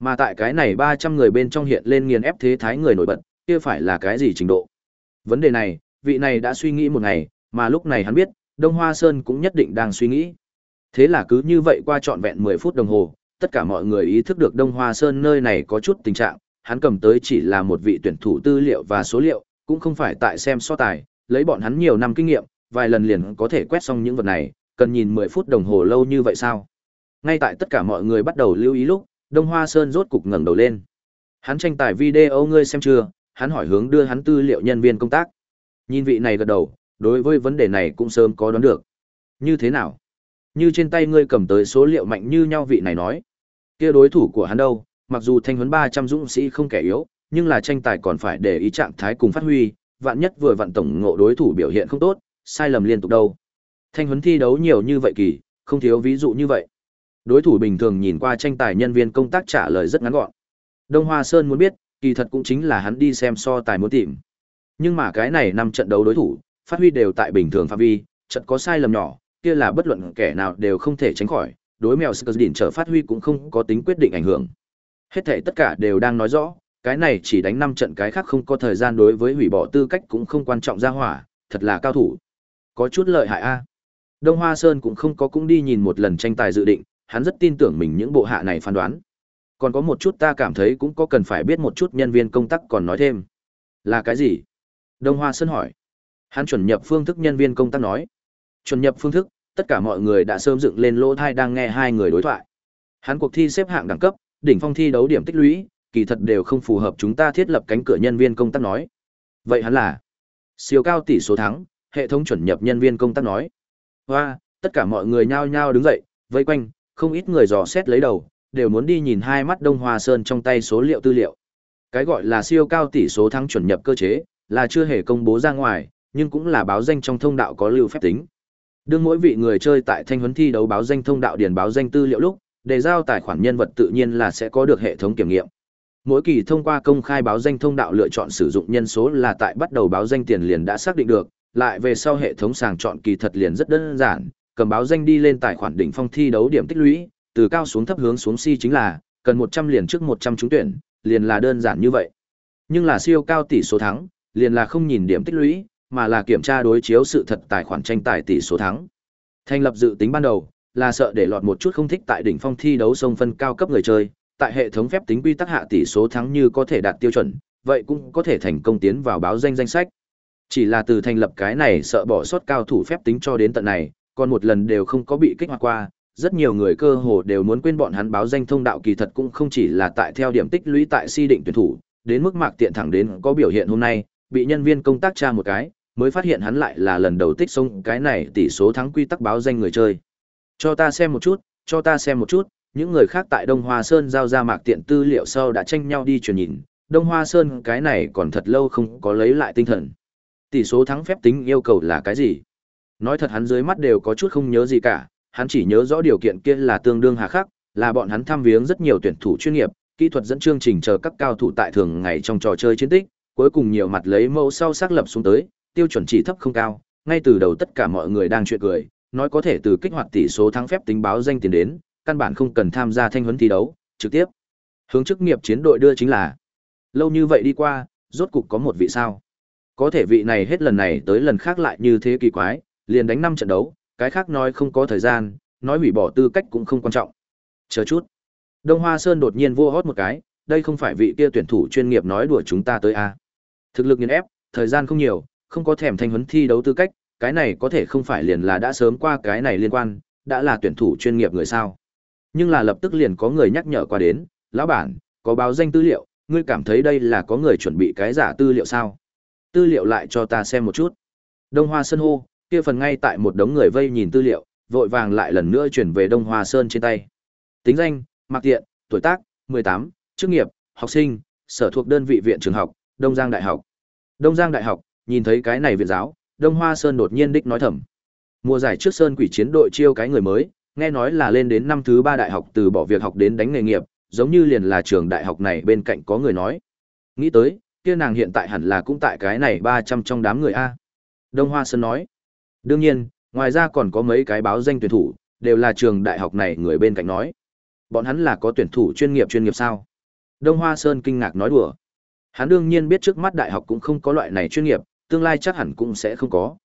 Mà tại cái này 300 người bên trong hiện lên nghiền ép thế thái người nổi bật, kia phải là cái gì trình độ? Vấn đề này, vị này đã suy nghĩ một ngày, mà lúc này hắn biết, Đông Hoa Sơn cũng nhất định đang suy nghĩ. Thế là cứ như vậy qua trọn vẹn 10 phút đồng hồ, tất cả mọi người ý thức được Đông Hoa Sơn nơi này có chút tình trạng, hắn cầm tới chỉ là một vị tuyển thủ tư liệu và số liệu, cũng không phải tại xem so tài, lấy bọn hắn nhiều năm kinh nghiệm, vài lần liền có thể quét xong những vật này, cần nhìn 10 phút đồng hồ lâu như vậy sao? Ngay tại tất cả mọi người bắt đầu lưu ý lúc, Đông Hoa Sơn rốt cục ngẩng đầu lên. Hắn tranh tài video ngươi xem chưa? Hắn hỏi hướng đưa hắn tư liệu nhân viên công tác. Nhìn vị này gật đầu, đối với vấn đề này cũng sớm có đoán được. Như thế nào? Như trên tay ngươi cầm tới số liệu mạnh như nhau vị này nói. Kia đối thủ của hắn đâu, mặc dù thanh huấn 300 dũng sĩ không kẻ yếu, nhưng là tranh tài còn phải để ý trạng thái cùng phát huy, vạn nhất vừa vặn tổng ngộ đối thủ biểu hiện không tốt, sai lầm liên tục đâu. Thanh huấn thi đấu nhiều như vậy kỳ, không thiếu ví dụ như vậy. Đối thủ bình thường nhìn qua tranh tài nhân viên công tác trả lời rất ngắn gọn. Đông Hoa Sơn muốn biết, kỳ thật cũng chính là hắn đi xem so tài muốn tìm. Nhưng mà cái này năm trận đấu đối thủ, phát huy đều tại bình thường phạm vi, trận có sai lầm nhỏ, kia là bất luận kẻ nào đều không thể tránh khỏi, đối mèo Skurs trở phát huy cũng không có tính quyết định ảnh hưởng. Hết thảy tất cả đều đang nói rõ, cái này chỉ đánh 5 trận cái khác không có thời gian đối với hủy bỏ tư cách cũng không quan trọng ra hỏa, thật là cao thủ. Có chút lợi hại a. Đông Hoa Sơn cũng không có cũng đi nhìn một lần tranh tài dự định, hắn rất tin tưởng mình những bộ hạ này phán đoán. Còn có một chút ta cảm thấy cũng có cần phải biết một chút nhân viên công tác còn nói thêm. Là cái gì? Đông Hoa Sơn hỏi. Hắn chuẩn nhập phương thức nhân viên công tác nói. Chuẩn nhập phương thức, tất cả mọi người đã sớm dựng lên lỗ thai đang nghe hai người đối thoại. Hắn cuộc thi xếp hạng đẳng cấp, đỉnh phong thi đấu điểm tích lũy, kỳ thật đều không phù hợp chúng ta thiết lập cánh cửa nhân viên công tác nói. Vậy hắn là siêu cao tỷ số thắng, hệ thống chuẩn nhập nhân viên công tác nói. Hoa, tất cả mọi người nhao nhao đứng dậy, vây quanh, không ít người dò xét lấy đầu, đều muốn đi nhìn hai mắt Đông Hoa Sơn trong tay số liệu tư liệu. Cái gọi là siêu cao tỷ số thắng chuẩn nhập cơ chế, là chưa hề công bố ra ngoài, nhưng cũng là báo danh trong thông đạo có lưu phép tính. Đương mỗi vị người chơi tại thanh huấn thi đấu báo danh thông đạo điền báo danh tư liệu lúc, để giao tài khoản nhân vật tự nhiên là sẽ có được hệ thống kiểm nghiệm. Mỗi kỳ thông qua công khai báo danh thông đạo lựa chọn sử dụng nhân số là tại bắt đầu báo danh tiền liền đã xác định được, lại về sau hệ thống sàng chọn kỳ thật liền rất đơn giản, cầm báo danh đi lên tài khoản đỉnh phong thi đấu điểm tích lũy, từ cao xuống thấp hướng xuống si chính là cần 100 liền trước 100 trúng tuyển, liền là đơn giản như vậy. Nhưng là siêu cao tỷ số thắng, liền là không nhìn điểm tích lũy, mà là kiểm tra đối chiếu sự thật tài khoản tranh tài tỷ số thắng. Thành lập dự tính ban đầu là sợ để lọt một chút không thích tại đỉnh phong thi đấu sông phân cao cấp người chơi, tại hệ thống phép tính quy tắc hạ tỷ số thắng như có thể đạt tiêu chuẩn, vậy cũng có thể thành công tiến vào báo danh danh sách. Chỉ là từ thành lập cái này sợ bỏ sót cao thủ phép tính cho đến tận này, còn một lần đều không có bị kích hoạt qua, rất nhiều người cơ hồ đều muốn quên bọn hắn báo danh thông đạo kỳ thật cũng không chỉ là tại theo điểm tích lũy tại si định tuyển thủ, đến mức mạc tiện thẳng đến có biểu hiện hôm nay, bị nhân viên công tác tra một cái, mới phát hiện hắn lại là lần đầu tích sông cái này tỷ số thắng quy tắc báo danh người chơi. Cho ta xem một chút, cho ta xem một chút, những người khác tại Đông Hoa Sơn giao ra mạc tiện tư liệu sau đã tranh nhau đi truyền nhìn, Đông Hoa Sơn cái này còn thật lâu không có lấy lại tinh thần. Tỷ số thắng phép tính yêu cầu là cái gì? Nói thật hắn dưới mắt đều có chút không nhớ gì cả, hắn chỉ nhớ rõ điều kiện kia là tương đương hà khắc, là bọn hắn thăm viếng rất nhiều tuyển thủ chuyên nghiệp, kỹ thuật dẫn chương trình chờ các cao thủ tại thường ngày trong trò chơi chiến tích, cuối cùng nhiều mặt lấy mẫu sau xác lập xuống tới, tiêu chuẩn chỉ thấp không cao, ngay từ đầu tất cả mọi người đang chuyện cười, nói có thể từ kích hoạt tỷ số thắng phép tính báo danh tiền đến, căn bản không cần tham gia thanh huấn thi đấu, trực tiếp hướng chức nghiệp chiến đội đưa chính là. Lâu như vậy đi qua, rốt cục có một vị sao? Có thể vị này hết lần này tới lần khác lại như thế kỳ quái, liền đánh năm trận đấu, cái khác nói không có thời gian, nói hủy bỏ tư cách cũng không quan trọng. Chờ chút. Đông Hoa Sơn đột nhiên vua hót một cái, đây không phải vị kia tuyển thủ chuyên nghiệp nói đùa chúng ta tới a. À. Thực lực nghiền ép, thời gian không nhiều, không có thèm thanh huấn thi đấu tư cách, cái này có thể không phải liền là đã sớm qua cái này liên quan, đã là tuyển thủ chuyên nghiệp người sao. Nhưng là lập tức liền có người nhắc nhở qua đến, lão bản, có báo danh tư liệu, ngươi cảm thấy đây là có người chuẩn bị cái giả tư liệu sao? Tư liệu lại cho ta xem một chút. Đông Hoa Sơn hô, kia phần ngay tại một đống người vây nhìn tư liệu, vội vàng lại lần nữa chuyển về Đông Hoa Sơn trên tay. Tính danh, mặc tiện, tuổi tác, 18, chức nghiệp, học sinh, sở thuộc đơn vị viện trường học, Đông Giang Đại học. Đông Giang Đại học, nhìn thấy cái này viện giáo, Đông Hoa Sơn đột nhiên đích nói thầm. Mùa giải trước Sơn quỷ chiến đội chiêu cái người mới, nghe nói là lên đến năm thứ ba đại học từ bỏ việc học đến đánh nghề nghiệp, giống như liền là trường đại học này bên cạnh có người nói. Nghĩ tới, kia nàng hiện tại hẳn là cũng tại cái này 300 trong đám người A. Đông Hoa Sơn nói. Đương nhiên, ngoài ra còn có mấy cái báo danh tuyển thủ, đều là trường đại học này người bên cạnh nói. Bọn hắn là có tuyển thủ chuyên nghiệp chuyên nghiệp sao? Đông Hoa Sơn kinh ngạc nói đùa. Hắn đương nhiên biết trước mắt đại học cũng không có loại này chuyên nghiệp, tương lai chắc hẳn cũng sẽ không có.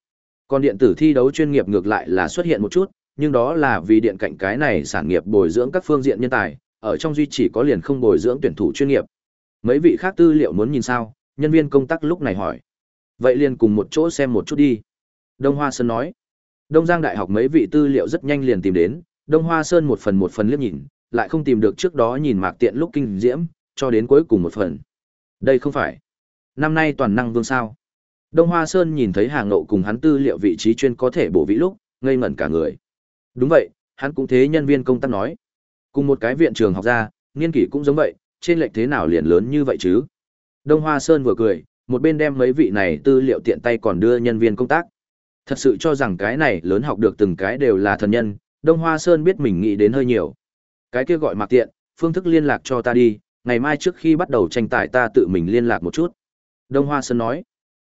Còn điện tử thi đấu chuyên nghiệp ngược lại là xuất hiện một chút, nhưng đó là vì điện cạnh cái này sản nghiệp bồi dưỡng các phương diện nhân tài, ở trong duy chỉ có liền không bồi dưỡng tuyển thủ chuyên nghiệp. Mấy vị khác tư liệu muốn nhìn sao? Nhân viên công tác lúc này hỏi. Vậy liền cùng một chỗ xem một chút đi. Đông Hoa Sơn nói. Đông Giang Đại học mấy vị tư liệu rất nhanh liền tìm đến, Đông Hoa Sơn một phần một phần liếc nhìn, lại không tìm được trước đó nhìn mạc tiện lúc kinh diễm, cho đến cuối cùng một phần. Đây không phải. Năm nay toàn năng vương sao. Đông Hoa Sơn nhìn thấy hàng nộ cùng hắn tư liệu vị trí chuyên có thể bổ vĩ lúc, ngây ngẩn cả người. Đúng vậy, hắn cũng thế nhân viên công tác nói. Cùng một cái viện trường học ra, nghiên kỷ cũng giống vậy, trên lệch thế nào liền lớn như vậy chứ? Đông Hoa Sơn vừa cười, một bên đem mấy vị này tư liệu tiện tay còn đưa nhân viên công tác. Thật sự cho rằng cái này lớn học được từng cái đều là thần nhân, Đông Hoa Sơn biết mình nghĩ đến hơi nhiều. Cái kia gọi mặc tiện, phương thức liên lạc cho ta đi, ngày mai trước khi bắt đầu tranh tài ta tự mình liên lạc một chút. Đông Hoa Sơn nói.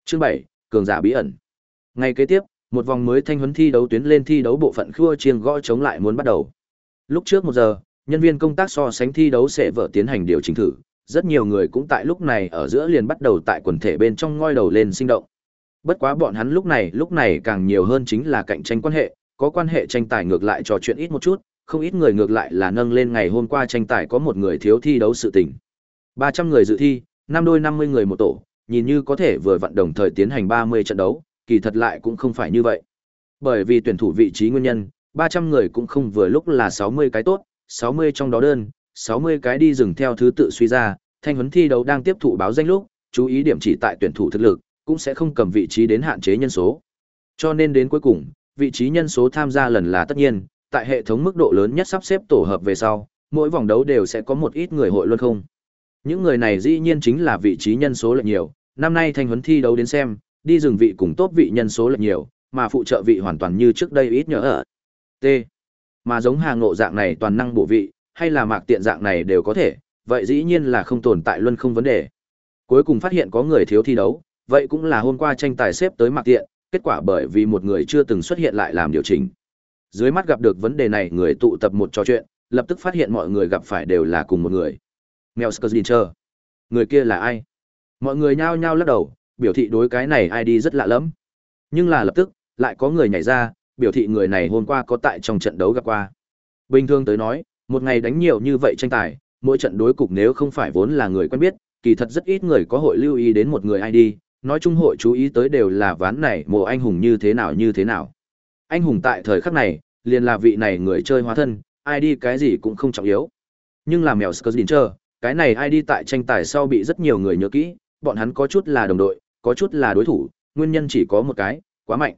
Chương 7, cường giả bí ẩn. Ngày kế tiếp, một vòng mới thanh huấn thi đấu tuyến lên thi đấu bộ phận khua chiêng gõ chống lại muốn bắt đầu. Lúc trước một giờ, nhân viên công tác so sánh thi đấu sẽ vợ tiến hành điều chỉnh thử, rất nhiều người cũng tại lúc này ở giữa liền bắt đầu tại quần thể bên trong ngoi đầu lên sinh động. Bất quá bọn hắn lúc này, lúc này càng nhiều hơn chính là cạnh tranh quan hệ, có quan hệ tranh tài ngược lại trò chuyện ít một chút, không ít người ngược lại là nâng lên ngày hôm qua tranh tài có một người thiếu thi đấu sự tình. 300 người dự thi, năm đôi 50 người một tổ, nhìn như có thể vừa vận đồng thời tiến hành 30 trận đấu, kỳ thật lại cũng không phải như vậy. Bởi vì tuyển thủ vị trí nguyên nhân, 300 người cũng không vừa lúc là 60 cái tốt, 60 trong đó đơn, 60 cái đi dừng theo thứ tự suy ra, thanh huấn thi đấu đang tiếp thụ báo danh lúc, chú ý điểm chỉ tại tuyển thủ thực lực, cũng sẽ không cầm vị trí đến hạn chế nhân số. Cho nên đến cuối cùng, vị trí nhân số tham gia lần là tất nhiên, tại hệ thống mức độ lớn nhất sắp xếp tổ hợp về sau, mỗi vòng đấu đều sẽ có một ít người hội luôn không. Những người này dĩ nhiên chính là vị trí nhân số lại nhiều, năm nay thanh huấn thi đấu đến xem, đi dừng vị cùng tốt vị nhân số lệch nhiều, mà phụ trợ vị hoàn toàn như trước đây ít nhớ ở. T. Mà giống hàng ngộ dạng này toàn năng bổ vị, hay là mạc tiện dạng này đều có thể, vậy dĩ nhiên là không tồn tại luân không vấn đề. Cuối cùng phát hiện có người thiếu thi đấu, vậy cũng là hôm qua tranh tài xếp tới mạc tiện, kết quả bởi vì một người chưa từng xuất hiện lại làm điều chỉnh. Dưới mắt gặp được vấn đề này người tụ tập một trò chuyện, lập tức phát hiện mọi người gặp phải đều là cùng một người. Mèo Skzdincher. Người kia là ai? Mọi người nhao nhao lắc đầu, biểu thị đối cái này ai đi rất lạ lắm. Nhưng là lập tức, lại có người nhảy ra, biểu thị người này hôm qua có tại trong trận đấu gặp qua. Bình thường tới nói, một ngày đánh nhiều như vậy tranh tài, mỗi trận đối cục nếu không phải vốn là người quen biết, kỳ thật rất ít người có hội lưu ý đến một người ai đi nói chung hội chú ý tới đều là ván này mộ anh hùng như thế nào như thế nào. Anh hùng tại thời khắc này, liền là vị này người chơi hóa thân, ai đi cái gì cũng không trọng yếu. Nhưng là mèo Skzdincher, cái này ai đi tại tranh tài sau bị rất nhiều người nhớ kỹ, bọn hắn có chút là đồng đội, có chút là đối thủ, nguyên nhân chỉ có một cái, quá mạnh.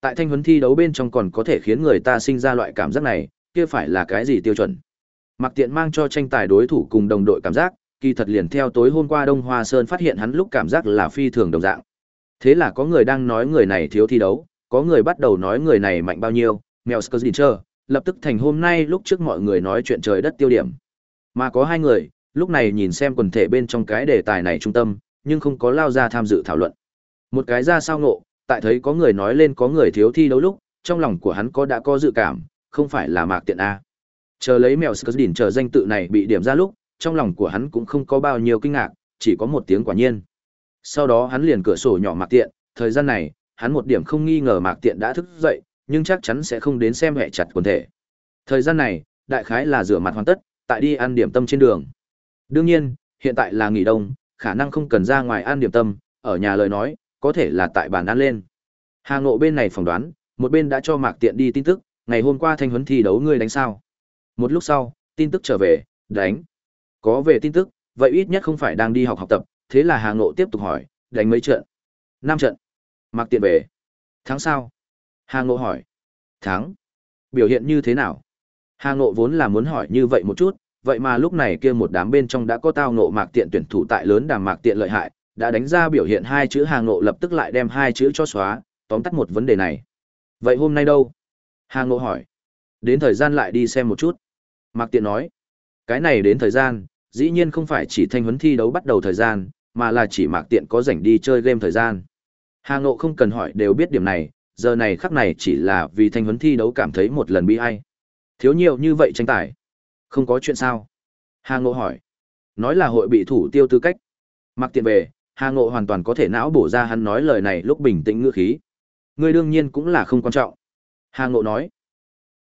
Tại thanh huấn thi đấu bên trong còn có thể khiến người ta sinh ra loại cảm giác này, kia phải là cái gì tiêu chuẩn. Mặc tiện mang cho tranh tài đối thủ cùng đồng đội cảm giác, kỳ thật liền theo tối hôm qua Đông Hoa Sơn phát hiện hắn lúc cảm giác là phi thường đồng dạng. Thế là có người đang nói người này thiếu thi đấu, có người bắt đầu nói người này mạnh bao nhiêu, mèo Skzdincher, lập tức thành hôm nay lúc trước mọi người nói chuyện trời đất tiêu điểm. Mà có hai người, lúc này nhìn xem quần thể bên trong cái đề tài này trung tâm, nhưng không có lao ra tham dự thảo luận. Một cái ra sao ngộ, tại thấy có người nói lên có người thiếu thi đấu lúc, trong lòng của hắn có đã có dự cảm, không phải là mạc tiện A. Chờ lấy mèo Skzdin chờ danh tự này bị điểm ra lúc, trong lòng của hắn cũng không có bao nhiêu kinh ngạc, chỉ có một tiếng quả nhiên. Sau đó hắn liền cửa sổ nhỏ mạc tiện, thời gian này, hắn một điểm không nghi ngờ mạc tiện đã thức dậy, nhưng chắc chắn sẽ không đến xem hệ chặt quần thể. Thời gian này, đại khái là rửa mặt hoàn tất, tại đi ăn điểm tâm trên đường. Đương nhiên, hiện tại là nghỉ đông, khả năng không cần ra ngoài ăn điểm tâm, ở nhà lời nói, có thể là tại bàn ăn lên. Hà Ngộ bên này phỏng đoán, một bên đã cho Mạc Tiện đi tin tức, ngày hôm qua thanh huấn thi đấu ngươi đánh sao? Một lúc sau, tin tức trở về, đánh. Có về tin tức, vậy ít nhất không phải đang đi học học tập, thế là Hà Ngộ tiếp tục hỏi, đánh mấy trận? Năm trận. Mạc Tiện về. Thắng sao? Hà Ngộ hỏi. Thắng. Biểu hiện như thế nào? Hà Ngộ vốn là muốn hỏi như vậy một chút, vậy mà lúc này kia một đám bên trong đã có tao ngộ mạc tiện tuyển thủ tại lớn đàm mạc tiện lợi hại, đã đánh ra biểu hiện hai chữ Hà Ngộ lập tức lại đem hai chữ cho xóa, tóm tắt một vấn đề này. Vậy hôm nay đâu? Hà Ngộ hỏi. Đến thời gian lại đi xem một chút. Mạc Tiện nói. Cái này đến thời gian, dĩ nhiên không phải chỉ thanh huấn thi đấu bắt đầu thời gian, mà là chỉ Mạc Tiện có rảnh đi chơi game thời gian. Hà Ngộ không cần hỏi đều biết điểm này, giờ này khắc này chỉ là vì thanh huấn thi đấu cảm thấy một lần bi ai. Thiếu nhiều như vậy tranh tài. Không có chuyện sao? Hà Ngộ hỏi. Nói là hội bị thủ tiêu tư cách. Mặc tiện về, Hà Ngộ hoàn toàn có thể não bổ ra hắn nói lời này lúc bình tĩnh ngữ khí. Ngươi đương nhiên cũng là không quan trọng. Hà Ngộ nói.